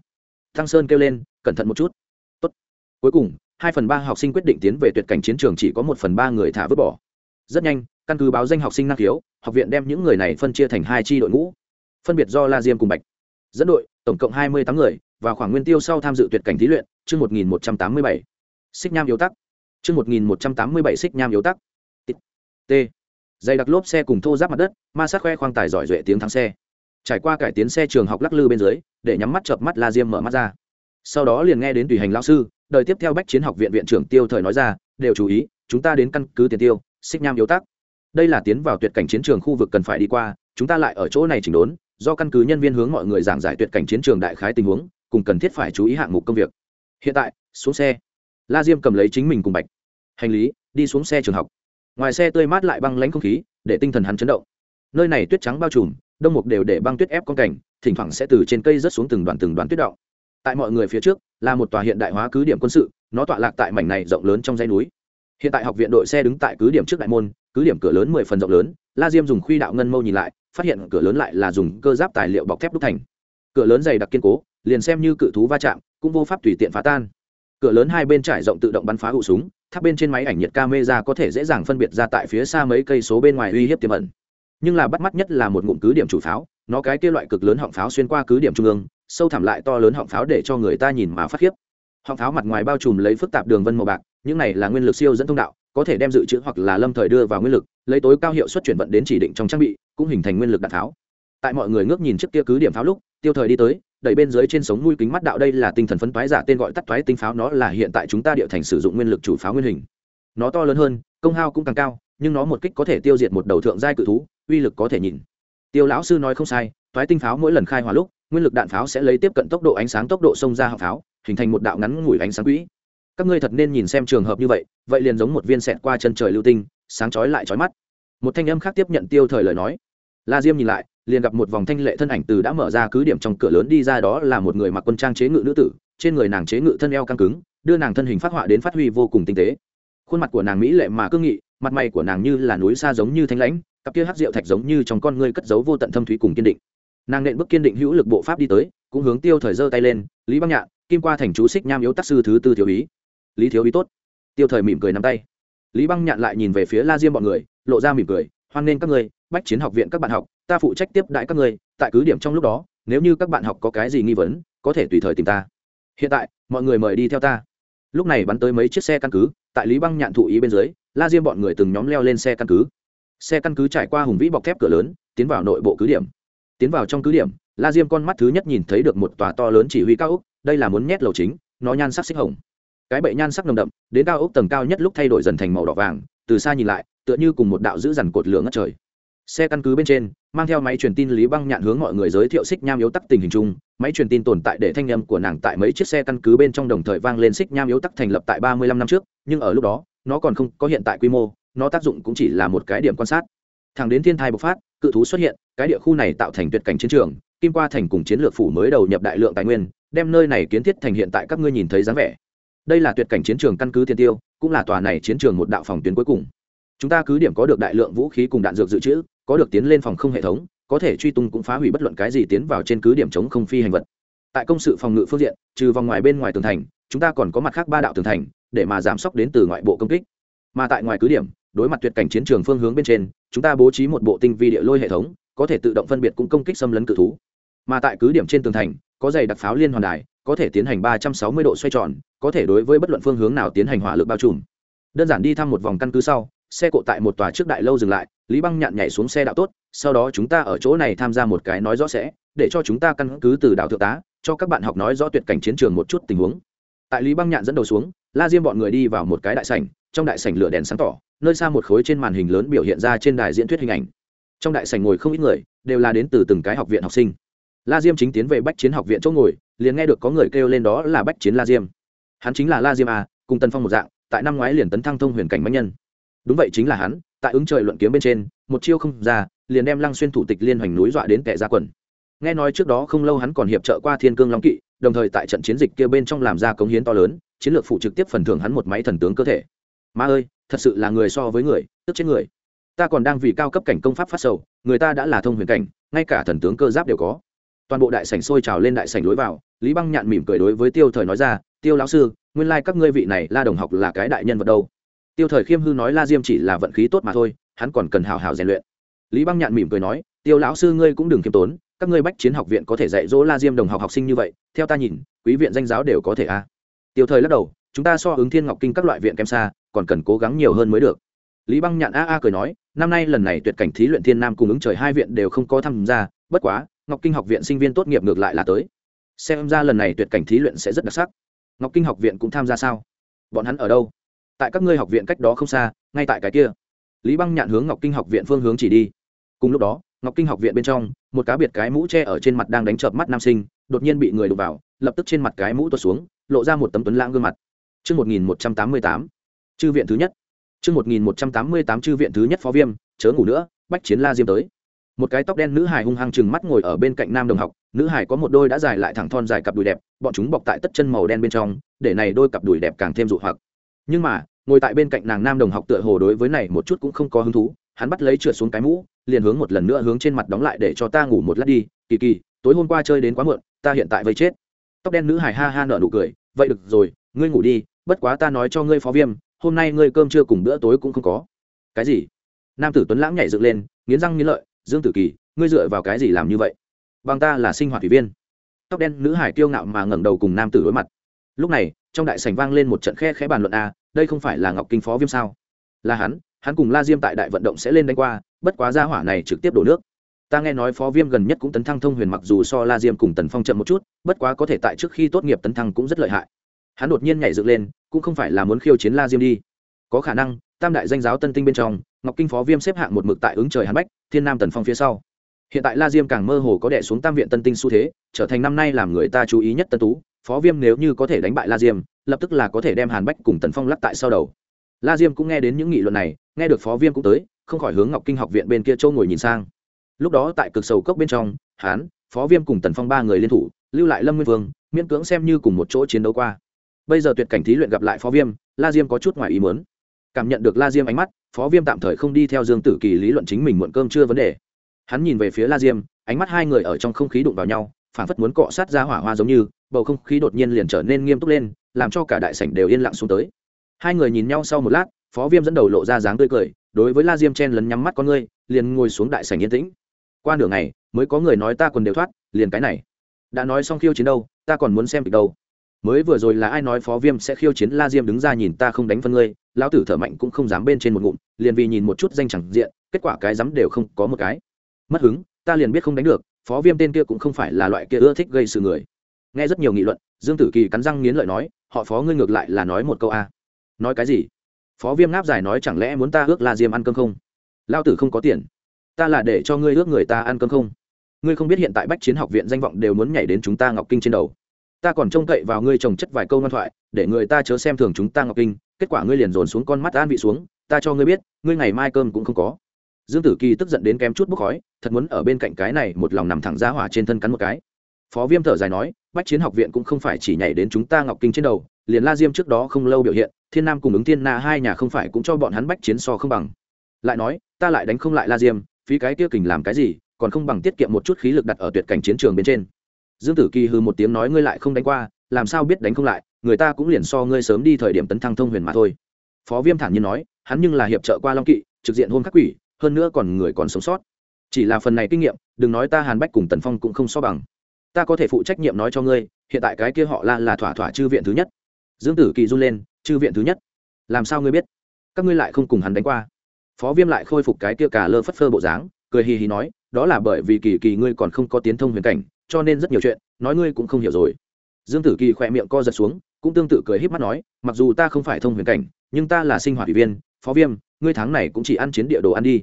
tăng sơn kêu lên, cẩn thận một chút. Tốt. cuối cùng, hai phần ba học sinh quyết định tiến về tuyệt cảnh chiến trường chỉ có một phần ba người thả vứt bỏ rất nhanh, căn cứ báo danh học sinh năng khiếu, học viện đem những người này phân chia thành hai tri đội ngũ. Phân biệt do la diêm cùng bạch. Dẫn đội, tổng cộng hai mươi tám người, và khoảng nguyên tiêu sau tham dự tuyệt cảnh thí luyện, chương một nghìn một trăm tám mươi bảy. Xích nham yếu tắc. Chương một nghìn một trăm tám mươi bảy xích nham yếu tắc. T. Dày đặc lốp xe cùng thô giáp mặt đất, ma sát khoe khoang tài giỏi duệ tiếng thắng xe. Trải qua cải tiến xe trường học lắc lư bên dưới, để nhắm mắt chợp mắt la diêm mở mắt ra. Sau đó liền nghe đến tùy hành lao sư, đời tiếp theo bách chiến học viện viện trưởng tiêu thời nói ra, đều chú ý, chúng ta đến căn cứ tiền tiêu xích nham yếu tắc. Đây là tiến vào tuyệt cảnh chiến trường khu vực cần phải đi qua, chúng ta lại ở chỗ này chỉnh đốn, do căn cứ nhân viên hướng mọi người giảng giải tuyệt cảnh chiến trường đại khái tình huống, cùng cần thiết phải chú ý hạng mục công việc. Hiện tại, xuống xe. La diêm cầm lấy chính mình cùng bạch. Hành lý, đi xuống xe trường học. Ngoài xe tươi mát lại băng lánh không khí, để tinh thần hắn chấn động. Nơi này tuyết trắng bao trùm, đông mục đều để băng tuyết ép con cảnh, thỉnh thoảng sẽ từ trên cây rớt xuống từng đoàn từng đoàn tuyết động. Tại mọi người phía trước, là một tòa hiện đại hóa cứ điểm quân sự, nó tọa lạc tại mảnh này rộng lớn trong dãy núi hiện tại học viện đội xe đứng tại cứ điểm trước đại môn, cứ điểm cửa lớn mười phần rộng lớn, la diêm dùng khuy đạo ngân mâu nhìn lại, phát hiện cửa lớn lại là dùng cơ giáp tài liệu bọc thép đúc thành. Cửa lớn dày đặc kiên cố, liền xem như cự thú va chạm, cũng vô pháp tùy tiện phá tan. Cửa lớn hai bên trải rộng tự động bắn phá hụ súng, tháp bên trên máy ảnh nhiệt camera có thể dễ dàng phân biệt ra tại phía xa mấy cây số bên ngoài uy hiếp tiềm ẩn. Nhưng là bắt mắt nhất là một ngụm cứ điểm chủ pháo, nó cái kia loại cực lớn họng pháo xuyên qua cứ điểm trung ương, sâu thẳm lại to lớn họng pháo để cho người ta nhìn mà phát khiếp. Họng pháo mặt ngoài bao trùm lấy phức tạp đường vân màu bạc những này là nguyên lực siêu dẫn thông đạo, có thể đem dự trữ hoặc là lâm thời đưa vào nguyên lực, lấy tối cao hiệu suất chuyển vận đến chỉ định trong trang bị, cũng hình thành nguyên lực đạn pháo tại mọi người ngước nhìn trước kia cứ điểm pháo lúc, tiêu thời đi tới, đẩy bên dưới trên sống mũi kính mắt đạo đây là tinh thần phấn toái giả tên gọi tắt toái tinh pháo, nó là hiện tại chúng ta địa thành sử dụng nguyên lực chủ pháo nguyên hình. Nó to lớn hơn, công hao cũng càng cao, nhưng nó một kích có thể tiêu diệt một đầu thượng giai cự thú, uy lực có thể nhìn. Tiêu lão sư nói không sai, toái tinh pháo mỗi lần khai hỏa lúc, nguyên lực đạn pháo sẽ lấy tiếp cận tốc độ ánh sáng tốc độ xông ra hạng pháo, hình thành một đạo ngắn ngủi ánh sáng quỹ các ngươi thật nên nhìn xem trường hợp như vậy vậy liền giống một viên xẹt qua chân trời lưu tinh, sáng chói lại chói mắt. Một thanh âm khác tiếp nhận tiêu thời lời nói. La diêm nhìn lại, liền gặp một vòng thanh lệ thân ảnh từ đã mở ra cứ điểm trong cửa lớn đi ra đó là một người mặc quân trang chế ngự nữ tử, trên người nàng chế ngự thân eo căng cứng, đưa nàng thân hình phát họa đến phát huy vô cùng tinh tế. Khuôn mặt của nàng mỹ lệ mà cương nghị, mặt mày của nàng như là núi xa giống như thanh lãnh, cặp kia hát rượu thạch giống như trong con ngươi cất giấu vô tận thâm thúy cùng kiên định. Nàng nện bước kiên định hữu lực bộ pháp đi tới, cũng hướng tiêu thời giơ tay lên, lý băng nhạn, kim qua thành chú xích nham yếu tác sư thứ tư thiếu ý lý thiếu ý tốt. Tiêu thời mỉm cười nắm tay. Lý băng nhạn lại nhìn về phía la diêm bọn người, lộ ra mỉm cười, hoan nghênh các ngươi, bách chiến học viện các bạn học, ta phụ trách tiếp đại các ngươi, tại cứ điểm trong lúc đó, nếu như các bạn học có cái gì nghi vấn, có thể tùy thời tìm ta. Hiện tại, mọi người mời đi theo ta. Lúc này bắn tới mấy chiếc xe căn cứ, tại lý băng nhạn thụ ý bên dưới, la diêm bọn người từng nhóm leo lên xe căn cứ. Xe căn cứ trải qua hùng vĩ bọc thép cửa lớn, tiến vào nội bộ cứ điểm. Tiến vào trong cứ điểm, la diêm con mắt thứ nhất nhìn thấy được một tòa to lớn chỉ huy cao úc đây là muốn nhét lầu chính, nó nhan sắc xích hồng cái bệ nhan sắc nồng đậm, đến cao ốc tầng cao nhất lúc thay đổi dần thành màu đỏ vàng, từ xa nhìn lại, tựa như cùng một đạo giữ dằn cột lửa ngất trời. Xe căn cứ bên trên, mang theo máy truyền tin lý băng nhạn hướng mọi người giới thiệu xích nham yếu tắc tình hình chung. Máy truyền tin tồn tại để thanh âm của nàng tại mấy chiếc xe căn cứ bên trong đồng thời vang lên xích nham yếu tắc thành lập tại ba mươi lăm năm trước, nhưng ở lúc đó, nó còn không có hiện tại quy mô, nó tác dụng cũng chỉ là một cái điểm quan sát. Thẳng đến thiên thai bộc phát, cự thú xuất hiện, cái địa khu này tạo thành tuyệt cảnh chiến trường, kim qua thành cùng chiến lược phủ mới đầu nhập đại lượng tài nguyên, đem nơi này kiến thiết thành hiện tại các ngươi nhìn thấy dáng vẻ đây là tuyệt cảnh chiến trường căn cứ thiên tiêu, cũng là tòa này chiến trường một đạo phòng tuyến cuối cùng. Chúng ta cứ điểm có được đại lượng vũ khí cùng đạn dược dự trữ, có được tiến lên phòng không hệ thống, có thể truy tung cũng phá hủy bất luận cái gì tiến vào trên cứ điểm chống không phi hành vật. Tại công sự phòng ngự phương diện, trừ vòng ngoài bên ngoài tường thành, chúng ta còn có mặt khác ba đạo tường thành, để mà giảm sốc đến từ ngoại bộ công kích. Mà tại ngoài cứ điểm, đối mặt tuyệt cảnh chiến trường phương hướng bên trên, chúng ta bố trí một bộ tinh vi địa lôi hệ thống, có thể tự động phân biệt cũng công kích xâm lấn cự thú. Mà tại cứ điểm trên tường thành, có dày đặc pháo liên hoàn đài có thể tiến hành ba trăm sáu mươi độ xoay tròn, có thể đối với bất luận phương hướng nào tiến hành hỏa lực bao trùm. Đơn giản đi thăm một vòng căn cứ sau, xe cộ tại một tòa trước đại lâu dừng lại, lý băng nhạn nhảy xuống xe đạo tốt, sau đó chúng ta ở chỗ này tham gia một cái nói rõ sẽ, để cho chúng ta căn cứ từ đạo thượng tá, cho các bạn học nói rõ tuyệt cảnh chiến trường một chút tình huống. Tại lý băng nhạn dẫn đầu xuống, la diêm bọn người đi vào một cái đại sảnh, trong đại sảnh lửa đèn sáng tỏ, nơi xa một khối trên màn hình lớn biểu hiện ra trên đài diễn thuyết hình ảnh. Trong đại sảnh ngồi không ít người, đều là đến từ từng cái học viện học sinh. La diêm chính tiến về bách chiến học viện chỗ ngồi liền nghe được có người kêu lên đó là bách chiến la diêm. Hắn chính là la diêm à? cùng tân phong một dạng, tại năm ngoái liền tấn thăng thông huyền cảnh bách nhân. Đúng vậy chính là hắn, tại ứng trời luận kiếm bên trên, một chiêu không ra, liền đem lăng xuyên thủ tịch liên hoành núi dọa đến kẻ ra quần. Nghe nói trước đó không lâu hắn còn hiệp trợ qua thiên cương long kỵ, đồng thời tại trận chiến dịch kia bên trong làm ra cống hiến to lớn, chiến lược phụ trực tiếp phần thưởng hắn một máy thần tướng cơ thể. Ma ơi, thật sự là người so với người, tức chết người. Ta còn đang vì cao cấp cảnh công pháp phát sầu, người ta đã là thông huyền cảnh, ngay cả thần tướng cơ giáp đều có. Toàn bộ đại sảnh sôi trào lên đại sảnh lối vào lý băng nhạn mỉm cười đối với tiêu thời nói ra, tiêu lão sư, nguyên lai、like、các ngươi vị này la đồng học là cái đại nhân vật đâu? Tiêu thời khiêm hư nói, la diêm chỉ là vận khí tốt mà thôi, hắn còn cần hào hào rèn luyện. Lý băng nhạn mỉm cười nói, tiêu lão sư ngươi cũng đừng khiêm tốn, các ngươi bách chiến học viện có thể dạy dỗ la diêm đồng học học sinh như vậy, theo ta nhìn, quý viện danh giáo đều có thể a. À. tiêu thời lắc đầu, chúng ta so ứng thiên ngọc kinh các loại viện kém xa, còn cần cố gắng nhiều hơn mới được. Lý băng nhạn a a cười nói, năm nay lần này tuyệt cảnh thí luyện thiên nam cùng ứng trời hai viện đều không có tham gia, bất quá, ngọc kinh học viện sinh viên tốt nghiệp ngược lại là tới xem ra lần này tuyệt cảnh thí luyện sẽ rất đặc sắc. Ngọc kinh học viện cũng tham gia sao? Bọn hắn ở đâu? Tại các ngươi học viện cách đó không xa ngay tại cái kia. Lý băng nhạn hướng ngọc kinh học viện phương hướng chỉ đi. Cùng lúc đó ngọc kinh học viện bên trong một cá biệt cái mũ che ở trên mặt đang đánh chợp mắt nam sinh đột nhiên bị người đụng vào lập tức trên mặt cái mũ tuột xuống lộ ra một tấm tuấn lãng gương mặt. Trước 1188, chư viện thứ nhất. Trước 1188 chư viện thứ nhất phó viêm, chớ ngủ nữa, bách chiến la diêm tới. Một cái tóc đen nữ hài hung hăng chừng mắt ngồi ở bên cạnh nam đồng học, nữ hài có một đôi đã dài lại thẳng thon dài cặp đùi đẹp, bọn chúng bọc tại tất chân màu đen bên trong, để này đôi cặp đùi đẹp càng thêm dụ hoặc. Nhưng mà, ngồi tại bên cạnh nàng nam đồng học tựa hồ đối với này một chút cũng không có hứng thú, hắn bắt lấy trượt xuống cái mũ, liền hướng một lần nữa hướng trên mặt đóng lại để cho ta ngủ một lát đi, kỳ kỳ, tối hôm qua chơi đến quá muộn, ta hiện tại vây chết. Tóc đen nữ hài ha ha nở nụ cười, vậy được rồi, ngươi ngủ đi, bất quá ta nói cho ngươi phó viêm hôm nay ngươi cơm trưa cùng bữa tối cũng không có cái gì nam tử tuấn lãng nhảy dựng lên nghiến răng nghiến lợi dương tử kỳ, ngươi dựa vào cái gì làm như vậy? Bằng ta là sinh hoạt thủy viên. Tóc đen nữ hải kiêu ngạo mà ngẩng đầu cùng nam tử đối mặt. Lúc này, trong đại sảnh vang lên một trận khe khẽ bàn luận a, đây không phải là ngọc kinh phó viêm sao? Là hắn hắn cùng la diêm tại đại vận động sẽ lên đánh qua, bất quá ra hỏa này trực tiếp đổ nước. Ta nghe nói phó viêm gần nhất cũng tấn thăng thông huyền mặc dù so la diêm cùng tần phong chậm một chút, bất quá có thể tại trước khi tốt nghiệp tấn thăng cũng rất lợi hại. Hắn đột nhiên nhảy dựng lên, cũng không phải là muốn khiêu chiến la diêm đi. Có khả năng tam đại danh giáo tân tinh bên trong, ngọc kinh phó viêm xếp hạng một mực tại ứng trời hàn bách, thiên nam tần phong phía sau. Hiện tại la diêm càng mơ hồ có đẻ xuống tam viện tân tinh xu thế, trở thành năm nay làm người ta chú ý nhất tân tú. Phó viêm nếu như có thể đánh bại la diêm, lập tức là có thể đem hàn bách cùng tần phong lắc tại sau đầu. La diêm cũng nghe đến những nghị luận này, nghe được phó viêm cũng tới, không khỏi hướng ngọc kinh học viện bên kia châu ngồi nhìn sang. Lúc đó tại cực sầu cốc bên trong, hán, phó viêm cùng tần phong ba người liên thủ, lưu lại lâm nguyên vương, miễn cưỡng xem như cùng một chỗ chiến đấu qua. Bây giờ tuyệt cảnh thí luyện gặp lại phó viêm, la diêm có chút ngoài ý muốn cảm nhận được la diêm ánh mắt, phó viêm tạm thời không đi theo dương tử kỳ lý luận chính mình muộn cơm chưa vấn đề. Hắn nhìn về phía la diêm, ánh mắt hai người ở trong không khí đụng vào nhau phản phất muốn cọ sát ra hỏa hoa giống như, bầu không khí đột nhiên liền trở nên nghiêm túc lên, làm cho cả đại sảnh đều yên lặng xuống tới. Hai người nhìn nhau sau một lát, phó viêm dẫn đầu lộ ra dáng tươi cười, đối với la diêm chen lấn nhắm mắt con ngươi, liền ngồi xuống đại sảnh yên tĩnh. Qua nửa ngày, mới có người nói ta còn đều thoát, liền cái này. Đã nói xong khiêu chiến đâu, ta còn muốn xem kịch đâu. Mới vừa rồi là ai nói phó viêm sẽ khiêu chiến la diêm đứng ra nhìn ta không đánh phân ngươi lão tử thở mạnh cũng không dám bên trên một ngụm, liền vì nhìn một chút danh chẳng diện, kết quả cái dám đều không có một cái. Mất hứng, ta liền biết không đánh được, phó viêm tên kia cũng không phải là loại kia ưa thích gây sự người. Nghe rất nhiều nghị luận, dương tử kỳ cắn răng nghiến lợi nói, họ phó ngươi ngược lại là nói một câu a. Nói cái gì? Phó viêm ngáp dài nói chẳng lẽ muốn ta ước la diêm ăn cơm không? Lao tử không có tiền. Ta là để cho ngươi ước người ta ăn cơm không? Ngươi không biết hiện tại bách chiến học viện danh vọng đều muốn nhảy đến chúng ta ngọc kinh trên đầu ta còn trông cậy vào ngươi trồng chất vài câu ngoan thoại, để người ta chớ xem thường chúng ta ngọc kinh, kết quả ngươi liền dồn xuống con mắt an vị xuống, ta cho ngươi biết, ngươi ngày mai cơm cũng không có. Dương tử kỳ tức giận đến kém chút bốc khói, thật muốn ở bên cạnh cái này một lòng nằm thẳng ra hỏa trên thân cắn một cái. Phó viêm thở dài nói, bách chiến học viện cũng không phải chỉ nhảy đến chúng ta ngọc kinh trên đầu, liền la diêm trước đó không lâu biểu hiện, thiên nam cùng ứng thiên na hai nhà không phải cũng cho bọn hắn bách chiến so không bằng. Lại nói, ta lại đánh không lại la diêm, phí cái kia kình làm cái gì, còn không bằng tiết kiệm một chút khí lực đặt ở tuyệt cảnh chiến trường bên trên dương tử kỳ hư một tiếng nói ngươi lại không đánh qua, làm sao biết đánh không lại, người ta cũng liền so ngươi sớm đi thời điểm tấn thăng thông huyền mà thôi. Phó viêm thản nhiên nói, hắn nhưng là hiệp trợ qua long kỵ, trực diện hôn khắc quỷ, hơn nữa còn người còn sống sót. Chỉ là phần này kinh nghiệm, đừng nói ta hàn bách cùng tần phong cũng không so bằng. Ta có thể phụ trách nhiệm nói cho ngươi, hiện tại cái kia họ la là thỏa thỏa chư viện thứ nhất. Dương tử kỳ run lên, chư viện thứ nhất? Làm sao ngươi biết? Các ngươi lại không cùng hắn đánh qua. Phó viêm lại khôi phục cái kia cả lơ phất phơ bộ dáng, cười hì hì nói, đó là bởi vì kỳ kỳ ngươi còn không có tiến thông huyền cảnh cho nên rất nhiều chuyện, nói ngươi cũng không hiểu rồi. Dương tử kỳ khỏe miệng co giật xuống, cũng tương tự cười h í p mắt nói, mặc dù ta không phải thông huyền cảnh, nhưng ta là sinh hoạt ủy viên, phó viêm, ngươi tháng này cũng chỉ ăn chiến địa đồ ăn đi.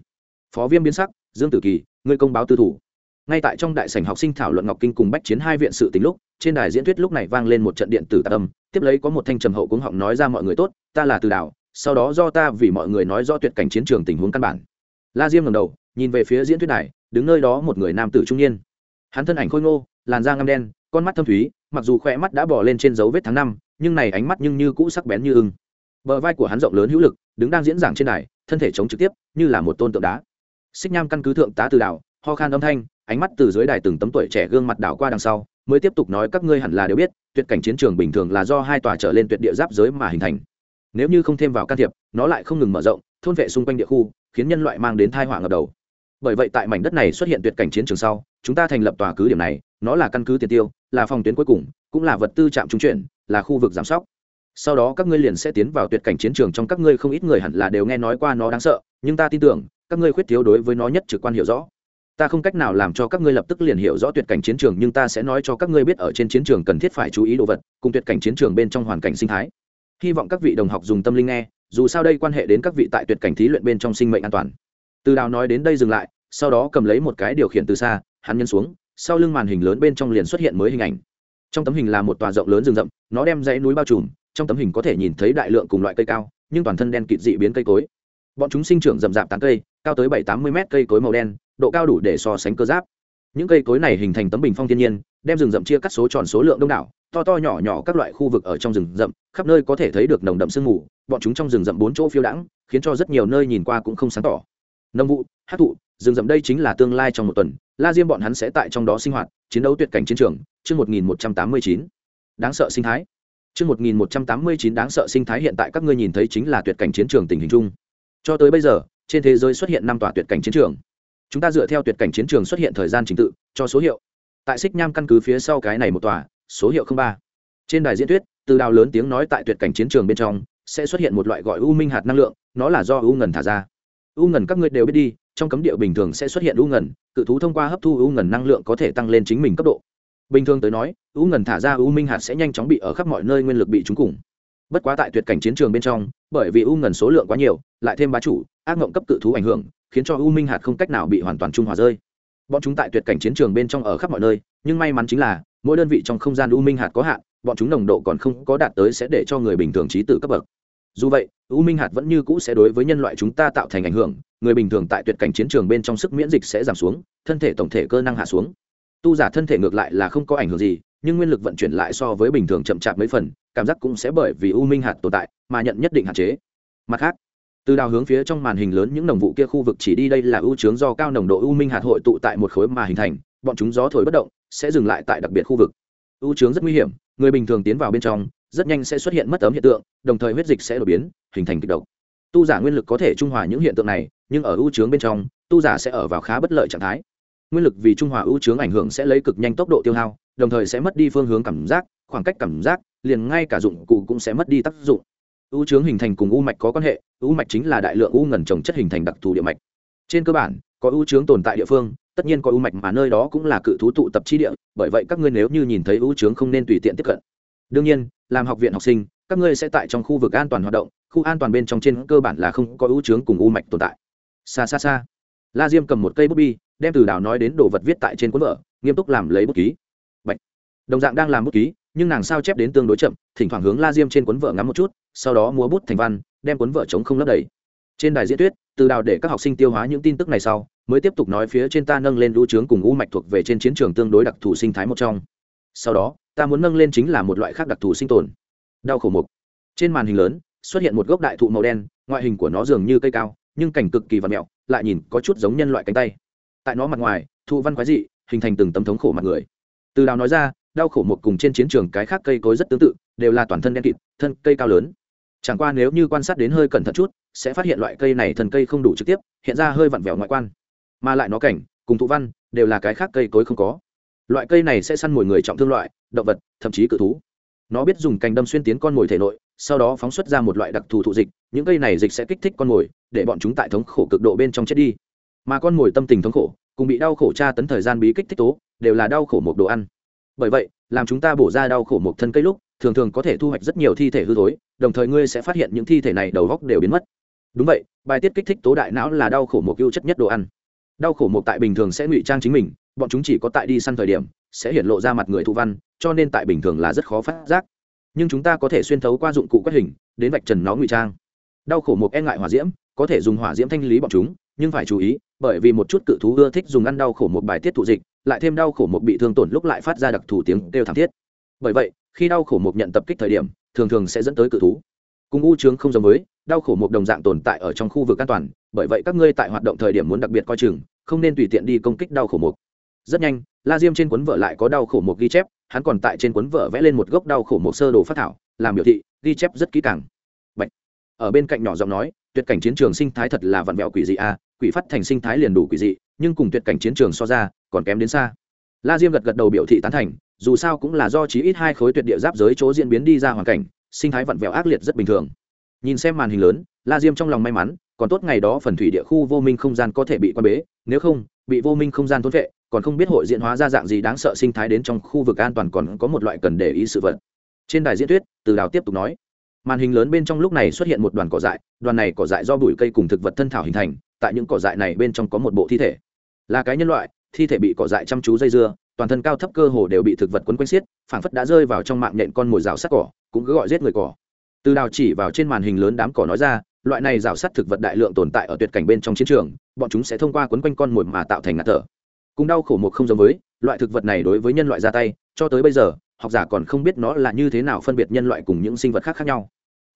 Phó viêm biến sắc, dương tử kỳ, ngươi công báo tư thủ. Ngay tại trong đại sảnh học sinh thảo luận ngọc kinh cùng bách chiến hai viện sự tính lúc, trên đài diễn thuyết lúc này vang lên một trận điện tử tạ tâm tiếp lấy có một thanh trầm hậu cuống họng nói ra mọi người tốt, ta là từ đảo, sau đó do ta vì mọi người nói do tuyệt cảnh chiến trường tình huống căn bản. La diêm ngầm đầu, nhìn về phía diễn thuyết đài, đứng nơi đó một người nam tử trung niên hắn thân ảnh khôi ngô, làn da ngăm đen, con mắt thâm thúy, mặc dù khỏe mắt đã bỏ lên trên dấu vết tháng năm, nhưng này ánh mắt nhưng như cũ sắc bén như ưng. Bờ vai của hắn rộng lớn hữu lực, đứng đang diễn giảng trên đài, thân thể chống trực tiếp, như là một tôn tượng đá. Xích nham căn cứ thượng tá từ đảo, ho khan âm thanh, ánh mắt từ dưới đài từng tấm tuổi trẻ gương mặt đảo qua đằng sau, mới tiếp tục nói các ngươi hẳn là đều biết, tuyệt cảnh chiến trường bình thường là do hai tòa trở lên tuyệt địa giáp giới mà hình thành. Nếu như không thêm vào can thiệp, nó lại không ngừng mở rộng, thôn vệ xung quanh địa khu, khiến nhân loại mang đến thai họa ngập đầu. Bởi vậy tại mảnh đất này xuất hiện tuyệt cảnh chiến trường sau chúng ta thành lập tòa cứ điểm này, nó là căn cứ tiền tiêu, là phòng tuyến cuối cùng, cũng là vật tư trạm trung chuyển, là khu vực giám sóc. Sau đó các ngươi liền sẽ tiến vào tuyệt cảnh chiến trường trong các ngươi không ít người hẳn là đều nghe nói qua nó đáng sợ, nhưng ta tin tưởng, các ngươi khuyết thiếu đối với nó nhất trực quan hiểu rõ. Ta không cách nào làm cho các ngươi lập tức liền hiểu rõ tuyệt cảnh chiến trường, nhưng ta sẽ nói cho các ngươi biết ở trên chiến trường cần thiết phải chú ý đồ vật, cùng tuyệt cảnh chiến trường bên trong hoàn cảnh sinh thái. Hy vọng các vị đồng học dùng tâm linh nghe, dù sao đây quan hệ đến các vị tại tuyệt cảnh thí luyện bên trong sinh mệnh an toàn. Từ đào nói đến đây dừng lại, sau đó cầm lấy một cái điều khiển từ xa hắn nhấn xuống, sau lưng màn hình lớn bên trong liền xuất hiện mới hình ảnh. Trong tấm hình là một tòa rộng lớn rừng rậm, nó đem dãy núi bao trùm, trong tấm hình có thể nhìn thấy đại lượng cùng loại cây cao, nhưng toàn thân đen kịt dị biến cây cối. Bọn chúng sinh trưởng rậm rạp tán cây, cao tới bảy tám mươi mét cây cối màu đen, độ cao đủ để so sánh cơ giáp. Những cây cối này hình thành tấm bình phong thiên nhiên, đem rừng rậm chia cắt số tròn số lượng đông đảo, to to nhỏ nhỏ các loại khu vực ở trong rừng rậm, khắp nơi có thể thấy được nồng đậm sương mù. Bọn chúng trong rừng rậm bốn chỗ phiêu đãng, khiến cho rất nhiều nơi nhìn qua cũng không sáng tỏ nông vụ, hát thụ, rừng rậm đây chính là tương lai trong một tuần, la diêm bọn hắn sẽ tại trong đó sinh hoạt, chiến đấu tuyệt cảnh chiến trường, chương một nghìn một trăm tám mươi chín. Đáng sợ sinh thái. Chương một nghìn một trăm tám mươi chín đáng sợ sinh thái hiện tại các ngươi nhìn thấy chính là tuyệt cảnh chiến trường tình hình chung. Cho tới bây giờ, trên thế giới xuất hiện năm tòa tuyệt cảnh chiến trường. Chúng ta dựa theo tuyệt cảnh chiến trường xuất hiện thời gian trình tự, cho số hiệu. Tại xích nham căn cứ phía sau cái này một tòa, số hiệu ba. Trên đài diễn thuyết, từ đào lớn tiếng nói tại tuyệt cảnh chiến trường bên trong, sẽ xuất hiện một loại gọi u minh hạt năng lượng, nó là do u ngần thả ra u ngần các ngươi đều biết đi, trong cấm địa bình thường sẽ xuất hiện u ngần, cự thú thông qua hấp thu u ngần năng lượng có thể tăng lên chính mình cấp độ. Bình thường tới nói, u ngần thả ra u minh hạt sẽ nhanh chóng bị ở khắp mọi nơi nguyên lực bị trúng cùng. Bất quá tại tuyệt cảnh chiến trường bên trong, bởi vì u ngần số lượng quá nhiều, lại thêm bá chủ, ác mộng cấp cự thú ảnh hưởng, khiến cho u minh hạt không cách nào bị hoàn toàn trung hòa rơi. Bọn chúng tại tuyệt cảnh chiến trường bên trong ở khắp mọi nơi, nhưng may mắn chính là, mỗi đơn vị trong không gian u minh hạt có hạn, bọn chúng nồng độ còn không có đạt tới sẽ để cho người bình thường trí tử cấp bậc dù vậy, u minh hạt vẫn như cũ sẽ đối với nhân loại chúng ta tạo thành ảnh hưởng, người bình thường tại tuyệt cảnh chiến trường bên trong sức miễn dịch sẽ giảm xuống, thân thể tổng thể cơ năng hạ xuống. Tu giả thân thể ngược lại là không có ảnh hưởng gì, nhưng nguyên lực vận chuyển lại so với bình thường chậm chạp mấy phần, cảm giác cũng sẽ bởi vì u minh hạt tồn tại mà nhận nhất định hạn chế. Mặt khác, từ đào hướng phía trong màn hình lớn những nồng vụ kia khu vực chỉ đi đây là ưu trướng do cao nồng độ u minh hạt hội tụ tại một khối mà hình thành, bọn chúng gió thổi bất động, sẽ dừng lại tại đặc biệt khu vực. Ưu trướng rất nguy hiểm, người bình thường tiến vào bên trong rất nhanh sẽ xuất hiện mất ấm hiện tượng, đồng thời huyết dịch sẽ đột biến, hình thành kịch độc. Tu giả nguyên lực có thể trung hòa những hiện tượng này, nhưng ở ưu trướng bên trong, tu giả sẽ ở vào khá bất lợi trạng thái. Nguyên lực vì trung hòa ưu trướng ảnh hưởng sẽ lấy cực nhanh tốc độ tiêu hao, đồng thời sẽ mất đi phương hướng cảm giác, khoảng cách cảm giác, liền ngay cả dụng cụ cũng sẽ mất đi tác dụng. Ưu trướng hình thành cùng u mạch có quan hệ, u mạch chính là đại lượng u ngần trồng chất hình thành đặc thù địa mạch. Trên cơ bản, có ưu trướng tồn tại địa phương, tất nhiên có ưu mạch mà nơi đó cũng là cự thú tụ tập chi địa, bởi vậy các ngươi nếu như nhìn thấy ưu trướng không nên tùy tiện tiếp cận đương nhiên, làm học viện học sinh, các ngươi sẽ tại trong khu vực an toàn hoạt động, khu an toàn bên trong trên cơ bản là không có u trướng cùng u mạch tồn tại. Xa xa xa la diêm cầm một cây bút bi, đem từ đảo nói đến đồ vật viết tại trên cuốn vở, nghiêm túc làm lấy bút ký. Bạch. đồng dạng đang làm bút ký, nhưng nàng sao chép đến tương đối chậm, thỉnh thoảng hướng la diêm trên cuốn vợ ngắm một chút, sau đó múa bút thành văn, đem cuốn vợ chống không lấp đầy. Trên đài diễn thuyết, từ đào để các học sinh tiêu hóa những tin tức này sau, mới tiếp tục nói phía trên ta nâng lên lũ trướng cùng u mạch thuộc về trên chiến trường tương đối đặc thù sinh thái một trong. Sau đó ta muốn nâng lên chính là một loại khác đặc thù sinh tồn. Đau khổ mục. Trên màn hình lớn, xuất hiện một gốc đại thụ màu đen, ngoại hình của nó dường như cây cao, nhưng cảnh cực kỳ và mẹo, lại nhìn có chút giống nhân loại cánh tay. Tại nó mặt ngoài, thụ văn quái dị, hình thành từng tấm thống khổ mặt người. Từ đào nói ra, đau khổ một cùng trên chiến trường cái khác cây cối rất tương tự, đều là toàn thân đen kịt, thân cây cao lớn. Chẳng qua nếu như quan sát đến hơi cẩn thận chút, sẽ phát hiện loại cây này thân cây không đủ trực tiếp, hiện ra hơi vặn vẹo ngoại quan. Mà lại nó cảnh, cùng thụ văn, đều là cái khác cây cối không có. Loại cây này sẽ săn mồi người trọng thương loại động vật, thậm chí cự thú. Nó biết dùng cành đâm xuyên tiến con mồi thể nội, sau đó phóng xuất ra một loại đặc thù thụ dịch, những cây này dịch sẽ kích thích con mồi, để bọn chúng tại thống khổ cực độ bên trong chết đi. Mà con mồi tâm tình thống khổ, cùng bị đau khổ tra tấn thời gian bí kích thích tố, đều là đau khổ một đồ ăn. Bởi vậy, làm chúng ta bổ ra đau khổ một thân cây lúc, thường thường có thể thu hoạch rất nhiều thi thể hư thối, đồng thời ngươi sẽ phát hiện những thi thể này đầu góc đều biến mất. Đúng vậy, bài tiết kích thích tố đại não là đau khổ một ưu chất nhất đồ ăn. Đau khổ một tại bình thường sẽ ngụy trang chính mình, bọn chúng chỉ có tại đi săn thời điểm sẽ hiện lộ ra mặt người thụ văn, cho nên tại bình thường là rất khó phát giác. Nhưng chúng ta có thể xuyên thấu qua dụng cụ quét hình, đến vạch trần nó ngụy trang. Đau khổ một e ngại hỏa diễm, có thể dùng hỏa diễm thanh lý bọn chúng, nhưng phải chú ý, bởi vì một chút cự thú ưa thích dùng ăn đau khổ một bài tiết thụ dịch, lại thêm đau khổ một bị thương tổn lúc lại phát ra đặc thù tiếng kêu thảm thiết. Bởi vậy, khi đau khổ một nhận tập kích thời điểm, thường thường sẽ dẫn tới cự thú. Cùng u trướng không giống với, đau khổ một đồng dạng tồn tại ở trong khu vực an toàn, bởi vậy các ngươi tại hoạt động thời điểm muốn đặc biệt coi chừng, không nên tùy tiện đi công kích đau khổ một. Rất nhanh la diêm trên cuốn vợ lại có đau khổ một ghi chép, hắn còn tại trên cuốn vợ vẽ lên một gốc đau khổ một sơ đồ phát thảo, làm biểu thị, ghi chép rất kỹ càng. Bạch. ở bên cạnh nhỏ giọng nói, tuyệt cảnh chiến trường sinh thái thật là vặn vẹo quỷ dị a, quỷ phát thành sinh thái liền đủ quỷ dị, nhưng cùng tuyệt cảnh chiến trường so ra, còn kém đến xa. La diêm gật gật đầu biểu thị tán thành, dù sao cũng là do chí ít hai khối tuyệt địa giáp giới chỗ diễn biến đi ra hoàn cảnh, sinh thái vặn vẹo ác liệt rất bình thường. Nhìn xem màn hình lớn, la diêm trong lòng may mắn, còn tốt ngày đó phần thủy địa khu vô minh không gian có thể bị quan bế, nếu không, bị vô minh không gian thốn vệ còn không biết hội diễn hóa ra dạng gì đáng sợ sinh thái đến trong khu vực an toàn còn có một loại cần để ý sự vật. Trên đài diễn thuyết, từ đào tiếp tục nói, màn hình lớn bên trong lúc này xuất hiện một đoàn cỏ dại, đoàn này cỏ dại do bụi cây cùng thực vật thân thảo hình thành, tại những cỏ dại này bên trong có một bộ thi thể. Là cái nhân loại, thi thể bị cỏ dại chăm chú dây dưa, toàn thân cao thấp cơ hồ đều bị thực vật quấn quanh xiết, phảng phất đã rơi vào trong mạng nhện con mồi rào sắt cỏ, cũng cứ gọi giết người cỏ. Từ đào chỉ vào trên màn hình lớn đám cỏ nói ra, loại này rào sắt thực vật đại lượng tồn tại ở tuyệt cảnh bên trong chiến trường, bọn chúng sẽ thông qua quấn quanh con mồi mà tạo thành ngạt thở cùng đau khổ một không giống với, loại thực vật này đối với nhân loại ra tay, cho tới bây giờ, học giả còn không biết nó là như thế nào phân biệt nhân loại cùng những sinh vật khác khác nhau.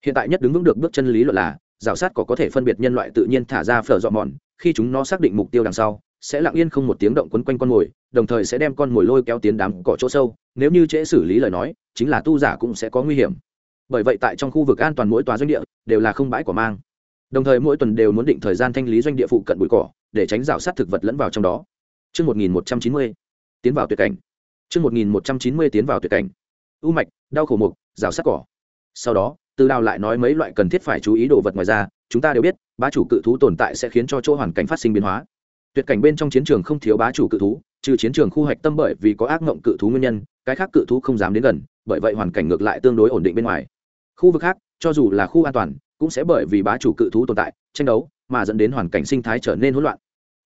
Hiện tại nhất đứng vững được bước chân lý luận là, rào sát có có thể phân biệt nhân loại tự nhiên thả ra phở dọn mòn, khi chúng nó xác định mục tiêu đằng sau, sẽ lặng yên không một tiếng động quấn quanh con mồi, đồng thời sẽ đem con mồi lôi kéo tiến đám cỏ chỗ sâu, nếu như trễ xử lý lời nói, chính là tu giả cũng sẽ có nguy hiểm. Bởi vậy tại trong khu vực an toàn mỗi tòa doanh địa, đều là không bãi quả mang. Đồng thời mỗi tuần đều muốn định thời gian thanh lý doanh địa phụ cận bụi cỏ, để tránh rào sát thực vật lẫn vào trong đó. Trước 1190, tiến vào tuyệt cảnh. Trước 1190 tiến vào tuyệt cảnh. U mạch, đau khổ mục, rào sắc cỏ. Sau đó, từ đào lại nói mấy loại cần thiết phải chú ý đồ vật ngoài ra chúng ta đều biết bá chủ cự thú tồn tại sẽ khiến cho chỗ hoàn cảnh phát sinh biến hóa tuyệt cảnh bên trong chiến trường không thiếu bá chủ cự thú trừ chiến trường khu hoạch tâm bởi vì có ác ngộng cự thú nguyên nhân cái khác cự thú không dám đến gần bởi vậy hoàn cảnh ngược lại tương đối ổn định bên ngoài khu vực khác cho dù là khu an toàn cũng sẽ bởi vì bá chủ cự thú tồn tại tranh đấu mà dẫn đến hoàn cảnh sinh thái trở nên hỗn loạn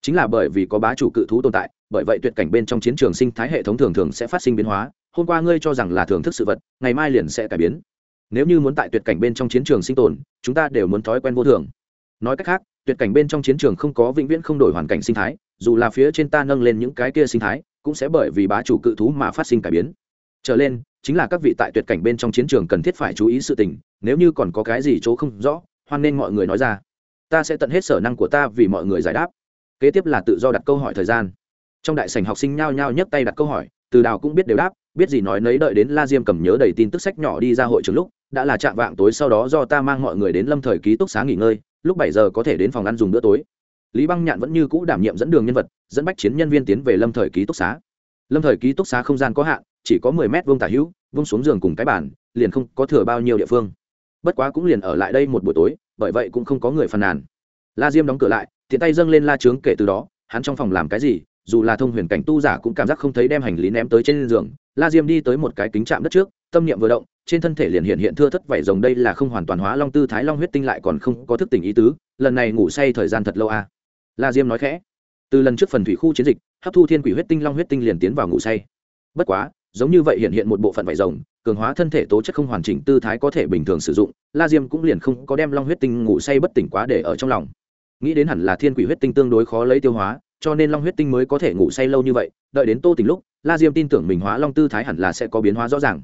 chính là bởi vì có bá chủ cự thú tồn tại, bởi vậy tuyệt cảnh bên trong chiến trường sinh thái hệ thống thường thường sẽ phát sinh biến hóa. Hôm qua ngươi cho rằng là thưởng thức sự vật, ngày mai liền sẽ cải biến. Nếu như muốn tại tuyệt cảnh bên trong chiến trường sinh tồn, chúng ta đều muốn thói quen vô thường. Nói cách khác, tuyệt cảnh bên trong chiến trường không có vĩnh viễn không đổi hoàn cảnh sinh thái, dù là phía trên ta nâng lên những cái kia sinh thái, cũng sẽ bởi vì bá chủ cự thú mà phát sinh cải biến. Trở lên, chính là các vị tại tuyệt cảnh bên trong chiến trường cần thiết phải chú ý sự tình, nếu như còn có cái gì chỗ không rõ, hoan nên mọi người nói ra. Ta sẽ tận hết sở năng của ta vì mọi người giải đáp kế tiếp là tự do đặt câu hỏi thời gian. Trong đại sảnh học sinh nhao nhao nhấc tay đặt câu hỏi, từ đào cũng biết đều đáp, biết gì nói nấy đợi đến la diêm cầm nhớ đầy tin tức sách nhỏ đi ra hội trường lúc, đã là trạng vạng tối sau đó do ta mang mọi người đến lâm thời ký túc xá nghỉ ngơi, lúc bảy giờ có thể đến phòng ăn dùng bữa tối. Lý băng nhạn vẫn như cũ đảm nhiệm dẫn đường nhân vật, dẫn bách chiến nhân viên tiến về lâm thời ký túc xá. Lâm thời ký túc xá không gian có hạn, chỉ có mười mét vuông tả hữu vông xuống giường cùng cái bàn, liền không có thừa bao nhiêu địa phương. Bất quá cũng liền ở lại đây một buổi tối, bởi vậy cũng không có người phàn nàn. La diêm đóng cửa lại tiện tay dâng lên la trướng kể từ đó, hắn trong phòng làm cái gì, dù là thông huyền cảnh tu giả cũng cảm giác không thấy đem hành lý ném tới trên giường. La diêm đi tới một cái kính chạm đất trước, tâm niệm vừa động, trên thân thể liền hiện hiện thưa thất vảy rồng đây là không hoàn toàn hóa long tư thái long huyết tinh lại còn không có thức tỉnh ý tứ, lần này ngủ say thời gian thật lâu à. la diêm nói khẽ. Từ lần trước phần thủy khu chiến dịch, hấp thu thiên quỷ huyết tinh long huyết tinh liền tiến vào ngủ say. Bất quá, giống như vậy hiện hiện một bộ phận vảy rồng, cường hóa thân thể tố chất không hoàn chỉnh tư thái có thể bình thường sử dụng, la diêm cũng liền không có đem long huyết tinh ngủ say bất tỉnh quá để ở trong lòng nghĩ đến hẳn là thiên quỷ huyết tinh tương đối khó lấy tiêu hóa, cho nên long huyết tinh mới có thể ngủ say lâu như vậy, đợi đến tô tỉnh lúc, la diêm tin tưởng mình hóa long tư thái hẳn là sẽ có biến hóa rõ ràng.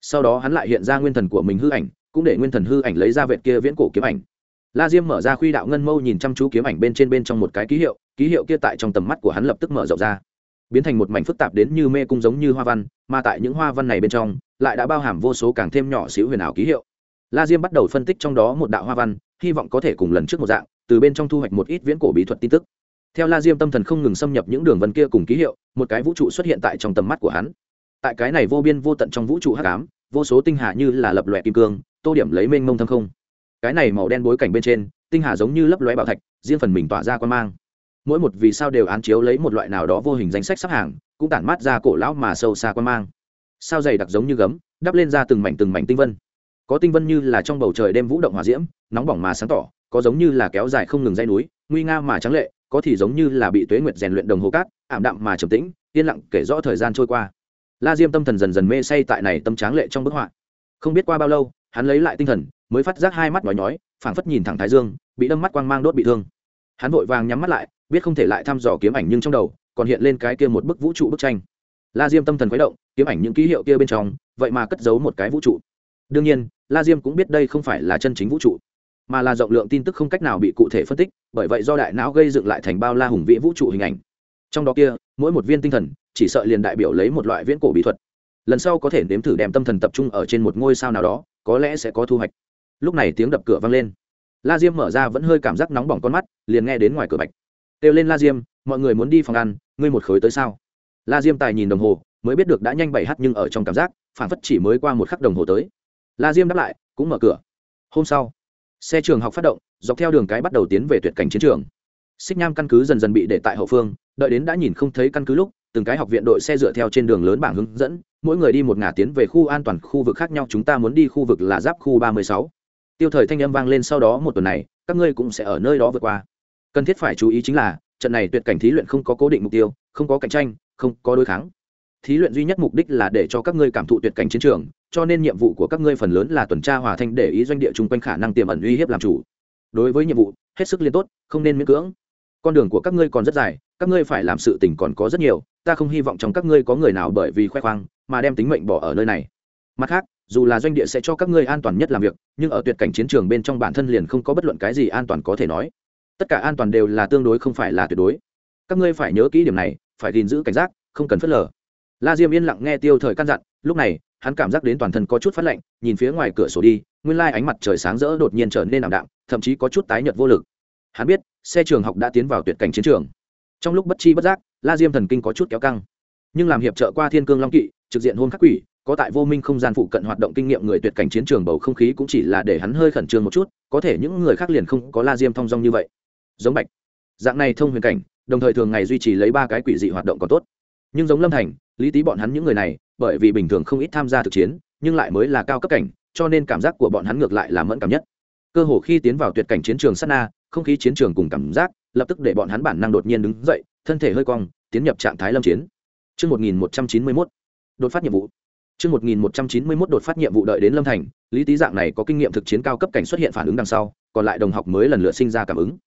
Sau đó hắn lại hiện ra nguyên thần của mình hư ảnh, cũng để nguyên thần hư ảnh lấy ra vệt kia viễn cổ kiếm ảnh. La diêm mở ra khuy đạo ngân mâu nhìn chăm chú kiếm ảnh bên trên bên trong một cái ký hiệu ký hiệu kia tại trong tầm mắt của hắn lập tức mở rộng ra. Biến thành một mảnh phức tạp đến như mê cung giống như hoa văn, mà tại những hoa văn này bên trong, lại đã bao hàm vô số càng thêm nhỏ xíu huyền ảo ký hiệu. La diêm bắt đầu phân tích trong đó một đạo hoa văn, hy vọng có thể cùng lần trước một dạng từ bên trong thu hoạch một ít viễn cổ bí thuật tin tức. Theo la diêm tâm thần không ngừng xâm nhập những đường vân kia cùng ký hiệu, một cái vũ trụ xuất hiện tại trong tầm mắt của hắn. Tại cái này vô biên vô tận trong vũ trụ hắc ám, vô số tinh hà như là lập lòe kim cương, tô điểm lấy mênh mông thâm không. Cái này màu đen bối cảnh bên trên, tinh hà giống như lấp lóe bảo thạch, riêng phần mình tỏa ra quan mang. Mỗi một vì sao đều án chiếu lấy một loại nào đó vô hình danh sách sắp hàng, cũng tản mát ra cổ lão mà sâu xa quan mang. Sao dày đặc giống như gấm, đắp lên ra từng mảnh từng mảnh tinh vân. Có tinh vân như là trong bầu trời đêm vũ động hòa diễm, nóng bỏng mà sáng tỏ có giống như là kéo dài không ngừng dây núi, nguy nga mà trắng lệ, có thì giống như là bị tuế nguyệt rèn luyện đồng hồ cát, ảm đạm mà trầm tĩnh, yên lặng kể rõ thời gian trôi qua. La diêm tâm thần dần dần mê say tại này tâm tráng lệ trong bức họa. Không biết qua bao lâu, hắn lấy lại tinh thần, mới phát giác hai mắt nhói nhói, phảng phất nhìn thẳng thái dương, bị đâm mắt quang mang đốt bị thương. Hắn vội vàng nhắm mắt lại, biết không thể lại thăm dò kiếm ảnh nhưng trong đầu, còn hiện lên cái kia một bức vũ trụ bức tranh. La diêm tâm thần khuấy động, kiếm ảnh những ký hiệu kia bên trong, vậy mà cất giấu một cái vũ trụ. Đương nhiên, la diêm cũng biết đây không phải là chân chính vũ trụ mà là rộng lượng tin tức không cách nào bị cụ thể phân tích, bởi vậy do đại não gây dựng lại thành bao la hùng vĩ vũ trụ hình ảnh. Trong đó kia, mỗi một viên tinh thần, chỉ sợ liền đại biểu lấy một loại viễn cổ bí thuật. Lần sau có thể nếm thử đem tâm thần tập trung ở trên một ngôi sao nào đó, có lẽ sẽ có thu hoạch. Lúc này tiếng đập cửa vang lên. La diêm mở ra vẫn hơi cảm giác nóng bỏng con mắt, liền nghe đến ngoài cửa bạch. Kêu lên la diêm, mọi người muốn đi phòng ăn, ngươi một khối tới sao? La diêm tài nhìn đồng hồ, mới biết được đã nhanh bảy h nhưng ở trong cảm giác phản phất chỉ mới qua một khắc đồng hồ tới. La diêm đáp lại, cũng mở cửa. Hôm sau xe trường học phát động, dọc theo đường cái bắt đầu tiến về tuyệt cảnh chiến trường. Xích nham căn cứ dần dần bị để tại hậu phương, đợi đến đã nhìn không thấy căn cứ lúc, từng cái học viện đội xe dựa theo trên đường lớn bảng hướng dẫn, mỗi người đi một ngả tiến về khu an toàn khu vực khác nhau, chúng ta muốn đi khu vực là giáp khu ba mươi sáu. Tiêu thời thanh âm vang lên sau đó một tuần này, các ngươi cũng sẽ ở nơi đó vượt qua. Cần thiết phải chú ý chính là, trận này tuyệt cảnh thí luyện không có cố định mục tiêu, không có cạnh tranh, không có đối kháng thí luyện duy nhất mục đích là để cho các ngươi cảm thụ tuyệt cảnh chiến trường, cho nên nhiệm vụ của các ngươi phần lớn là tuần tra hòa thanh để ý doanh địa chung quanh khả năng tiềm ẩn uy hiếp làm chủ. Đối với nhiệm vụ, hết sức liên tốt, không nên miễn cưỡng. Con đường của các ngươi còn rất dài, các ngươi phải làm sự tình còn có rất nhiều, ta không hy vọng trong các ngươi có người nào bởi vì khoe khoang mà đem tính mệnh bỏ ở nơi này. Mặt khác, dù là doanh địa sẽ cho các ngươi an toàn nhất làm việc, nhưng ở tuyệt cảnh chiến trường bên trong bản thân liền không có bất luận cái gì an toàn có thể nói. Tất cả an toàn đều là tương đối không phải là tuyệt đối. Các ngươi phải nhớ kỹ điểm này, phải gìn giữ cảnh giác, không cần phớt lờ la diêm yên lặng nghe tiêu thời căn dặn, lúc này, hắn cảm giác đến toàn thân có chút phát lạnh, nhìn phía ngoài cửa sổ đi, nguyên lai ánh mặt trời sáng rỡ đột nhiên trở nên ảm đạm, thậm chí có chút tái nhợt vô lực. Hắn biết, xe trường học đã tiến vào tuyệt cảnh chiến trường. Trong lúc bất chi bất giác, la diêm thần kinh có chút kéo căng. Nhưng làm hiệp trợ qua thiên cương long kỵ, trực diện hôn khắc quỷ, có tại vô minh không gian phụ cận hoạt động kinh nghiệm người tuyệt cảnh chiến trường bầu không khí cũng chỉ là để hắn hơi khẩn trương một chút, có thể những người khác liền không có la diêm thong dong như vậy. Giống bạch. Dạng này thông huyền cảnh, đồng thời thường ngày duy trì lấy ba cái quỷ dị hoạt động còn tốt nhưng giống lâm thành lý tý bọn hắn những người này bởi vì bình thường không ít tham gia thực chiến nhưng lại mới là cao cấp cảnh cho nên cảm giác của bọn hắn ngược lại là mẫn cảm nhất cơ hồ khi tiến vào tuyệt cảnh chiến trường sát na không khí chiến trường cùng cảm giác lập tức để bọn hắn bản năng đột nhiên đứng dậy thân thể hơi cong tiến nhập trạng thái lâm chiến Trước 1191, đột phát nhiệm vụ. Trước 1191 đột phát nhiệm vụ đợi đến Lâm Thành, Lý Tý dạng này có kinh nghiệm thực chiến cao cấp cảnh xuất hiện phản ứng đằng sau, còn lại đồng học mới lần lượt sinh ra cảm ứng.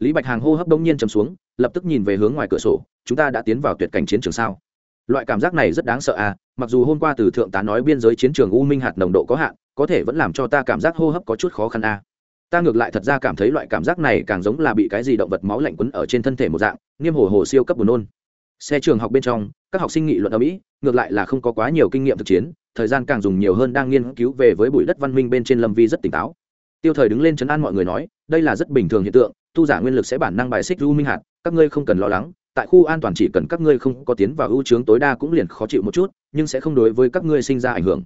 Lý Bạch Hàng hô hấp đông nhiên trầm xuống, lập tức nhìn về hướng ngoài cửa sổ, chúng ta đã tiến vào tuyệt cảnh chiến trường sao? Loại cảm giác này rất đáng sợ à, mặc dù hôm qua từ thượng tá nói biên giới chiến trường U Minh hạt nồng độ có hạn, có thể vẫn làm cho ta cảm giác hô hấp có chút khó khăn à. Ta ngược lại thật ra cảm thấy loại cảm giác này càng giống là bị cái gì động vật máu lạnh quấn ở trên thân thể một dạng nghiêm hồ hồ siêu cấp buồn nôn. Xe trường học bên trong các học sinh nghị luận ở mỹ ngược lại là không có quá nhiều kinh nghiệm thực chiến thời gian càng dùng nhiều hơn đang nghiên cứu về với bụi đất văn minh bên trên lâm vi rất tỉnh táo. Tiêu thời đứng lên chấn an mọi người nói đây là rất bình thường hiện tượng tu giả nguyên lực sẽ bản năng bài xích u minh hạt, các ngươi không cần lo lắng, tại khu an toàn chỉ cần các ngươi không có tiến vào ưu trướng tối đa cũng liền khó chịu một chút, nhưng sẽ không đối với các ngươi sinh ra ảnh hưởng.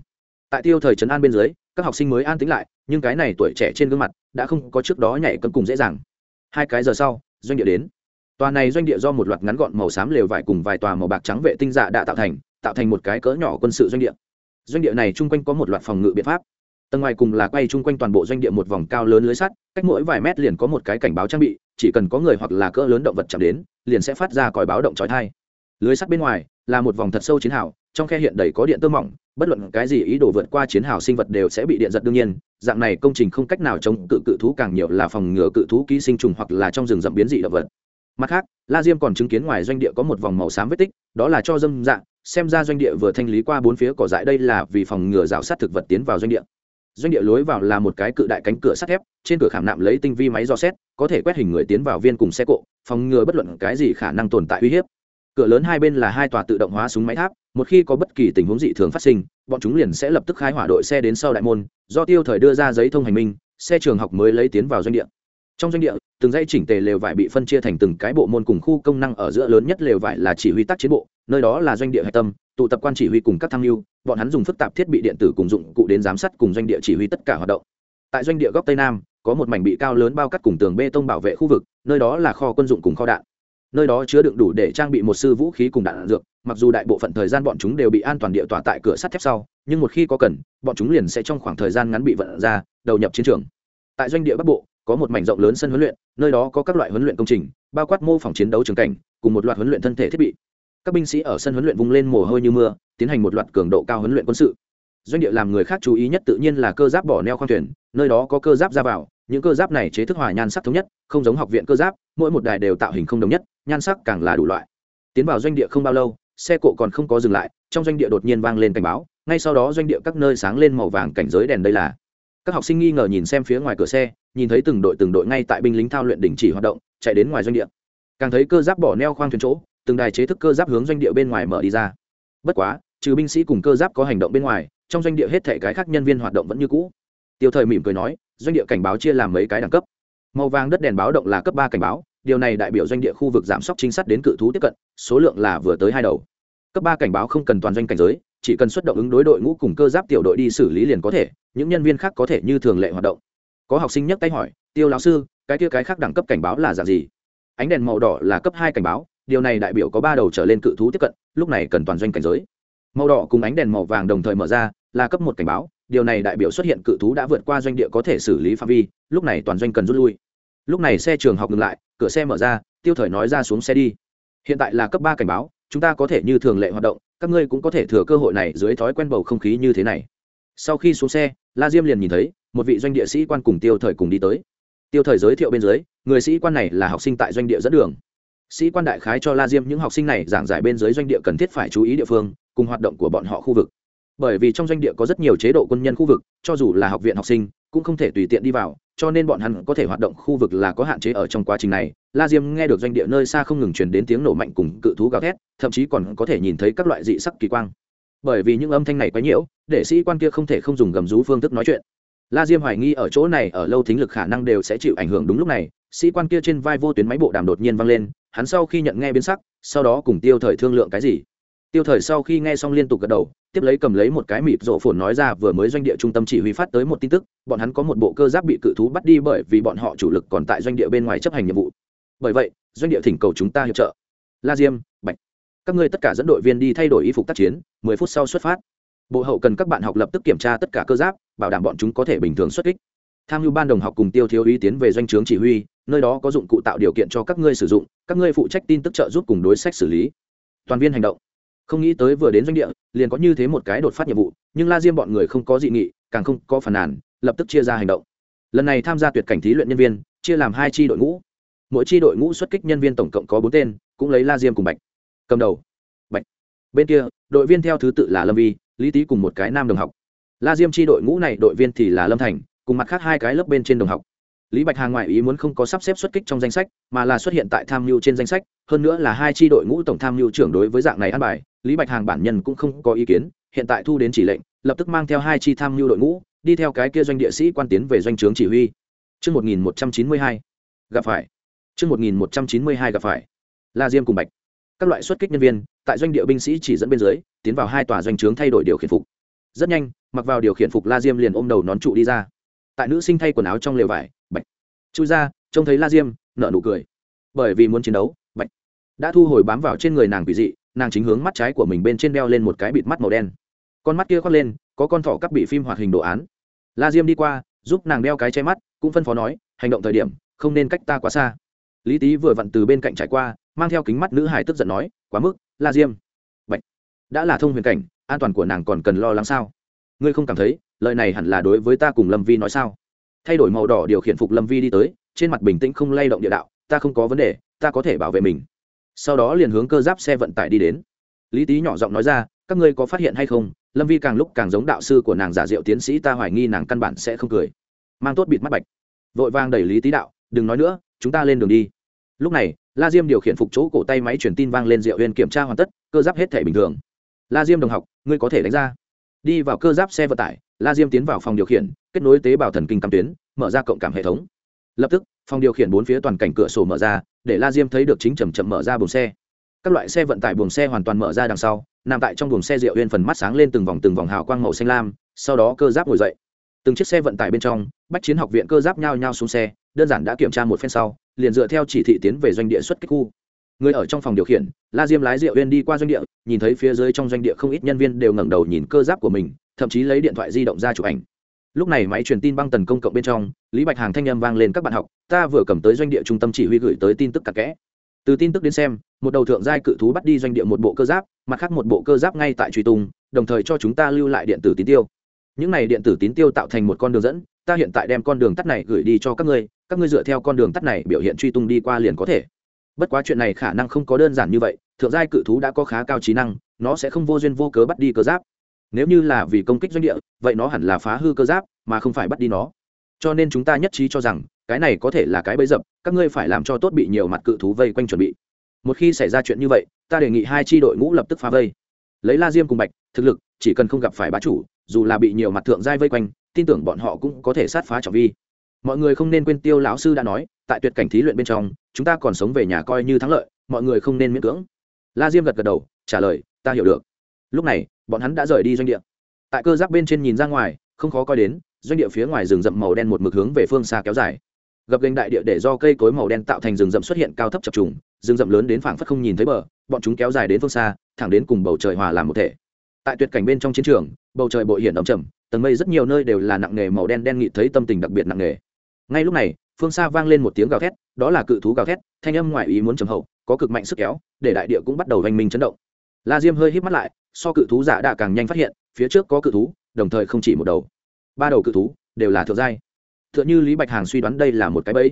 Tại tiêu thời trấn an bên dưới, các học sinh mới an tính lại, nhưng cái này tuổi trẻ trên gương mặt đã không có trước đó nhảy cấm cùng dễ dàng. Hai cái giờ sau, doanh địa đến. Tòa này doanh địa do một loạt ngắn gọn màu xám lều vải cùng vài tòa màu bạc trắng vệ tinh dạ đã tạo thành tạo thành một cái cỡ nhỏ quân sự doanh địa. Doanh địa này chung quanh có một loạt phòng ngự biện pháp tầng ngoài cùng là quay chung quanh toàn bộ doanh địa một vòng cao lớn lưới sắt, cách mỗi vài mét liền có một cái cảnh báo trang bị, chỉ cần có người hoặc là cỡ lớn động vật chạm đến, liền sẽ phát ra còi báo động trói thai lưới sắt bên ngoài là một vòng thật sâu chiến hào, trong khe hiện đầy có điện tơ mỏng, bất luận cái gì ý đồ vượt qua chiến hào sinh vật đều sẽ bị điện giật đương nhiên, dạng này công trình không cách nào chống cự cự thú càng nhiều là phòng ngừa cự thú ký sinh trùng hoặc là trong rừng rậm biến dị động vật. Mặt khác, la diêm còn chứng kiến ngoài doanh địa có một vòng màu xám vết tích, đó là cho dâm dạng xem ra doanh địa vừa thanh lý qua bốn phía cỏ dại đây là vì phòng ngừa rào sát thực vật tiến vào doanh địa doanh địa lối vào là một cái cự đại cánh cửa sắt thép, trên cửa khảm nạm lấy tinh vi máy dò xét, có thể quét hình người tiến vào viên cùng xe cộ, phòng ngừa bất luận cái gì khả năng tồn tại uy hiếp. Cửa lớn hai bên là hai tòa tự động hóa súng máy tháp, một khi có bất kỳ tình huống dị thường phát sinh, bọn chúng liền sẽ lập tức khai hỏa đội xe đến sau đại môn, do tiêu thời đưa ra giấy thông hành minh, xe trường học mới lấy tiến vào doanh địa trong doanh địa, từng dây chỉnh tề lều vải bị phân chia thành từng cái bộ môn cùng khu công năng ở giữa lớn nhất lều vải là chỉ huy tác chiến bộ, nơi đó là doanh địa hạch tâm, tụ tập quan chỉ huy cùng các tham mưu, bọn hắn dùng phức tạp thiết bị điện tử cùng dụng cụ đến giám sát cùng doanh địa chỉ huy tất cả hoạt động. Tại doanh địa góc tây nam, có một mảnh bị cao lớn bao cắt cùng tường bê tông bảo vệ khu vực, nơi đó là kho quân dụng cùng kho đạn. Nơi đó chứa đựng đủ để trang bị một sư vũ khí cùng đạn dược, mặc dù đại bộ phận thời gian bọn chúng đều bị an toàn địa tỏa tại cửa sắt thép sau, nhưng một khi có cần, bọn chúng liền sẽ trong khoảng thời gian ngắn bị vận ra, đầu nhập chiến trường. Tại doanh địa bắc bộ có một mảnh rộng lớn sân huấn luyện, nơi đó có các loại huấn luyện công trình, bao quát mô phỏng chiến đấu trường cảnh, cùng một loạt huấn luyện thân thể thiết bị. Các binh sĩ ở sân huấn luyện vung lên mồ hôi như mưa, tiến hành một loạt cường độ cao huấn luyện quân sự. Doanh địa làm người khác chú ý nhất tự nhiên là cơ giáp bỏ neo khoang thuyền, nơi đó có cơ giáp ra vào, những cơ giáp này chế thức hòa nhan sắc thống nhất, không giống học viện cơ giáp, mỗi một đài đều tạo hình không đồng nhất, nhan sắc càng là đủ loại. Tiến vào doanh địa không bao lâu, xe cộ còn không có dừng lại, trong doanh địa đột nhiên vang lên cảnh báo, ngay sau đó doanh địa các nơi sáng lên màu vàng cảnh giới đèn đây là các học sinh nghi ngờ nhìn xem phía ngoài cửa xe, nhìn thấy từng đội từng đội ngay tại binh lính thao luyện đình chỉ hoạt động, chạy đến ngoài doanh địa. Càng thấy cơ giáp bỏ neo khoang thuyền chỗ, từng đài chế thức cơ giáp hướng doanh địa bên ngoài mở đi ra. Bất quá, trừ binh sĩ cùng cơ giáp có hành động bên ngoài, trong doanh địa hết thể cái khác nhân viên hoạt động vẫn như cũ. Tiêu thời mỉm cười nói, doanh địa cảnh báo chia làm mấy cái đẳng cấp. Màu vàng đất đèn báo động là cấp ba cảnh báo, điều này đại biểu doanh địa khu vực giảm sốc chính sát đến cự thú tiếp cận, số lượng là vừa tới hai đầu. Cấp ba cảnh báo không cần toàn doanh cảnh giới chỉ cần xuất động ứng đối đội ngũ cùng cơ giáp tiểu đội đi xử lý liền có thể, những nhân viên khác có thể như thường lệ hoạt động. Có học sinh nhắc tay hỏi, tiêu lão sư, cái kia cái khác đẳng cấp cảnh báo là dạng gì? Ánh đèn màu đỏ là cấp hai cảnh báo, điều này đại biểu có ba đầu trở lên cự thú tiếp cận, lúc này cần toàn doanh cảnh giới. Màu đỏ cùng ánh đèn màu vàng đồng thời mở ra, là cấp một cảnh báo, điều này đại biểu xuất hiện cự thú đã vượt qua doanh địa có thể xử lý phạm vi, lúc này toàn doanh cần rút lui. Lúc này xe trường học ngừng lại, cửa xe mở ra, tiêu thời nói ra xuống xe đi. Hiện tại là cấp ba cảnh báo, chúng ta có thể như thường lệ hoạt động các ngươi cũng có thể thừa cơ hội này dưới thói quen bầu không khí như thế này. Sau khi xuống xe, la diêm liền nhìn thấy, một vị doanh địa sĩ quan cùng tiêu thời cùng đi tới. Tiêu thời giới thiệu bên dưới, người sĩ quan này là học sinh tại doanh địa dẫn đường. Sĩ quan đại khái cho la diêm những học sinh này giảng giải bên dưới doanh địa cần thiết phải chú ý địa phương, cùng hoạt động của bọn họ khu vực bởi vì trong doanh địa có rất nhiều chế độ quân nhân khu vực, cho dù là học viện học sinh, cũng không thể tùy tiện đi vào, cho nên bọn hắn có thể hoạt động khu vực là có hạn chế ở trong quá trình này. La diêm nghe được doanh địa nơi xa không ngừng truyền đến tiếng nổ mạnh cùng cự thú gào thét, thậm chí còn có thể nhìn thấy các loại dị sắc kỳ quang. Bởi vì những âm thanh này quá nhiễu, để sĩ quan kia không thể không dùng gầm rú phương thức nói chuyện. La diêm hoài nghi ở chỗ này ở lâu thính lực khả năng đều sẽ chịu ảnh hưởng đúng lúc này, sĩ quan kia trên vai vô tuyến máy bộ đàm đột nhiên vang lên, hắn sau khi nhận nghe biến sắc, sau đó cùng tiêu thời thương lượng cái gì. Tiêu thời sau khi nghe xong liên tục gật đầu tiếp lấy cầm lấy một cái mịt rộ phồn nói ra, vừa mới doanh địa trung tâm chỉ huy phát tới một tin tức, bọn hắn có một bộ cơ giáp bị cự thú bắt đi bởi vì bọn họ chủ lực còn tại doanh địa bên ngoài chấp hành nhiệm vụ. Bởi vậy, doanh địa thỉnh cầu chúng ta hiệp trợ. La diêm, bạch, các ngươi tất cả dẫn đội viên đi thay đổi y phục tác chiến, mười phút sau xuất phát. Bộ hậu cần các bạn học lập tức kiểm tra tất cả cơ giáp, bảo đảm bọn chúng có thể bình thường xuất kích. Tham mưu ban đồng học cùng tiêu thiếu ý tiến về doanh trướng chỉ huy, nơi đó có dụng cụ tạo điều kiện cho các ngươi sử dụng, các ngươi phụ trách tin tức trợ giúp cùng đối sách xử lý. Toàn viên hành động không nghĩ tới vừa đến doanh địa, liền có như thế một cái đột phát nhiệm vụ, nhưng la diêm bọn người không có dị nghị, càng không có phản nàn, lập tức chia ra hành động. Lần này tham gia tuyệt cảnh thí luyện nhân viên, chia làm hai tri đội ngũ. Mỗi tri đội ngũ xuất kích nhân viên tổng cộng có bốn tên, cũng lấy la diêm cùng bạch. Cầm đầu. Bạch. Bên kia, đội viên theo thứ tự là lâm vi, lý tý cùng một cái nam đồng học. La diêm tri đội ngũ này đội viên thì là lâm thành, cùng mặt khác hai cái lớp bên trên đồng học. Lý bạch hàng ngoại ý muốn không có sắp xếp xuất kích trong danh sách, mà là xuất hiện tại tham mưu trên danh sách, hơn nữa là hai tri đội ngũ tổng tham mưu trưởng đối với dạng này ăn bài lý bạch hàng bản nhân cũng không có ý kiến hiện tại thu đến chỉ lệnh lập tức mang theo hai chi tham mưu đội ngũ đi theo cái kia doanh địa sĩ quan tiến về doanh trướng chỉ huy Trước 1192, gặp phải. Trước 1192 gặp phải. La Diêm cùng Bạch. Các loại xuất kích nhân viên, tại doanh địa binh sĩ chỉ dẫn bên dưới, tiến vào hai tòa doanh trướng thay đổi điều khiển phục. Rất nhanh, mặc vào điều khiển phục La Diêm liền ôm đầu nón trụ đi ra. Tại nữ sinh thay quần áo trong lều vải, Bạch. Chui ra, trông thấy La Diêm, nở nụ cười. Bởi vì muốn chiến đấu, Bạch đã thu hồi bám vào trên người nàng quỷ dị, nàng chính hướng mắt trái của mình bên trên đeo lên một cái bịt mắt màu đen. Con mắt kia khoác lên, có con thỏ cắp bị phim hoạt hình đồ án. La diêm đi qua, giúp nàng đeo cái che mắt, cũng phân phó nói, hành động thời điểm, không nên cách ta quá xa. Lý tý vừa vặn từ bên cạnh trải qua, mang theo kính mắt nữ hải tức giận nói, quá mức, la diêm. Bạch. đã là thông huyền cảnh, an toàn của nàng còn cần lo lắng sao? Ngươi không cảm thấy, lời này hẳn là đối với ta cùng lâm vi nói sao? Thay đổi màu đỏ điều khiển phục lâm vi đi tới, trên mặt bình tĩnh không lay động địa đạo, ta không có vấn đề, ta có thể bảo vệ mình sau đó liền hướng cơ giáp xe vận tải đi đến. Lý tý nhỏ giọng nói ra, các ngươi có phát hiện hay không? Lâm vi càng lúc càng giống đạo sư của nàng giả diệu tiến sĩ, ta hoài nghi nàng căn bản sẽ không cười. Mang tốt bịt mắt bạch. Vội vàng đẩy lý tý đạo, đừng nói nữa, chúng ta lên đường đi. Lúc này, la diêm điều khiển phục chỗ cổ tay máy truyền tin vang lên diệu huyền kiểm tra hoàn tất, cơ giáp hết thể bình thường. La diêm đồng học, ngươi có thể đánh ra. Đi vào cơ giáp xe vận tải, la diêm tiến vào phòng điều khiển, kết nối tế bào thần kinh cam tuyến, mở ra cộng cảm hệ thống lập tức, phòng điều khiển bốn phía toàn cảnh cửa sổ mở ra, để la diêm thấy được chính chầm chậm mở ra buồng xe. Các loại xe vận tải buồng xe hoàn toàn mở ra đằng sau, nằm tại trong buồng xe rượu yên phần mắt sáng lên từng vòng từng vòng hào quang màu xanh lam, sau đó cơ giáp ngồi dậy. Từng chiếc xe vận tải bên trong, bách chiến học viện cơ giáp nhao nhao xuống xe, đơn giản đã kiểm tra một phen sau, liền dựa theo chỉ thị tiến về doanh địa xuất kích khu. Người ở trong phòng điều khiển, la diêm lái rượu yên đi qua doanh địa, nhìn thấy phía dưới trong doanh địa không ít nhân viên đều ngẩng đầu nhìn cơ giáp của mình, thậm chí lấy điện thoại di động ra chụp ảnh lúc này máy truyền tin băng tần công cộng bên trong, lý bạch hàng thanh â m vang lên các bạn học, ta vừa cầm tới doanh địa trung tâm chỉ huy gửi tới tin tức cặp kẽ. Từ tin tức đến xem, một đầu thượng giai cự thú bắt đi doanh địa một bộ cơ giáp, mặt khác một bộ cơ giáp ngay tại truy tung, đồng thời cho chúng ta lưu lại điện tử tín tiêu. Những này điện tử tín tiêu tạo thành một con đường dẫn, ta hiện tại đem con đường tắt này gửi đi cho các ngươi các ngươi dựa theo con đường tắt này biểu hiện truy tung đi qua liền có thể. Bất quá chuyện này khả năng không có đơn giản như vậy, thượng giai cự thú đã có khá cao trí năng, nó sẽ không vô duyên vô cớ bắt đi cơ giáp nếu như là vì công kích doanh địa, vậy nó hẳn là phá hư cơ giáp, mà không phải bắt đi nó. Cho nên chúng ta nhất trí cho rằng, cái này có thể là cái bẫy dập, các ngươi phải làm cho tốt bị nhiều mặt cự thú vây quanh chuẩn bị. Một khi xảy ra chuyện như vậy, ta đề nghị hai tri đội ngũ lập tức phá vây. Lấy la diêm cùng bạch, thực lực, chỉ cần không gặp phải bá chủ, dù là bị nhiều mặt thượng giai vây quanh, tin tưởng bọn họ cũng có thể sát phá trọng vi. Mọi người không nên quên tiêu lão sư đã nói, tại tuyệt cảnh thí luyện bên trong, chúng ta còn sống về nhà coi như thắng lợi, mọi người không nên miễn cưỡng. La diêm gật gật đầu, trả lời, ta hiểu được. Lúc này bọn hắn đã rời đi doanh địa. Tại cơ giáp bên trên nhìn ra ngoài, không khó coi đến, doanh địa phía ngoài rừng rậm màu đen một mực hướng về phương xa kéo dài. Gập gành đại địa để do cây cối màu đen tạo thành rừng rậm xuất hiện cao thấp chập trùng, rừng rậm lớn đến phảng phất không nhìn thấy bờ, bọn chúng kéo dài đến phương xa, thẳng đến cùng bầu trời hòa làm một thể. Tại tuyệt cảnh bên trong chiến trường, bầu trời bội hiển ẩm trầm, tầng mây rất nhiều nơi đều là nặng nề màu đen đen nghị thấy tâm tình đặc biệt nặng nề ngay lúc này, phương xa vang lên một tiếng gào thét, đó là cự thú gào thét, thanh âm ngoại ý muốn trầm hậu, có cực mạnh sức kéo, để đại địa cũng bắt đầu vành minh chấn động. La diêm hơi hít mắt lại so cự thú giả đã càng nhanh phát hiện, phía trước có cự thú, đồng thời không chỉ một đầu. Ba đầu cự thú đều là thượng giai. T h ư ợ n h ư lý bạch hàng suy đoán đây là một cái bẫy.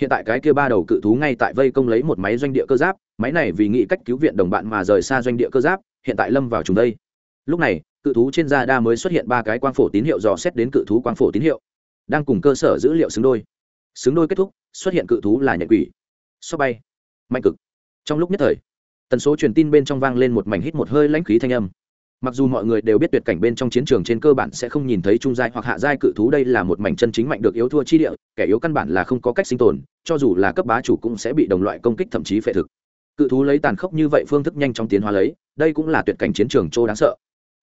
Hiện tại cái kia ba đầu cự thú ngay tại vây công lấy một máy doanh địa cơ giáp, máy này vì nghĩ cách cứu viện đồng bạn mà rời xa doanh địa cơ giáp, hiện tại lâm vào trùng đây. Lúc này, cự thú trên da đa mới xuất hiện ba cái quang phổ tín hiệu dò xét đến cự thú quang phổ tín hiệu. Đang cùng cơ sở dữ liệu xứng đôi. Xứng đôi kết thúc, xuất hiện cự thú là nhện quỷ. So bay. Mạnh cực. Trong lúc nhất thời tần số truyền tin bên trong vang lên một mảnh hít một hơi lãnh khí thanh âm. Mặc dù mọi người đều biết tuyệt cảnh bên trong chiến trường trên cơ bản sẽ không nhìn thấy trung giai hoặc hạ giai cự thú, đây là một mảnh chân chính mạnh được yếu thua chi địa, kẻ yếu căn bản là không có cách sinh tồn, cho dù là cấp bá chủ cũng sẽ bị đồng loại công kích thậm chí phệ thực. Cự thú lấy tàn khốc như vậy phương thức nhanh chóng tiến hóa lấy, đây cũng là tuyệt cảnh chiến trường châu đáng sợ.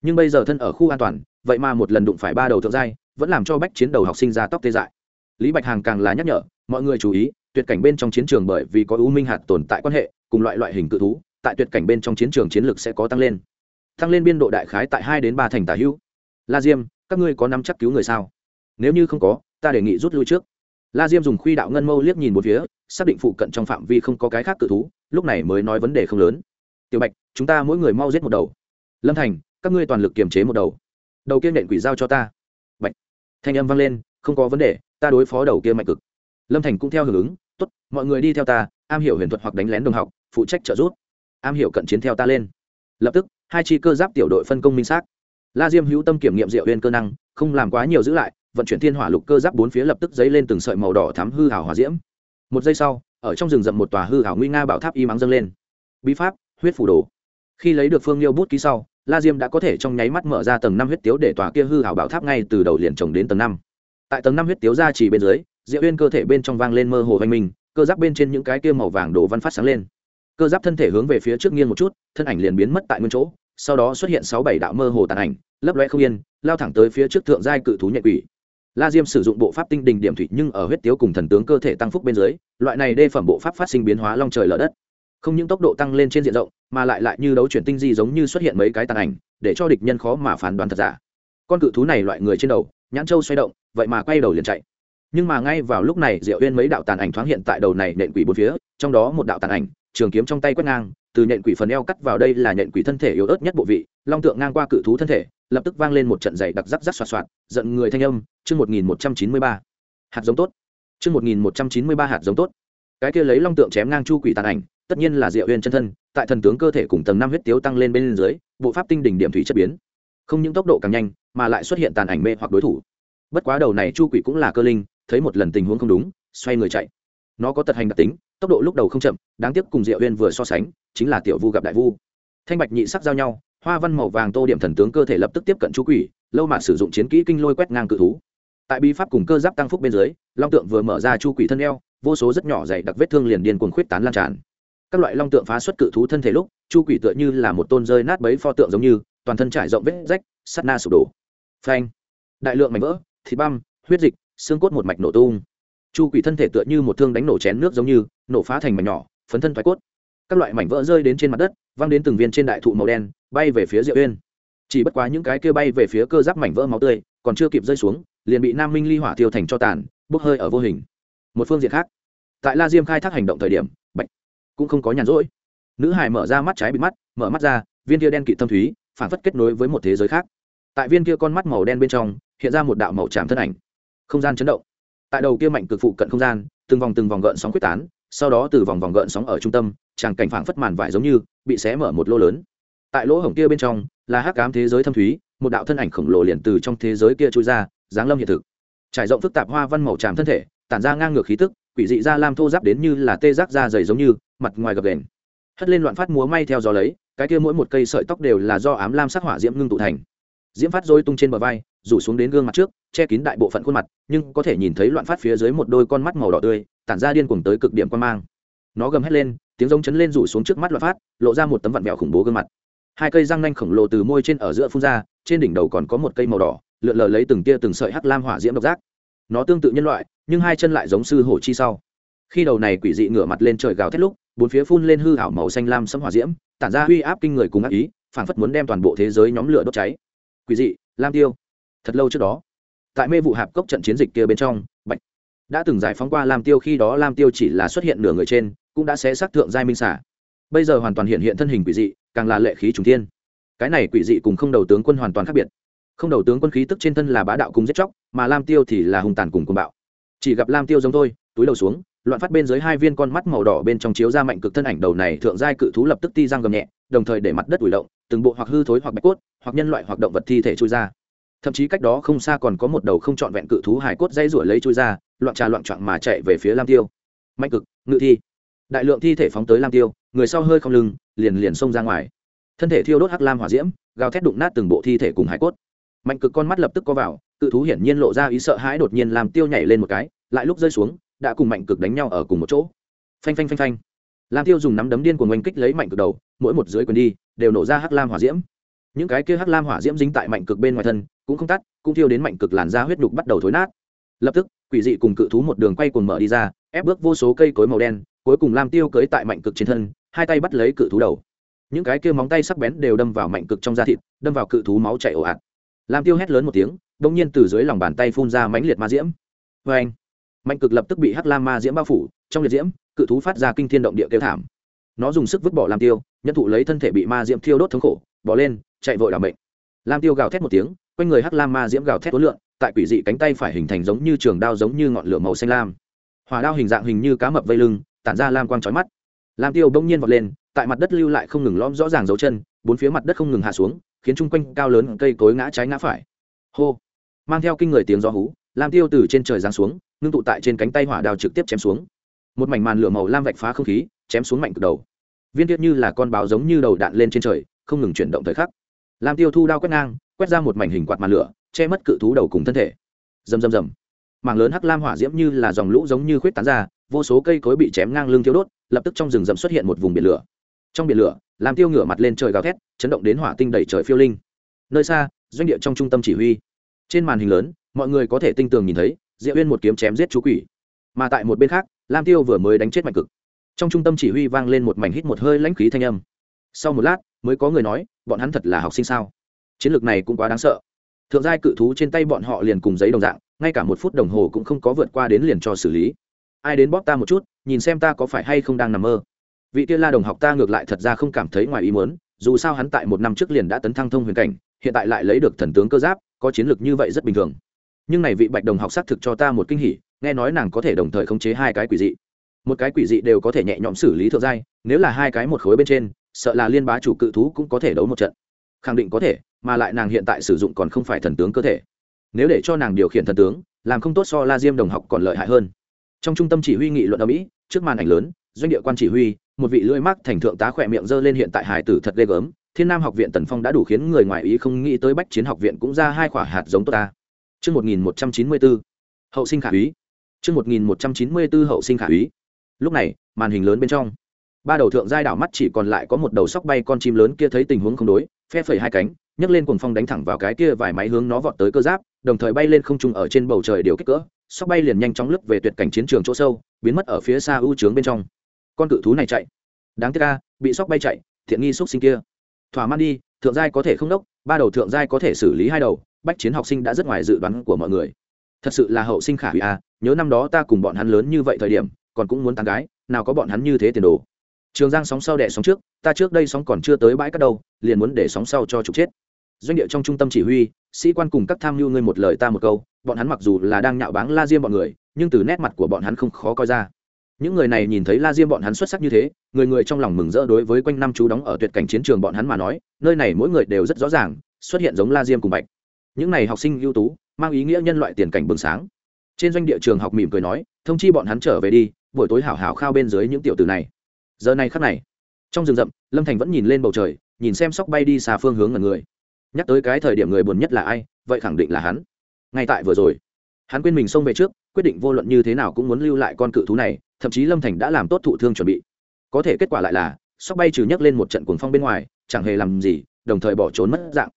Nhưng bây giờ thân ở khu an toàn, vậy mà một lần đụng phải ba đầu thượng giai, vẫn làm cho bách chiến đầu học sinh ra tóc tê dại. Lý bạch hàng càng là nhắc nhở, mọi người chú ý, tuyệt cảnh bên trong chiến trường bởi vì có ưu minh hạt tồn tại quan hệ, cùng loại loại hình cự thú tại tuyệt cảnh bên trong chiến trường chiến lược sẽ có tăng lên. Tăng lên biên độ đại khái tại hai đến ba thành tả hữu. La diêm, các ngươi có nắm chắc cứu người sao? Nếu như không có, ta đề nghị rút lui trước. La diêm dùng khuy đạo ngân mâu liếc nhìn một phía, xác định phụ cận trong phạm vi không có cái khác cự thú, lúc này mới nói vấn đề không lớn. Tiểu bạch, chúng ta mỗi người mau giết một đầu. Lâm thành, các ngươi toàn lực kiềm chế một đầu. Đầu kia nện quỷ giao cho ta. Bạch. Thanh âm vang lên, không có vấn đề, ta đối phó đầu kia mạnh cực. Lâm thành cũng theo hưởng ứng, tốt, mọi người đi theo ta, am hiểu huyền thuật hoặc đánh lén đồng học, phụ trách trợ giúp am hiểu cận chiến theo ta lên. Lập tức, hai chi cơ giáp tiểu đội phân công minh xác. La diêm hữu tâm kiểm nghiệm diệu huyên cơ năng, không làm quá nhiều giữ lại, vận chuyển thiên hỏa lục cơ giáp bốn phía lập tức dấy lên từng sợi màu đỏ thắm hư hảo hòa diễm. Một giây sau, ở trong rừng rậm một tòa hư hảo nguy nga bảo tháp y mắng dâng lên. Bí pháp, huyết phủ đồ. Khi lấy được phương liêu bút ký sau, la diêm đã có thể trong nháy mắt mở ra tầng năm huyết tiếu để tòa kia hư hảo bảo tháp ngay từ đầu liền trồng đến tầng năm. Tại tầng năm huyết tiếu ra chỉ bên dưới, diệu huyên cơ thể bên trong vang lên mơ hồ hoành minh cơ giáp bên trên những cái kia màu vàng đồ văn phát sáng lên cơ giáp thân thể hướng về phía trước nghiêng một chút, thân ảnh liền biến mất tại nguyên chỗ, sau đó xuất hiện sáu bảy đạo mơ hồ tàn ảnh, lấp loe không yên, lao thẳng tới phía trước thượng giai cự thú nhện quỷ. La diêm sử dụng bộ pháp tinh đình điểm thủy nhưng ở huyết tiếu cùng thần tướng cơ thể tăng phúc bên dưới, loại này đê phẩm bộ pháp phát sinh biến hóa long trời lở đất. Không những tốc độ tăng lên trên diện rộng, mà lại lại như đấu chuyển tinh di giống như xuất hiện mấy cái tàn ảnh, để cho địch nhân khó mà phán đoán thật giả. Con cự thú này loại người trên đầu, nhãn châu xoay động, vậy mà quay đầu liền chạy. Nhưng mà ngay vào lúc này, diệu uyên mấy đạo tàn ảnh thoáng hiện tại đầu này nện quỷ bốn phía, trong đó một đạo tàn ảnh trường kiếm trong tay quét ngang, từ nhện quỷ phần eo cắt vào đây là nhện quỷ thân thể yếu ớt nhất bộ vị, long tượng ngang qua cự thú thân thể, lập tức vang lên một trận dày đặc rắc rắc xoạt xoạt, giận người thanh âm, chương một nghìn một trăm chín mươi ba. Hạt giống tốt. Chương một nghìn một trăm chín mươi ba hạt giống tốt. Cái kia lấy long tượng chém ngang chu quỷ tàn ảnh, tất nhiên là diệu huyền chân thân, tại thần tướng cơ thể cùng tầng năm huyết tiếu tăng lên bên dưới, bộ pháp tinh đỉnh điểm thủy chất biến. Không những tốc độ càng nhanh, mà lại xuất hiện tàn ảnh mê hoặc đối thủ. Bất quá đầu này chu quỷ cũng là cơ linh, thấy một lần tình huống không đúng, xoay người chạy. Nó có tật hành đặc tính tốc độ lúc đầu không chậm, đáng tiếc cùng diệu huyên vừa so sánh, chính là tiểu vu gặp đại vu. Thanh bạch nhị sắc giao nhau, hoa văn màu vàng tô điểm thần tướng cơ thể lập tức tiếp cận chú quỷ, lâu mà sử dụng chiến kỹ kinh lôi quét ngang cự thú. Tại bi pháp cùng cơ giáp tăng phúc bên dưới, long tượng vừa mở ra chu quỷ thân eo, vô số rất nhỏ dày đặc vết thương liền điên cuồng khuyết tán lan tràn. Các loại long tượng phá xuất cự thú thân thể lúc, chu quỷ tựa như là một tôn rơi nát bấy pho tượng giống như, toàn thân trải rộng vết rách sắt na sụp đổ. Phanh! Đại lượng mảnh vỡ, thịt băm, huyết dịch, xương cốt một mạch nổ tung chu quỷ thân thể tựa như một thương đánh nổ chén nước giống như, nổ phá thành mảnh nhỏ, phấn thân thoái cốt. Các loại mảnh vỡ rơi đến trên mặt đất, văng đến từng viên trên đại thụ màu đen, bay về phía diệu uyên. Chỉ bất quá những cái kia bay về phía cơ giáp mảnh vỡ máu tươi, còn chưa kịp rơi xuống, liền bị nam minh ly hỏa tiêu thành cho tàn, bốc hơi ở vô hình. Một phương diện khác, tại la diêm khai thác hành động thời điểm, bạch, cũng không có nhàn rỗi. Nữ hải mở ra mắt trái bị mắt, mở mắt ra, viên kia đen kịt thâm thúy, phản phất kết nối với một thế giới khác. Tại viên kia con mắt màu đen bên trong, hiện ra một đạo màu tràm thân ảnh. Không gian chấn động tại đầu kia mạnh cực phụ cận không gian, từng vòng từng vòng gợn sóng quyết tán, sau đó từ vòng vòng gợn sóng ở trung tâm, tràng cảnh phảng phất màn vải giống như bị xé mở một lỗ lớn. Tại lỗ hổng kia bên trong, là hắc ám thế giới thâm thúy, một đạo thân ảnh khổng lồ liền từ trong thế giới kia trôi ra, dáng lâm hiện thực. Trải rộng phức tạp hoa văn màu tràm thân thể, tản ra ngang ngược khí tức, quỷ dị da lam thô giáp đến như là tê giác da dày giống như, mặt ngoài gập đền hất lên loạn phát múa may theo gió lấy, cái kia mỗi một cây sợi tóc đều là do ám lam sắc hỏa diễm ngưng tụ thành. Diễm phát dối tung trên bờ vai, rủ xuống đến gương mặt trước che kín đại bộ phận khuôn mặt, nhưng có thể nhìn thấy loạn phát phía dưới một đôi con mắt màu đỏ tươi, tản ra điên cuồng tới cực điểm quan mang. Nó gầm hét lên, tiếng giống chấn lên rủ xuống trước mắt loạn phát, lộ ra một tấm vặn vẹo khủng bố gương mặt. Hai cây răng nanh khổng lồ từ môi trên ở giữa phun ra, trên đỉnh đầu còn có một cây màu đỏ, lượn lờ lấy từng tia từng sợi hắc lam hỏa diễm độc giác. Nó tương tự nhân loại, nhưng hai chân lại giống sư hổ chi sau. Khi đầu này quỷ dị ngửa mặt lên trời gào thét lúc, bốn phía phun lên hư ảo màu xanh lam sấm hỏa diễm, tản ra uy áp kinh người cùng ác ý, phảng phất muốn đem toàn bộ thế giới nhóm lửa đốt cháy. Quỷ dị, lam tiêu. Thật lâu trước đó tại mê vụ hạp cốc trận chiến dịch kia bên trong, bạch đã từng giải phóng qua lam tiêu khi đó lam tiêu chỉ là xuất hiện nửa người trên, cũng đã xé xác thượng giai minh xả bây giờ hoàn toàn hiện hiện thân hình quỷ dị, càng là lệ khí trùng thiên. Cái này quỷ dị cùng không đầu tướng quân hoàn toàn khác biệt. Không đầu tướng quân khí tức trên thân là bá đạo cùng giết chóc, mà lam tiêu thì là hung tàn cùng cuồng bạo. Chỉ gặp lam tiêu giống tôi, túi đầu xuống, loạn phát bên dưới hai viên con mắt màu đỏ bên trong chiếu ra mạnh cực thân ảnh đầu này thượng giai cự thú lập tức ti răng gầm nhẹ, đồng thời để mặt đất ủi động, từng bộ hoặc hư thối hoặc bạch cốt, hoặc nhân loại hoặc động vật thi thể trôi ra thậm chí cách đó không xa còn có một đầu không trọn vẹn cự thú hải cốt dây ruổi lấy chui ra, loạn trà loạn trạng mà chạy về phía lam tiêu. Mạnh cực, ngự thi. Đại lượng thi thể phóng tới lam tiêu, người sau hơi không lưng, liền liền xông ra ngoài. Thân thể thiêu đốt hắc lam hỏa diễm, gào thét đụng nát từng bộ thi thể cùng hải cốt. Mạnh cực con mắt lập tức co vào, cự thú hiển nhiên lộ ra ý sợ hãi đột nhiên làm tiêu nhảy lên một cái, lại lúc rơi xuống, đã cùng mạnh cực đánh nhau ở cùng một chỗ. Phanh phanh phanh phanh. Lam tiêu dùng nắm đấm điên của oanh kích lấy mạnh cực đầu, mỗi một dưới quyền đi, đều nổ ra hắc lam hỏa diễm những cái kia hắc lam hỏa diễm dính tại mạnh cực bên ngoài thân, cũng không tắt, cũng thiêu đến mạnh cực làn da huyết đục bắt đầu thối nát. Lập tức, quỷ dị cùng cự thú một đường quay cuồng mở đi ra, ép bước vô số cây cối màu đen, cuối cùng lam tiêu cưới tại mạnh cực trên thân, hai tay bắt lấy cự thú đầu. Những cái kia móng tay sắc bén đều đâm vào mạnh cực trong da thịt, đâm vào cự thú máu chảy ồ ạt. Lam tiêu hét lớn một tiếng, đông nhiên từ dưới lòng bàn tay phun ra mãnh liệt ma diễm. Vê anh mạnh cực lập tức bị hắc lam ma diễm bao phủ, trong liệt diễm, cự thú phát ra kinh thiên động địa kêu thảm. Nó dùng sức vứt bỏ lam tiêu, nhận thụ lấy thân thể bị ma diễm thiêu đốt thống khổ bỏ lên, chạy vội đảm mệnh. lam tiêu gào thét một tiếng, quanh người hắc lam ma diễm gào thét tối lượng tại quỷ dị cánh tay phải hình thành giống như trường đao giống như ngọn lửa màu xanh lam. Hỏa đao hình dạng hình như cá mập vây lưng, tản ra lam quang trói mắt. Lam tiêu bỗng nhiên vọt lên, tại mặt đất lưu lại không ngừng lõm rõ ràng dấu chân, bốn phía mặt đất không ngừng hạ xuống, khiến chung quanh cao lớn cây cối ngã trái ngã phải. Hô! Mang theo kinh người tiếng gió hú, lam tiêu từ trên trời giáng xuống, ngưng tụ tại trên cánh tay hỏa đao trực tiếp chém xuống. Một mảnh màn lửa màu lam vạch phá không khí, chém xuống mạnh cực đầu. Viên tiết như là con báo giống như đầu đạn lên trên trời không ngừng chuyển động thời khắc. Lam tiêu thu đao quét ngang, quét ra một mảnh hình quạt màn lửa, che mất cự thú đầu cùng thân thể. Rầm rầm rầm. Mảng lớn hắc lam hỏa diễm như là dòng lũ giống như khuyết tán ra, vô số cây cối bị chém ngang lưng thiêu đốt, lập tức trong rừng rậm xuất hiện một vùng biển lửa. Trong biển lửa, lam tiêu ngửa mặt lên trời gào thét, chấn động đến hỏa tinh đầy trời phiêu linh. Nơi xa, doanh địa trong trung tâm chỉ huy. Trên màn hình lớn, mọi người có thể tinh tường nhìn thấy diệu uyên một kiếm chém giết chú quỷ. Mà tại một bên khác, lam tiêu vừa mới đánh chết mạnh cực. Trong trung tâm chỉ huy vang lên một mảnh hít một hơi lãnh khí thanh âm sau một lát, mới có người nói, bọn hắn thật là học sinh sao? Chiến lược này cũng quá đáng sợ. Thượng giai cự thú trên tay bọn họ liền cùng giấy đồng dạng, ngay cả một phút đồng hồ cũng không có vượt qua đến liền cho xử lý. Ai đến bóp ta một chút, nhìn xem ta có phải hay không đang nằm mơ. Vị tiên la đồng học ta ngược lại thật ra không cảm thấy ngoài ý muốn, dù sao hắn tại một năm trước liền đã tấn thăng thông huyền cảnh, hiện tại lại lấy được thần tướng cơ giáp, có chiến lược như vậy rất bình thường. Nhưng này vị bạch đồng học xác thực cho ta một kinh hỉ, nghe nói nàng có thể đồng thời khống chế hai cái quỷ dị. Một cái quỷ dị đều có thể nhẹ nhõm xử lý thượng giai, nếu là hai cái một khối bên trên sợ là liên bá chủ cự thú cũng có thể đấu một trận. Khẳng định có thể mà lại nàng hiện tại sử dụng còn không phải thần tướng cơ thể. Nếu để cho nàng điều khiển thần tướng làm không tốt so la diêm đồng học còn lợi hại hơn. Trong trung tâm chỉ huy nghị luận ở mỹ trước màn ảnh lớn doanh địa quan chỉ huy một vị lưỡi mắc thành thượng tá khỏe miệng dơ lên hiện tại hải tử thật ghê gớm thiên nam học viện tần phong đã đủ khiến người ngoài ý không nghĩ tới bách chiến học viện cũng ra hai quả hạt giống tốt ta. Trước 1194, hậu sinh khả úy. Trước 1194 hậu sinh khả úy. Lúc này, màn hình lớn bên trong, ba đầu thượng giai đảo mắt chỉ còn lại có một đầu sóc bay con chim lớn kia thấy tình huống không đối, phe phẩy hai cánh, nhấc lên cuồng phong đánh thẳng vào cái kia vài máy hướng nó vọt tới cơ giáp, đồng thời bay lên không trung ở trên bầu trời điều kích cỡ, sóc bay liền nhanh chóng lướt về tuyệt cảnh chiến trường chỗ sâu, biến mất ở phía xa ưu trướng bên trong. Con cự thú này chạy, đáng tiếc a, bị sóc bay chạy, thiện nghi xúc sinh kia. Thỏa man đi, thượng giai có thể không đốc, ba đầu thượng giai có thể xử lý hai đầu, bách chiến học sinh đã rất ngoài dự đoán của mọi người. Thật sự là hậu sinh khả hủy a, nhớ năm đó ta cùng bọn hắn lớn như vậy thời điểm, còn cũng muốn tán gái, nào có bọn hắn như thế tiền đồ. Trường Giang sóng sau đẻ sóng trước, ta trước đây sóng còn chưa tới bãi cát đâu, liền muốn để sóng sau cho trục chết. Doanh địa trong trung tâm chỉ huy sĩ quan cùng các tham mưu ngươi một lời ta một câu bọn hắn mặc dù là đang nhạo báng la diêm bọn người nhưng từ nét mặt của bọn hắn không khó coi ra. Những người này nhìn thấy la diêm bọn hắn xuất sắc như thế người người trong lòng mừng rỡ đối với quanh năm chú đóng ở tuyệt cảnh chiến trường bọn hắn mà nói nơi này mỗi người đều rất rõ ràng xuất hiện giống la diêm cùng bạch. Những này học sinh ưu tú mang ý nghĩa nhân loại tiền cảnh bừng sáng. Trên doanh địa trường học mỉm cười nói thông chi bọn hắn trở về đi buổi tối hảo hảo khao bên dưới những tiểu tử này giờ này khắc này, trong rừng rậm, lâm thành vẫn nhìn lên bầu trời, nhìn xem sóc bay đi xa phương hướng ngần người. Nhắc tới cái thời điểm người buồn nhất là ai, vậy khẳng định là hắn. Ngay tại vừa rồi, hắn quên mình xông về trước, quyết định vô luận như thế nào cũng muốn lưu lại con cự thú này, thậm chí lâm thành đã làm tốt thụ thương chuẩn bị. Có thể kết quả lại là, sóc bay trừ nhấc lên một trận cuồng phong bên ngoài, chẳng hề làm gì, đồng thời bỏ trốn mất dạng.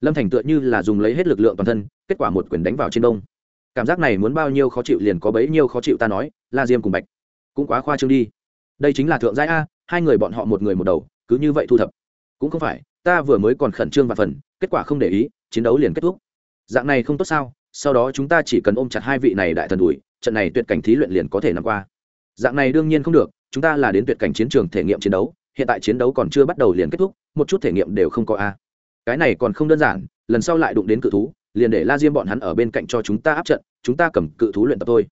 Lâm thành tựa như là dùng lấy hết lực lượng toàn thân, kết quả một quyền đánh vào trên đông cảm giác này muốn bao nhiêu khó chịu liền có bấy nhiêu khó chịu ta nói, la diêm cùng bạch. Cũng quá khoa trương đi đây chính là thượng giai a, hai người bọn họ một người một đầu, cứ như vậy thu thập. Cũng không phải, ta vừa mới còn khẩn trương và phần, kết quả không để ý, chiến đấu liền kết thúc. Dạng này không tốt sao, sau đó chúng ta chỉ cần ôm chặt hai vị này đại thần đùi trận này tuyệt cảnh thí luyện liền có thể nằm qua. Dạng này đương nhiên không được, chúng ta là đến tuyệt cảnh chiến trường thể nghiệm chiến đấu, hiện tại chiến đấu còn chưa bắt đầu liền kết thúc, một chút thể nghiệm đều không có a. Cái này còn không đơn giản, lần sau lại đụng đến cự thú, liền để la diêm bọn hắn ở bên cạnh cho chúng ta áp trận, chúng ta cầm cự thú luyện tập thôi.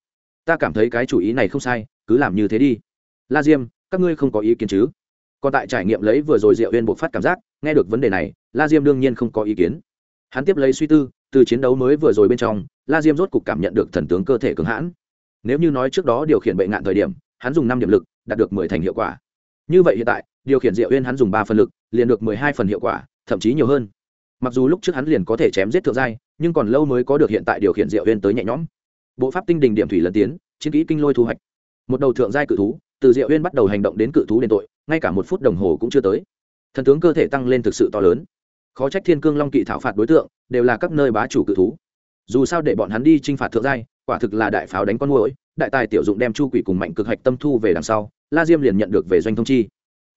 Ta cảm thấy cái chủ ý này không sai, cứ làm như thế đi la diêm, các ngươi không có ý kiến chứ? Còn tại trải nghiệm lấy vừa rồi diệu huyên buộc phát cảm giác, nghe được vấn đề này, la diêm đương nhiên không có ý kiến. Hắn tiếp lấy suy tư, từ chiến đấu mới vừa rồi bên trong, la diêm rốt cục cảm nhận được thần tướng cơ thể cứng hãn. Nếu như nói trước đó điều khiển bệnh ngạn thời điểm, hắn dùng năm điểm lực, đạt được mười thành hiệu quả. Như vậy hiện tại, điều khiển diệu huyên hắn dùng ba phần lực, liền được mười hai phần hiệu quả, thậm chí nhiều hơn. Mặc dù lúc trước hắn liền có thể chém giết thượng giai, nhưng còn lâu mới có được hiện tại điều khiển diệu huyên tới nhẹ nhõm. Bộ pháp tinh đình điểm thủy lần tiến, chiến kỹ kinh lôi thu hoạch. Một đầu thượng giai cự thú từ diệu huyên bắt đầu hành động đến cự thú đền tội, ngay cả một phút đồng hồ cũng chưa tới. Thần tướng cơ thể tăng lên thực sự to lớn. Khó trách thiên cương long kỵ thảo phạt đối tượng, đều là các nơi bá chủ cự thú. Dù sao để bọn hắn đi t r i n h phạt thượng giai, quả thực là đại pháo đánh con mũi đại tài tiểu dụng đem chu quỷ cùng mạnh cực hạch tâm thu về đằng sau, la diêm liền nhận được về doanh thông chi.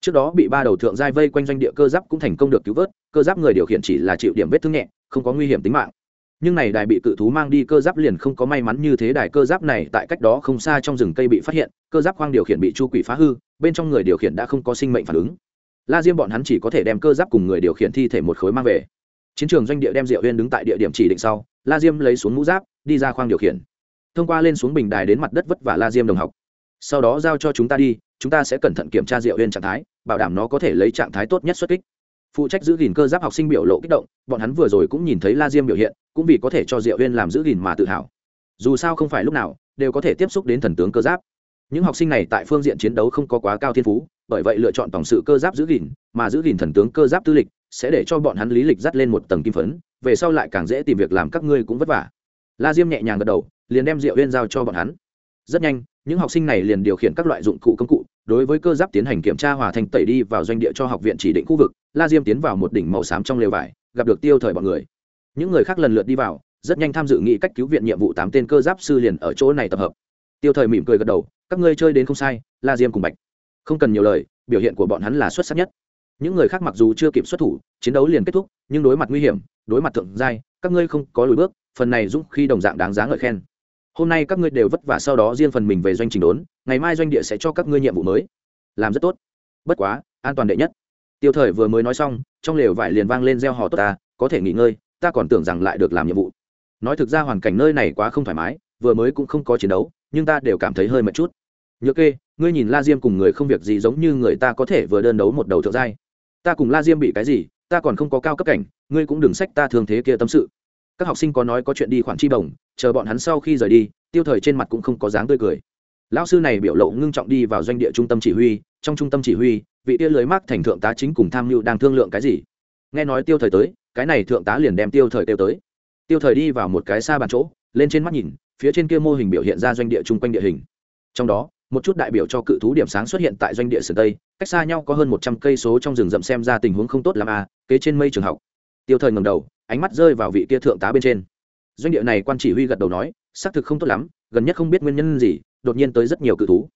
Trước đó bị ba đầu thượng giai vây quanh doanh địa cơ giáp cũng thành công được cứu vớt, cơ giáp người điều khiển chỉ là chịu điểm vết thương nhẹ, không có nguy hiểm tính mạng nhưng này đài bị cự thú mang đi, cơ giáp liền không có may mắn như thế, đài cơ giáp này tại cách đó không xa trong rừng cây bị phát hiện, cơ giáp khoang điều khiển bị chu quỷ phá hư, bên trong người điều khiển đã không có sinh mệnh phản ứng. La diêm bọn hắn chỉ có thể đem cơ giáp cùng người điều khiển thi thể một khối mang về. Chiến trường doanh địa đem diệu huyên đứng tại địa điểm chỉ định sau, la diêm lấy xuống mũ giáp, đi ra khoang điều khiển. Thông qua lên xuống bình đài đến mặt đất vất vả la diêm đồng học. Sau đó giao cho chúng ta đi, chúng ta sẽ cẩn thận kiểm tra diệu huyên trạng thái, bảo đảm nó có thể lấy trạng thái tốt nhất xuất kích phụ trách giữ gìn cơ giáp học sinh biểu lộ kích động, bọn hắn vừa rồi cũng nhìn thấy la diêm biểu hiện, cũng vì có thể cho diệu huyên làm giữ gìn mà tự hào. Dù sao không phải lúc nào, đều có thể tiếp xúc đến thần tướng cơ giáp. Những học sinh này tại phương diện chiến đấu không có quá cao thiên phú, bởi vậy lựa chọn tổng sự cơ giáp giữ gìn, mà giữ gìn thần tướng cơ giáp tư lịch sẽ để cho bọn hắn lý lịch dắt lên một tầng kim phấn, về sau lại càng dễ tìm việc làm các ngươi cũng vất vả. La diêm nhẹ nhàng gật đầu, liền đem rượu huyên giao cho bọn hắn. Rất nhanh, những học sinh này liền điều khiển các loại dụng cụ công cụ, đối với cơ giáp tiến hành kiểm tra hòa thành tẩy đi vào doanh địa cho học viện chỉ định khu vực la diêm tiến vào một đỉnh màu xám trong lều vải, gặp được tiêu thời bọn người. Những người khác lần lượt đi vào, rất nhanh tham dự nghị cách cứu viện nhiệm vụ tám tên cơ giáp sư liền ở chỗ này tập hợp. Tiêu thời mỉm cười gật đầu, các ngươi chơi đến không sai, la diêm cùng bạch. Không cần nhiều lời, biểu hiện của bọn hắn là xuất sắc nhất. Những người khác mặc dù chưa kịp xuất thủ, chiến đấu liền kết thúc, nhưng đối mặt nguy hiểm, đối mặt thượng giai, các ngươi không có lùi bước, phần này dũng khi đồng dạng đáng giá ngợi khen. Hôm nay các ngươi đều vất vả sau đó riêng phần mình về doanh trình đốn, ngày mai doanh địa sẽ cho các ngươi nhiệm vụ mới. Làm rất tốt. Bất quá, an toàn đệ nhất tiêu thời vừa mới nói xong trong lều vải liền vang lên gieo hò tốt ta có thể nghỉ ngơi ta còn tưởng rằng lại được làm nhiệm vụ. Nói thực ra hoàn cảnh nơi này quá không thoải mái vừa mới cũng không có chiến đấu nhưng ta đều cảm thấy hơi mệt chút. Nhớ kê ngươi nhìn la diêm cùng người không việc gì giống như người ta có thể vừa đơn đấu một đầu thượng giai. Ta cùng la diêm bị cái gì ta còn không có cao cấp cảnh ngươi cũng đừng sách ta thường thế kia tâm sự. Các học sinh có nói có chuyện đi khoản chi bổng, chờ bọn hắn sau khi rời đi tiêu thời trên mặt cũng không có dáng tươi cười lão sư này biểu lộ ngưng trọng đi vào doanh địa trung tâm chỉ huy, trong trung tâm chỉ huy, vị tia lưới mắc thành thượng tá chính cùng tham mưu đang thương lượng cái gì? Nghe nói tiêu thời tới, cái này thượng tá liền đem tiêu thời tiêu tới. Tiêu thời đi vào một cái xa bàn chỗ, lên trên mắt nhìn, phía trên kia mô hình biểu hiện ra doanh địa chung quanh địa hình. Trong đó, một chút đại biểu cho cự thú điểm sáng xuất hiện tại doanh địa sườn tây, cách xa nhau có hơn một trăm cây số trong rừng rậm xem ra tình huống không tốt làm a à, kế trên mây trường học. Tiêu thời ngầm đầu, ánh mắt rơi vào vị kia thượng tá bên trên. Doanh địa này quan chỉ huy gật đầu nói, xác thực không tốt lắm, gần nhất không biết nguyên nhân gì đột nhiên tới rất nhiều cự thú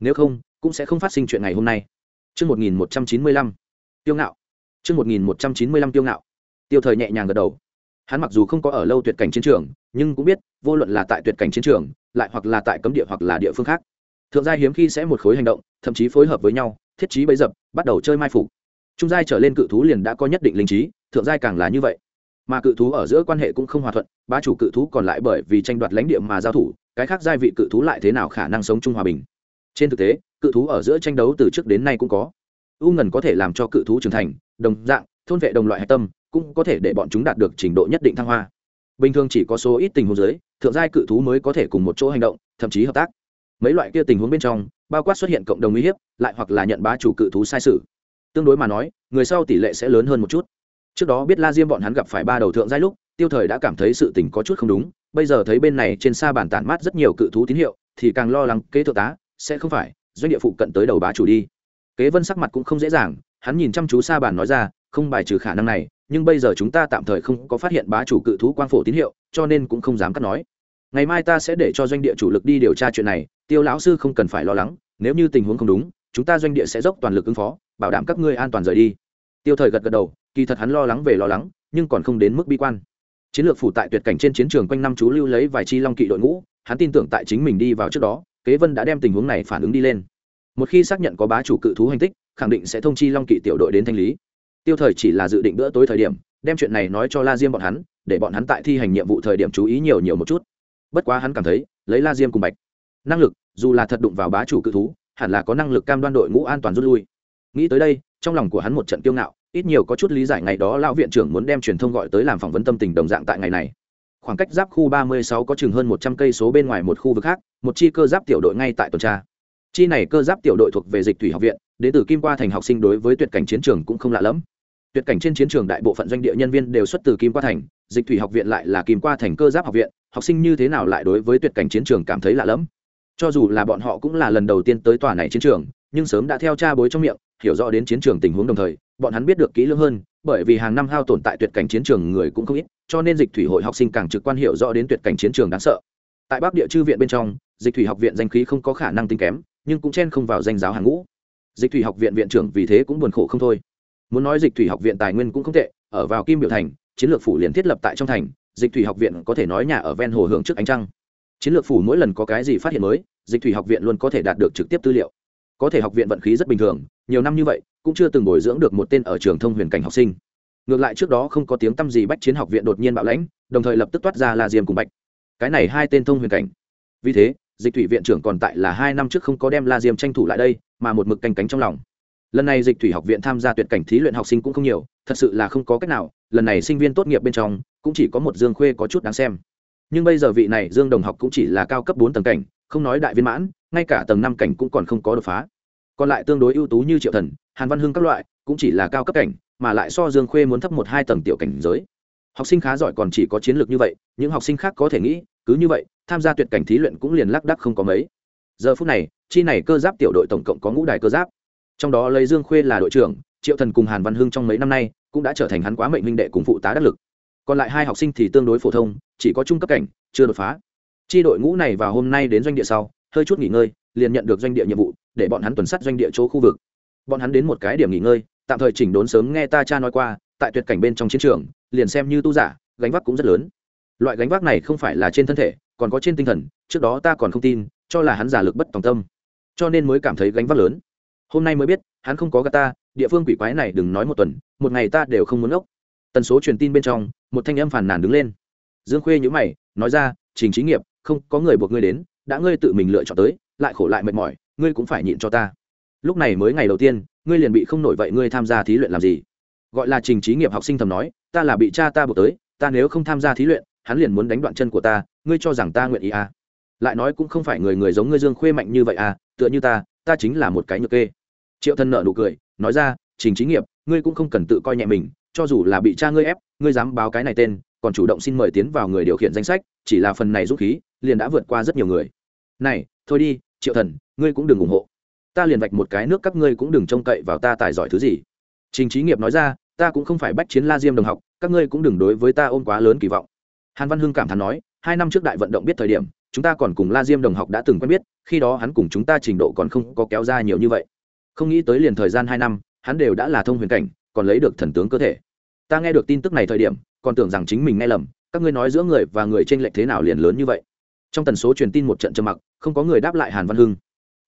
nếu không cũng sẽ không phát sinh chuyện ngày hôm nay Trước 1195, tiêu ngạo. mươi 1195 tiêu ngạo. Tiêu thời nhẹ nhàng gật đầu. Hắn mặc dù không có ở lâu tuyệt cảnh chiến trường, nhưng cũng biết, vô luận là tại tuyệt cảnh chiến trường, lại hoặc là tại cấm địa hoặc là địa phương khác, thượng giai hiếm khi sẽ một khối hành động thậm chí phối hợp với nhau thiết trí bấy dập bắt đầu chơi mai phục trung giai trở lên cự thú liền đã có nhất định linh trí thượng giai càng là như vậy mà cự thú ở giữa quan hệ cũng không hòa thuận ba chủ cự thú còn lại bởi vì tranh đoạt lãnh địa mà giao thủ cái khác giai vị cự thú lại thế nào khả năng sống chung hòa bình? Trên thực tế, cự thú ở giữa tranh đấu từ trước đến nay cũng có. U ngần có thể làm cho cự thú trưởng thành, đồng dạng, thôn vệ đồng loại hạch tâm, cũng có thể để bọn chúng đạt được trình độ nhất định thăng hoa. Bình thường chỉ có số ít tình huống giới thượng giai cự thú mới có thể cùng một chỗ hành động, thậm chí hợp tác. Mấy loại kia tình huống bên trong, bao quát xuất hiện cộng đồng uy hiếp, lại hoặc là nhận bá chủ cự thú sai sự. Tương đối mà nói, người sau tỷ lệ sẽ lớn hơn một chút. Trước đó biết la diêm bọn hắn gặp phải ba đầu thượng giai lúc, tiêu thời đã cảm thấy sự tình có chút không đúng bây giờ thấy bên này trên xa bản tản mát rất nhiều cự thú tín hiệu, thì càng lo lắng kế thượng tá, sẽ không phải, doanh địa phụ cận tới đầu bá chủ đi. Kế vân sắc mặt cũng không dễ dàng, hắn nhìn chăm chú xa bản nói ra, không bài trừ khả năng này, nhưng bây giờ chúng ta tạm thời không có phát hiện bá chủ cự thú quang phổ tín hiệu, cho nên cũng không dám cắt nói. Ngày mai ta sẽ để cho doanh địa chủ lực đi điều tra chuyện này, tiêu lão sư không cần phải lo lắng, nếu như tình huống không đúng, chúng ta doanh địa sẽ dốc toàn lực ứng phó, bảo đảm các ngươi an toàn rời đi. Tiêu thời gật gật đầu, kỳ thật hắn lo lắng về lo lắng, nhưng còn không đến mức bi quan chiến lược phủ tại tuyệt cảnh trên chiến trường quanh năm chú lưu lấy vài chi long kỵ đội ngũ, hắn tin tưởng tại chính mình đi vào trước đó, kế vân đã đem tình huống này phản ứng đi lên. Một khi xác nhận có bá chủ cự thú hành tích, khẳng định sẽ thông chi long kỵ tiểu đội đến thanh lý. Tiêu thời chỉ là dự định bữa tối thời điểm, đem chuyện này nói cho la diêm bọn hắn, để bọn hắn tại thi hành nhiệm vụ thời điểm chú ý nhiều nhiều một chút. Bất quá hắn cảm thấy, lấy la diêm cùng bạch năng lực, dù là thật đụng vào bá chủ cự thú, hẳn là có năng lực cam đoan đội ngũ an toàn rút lui. Nghĩ tới đây, trong lòng của hắn một trận kiêu ngạo ít nhiều có chút lý giải ngày đó lão viện trưởng muốn đem truyền thông gọi tới làm phỏng vấn tâm tình đồng dạng tại ngày này. Khoảng cách giáp khu 36 có chừng hơn 100 cây số bên ngoài một khu vực khác, một chi cơ giáp tiểu đội ngay tại tuần tra. Chi này cơ giáp tiểu đội thuộc về dịch thủy học viện, đến từ kim qua thành học sinh đối với tuyệt cảnh chiến trường cũng không lạ lẫm. Tuyệt cảnh trên chiến trường đại bộ phận doanh địa nhân viên đều xuất từ kim qua thành, dịch thủy học viện lại là kim qua thành cơ giáp học viện, học sinh như thế nào lại đối với tuyệt cảnh chiến trường cảm thấy lạ lẫm. Cho dù là bọn họ cũng là lần đầu tiên tới tòa này chiến trường, nhưng sớm đã theo cha bối trong miệng, hiểu rõ đến chiến trường tình huống đồng thời bọn hắn biết được kỹ lưỡng hơn, bởi vì hàng năm hao tồn tại tuyệt cảnh chiến trường người cũng không ít, cho nên dịch thủy hội học sinh càng trực quan hiểu rõ đến tuyệt cảnh chiến trường đáng sợ. Tại bắc địa chư viện bên trong, dịch thủy học viện danh khí không có khả năng tính kém, nhưng cũng chen không vào danh giáo hàng ngũ. Dịch thủy học viện viện trưởng vì thế cũng buồn khổ không thôi. Muốn nói dịch thủy học viện tài nguyên cũng không tệ, ở vào kim biểu thành, chiến lược phủ liền thiết lập tại trong thành, dịch thủy học viện có thể nói nhà ở ven hồ hưởng trước ánh trăng. Chiến lược phủ mỗi lần có cái gì phát hiện mới, dịch thủy học viện luôn có thể đạt được trực tiếp tư liệu. Có thể học viện vận khí rất bình thường nhiều năm như vậy, cũng chưa từng bồi dưỡng được một tên ở trường thông huyền cảnh học sinh. Ngược lại trước đó không có tiếng tăm gì bách chiến học viện đột nhiên bạo lãnh, đồng thời lập tức toát ra là diêm cùng bạch. Cái này hai tên thông huyền cảnh. Vì thế, dịch thủy viện trưởng còn tại là hai năm trước không có đem la diêm tranh thủ lại đây, mà một mực canh cánh trong lòng. Lần này dịch thủy học viện tham gia tuyệt cảnh thí luyện học sinh cũng không nhiều, thật sự là không có cách nào, lần này sinh viên tốt nghiệp bên trong, cũng chỉ có một dương khuê có chút đáng xem. Nhưng bây giờ vị này dương đồng học cũng chỉ là cao cấp bốn tầng cảnh, không nói đại viên mãn, ngay cả tầng năm cảnh cũng còn không có đột phá còn lại tương đối ưu tú như triệu thần, hàn văn hưng các loại, cũng chỉ là cao cấp cảnh, mà lại so dương khuê muốn thấp một hai tầng tiểu cảnh giới. Học sinh khá giỏi còn chỉ có chiến lược như vậy, những học sinh khác có thể nghĩ, cứ như vậy, tham gia tuyệt cảnh thí luyện cũng liền lác đắc không có mấy. Giờ phút này, chi này cơ giáp tiểu đội tổng cộng có ngũ đài cơ giáp. Trong đó lấy dương khuê là đội trưởng, triệu thần cùng hàn văn hưng trong mấy năm nay, cũng đã trở thành hắn quá mệnh minh đệ cùng phụ tá đắc lực. Còn lại hai học sinh thì tương đối phổ thông, chỉ có trung cấp cảnh, chưa đột phá. Chi đội ngũ này vào hôm nay đến doanh địa sau, hơi chút nghỉ ngơi, liền nhận được doanh địa nhiệm vụ để bọn hắn tuần sát doanh địa chỗ khu vực. Bọn hắn đến một cái điểm nghỉ ngơi, tạm thời chỉnh đốn sớm nghe ta cha nói qua, tại tuyệt cảnh bên trong chiến trường, liền xem như tu giả, gánh vác cũng rất lớn. Loại gánh vác này không phải là trên thân thể, còn có trên tinh thần, trước đó ta còn không tin, cho là hắn giả lực bất tòng tâm. Cho nên mới cảm thấy gánh vác lớn. Hôm nay mới biết, hắn không có gà ta, địa phương quỷ quái này đừng nói một tuần, một ngày ta đều không muốn ốc. Tần số truyền tin bên trong, một thanh âm phàn nàn đứng lên. Dương khuê nhữ mày, nói ra, trình trí nghiệp, không có người buộc ngươi đến, đã ngươi tự mình lựa chọn tới, lại khổ lại mệt mỏi ngươi cũng phải nhịn cho ta. Lúc này mới ngày đầu tiên, ngươi liền bị không nổi vậy ngươi tham gia thí luyện làm gì? Gọi là trình trí nghiệp học sinh thầm nói, ta là bị cha ta buộc tới, ta nếu không tham gia thí luyện, hắn liền muốn đánh đoạn chân của ta, ngươi cho rằng ta nguyện ý à. lại nói cũng không phải người người giống ngươi dương khuê mạnh như vậy à tựa như ta ta chính là một cái nhược kê. Triệu thân nợ nụ cười, nói ra, trình trí nghiệp, ngươi cũng không cần tự coi nhẹ mình, cho dù là bị cha ngươi ép, ngươi dám báo cái này tên, còn chủ động xin mời tiến vào người điều khiển danh sách, chỉ là phần này dũng khí, liền đã vượt qua rất nhiều người. Này, thôi đi, triệu thần ngươi cũng đừng ủng hộ. Ta liền vạch một cái nước các ngươi cũng đừng trông cậy vào ta tài giỏi thứ gì. Trình trí nghiệp nói ra, ta cũng không phải bách chiến la diêm đồng học, các ngươi cũng đừng đối với ta ôm quá lớn kỳ vọng. Hàn văn hưng cảm thán nói, hai năm trước đại vận động biết thời điểm, chúng ta còn cùng la diêm đồng học đã từng quen biết, khi đó hắn cùng chúng ta trình độ còn không có kéo ra nhiều như vậy. Không nghĩ tới liền thời gian hai năm, hắn đều đã là thông huyền cảnh, còn lấy được thần tướng cơ thể. Ta nghe được tin tức này thời điểm, còn tưởng rằng chính mình nghe lầm, các ngươi nói giữa người và người t r ê n lệch thế nào liền lớn như vậy. Trong tần số truyền tin một trận trầm mặc, không có người đáp lại hàn văn hưng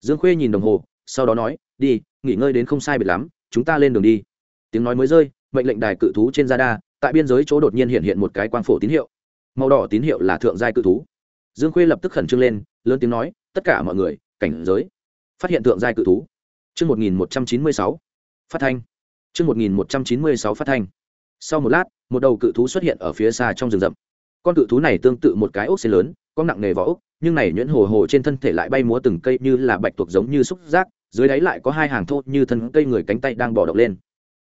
dương khuê nhìn đồng hồ sau đó nói đi nghỉ ngơi đến không sai biệt lắm chúng ta lên đường đi tiếng nói mới rơi mệnh lệnh đài cự thú trên gia đa tại biên giới chỗ đột nhiên hiện hiện một cái quang phổ tín hiệu màu đỏ tín hiệu là thượng giai cự thú dương khuê lập tức khẩn trương lên lớn tiếng nói tất cả mọi người cảnh giới phát hiện thượng giai cự thú Chương 1196. Phát thanh. Chương 1196 phát thanh. Sau một lát, một đầu cự thú xuất hiện ở phía xa trong rừng rậm. Con cự thú này tương tự một cái ốc xên lớn, có nặng nề vỏ ốc, nhưng này nhuyễn hồ hồ trên thân thể lại bay múa từng cây như là bạch tuộc giống như xúc giác, dưới đáy lại có hai hàng thô như thân cây người cánh tay đang bỏ động lên.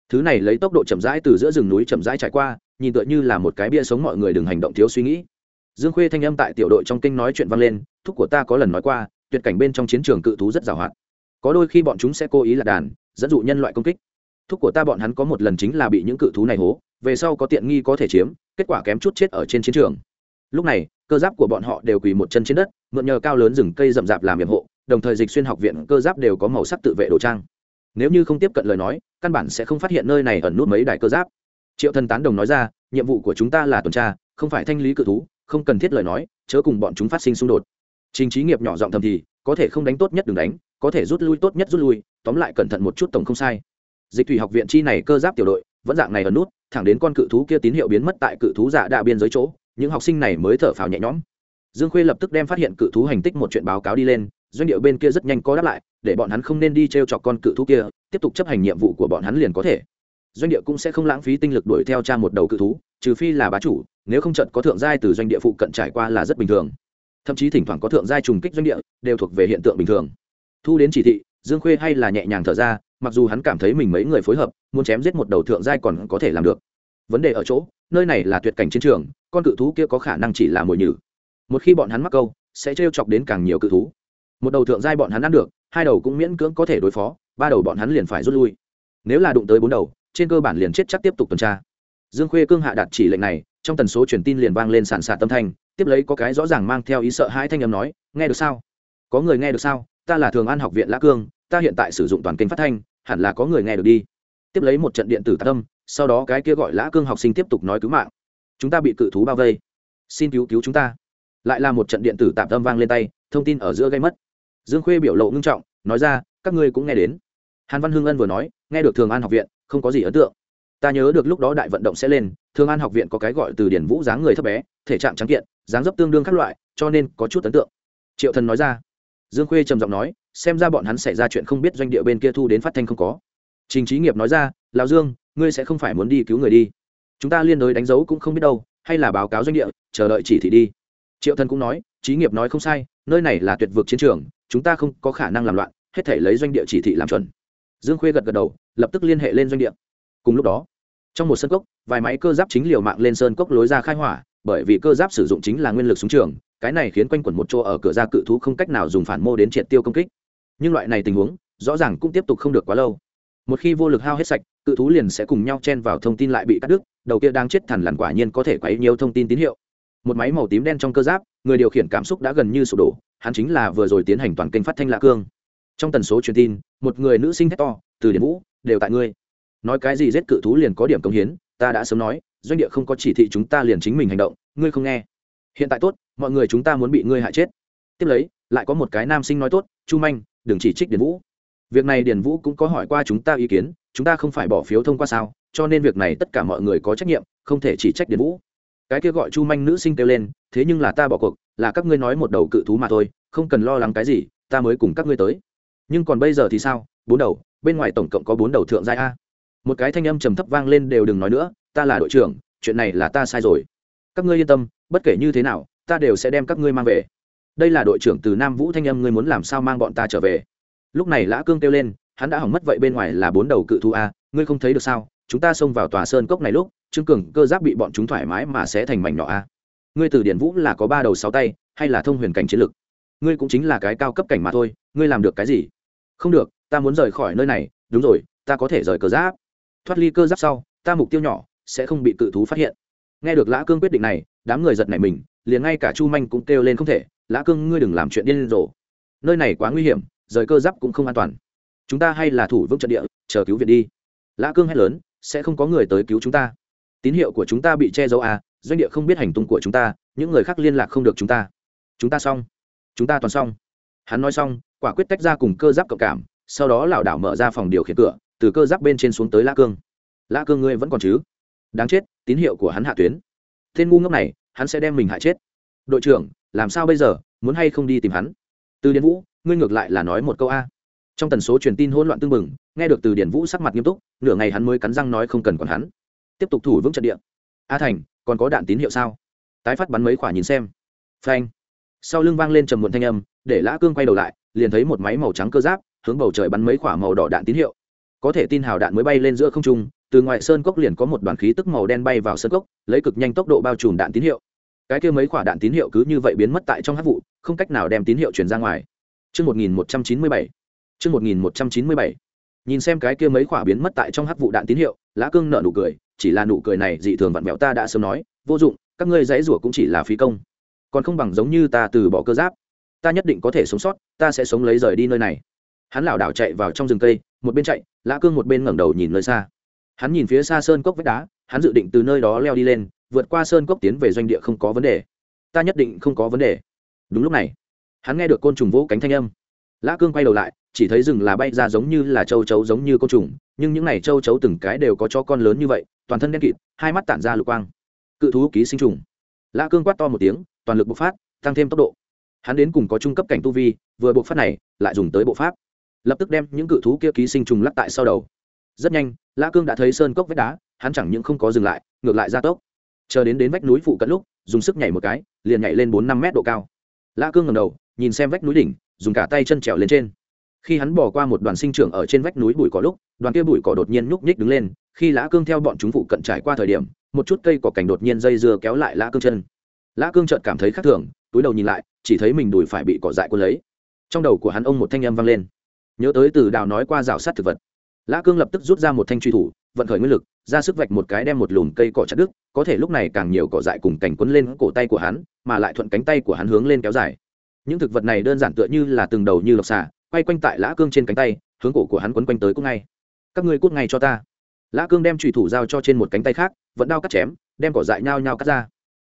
Thứ này lấy tốc độ chậm rãi từ giữa rừng núi chậm rãi trải qua nhìn tựa như là một cái bia sống mọi người đừng hành động thiếu suy nghĩ. Dương khuê thanh âm tại tiểu đội trong kinh nói chuyện vang lên thúc của ta có lần nói qua tuyệt cảnh bên trong chiến trường cự thú rất giàu hoạt có đôi khi bọn chúng sẽ cố ý lạc đàn dẫn dụ nhân loại công kích. Thúc của ta bọn hắn có một lần chính là bị những cự thú này hố về sau có tiện nghi có thể chiếm kết quả kém chút chết ở trên chiến trường. Lúc này cơ giáp của bọn họ đều quỳ một chân trên đất, mượn nhờ cao lớn rừng cây rậm rạp làm nhiệm hộ, đồng thời dịch xuyên học viện cơ giáp đều có màu sắc tự vệ đồ trang. Nếu như không tiếp cận lời nói, căn bản sẽ không phát hiện nơi này ẩn nút mấy đài cơ giáp. Triệu thần tán đồng nói ra, nhiệm vụ của chúng ta là tuần tra, không phải thanh lý cự thú, không cần thiết lời nói, chớ cùng bọn chúng phát sinh xung đột. Trình trí nghiệp nhỏ giọng thầm thì, có thể không đánh tốt nhất đừng đánh, có thể rút lui tốt nhất rút lui, tóm lại cẩn thận một chút tổng không sai. Dịch thủy học viện chi này cơ giáp tiểu đội, vẫn dạng này ẩn nút, thẳng đến con cự thú kia tín hiệu biến mất tại cự thú giả đạ biên giới chỗ những học sinh này mới thở phào nhẹ nhõm. Dương khuê lập tức đem phát hiện cự thú hành tích một chuyện báo cáo đi lên, doanh điệu bên kia rất nhanh có đáp lại, để bọn hắn không nên đi t r e o chọc con cự thú kia, tiếp tục chấp hành nhiệm vụ của bọn hắn liền có thể. Doanh địa cũng sẽ không lãng phí tinh lực đuổi theo cha một đầu cự thú, trừ phi là bá chủ, nếu không trận có thượng giai từ doanh địa phụ cận trải qua là rất bình thường. Thậm chí thỉnh thoảng có thượng giai trùng kích doanh địa, đều thuộc về hiện tượng bình thường. Thu đến chỉ thị, dương khuê hay là nhẹ nhàng thở ra, mặc dù hắn cảm thấy mình mấy người phối hợp, muốn chém giết một đầu thượng giai còn có thể làm được. Vấn đề ở chỗ, nơi này là tuyệt cảnh chiến trường con cự thú kia có khả năng chỉ là mồi nhử. Một khi bọn hắn mắc câu, sẽ trêu chọc đến càng nhiều cự thú. Một đầu thượng giai bọn hắn ăn được, hai đầu cũng miễn cưỡng có thể đối phó, ba đầu bọn hắn liền phải rút lui. Nếu là đụng tới bốn đầu, trên cơ bản liền chết chắc tiếp tục tuần tra. Dương khuê cương hạ đạt chỉ lệnh này, trong tần số truyền tin liền vang lên sàn sạt tâm thanh, tiếp lấy có cái rõ ràng mang theo ý sợ hãi thanh âm nói, nghe được sao? Có người nghe được sao? Ta là thường an học viện lã cương, ta hiện tại sử dụng toàn kênh phát thanh, hẳn là có người nghe được đi. Tiếp lấy một trận điện tử tạ tâm sau đó cái kia gọi lã cương học sinh tiếp tục nói cứu mạng chúng ta bị cự thú bao vây. Xin cứu cứu chúng ta. Lại là một trận điện tử tạm tâm vang lên tay, thông tin ở giữa gây mất. Dương khuê biểu lộ ngưng trọng, nói ra, các ngươi cũng nghe đến. Hàn văn hưng ân vừa nói, nghe được thường an học viện, không có gì ấn tượng. Ta nhớ được lúc đó đại vận động sẽ lên, thường an học viện có cái gọi từ điển vũ dáng người thấp bé, thể trạng trắng kiện, dáng dấp tương đương các loại, cho nên có chút ấn tượng. Triệu thần nói ra. Dương khuê trầm giọng nói, xem ra bọn hắn xảy ra chuyện không biết doanh địa bên kia thu đến phát thanh không có. Trình trí nghiệp nói ra, lão dương, ngươi sẽ không phải muốn đi cứu người đi chúng ta liên đối đánh dấu cũng không biết đâu, hay là báo cáo doanh địa, chờ đợi chỉ thị đi. Triệu thần cũng nói trí nghiệp nói không sai, nơi này là tuyệt vực chiến trường, chúng ta không có khả năng làm loạn, hết thể lấy doanh địa chỉ thị làm chuẩn. Dương khuê gật gật đầu, lập tức liên hệ lên doanh địa. Cùng lúc đó, trong một sân cốc, vài máy cơ giáp chính liều mạng lên sơn cốc lối ra khai hỏa, bởi vì cơ giáp sử dụng chính là nguyên lực súng trường, cái này khiến quanh quẩn một chỗ ở cửa ra cự thú không cách nào dùng phản mô đến triệt tiêu công kích. Nhưng loại này tình huống, rõ ràng cũng tiếp tục không được quá lâu một khi vô lực hao hết sạch, cự thú liền sẽ cùng nhau chen vào thông tin lại bị cắt đứt, đầu kia đang chết thẳn lằn quả nhiên có thể quấy nhiều thông tin tín hiệu. Một máy màu tím đen trong cơ giáp, người điều khiển cảm xúc đã gần như sụp đổ, hắn chính là vừa rồi tiến hành toàn kênh phát thanh lạ cương. Trong tần số truyền tin, một người nữ sinh hét to, từ điển vũ, đều tại ngươi. Nói cái gì giết cự thú liền có điểm công hiến, ta đã sớm nói, doanh địa không có chỉ thị chúng ta liền chính mình hành động, ngươi không nghe. Hiện tại tốt, mọi người chúng ta muốn bị ngươi hại chết. Tiếp lấy, lại có một cái nam sinh nói tốt, chu manh, đừng chỉ trích điển vũ việc này Điền vũ cũng có hỏi qua chúng ta ý kiến, chúng ta không phải bỏ phiếu thông qua sao, cho nên việc này tất cả mọi người có trách nhiệm, không thể chỉ trách Điền vũ. Cái kia gọi chu manh nữ sinh kêu lên, thế nhưng là ta bỏ cuộc, là các ngươi nói một đầu cự thú mà thôi, không cần lo lắng cái gì, ta mới cùng các ngươi tới. Nhưng còn bây giờ thì sao? Bốn đầu, bên ngoài tổng cộng có bốn đầu thượng giai a. Một cái thanh âm trầm thấp vang lên đều đừng nói nữa, ta là đội trưởng, chuyện này là ta sai rồi. Các ngươi yên tâm, bất kể như thế nào, ta đều sẽ đem các ngươi mang về. Đây là đội trưởng từ nam vũ thanh âm, ngươi muốn làm sao mang bọn ta trở về? Lúc này lã cương kêu lên, hắn đã hỏng mất vậy bên ngoài là bốn đầu cự thú a, ngươi không thấy được sao? Chúng ta xông vào tòa sơn cốc này lúc, trương cường cơ giáp bị bọn chúng thoải mái mà sẽ thành mảnh nhỏ a. Ngươi từ điển vũ là có ba đầu sáu tay, hay là thông huyền cảnh chiến lực? Ngươi cũng chính là cái cao cấp cảnh mà thôi, ngươi làm được cái gì? Không được, ta muốn rời khỏi nơi này, đúng rồi, ta có thể rời cơ giáp. Thoát ly cơ giáp sau, ta mục tiêu nhỏ, sẽ không bị cự thú phát hiện. Nghe được lã cương quyết định này, đám người giật nảy mình, liền ngay cả chu manh cũng kêu lên không thể, lã cương, ngươi đừng làm chuyện điên rồ. Nơi này quá nguy hiểm rời cơ giáp cũng không an toàn. Chúng ta hay là thủ vững trận địa, chờ cứu viện đi. Lã cương hét lớn, sẽ không có người tới cứu chúng ta. Tín hiệu của chúng ta bị che giấu à doanh địa không biết hành tung của chúng ta, những người khác liên lạc không được chúng ta. Chúng ta xong. Chúng ta toàn xong. Hắn nói xong, quả quyết tách ra cùng cơ giáp cộng cảm, sau đó lảo đảo mở ra phòng điều khiển cửa, từ cơ giáp bên trên xuống tới lã cương. Lã cương ngươi vẫn còn chứ? Đáng chết, tín hiệu của hắn hạ tuyến. Tên ngu ngốc này, hắn sẽ đem mình hại chết. Đội trưởng, làm sao bây giờ? Muốn hay không đi tìm hắn? Từ điền vũ, ngươi ngược lại là nói một câu a. Trong tần số truyền tin hỗn loạn tương mừng nghe được từ điền vũ sắc mặt nghiêm túc, nửa ngày hắn mới cắn răng nói không cần còn hắn. Tiếp tục thủ vững trận địa. A thành, còn có đạn tín hiệu sao? Tái phát bắn mấy quả nhìn xem. Phanh. Sau lưng vang lên trầm muộn thanh âm, để lã cương quay đầu lại, liền thấy một máy màu trắng cơ giáp, hướng bầu trời bắn mấy quả màu đỏ đạn tín hiệu. Có thể tin hào đạn mới bay lên giữa không trung, từ ngoại sơn cốc liền có một đoàn khí tức màu đen bay vào sơn cốc, lấy cực nhanh tốc độ bao trùm đạn tín hiệu. Cái kia mấy quả đạn tín hiệu cứ như vậy biến mất tại trong hát vụ không cách nào đem tín hiệu truyền ra ngoài Trước 1197. Trước 1197. Nhìn xem cái kia mấy quả biến mất tại trong hắc vụ đạn tín hiệu, Lã Cương nở nụ cười, chỉ là nụ cười này dị thường vặn vẹo ta đã sớm nói, vô dụng, các ngươi dãy rủa cũng chỉ là phí công. Còn không bằng giống như ta từ bỏ cơ giáp. Ta nhất định có thể sống sót, ta sẽ sống lấy rời đi nơi này. Hắn lảo đảo chạy vào trong rừng cây, một bên chạy, Lã Cương một bên ngẩng đầu nhìn nơi xa. Hắn nhìn phía xa sơn cốc vách đá, hắn dự định từ nơi đó leo đi lên, vượt qua sơn cốc tiến về doanh địa không có vấn đề. Ta nhất định không có vấn đề. Đúng lúc này, hắn nghe được côn trùng vỗ cánh thanh âm. Lã cương quay đầu lại chỉ thấy rừng là bay ra giống như là châu chấu giống như côn trùng nhưng những n à y châu chấu từng cái đều có cho con lớn như vậy toàn thân đen kịt hai mắt tản ra lục quang. Cự thú ký sinh trùng. Lã cương quát to một tiếng toàn lực bộc phát tăng thêm tốc độ. Hắn đến cùng có trung cấp cảnh tu vi vừa bộc phát này lại dùng tới bộ pháp. Lập tức đem những cự thú kia ký sinh trùng lắc tại sau đầu. Rất nhanh lã cương đã thấy sơn cốc vách đá hắn chẳng những không có dừng lại ngược lại ra tốc. Chờ đến đến vách núi phụ cận lúc dùng sức nhảy một cái liền nhảy lên bốn năm mét độ cao lã cương ngầm đầu, nhìn xem vách núi đỉnh, dùng cả tay chân trèo lên trên. Khi hắn bỏ qua một đoàn sinh trưởng ở trên vách núi bụi cỏ lúc, đoàn kia bụi cỏ đột nhiên nhúc nhích đứng lên. Khi lã cương theo bọn chúng phụ cận trải qua thời điểm, một chút cây cỏ cảnh đột nhiên dây dưa kéo lại lã cương chân. Lã cương chợt cảm thấy khác thường, túi đầu nhìn lại, chỉ thấy mình đùi phải bị cỏ dại quân lấy. Trong đầu của hắn ông một thanh âm vang lên. Nhớ tới từ đào nói qua rào sát thực vật lã cương lập tức rút ra một thanh truy thủ vận khởi nguyên lực ra sức vạch một cái đem một lùm cây cỏ chặt đứt có thể lúc này càng nhiều cỏ dại cùng cảnh quấn lên cổ tay của hắn mà lại thuận cánh tay của hắn hướng lên kéo dài. Những thực vật này đơn giản tựa như là từng đầu như lộc xà, quay quanh tại lã cương trên cánh tay hướng cổ của hắn quấn quanh tới cũng ngay. Các ngươi cút ngay cho ta. Lã cương đem trùy thủ giao cho trên một cánh tay khác vẫn đao cắt chém đem cỏ dại nhao nhao cắt ra.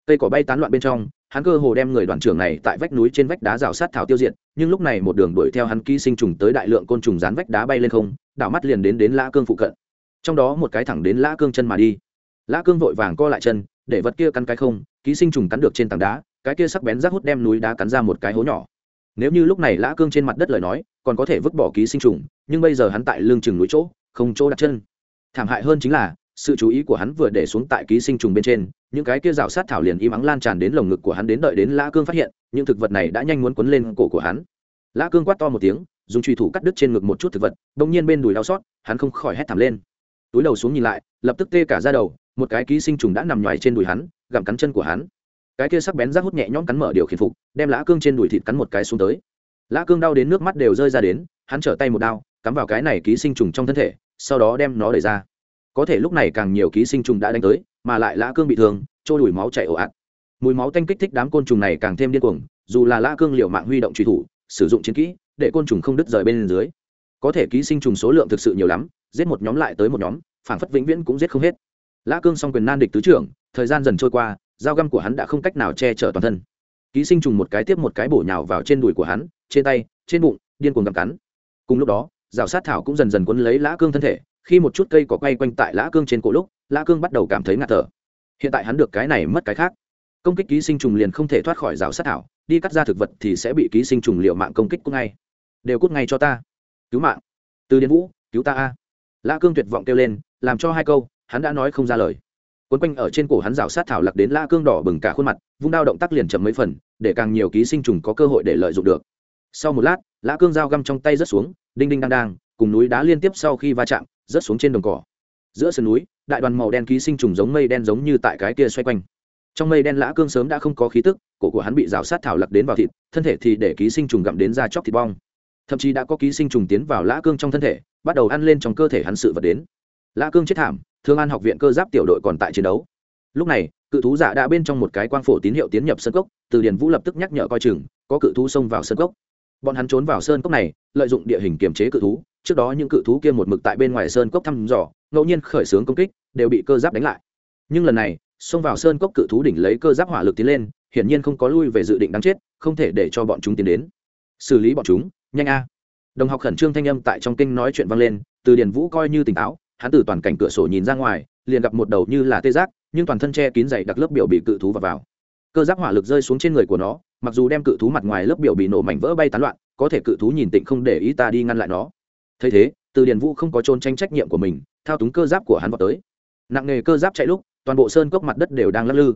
Cây cỏ bay tán loạn bên trong hắn cơ hồ đem người đoàn trưởng này tại vách núi trên vách đá rào sát thảo tiêu diệt nhưng lúc này một đường đuổi theo hắn ký sinh trùng tới đại lượng côn trùng dán vách đá bay lên không đảo mắt liền đến đến lã cương phụ cận. Trong đó một cái thẳng đến lã cương chân mà đi. Lã cương vội vàng co lại chân, để vật kia cắn cái không, ký sinh trùng cắn được trên tảng đá, cái kia sắc bén rác hút đem núi đá cắn ra một cái hố nhỏ. Nếu như lúc này lã cương trên mặt đất lời nói, còn có thể vứt bỏ ký sinh trùng, nhưng bây giờ hắn tại lương chừng núi chỗ, không chỗ đặt chân. Thảm hại hơn chính là, sự chú ý của hắn vừa để xuống tại ký sinh trùng bên trên, những cái kia rào sát thảo liền im ắng lan tràn đến lồng ngực của hắn đến đợi đến lã cương phát hiện, những thực vật này đã nhanh muốn quấn lên cổ của hắn. Lã cương quát to một tiếng dùng truy thủ cắt đứt trên ngực một chút thực vật đông nhiên bên đùi đau xót, hắn không khỏi hét thảm lên. Túi đầu xuống nhìn lại, lập tức tê cả ra đầu, một cái ký sinh trùng đã nằm nhoài trên đùi hắn, gặm cắn chân của hắn. Cái kia sắc bén rác hút nhẹ nhõm cắn mở điều khiển phục, đem lã cương trên đùi thịt cắn một cái xuống tới. Lã cương đau đến nước mắt đều rơi ra đến, hắn trở tay một đao, cắm vào cái này ký sinh trùng trong thân thể, sau đó đem nó đẩy ra. Có thể lúc này càng nhiều ký sinh trùng đã đánh tới, mà lại lã cương bị thương trôi đùi máu chảy ồ ạt. Mùi máu tanh kích thích đám côn trùng này càng thêm điên cuồng, dù là lã cương liệu mạng huy động truy thủ sử dụng chiến kỹ, để côn trùng không đứt rời bên dưới. Có thể ký sinh trùng số lượng thực sự nhiều lắm, giết một nhóm lại tới một nhóm phản phất vĩnh viễn cũng giết không hết. Lã cương song quyền nan địch tứ trưởng, thời gian dần trôi qua, dao găm của hắn đã không cách nào che chở toàn thân. Ký sinh trùng một cái tiếp một cái bổ nhào vào trên đùi của hắn, trên tay, trên bụng, điên cuồng gặm cắn. Cùng lúc đó, rào sát thảo cũng dần dần quấn lấy lã cương thân thể, khi một chút cây có quay quanh tại lã cương trên cổ lúc, lã cương bắt đầu cảm thấy ngạt thở. Hiện tại hắn được cái này mất cái khác công kích ký sinh trùng liền không thể thoát khỏi rào sát thảo, đi cắt ra thực vật thì sẽ bị ký sinh trùng liệu mạng công kích cút ngay. Đều cút ngay cho ta. Cứu mạng. Từ điền vũ, cứu ta a. Lã cương tuyệt vọng kêu lên, làm cho hai câu, hắn đã nói không ra lời. Quấn quanh ở trên cổ hắn rào sát thảo lặc đến lã cương đỏ bừng cả khuôn mặt, vung đao động tác liền chậm mấy phần, để càng nhiều ký sinh trùng có cơ hội để lợi dụng được. Sau một lát, lã cương dao găm trong tay rớt xuống, đinh đinh đang đang, cùng núi đá liên tiếp sau khi va chạm, rớt xuống trên đồng cỏ. Giữa sườn núi, đại đoàn màu đen ký sinh trùng giống mây đen giống như tại cái kia xoay quanh trong mây đen lã cương sớm đã không có khí tức, cổ của hắn bị rào sát thảo lặc đến vào thịt, thân thể thì để ký sinh trùng gặm đến ra chóc thịt bong. Thậm chí đã có ký sinh trùng tiến vào lã cương trong thân thể, bắt đầu ăn lên trong cơ thể hắn sự vật đến. Lã cương chết thảm, thương an học viện cơ giáp tiểu đội còn tại chiến đấu. Lúc này, cự thú giả đã bên trong một cái quang phổ tín hiệu tiến nhập sân cốc, từ điền vũ lập tức nhắc nhở coi chừng, có cự thú xông vào sân cốc. Bọn hắn trốn vào sơn cốc này, lợi dụng địa hình kiềm chế cự thú, trước đó những cự thú kia một mực tại bên ngoài sơn cốc thăm dò, ngẫu nhiên khởi xướng công kích, đều bị cơ giáp đánh lại. Nhưng lần này xông vào sơn cốc cự thú đỉnh lấy cơ giáp hỏa lực tiến lên hiển nhiên không có lui về dự định đáng chết không thể để cho bọn chúng tiến đến. Xử lý bọn chúng nhanh a. Đồng học khẩn trương thanh âm tại trong kinh nói chuyện vang lên từ điền vũ coi như tỉnh táo hắn từ toàn cảnh cửa sổ nhìn ra ngoài liền gặp một đầu như là tê giác nhưng toàn thân che kín dày đặc lớp biểu bị cự thú vào, vào. cơ giáp hỏa lực rơi xuống trên người của nó mặc dù đem cự thú mặt ngoài lớp biểu bị nổ mảnh vỡ bay tán loạn có thể cự thú nhìn tịnh không để ý ta đi ngăn lại nó. Thấy thế từ điền vũ không có trôn tranh trách nhiệm của mình thao túng cơ giáp của hắn vào tới. Nặng nghề cơ giáp chạy lúc toàn bộ sơn cốc mặt đất đều đang lắc lư.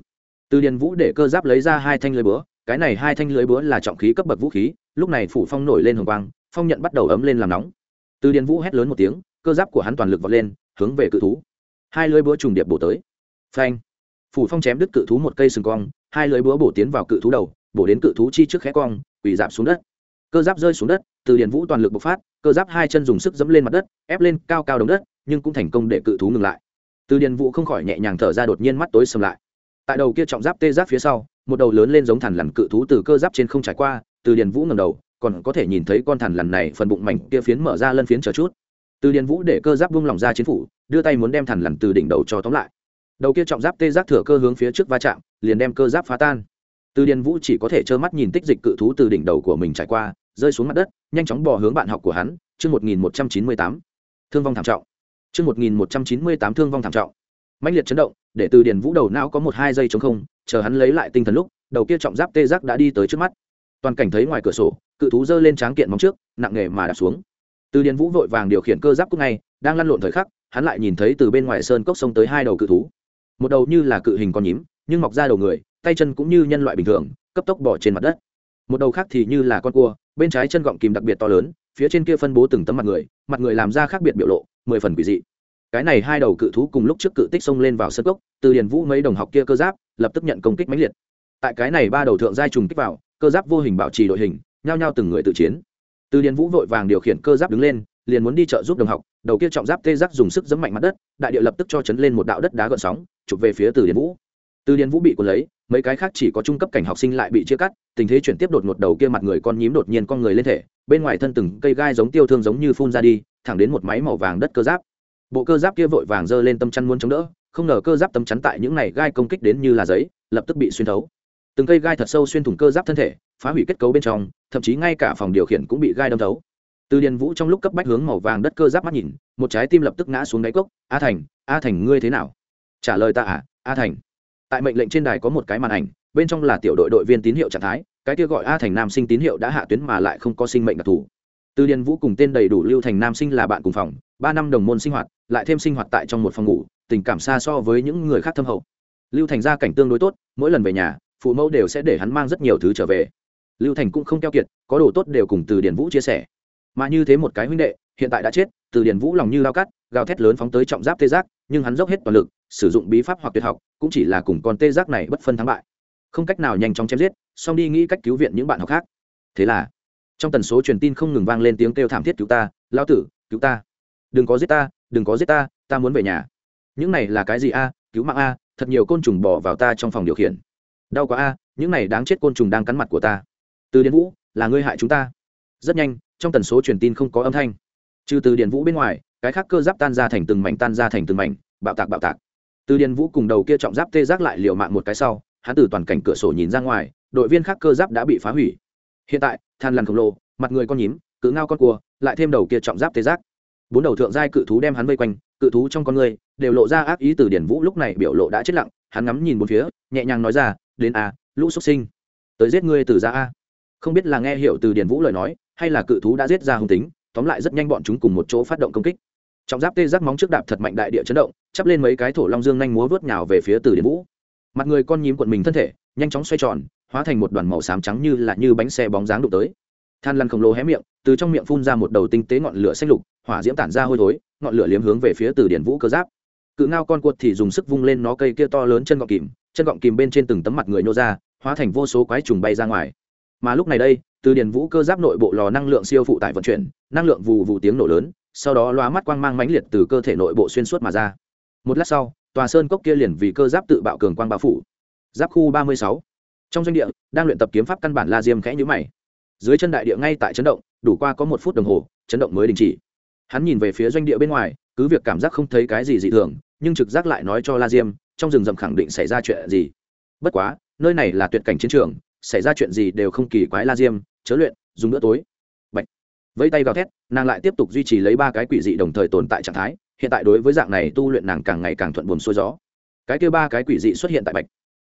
Từ điền vũ để cơ giáp lấy ra hai thanh lưới búa, cái này hai thanh lưới búa là trọng khí cấp bậc vũ khí, lúc này phủ phong nổi lên hồng quang, phong nhận bắt đầu ấm lên làm nóng. Từ điền vũ hét lớn một tiếng, cơ giáp của hắn toàn lực vọt lên, hướng về cự thú. Hai lưới búa trùng điệp bổ tới. Phanh! Phủ phong chém đứt cự thú một cây sừng cong, hai lưới búa bổ tiến vào cự thú đầu, bổ đến cự thú chi trước khẽ cong, quỳ giảm xuống đất. Cơ giáp rơi xuống đất, từ điền vũ toàn lực bộc phát, cơ giáp hai chân dùng sức dẫm lên mặt đất, ép lên cao cao đống đất, nhưng cũng thành công để cự thú ngừng lại từ điền vũ không khỏi nhẹ nhàng thở ra đột nhiên mắt tối sầm lại. Tại đầu kia trọng giáp tê giáp phía sau, một đầu lớn lên giống thằn lằn cự thú từ cơ giáp trên không trải qua, từ điền vũ ngầm đầu, còn có thể nhìn thấy con thằn lằn này phần bụng mảnh kia phiến mở ra lân phiến chờ chút. Từ điền vũ để cơ giáp buông lỏng ra chiến phủ, đưa tay muốn đem thằn lằn từ đỉnh đầu cho tóm lại. Đầu kia trọng giáp tê giác thừa cơ hướng phía trước va chạm, liền đem cơ giáp phá tan. Từ điền vũ chỉ có thể trơ mắt nhìn tích dịch cự thú từ đỉnh đầu của mình trải qua, rơi xuống mặt đất, nhanh chóng bò hướng bạn học của hắn, chương một nghìn một trăm chín mươi tám. Thương vong thảm trọng chương một nghìn một trăm chín mươi tám thương vong thảm trọng. Mãnh liệt chấn động, để từ điền vũ đầu não có một hai giây trống không, chờ hắn lấy lại tinh thần lúc, đầu kia trọng giáp tê giác đã đi tới trước mắt. Toàn cảnh thấy ngoài cửa sổ, cự thú giơ lên tráng kiện móng trước, nặng nề mà đạp xuống. Từ điền vũ vội vàng điều khiển cơ giáp cú ngay, đang lăn lộn thời khắc, hắn lại nhìn thấy từ bên ngoài sơn cốc sông tới hai đầu cự thú. Một đầu như là cự hình con nhím, nhưng mọc ra đầu người, tay chân cũng như nhân loại bình thường, cấp tốc bỏ trên mặt đất. Một đầu khác thì như là con cua, bên trái chân gọng kìm đặc biệt to lớn, phía trên kia phân bố từng tấm mặt người mặt người làm ra khác biệt biểu lộ mười phần quỷ dị. Cái này hai đầu cự thú cùng lúc trước cự tích xông lên vào sân cốc, từ điền vũ mấy đồng học kia cơ giáp, lập tức nhận công kích mãnh liệt. Tại cái này ba đầu thượng giai trùng kích vào, cơ giáp vô hình bảo trì đội hình, nhao nhao từng người tự chiến. Từ điền vũ vội vàng điều khiển cơ giáp đứng lên, liền muốn đi chợ giúp đồng học, đầu kia trọng giáp tê giác dùng sức giấm mạnh mặt đất, đại địa lập tức cho chấn lên một đạo đất đá gợn sóng, chụp về phía từ điền vũ. Từ điền vũ bị cuốn lấy, mấy cái khác chỉ có trung cấp cảnh học sinh lại bị chia cắt, tình thế chuyển tiếp đột một đầu kia mặt người con nhím đột nhiên con người lên thể, bên ngoài thân từng cây gai giống tiêu thương giống như phun ra đi thẳng đến một máy màu vàng đất cơ giáp. Bộ cơ giáp kia vội vàng giơ lên tâm chắn muốn chống đỡ, không ngờ cơ giáp tâm chắn tại những này gai công kích đến như là giấy, lập tức bị xuyên thấu. Từng cây gai thật sâu xuyên thủng cơ giáp thân thể, phá hủy kết cấu bên trong, thậm chí ngay cả phòng điều khiển cũng bị gai đâm thấu. Từ điền vũ trong lúc cấp bách hướng màu vàng đất cơ giáp mắt nhìn, một trái tim lập tức ngã xuống đáy cốc. A thành a thành ngươi thế nào? Trả lời ta à a thành. Tại mệnh lệnh trên đài có một cái màn ảnh, bên trong là tiểu đội đội viên tín hiệu trạng thái, cái kia gọi a thành nam sinh tín hiệu đã hạ tuyến mà lại không có sinh mệnh đặc thù từ điền vũ cùng tên đầy đủ lưu thành nam sinh là bạn cùng phòng, ba năm đồng môn sinh hoạt, lại thêm sinh hoạt tại trong một phòng ngủ, tình cảm xa so với những người khác thâm hậu. Lưu thành gia cảnh tương đối tốt, mỗi lần về nhà, phụ mẫu đều sẽ để hắn mang rất nhiều thứ trở về. Lưu thành cũng không keo kiệt, có đồ tốt đều cùng từ điền vũ chia sẻ. Mà như thế một cái huynh đệ, hiện tại đã chết, từ điền vũ lòng như lao cắt, gào thét lớn phóng tới trọng giáp tê giác, nhưng hắn dốc hết toàn lực, sử dụng bí pháp hoặc tuyệt học, cũng chỉ là cùng con tê giác này bất phân thắng bại. Không cách nào nhanh chóng chém giết xong đi nghĩ cách cứu viện những bạn học khác. Thế là trong tần số truyền tin không ngừng vang lên tiếng kêu thảm thiết cứu ta lao tử, cứu ta. Đừng có giết ta, đừng có giết ta ta muốn về nhà. Những này là cái gì a? Cứu mạng a, thật nhiều côn trùng bỏ vào ta trong phòng điều khiển. Đau quá a, những này đáng chết côn trùng đang cắn mặt của ta. Từ điền vũ, là ngươi hại chúng ta. Rất nhanh, trong tần số truyền tin không có âm thanh. Trừ từ điền vũ bên ngoài, cái khác cơ giáp tan ra thành từng mảnh tan ra thành từng mảnh, bạo tạc bạo tạc. Từ điền vũ cùng đầu kia trọng giáp tê giác lại liều mạng một cái sau, hắn từ toàn cảnh cửa sổ nhìn ra ngoài, đội viên khác cơ giáp đã bị phá hủy. Hiện tại than lằn khổng lồ, mặt người con nhím, cự ngao con cua, lại thêm đầu kia trọng giáp tê giác. Bốn đầu thượng giai cự thú đem hắn vây quanh, cự thú trong con người đều lộ ra ác ý từ điển vũ lúc này biểu lộ đã chết lặng, hắn ngắm nhìn bốn phía, nhẹ nhàng nói ra, đến a, lũ xuất sinh, tới giết ngươi từ ra a. Không biết là nghe hiểu từ điển vũ lời nói, hay là cự thú đã giết ra hung tính, tóm lại rất nhanh bọn chúng cùng một chỗ phát động công kích. Trọng giáp tê giác móng trước đạp thật mạnh đại địa chấn động, chắp lên mấy cái thổ long dương nhanh múa vớt nhào về phía từ điển vũ. Mặt người con nhím quận mình thân thể, nhanh chóng xoay tròn hóa thành một đoàn màu xám trắng như là như bánh xe bóng dáng đụng tới. Than lăn khổng lồ hé miệng, từ trong miệng phun ra một đầu tinh tế ngọn lửa xanh lục, hỏa diễm tản ra hôi thối, ngọn lửa liếm hướng về phía từ điển vũ cơ giáp. Cự ngao con cuột thì dùng sức vung lên nó cây kia to lớn chân gọng kìm, chân gọng kìm bên trên từng tấm mặt người nô ra, hóa thành vô số quái trùng bay ra ngoài. Mà lúc này đây, từ điển vũ cơ giáp nội bộ lò năng lượng siêu phụ tải vận chuyển, năng lượng vù vù tiếng nổ lớn, sau đó loa mắt quang mang mãnh liệt từ cơ thể nội bộ xuyên suốt mà ra. Một lát sau, tòa sơn cốc kia liền vì cơ giáp tự bạo cường quang bao phủ. Giáp khu ba mươi sáu trong doanh địa, đang luyện tập kiếm pháp căn bản la diêm khẽ nhữ mày. Dưới chân đại địa ngay tại chấn động, đủ qua có một phút đồng hồ, chấn động mới đình chỉ. Hắn nhìn về phía doanh địa bên ngoài, cứ việc cảm giác không thấy cái gì dị thường, nhưng trực giác lại nói cho la diêm, trong rừng rậm khẳng định xảy ra chuyện gì. Bất quá, nơi này là tuyệt cảnh chiến trường, xảy ra chuyện gì đều không kỳ quái la diêm, chớ luyện, dùng bữa tối. Bạch. vẫy tay gào thét, nàng lại tiếp tục duy trì lấy ba cái quỷ dị đồng thời tồn tại trạng thái, hiện tại đối với dạng này tu luyện nàng càng ngày càng thuận buồm xuôi gió. Cái kia ba cái quỷ dị xuất hiện tại bạch.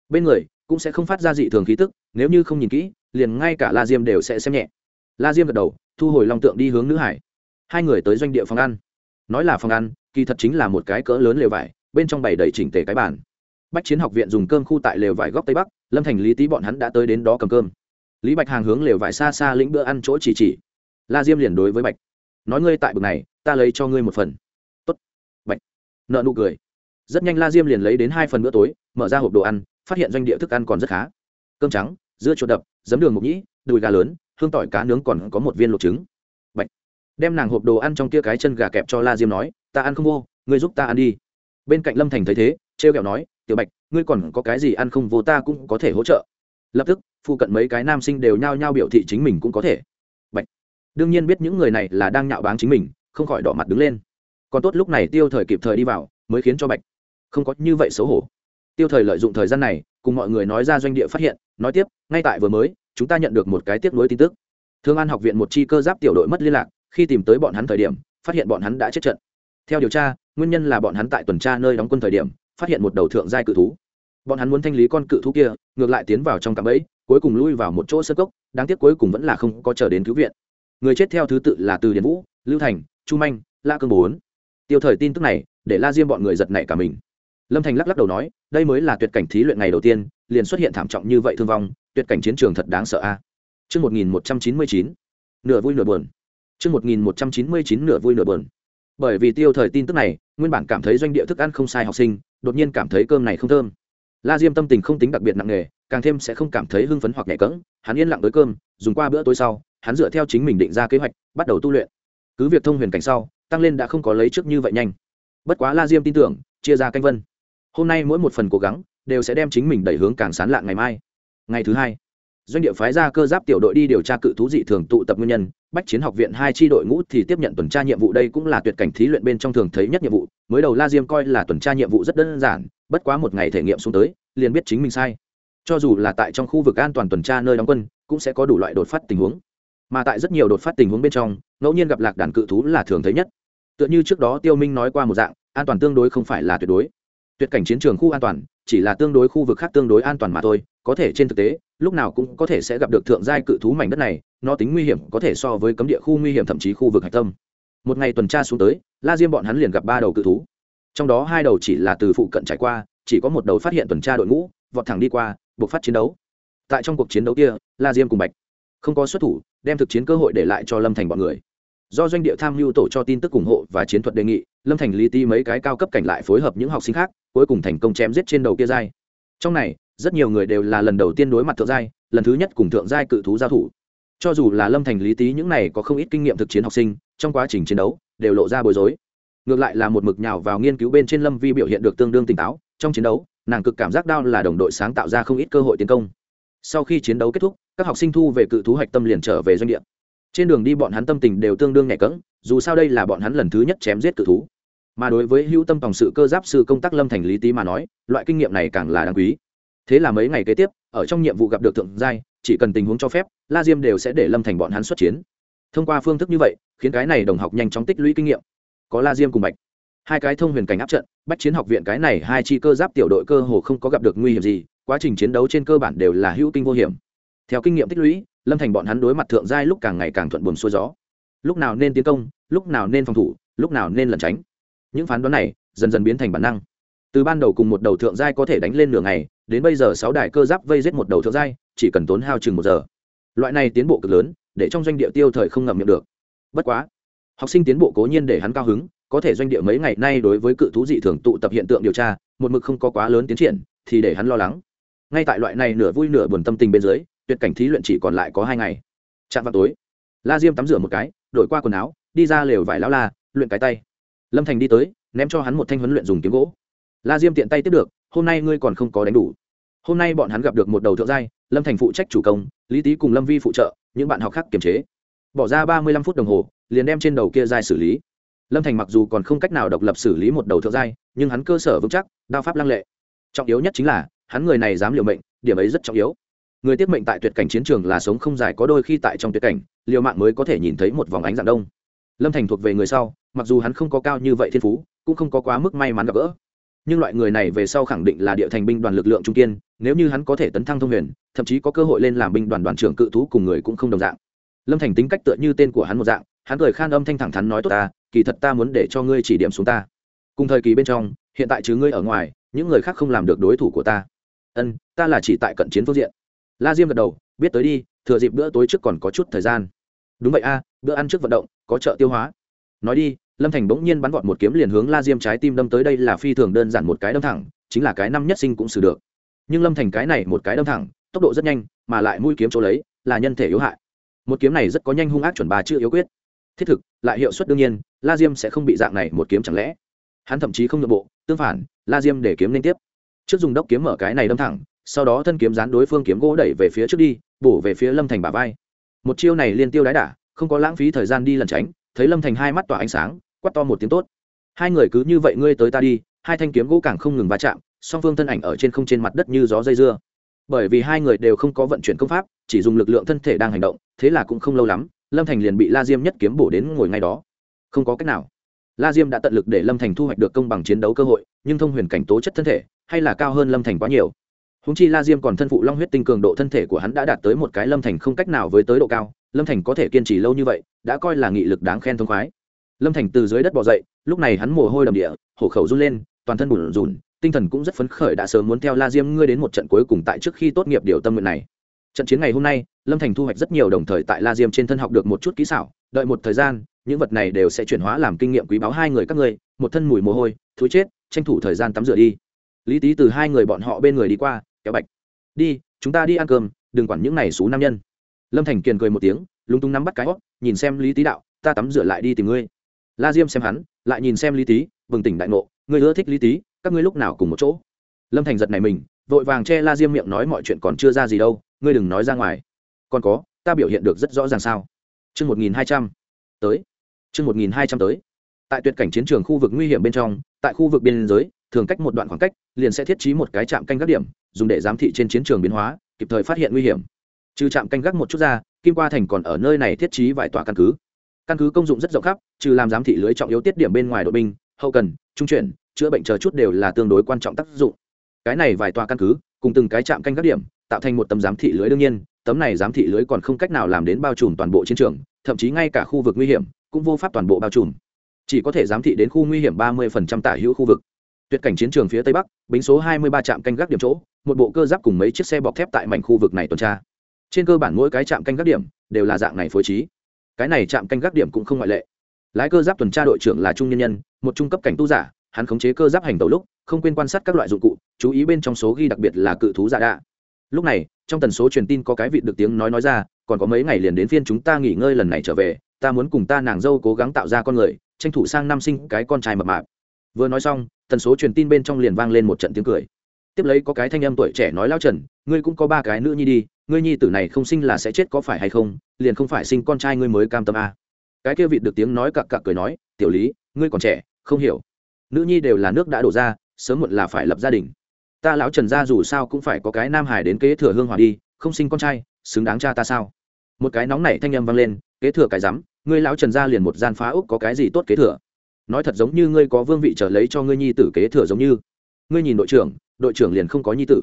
Bên người cũng sẽ không phát ra dị thường khí tức, nếu như không nhìn kỹ, liền ngay cả la diêm đều sẽ xem nhẹ. La diêm gật đầu, thu hồi long tượng đi hướng nữ hải. Hai người tới doanh địa phòng ăn. Nói là phòng ăn, kỳ thật chính là một cái cỡ lớn lều vải, bên trong bày đầy chỉnh tề cái bàn. Bách chiến học viện dùng cơm khu tại lều vải góc tây bắc, lâm thành lý tý bọn hắn đã tới đến đó cầm cơm. Lý bạch hàng hướng lều vải xa xa lĩnh bữa ăn chỗ chỉ chỉ. La diêm liền đối với bạch. Nói ngươi tại bực này, ta lấy cho ngươi một phần. Tốt. Bạch. Nợ nụ cười. Rất nhanh la diêm liền lấy đến hai phần bữa tối, mở ra hộp đồ ăn phát hiện doanh địa thức ăn còn rất khá. Cơm trắng, dưa chuột đập, giấm đường mục nhĩ, đùi gà lớn, hương tỏi cá nướng còn có một viên luộc trứng. Bạch. đem nàng hộp đồ ăn trong kia cái chân gà kẹp cho la diêm nói, ta ăn không vô, ngươi giúp ta ăn đi. Bên cạnh lâm thành thấy thế, trêu kẹo nói, tiểu bạch, ngươi còn có cái gì ăn không vô ta cũng có thể hỗ trợ. Lập tức phụ cận mấy cái nam sinh đều nhao nhao biểu thị chính mình cũng có thể. Bạch. đương nhiên biết những người này là đang nhạo báng chính mình, không khỏi đỏ mặt đứng lên. Còn tốt lúc này tiêu thời kịp thời đi vào, mới khiến cho bạch không có như vậy xấu hổ tiêu thời lợi dụng thời gian này, cùng mọi người nói ra doanh địa phát hiện, nói tiếp, ngay tại vừa mới, chúng ta nhận được một cái tiếp nối tin tức. Thương an học viện một chi cơ giáp tiểu đội mất liên lạc, khi tìm tới bọn hắn thời điểm, phát hiện bọn hắn đã chết trận. Theo điều tra, nguyên nhân là bọn hắn tại tuần tra nơi đóng quân thời điểm, phát hiện một đầu thượng giai cự thú. Bọn hắn muốn thanh lý con cự thú kia, ngược lại tiến vào trong cạm bẫy, cuối cùng lui vào một chỗ sơ cốc, đáng tiếc cuối cùng vẫn là không có chờ đến cứu viện. Người chết theo thứ tự là từ điền vũ, lưu thành, chu manh la cương bốn. Tiêu thời tin tức này, để la diêm bọn người giật nảy cả mình lâm thành lắc lắc đầu nói đây mới là tuyệt cảnh thí luyện ngày đầu tiên liền xuất hiện thảm trọng như vậy thương vong tuyệt cảnh chiến trường thật đáng sợ a Trước 1199, nửa vui nửa buồn. Trước 1199 nửa vui nửa buồn. Bởi vì tiêu thời tin tức này, nguyên bản cảm thấy doanh địa thức ăn không sai học sinh, đột nhiên cảm thấy cơm này không thơm. La Diêm tâm tình không tính đặc biệt nặng nề, càng thêm sẽ không cảm thấy hưng phấn hoặc nhẹ cẫng, hắn yên lặng đối cơm, dùng qua bữa tối sau, hắn dựa theo chính mình định ra kế hoạch, bắt đầu tu luyện. Cứ việc thông huyền cảnh sau, tăng lên đã không có lấy trước như vậy nhanh. Bất quá La Diêm tin tưởng, chia ra canh vân. Hôm nay mỗi một phần cố gắng đều sẽ đem chính mình đẩy hướng càng sán lạn ngày mai. Ngày thứ hai, doanh địa phái ra cơ giáp tiểu đội đi điều tra cự thú dị thường tụ tập nguyên nhân bách chiến học viện hai tri đội ngũ thì tiếp nhận tuần tra nhiệm vụ đây cũng là tuyệt cảnh thí luyện bên trong thường thấy nhất nhiệm vụ mới đầu la diêm coi là tuần tra nhiệm vụ rất đơn giản bất quá một ngày thể nghiệm xuống tới liền biết chính mình sai. Cho dù là tại trong khu vực an toàn tuần tra nơi đóng quân cũng sẽ có đủ loại đột phát tình huống. Mà tại rất nhiều đột phát tình huống bên trong ngẫu nhiên gặp lạc đàn cự thú là thường thấy nhất. Tựa như trước đó tiêu minh nói qua một dạng an toàn tương đối không phải là tuyệt đối tuyệt cảnh chiến trường khu an toàn, chỉ là tương đối khu vực khác tương đối an toàn mà thôi, có thể trên thực tế, lúc nào cũng có thể sẽ gặp được thượng giai cự thú mảnh đất này, nó tính nguy hiểm có thể so với cấm địa khu nguy hiểm thậm chí khu vực hạch tâm. Một ngày tuần tra xuống tới, la diêm bọn hắn liền gặp ba đầu cự thú. Trong đó hai đầu chỉ là từ phụ cận trải qua, chỉ có một đầu phát hiện tuần tra đội ngũ, vọt thẳng đi qua, buộc phát chiến đấu. Tại trong cuộc chiến đấu kia, la diêm cùng bạch không có xuất thủ, đem thực chiến cơ hội để lại cho lâm thành bọn người do doanh địa tham mưu tổ cho tin tức ủng hộ và chiến thuật đề nghị, lâm thành lý ti mấy cái cao cấp cảnh lại phối hợp những học sinh khác, cuối cùng thành công chém giết trên đầu kia giai. Trong này, rất nhiều người đều là lần đầu tiên đối mặt thượng giai, lần thứ nhất cùng thượng giai cự thú giao thủ. Cho dù là lâm thành lý tý những này có không ít kinh nghiệm thực chiến học sinh, trong quá trình chiến đấu, đều lộ ra bối rối. Ngược lại là một mực nhào vào nghiên cứu bên trên lâm vi biểu hiện được tương đương tỉnh táo, trong chiến đấu, nàng cực cảm giác đau là đồng đội sáng tạo ra không ít cơ hội tiến công. Sau khi chiến đấu kết thúc, các học sinh thu về cự thú hạch tâm liền trở về doanh địa trên đường đi bọn hắn tâm tình đều tương đương nhẹ cẫng, dù sao đây là bọn hắn lần thứ nhất chém giết cự thú. Mà đối với hữu tâm tổng sự cơ giáp sư công tác lâm thành lý tý mà nói, loại kinh nghiệm này càng là đáng quý. Thế là mấy ngày kế tiếp, ở trong nhiệm vụ gặp được thượng giai, chỉ cần tình huống cho phép, la diêm đều sẽ để lâm thành bọn hắn xuất chiến. Thông qua phương thức như vậy, khiến cái này đồng học nhanh chóng tích lũy kinh nghiệm. Có la diêm cùng bạch. Hai cái thông huyền cảnh áp trận, bách chiến học viện cái này hai chi cơ giáp tiểu đội cơ hồ không có gặp được nguy hiểm gì, quá trình chiến đấu trên cơ bản đều là hữu kinh vô hiểm theo kinh nghiệm tích lũy, lâm thành bọn hắn đối mặt thượng giai lúc càng ngày càng thuận buồm xuôi gió. Lúc nào nên tiến công, lúc nào nên phòng thủ, lúc nào nên lẩn tránh. Những phán đoán này dần dần biến thành bản năng. Từ ban đầu cùng một đầu thượng giai có thể đánh lên nửa ngày, đến bây giờ sáu đài cơ giáp vây giết một đầu thượng giai, chỉ cần tốn hao chừng một giờ. Loại này tiến bộ cực lớn, để trong doanh địa tiêu thời không ngậm miệng được. Bất quá, học sinh tiến bộ cố nhiên để hắn cao hứng, có thể doanh địa mấy ngày nay đối với cự thú dị thường tụ tập hiện tượng điều tra, một mực không có quá lớn tiến triển, thì để hắn lo lắng. Ngay tại loại này nửa vui nửa buồn tâm tình bên dưới tuyệt cảnh thí luyện chỉ còn lại có hai ngày. Chạm vào tối, la diêm tắm rửa một cái, đổi qua quần áo, đi ra lều vải lão la, luyện cái tay. Lâm thành đi tới, ném cho hắn một thanh huấn luyện dùng kiếm gỗ. La diêm tiện tay tiếp được, hôm nay ngươi còn không có đánh đủ. Hôm nay bọn hắn gặp được một đầu thượng giai, lâm thành phụ trách chủ công, lý tý cùng lâm vi phụ trợ, những bạn học khác kiềm chế. Bỏ ra ba mươi lăm phút đồng hồ, liền đem trên đầu kia giai xử lý. Lâm thành mặc dù còn không cách nào độc lập xử lý một đầu thượng giai, nhưng hắn cơ sở vững chắc, đao pháp lăng lệ. Trọng yếu nhất chính là, hắn người này dám liều mệnh, điểm ấy rất trọng yếu người tiếp mệnh tại tuyệt cảnh chiến trường là sống không dài có đôi khi tại trong tuyệt cảnh, liều mạng mới có thể nhìn thấy một vòng ánh dạng đông. Lâm thành thuộc về người sau, mặc dù hắn không có cao như vậy thiên phú, cũng không có quá mức may mắn gặp gỡ. Nhưng loại người này về sau khẳng định là địa thành binh đoàn lực lượng trung kiên, nếu như hắn có thể tấn thăng thông huyền, thậm chí có cơ hội lên làm binh đoàn đoàn trưởng cự thú cùng người cũng không đồng dạng. Lâm thành tính cách tựa như tên của hắn một dạng, hắn cười khan âm thanh thẳng thắn nói tốt ta, kỳ thật ta muốn để cho ngươi chỉ điểm xuống ta. Cùng thời kỳ bên trong, hiện tại chứ ngươi ở ngoài, những người khác không làm được đối thủ của ta. Ân, ta là chỉ tại cận chiến phương diện la diêm gật đầu, biết tới đi, thừa dịp bữa tối trước còn có chút thời gian. Đúng vậy a, bữa ăn trước vận động, có trợ tiêu hóa. Nói đi, lâm thành bỗng nhiên bắn vọt một kiếm liền hướng la diêm trái tim đâm tới, đây là phi thường đơn giản một cái đâm thẳng, chính là cái năm nhất sinh cũng xử được. Nhưng lâm thành cái này một cái đâm thẳng, tốc độ rất nhanh, mà lại mũi kiếm chỗ lấy, là nhân thể yếu hại. Một kiếm này rất có nhanh hung ác chuẩn bà chưa yếu quyết. Thiết thực, lại hiệu suất đương nhiên, la diêm sẽ không bị dạng này một kiếm chẳng lẽ. Hắn thậm chí không nội bộ, tương phản, la diêm để kiếm liên tiếp. Trước dùng đốc kiếm mở cái này đâm thẳng sau đó thân kiếm dán đối phương kiếm gỗ đẩy về phía trước đi, bổ về phía lâm thành bả vai. Một chiêu này liên tiêu đái đả, không có lãng phí thời gian đi lẩn tránh, thấy lâm thành hai mắt tỏa ánh sáng quắt to một tiếng tốt. Hai người cứ như vậy ngươi tới ta đi, hai thanh kiếm gỗ càng không ngừng va chạm, song phương thân ảnh ở trên không trên mặt đất như gió dây dưa. Bởi vì hai người đều không có vận chuyển công pháp, chỉ dùng lực lượng thân thể đang hành động, thế là cũng không lâu lắm, lâm thành liền bị la diêm nhất kiếm bổ đến ngồi ngay đó. Không có cách nào. La diêm đã tận lực để lâm thành thu hoạch được công bằng chiến đấu cơ hội, nhưng thông huyền cảnh tố chất thân thể, hay là cao hơn lâm thành quá nhiều húng chi la diêm còn thân phụ long huyết tinh cường độ thân thể của hắn đã đạt tới một cái lâm thành không cách nào với tới độ cao, lâm thành có thể kiên trì lâu như vậy, đã coi là nghị lực đáng khen thông khoái. Lâm thành từ dưới đất bỏ dậy, lúc này hắn mồ hôi đầm địa, hổ khẩu run lên, toàn thân bùn rùn, tinh thần cũng rất phấn khởi đã sớm muốn theo la diêm ngươi đến một trận cuối cùng tại trước khi tốt nghiệp điều tâm nguyện này. Trận chiến ngày hôm nay, lâm thành thu hoạch rất nhiều đồng thời tại la diêm trên thân học được một chút kỹ xảo, đợi một thời gian, những vật này đều sẽ chuyển hóa làm kinh nghiệm quý báu hai người các ngươi, một thân mùi mồ hôi thú chết, tranh thủ thời gian tắm rửa đi. Lý tý từ hai người bọn họ bên người đi qua kéo bạch. Đi, chúng ta đi ăn cơm, đừng quản những này xú nam nhân. Lâm thành kiền cười một tiếng, lúng túng nắm bắt cái hót nhìn xem lý tý đạo, ta tắm rửa lại đi tìm ngươi. La diêm xem hắn, lại nhìn xem lý tý, bừng tỉnh đại ngộ, ngươi ưa thích lý tý, các ngươi lúc nào cùng một chỗ? Lâm thành giật này mình, vội vàng che la diêm miệng nói mọi chuyện còn chưa ra gì đâu, ngươi đừng nói ra ngoài. Còn có, ta biểu hiện được rất rõ ràng sao? Chương một nghìn hai trăm tới. Chương một nghìn hai trăm tới. Tại tuyệt cảnh chiến trường khu vực nguy hiểm bên trong, tại khu vực biên giới thường cách một đoạn khoảng cách, liền sẽ thiết trí một cái trạm canh gác điểm, dùng để giám thị trên chiến trường biến hóa, kịp thời phát hiện nguy hiểm. Trừ trạm canh gác một chút ra, kim qua thành còn ở nơi này thiết trí vài tòa căn cứ. Căn cứ công dụng rất rộng khắp, trừ làm giám thị lưới trọng yếu tiết điểm bên ngoài đội binh, hậu cần, trung chuyển, chữa bệnh chờ chút đều là tương đối quan trọng tác dụng. Cái này vài tòa căn cứ, cùng từng cái trạm canh gác điểm, tạo thành một tấm giám thị lưới đương nhiên, tấm này giám thị lưới còn không cách nào làm đến bao trùm toàn bộ chiến trường, thậm chí ngay cả khu vực nguy hiểm, cũng vô pháp toàn bộ bao trùm. Chỉ có thể giám thị đến khu nguy hiểm ba mươi tả hữu khu vực tuyệt cảnh chiến trường phía tây bắc, bính số hai mươi ba trạm canh gác điểm chỗ, một bộ cơ giáp cùng mấy chiếc xe bọc thép tại mảnh khu vực này tuần tra. Trên cơ bản mỗi cái trạm canh gác điểm đều là dạng này phối trí. Cái này trạm canh gác điểm cũng không ngoại lệ. Lái cơ giáp tuần tra đội trưởng là trung nhân nhân, một trung cấp cảnh tu giả, hắn khống chế cơ giáp hành tàu lúc, không quên quan sát các loại dụng cụ, chú ý bên trong số ghi đặc biệt là cự thú giả đạ. Lúc này, trong tần số truyền tin có cái vị được tiếng nói nói ra, còn có mấy ngày liền đến phiên chúng ta nghỉ ngơi lần này trở về, ta muốn cùng ta nàng dâu cố gắng tạo ra con người, tranh thủ sang năm sinh cái con trai mập mạp. Vừa nói xong tần số truyền tin bên trong liền vang lên một trận tiếng cười. Tiếp lấy có cái thanh âm tuổi trẻ nói lao trần, ngươi cũng có ba cái nữ nhi đi, ngươi nhi tử này không sinh là sẽ chết có phải hay không? Liền không phải sinh con trai ngươi mới cam tâm a à. cái kia vị được tiếng nói cặc cặc cười nói, tiểu lý, ngươi còn trẻ, không hiểu. Nữ nhi đều là nước đã đổ ra, sớm muộn là phải lập gia đình. Ta lão trần gia dù sao cũng phải có cái nam hải đến kế thừa hương hòa đi, không sinh con trai, xứng đáng cha ta sao? Một cái nóng này thanh âm vang lên, kế thừa cái rắm, ngươi lão trần gia liền một gian phá úc có cái gì tốt kế thừa? Nói thật giống như ngươi có vương vị trở lấy cho ngươi nhi tử kế thừa giống như. Ngươi nhìn đội trưởng đội trưởng liền không có nhi tử.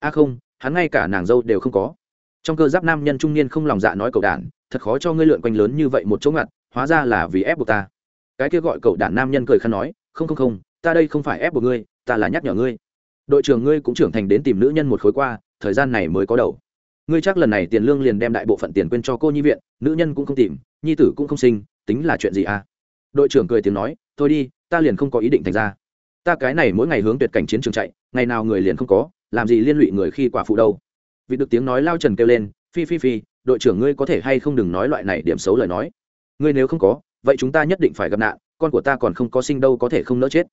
A à không, hắn ngay cả nàng dâu đều không có. Trong cơ giáp nam nhân trung niên không lòng dạ nói cậu đản, thật khó cho ngươi lượn quanh lớn như vậy một chỗ ngặt, hóa ra là vì ép buộc ta. Cái kia gọi cậu đản nam nhân cười khăn nói, không không không, ta đây không phải ép buộc ngươi, ta là nhắc nhở ngươi. Đội trưởng ngươi cũng trưởng thành đến tìm nữ nhân một khối qua, thời gian này mới có đầu. Ngươi chắc lần này tiền lương liền đem đại bộ phận tiền quên cho cô nhi viện, nữ nhân cũng không tìm, nhi tử cũng không sinh, tính là chuyện gì à? Đội trưởng cười tiếng nói, thôi đi, ta liền không có ý định thành ra. Ta cái này mỗi ngày hướng tuyệt cảnh chiến trường chạy, ngày nào người liền không có, làm gì liên lụy người khi quả phụ đâu. Vì được tiếng nói lao trần kêu lên, phi phi phi, đội trưởng ngươi có thể hay không đừng nói loại này điểm xấu lời nói. Ngươi nếu không có, vậy chúng ta nhất định phải gặp nạn, con của ta còn không có sinh đâu có thể không nỡ chết.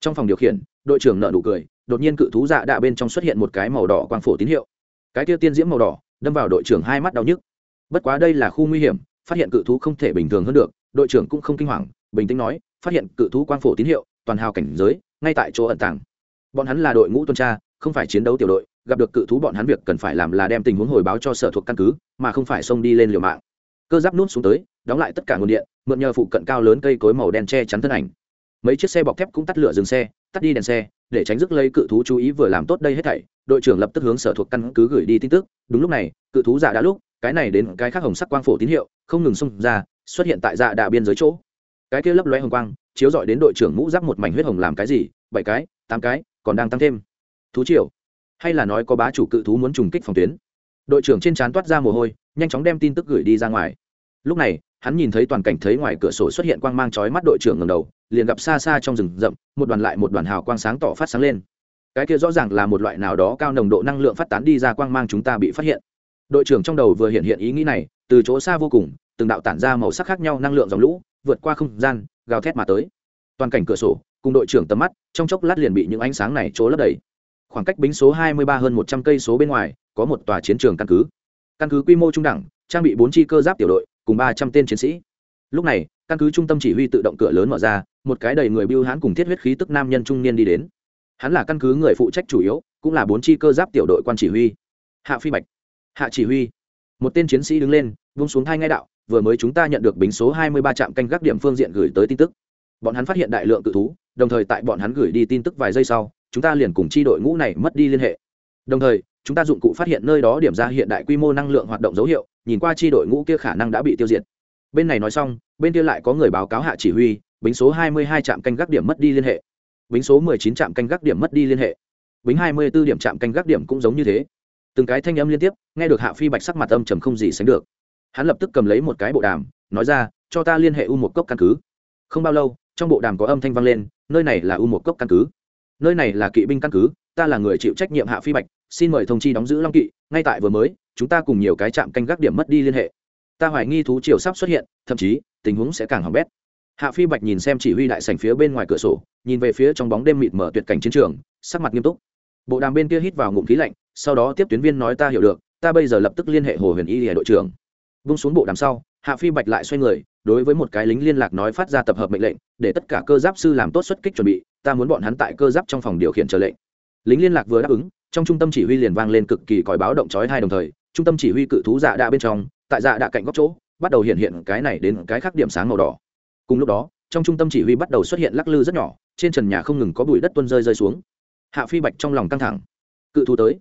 Trong phòng điều khiển, đội trưởng nợ nụ cười, đột nhiên cự thú dạ đạ bên trong xuất hiện một cái màu đỏ quang phổ tín hiệu. Cái tiêu tiên diễm màu đỏ, đâm vào đội trưởng hai mắt đau nhức. Bất quá đây là khu nguy hiểm, phát hiện cự thú không thể bình thường hơn được, đội trưởng cũng không kinh hoàng bình tĩnh nói, phát hiện cự thú quang phổ tín hiệu, toàn hào cảnh giới, ngay tại chỗ ẩn tàng. Bọn hắn là đội ngũ tuần tra, không phải chiến đấu tiểu đội, gặp được cự thú bọn hắn việc cần phải làm là đem tình huống hồi báo cho sở thuộc căn cứ, mà không phải xông đi lên liều mạng. Cơ giáp nút xuống tới, đóng lại tất cả nguồn điện, mượn nhờ phụ cận cao lớn cây cối màu đen che chắn thân ảnh. Mấy chiếc xe bọc thép cũng tắt lửa dừng xe, tắt đi đèn xe, để tránh rước lấy cự thú chú ý vừa làm tốt đây hết thảy, đội trưởng lập tức hướng sở thuộc căn cứ gửi đi tin tức. Đúng lúc này, cự thú giả đã lúc, cái này đến cái khác hồng sắc quang phổ tín hiệu, không ngừng xông ra, xuất hiện tại dạ đà biên giới chỗ cái kia lấp lóe hồng quang, chiếu dọi đến đội trưởng mũ giáp một mảnh huyết hồng làm cái gì? Bảy cái, tám cái, còn đang tăng thêm. Thú triều. Hay là nói có bá chủ cự thú muốn trùng kích phòng tuyến? Đội trưởng trên trán toát ra mồ hôi, nhanh chóng đem tin tức gửi đi ra ngoài. Lúc này, hắn nhìn thấy toàn cảnh thấy ngoài cửa sổ xuất hiện quang mang chói mắt đội trưởng ngầm đầu, liền gặp xa xa trong rừng rậm, một đoàn lại một đoàn hào quang sáng tỏ phát sáng lên. Cái kia rõ ràng là một loại nào đó cao nồng độ năng lượng phát tán đi ra quang mang chúng ta bị phát hiện. Đội trưởng trong đầu vừa hiện hiện ý nghĩ này, từ chỗ xa vô cùng, từng đạo tản ra màu sắc khác nhau năng lượng dòng lũ vượt qua không gian, gào thét mà tới. Toàn cảnh cửa sổ, cùng đội trưởng tầm mắt, trong chốc lát liền bị những ánh sáng này trố lấp đầy. Khoảng cách bính số 23 hơn 100 cây số bên ngoài, có một tòa chiến trường căn cứ. Căn cứ quy mô trung đẳng, trang bị bốn chi cơ giáp tiểu đội, cùng 300 tên chiến sĩ. Lúc này, căn cứ trung tâm chỉ huy tự động cửa lớn mở ra, một cái đầy người bưu hãn cùng thiết huyết khí tức nam nhân trung niên đi đến. Hắn là căn cứ người phụ trách chủ yếu, cũng là bốn chi cơ giáp tiểu đội quan chỉ huy. Hạ phi bạch. Hạ chỉ huy. Một tên chiến sĩ đứng lên vung xuống thay ngay đạo vừa mới chúng ta nhận được bính số 23 trạm canh gác điểm phương diện gửi tới tin tức. Bọn hắn phát hiện đại lượng cự thú, đồng thời tại bọn hắn gửi đi tin tức vài giây sau, chúng ta liền cùng chi đội ngũ này mất đi liên hệ. Đồng thời, chúng ta dụng cụ phát hiện nơi đó điểm ra hiện đại quy mô năng lượng hoạt động dấu hiệu, nhìn qua chi đội ngũ kia khả năng đã bị tiêu diệt. Bên này nói xong, bên kia lại có người báo cáo hạ chỉ huy, bính số 22 trạm canh gác điểm mất đi liên hệ. Bính số 19 trạm canh gác điểm mất đi liên hệ. Bính 24 điểm trạm canh gác điểm cũng giống như thế. Từng cái thanh âm liên tiếp, nghe được hạ phi bạch sắc mặt âm trầm không gì sánh được hắn lập tức cầm lấy một cái bộ đàm, nói ra, cho ta liên hệ u một cốc căn cứ. Không bao lâu, trong bộ đàm có âm thanh vang lên, nơi này là u một cốc căn cứ. Nơi này là kỵ binh căn cứ, ta là người chịu trách nhiệm hạ phi bạch, xin mời thông chi đóng giữ long kỵ, ngay tại vừa mới, chúng ta cùng nhiều cái trạm canh gác điểm mất đi liên hệ. Ta hoài nghi thú triều sắp xuất hiện, thậm chí, tình huống sẽ càng hỏng bét. Hạ phi bạch nhìn xem chỉ huy đại sảnh phía bên ngoài cửa sổ, nhìn về phía trong bóng đêm mịt mở tuyệt cảnh chiến trường, sắc mặt nghiêm túc. Bộ đàm bên kia hít vào ngụm khí lạnh, sau đó tiếp tuyến viên nói ta hiểu được, ta bây giờ lập tức liên hệ hồ huyền y hệ đội trưởng vung xuống bộ đàm sau, hạ phi bạch lại xoay người, đối với một cái lính liên lạc nói phát ra tập hợp mệnh lệnh, để tất cả cơ giáp sư làm tốt xuất kích chuẩn bị, ta muốn bọn hắn tại cơ giáp trong phòng điều khiển chờ lệnh. Lính liên lạc vừa đáp ứng, trong trung tâm chỉ huy liền vang lên cực kỳ còi báo động chói hai đồng thời, trung tâm chỉ huy cự thú dạ đạ bên trong, tại dạ đạ cạnh góc chỗ, bắt đầu hiện hiện cái này đến cái khác điểm sáng màu đỏ. Cùng lúc đó, trong trung tâm chỉ huy bắt đầu xuất hiện lắc lư rất nhỏ, trên trần nhà không ngừng có bụi đất tuôn rơi rơi xuống. Hạ phi bạch trong lòng căng thẳng. Cự thú tới.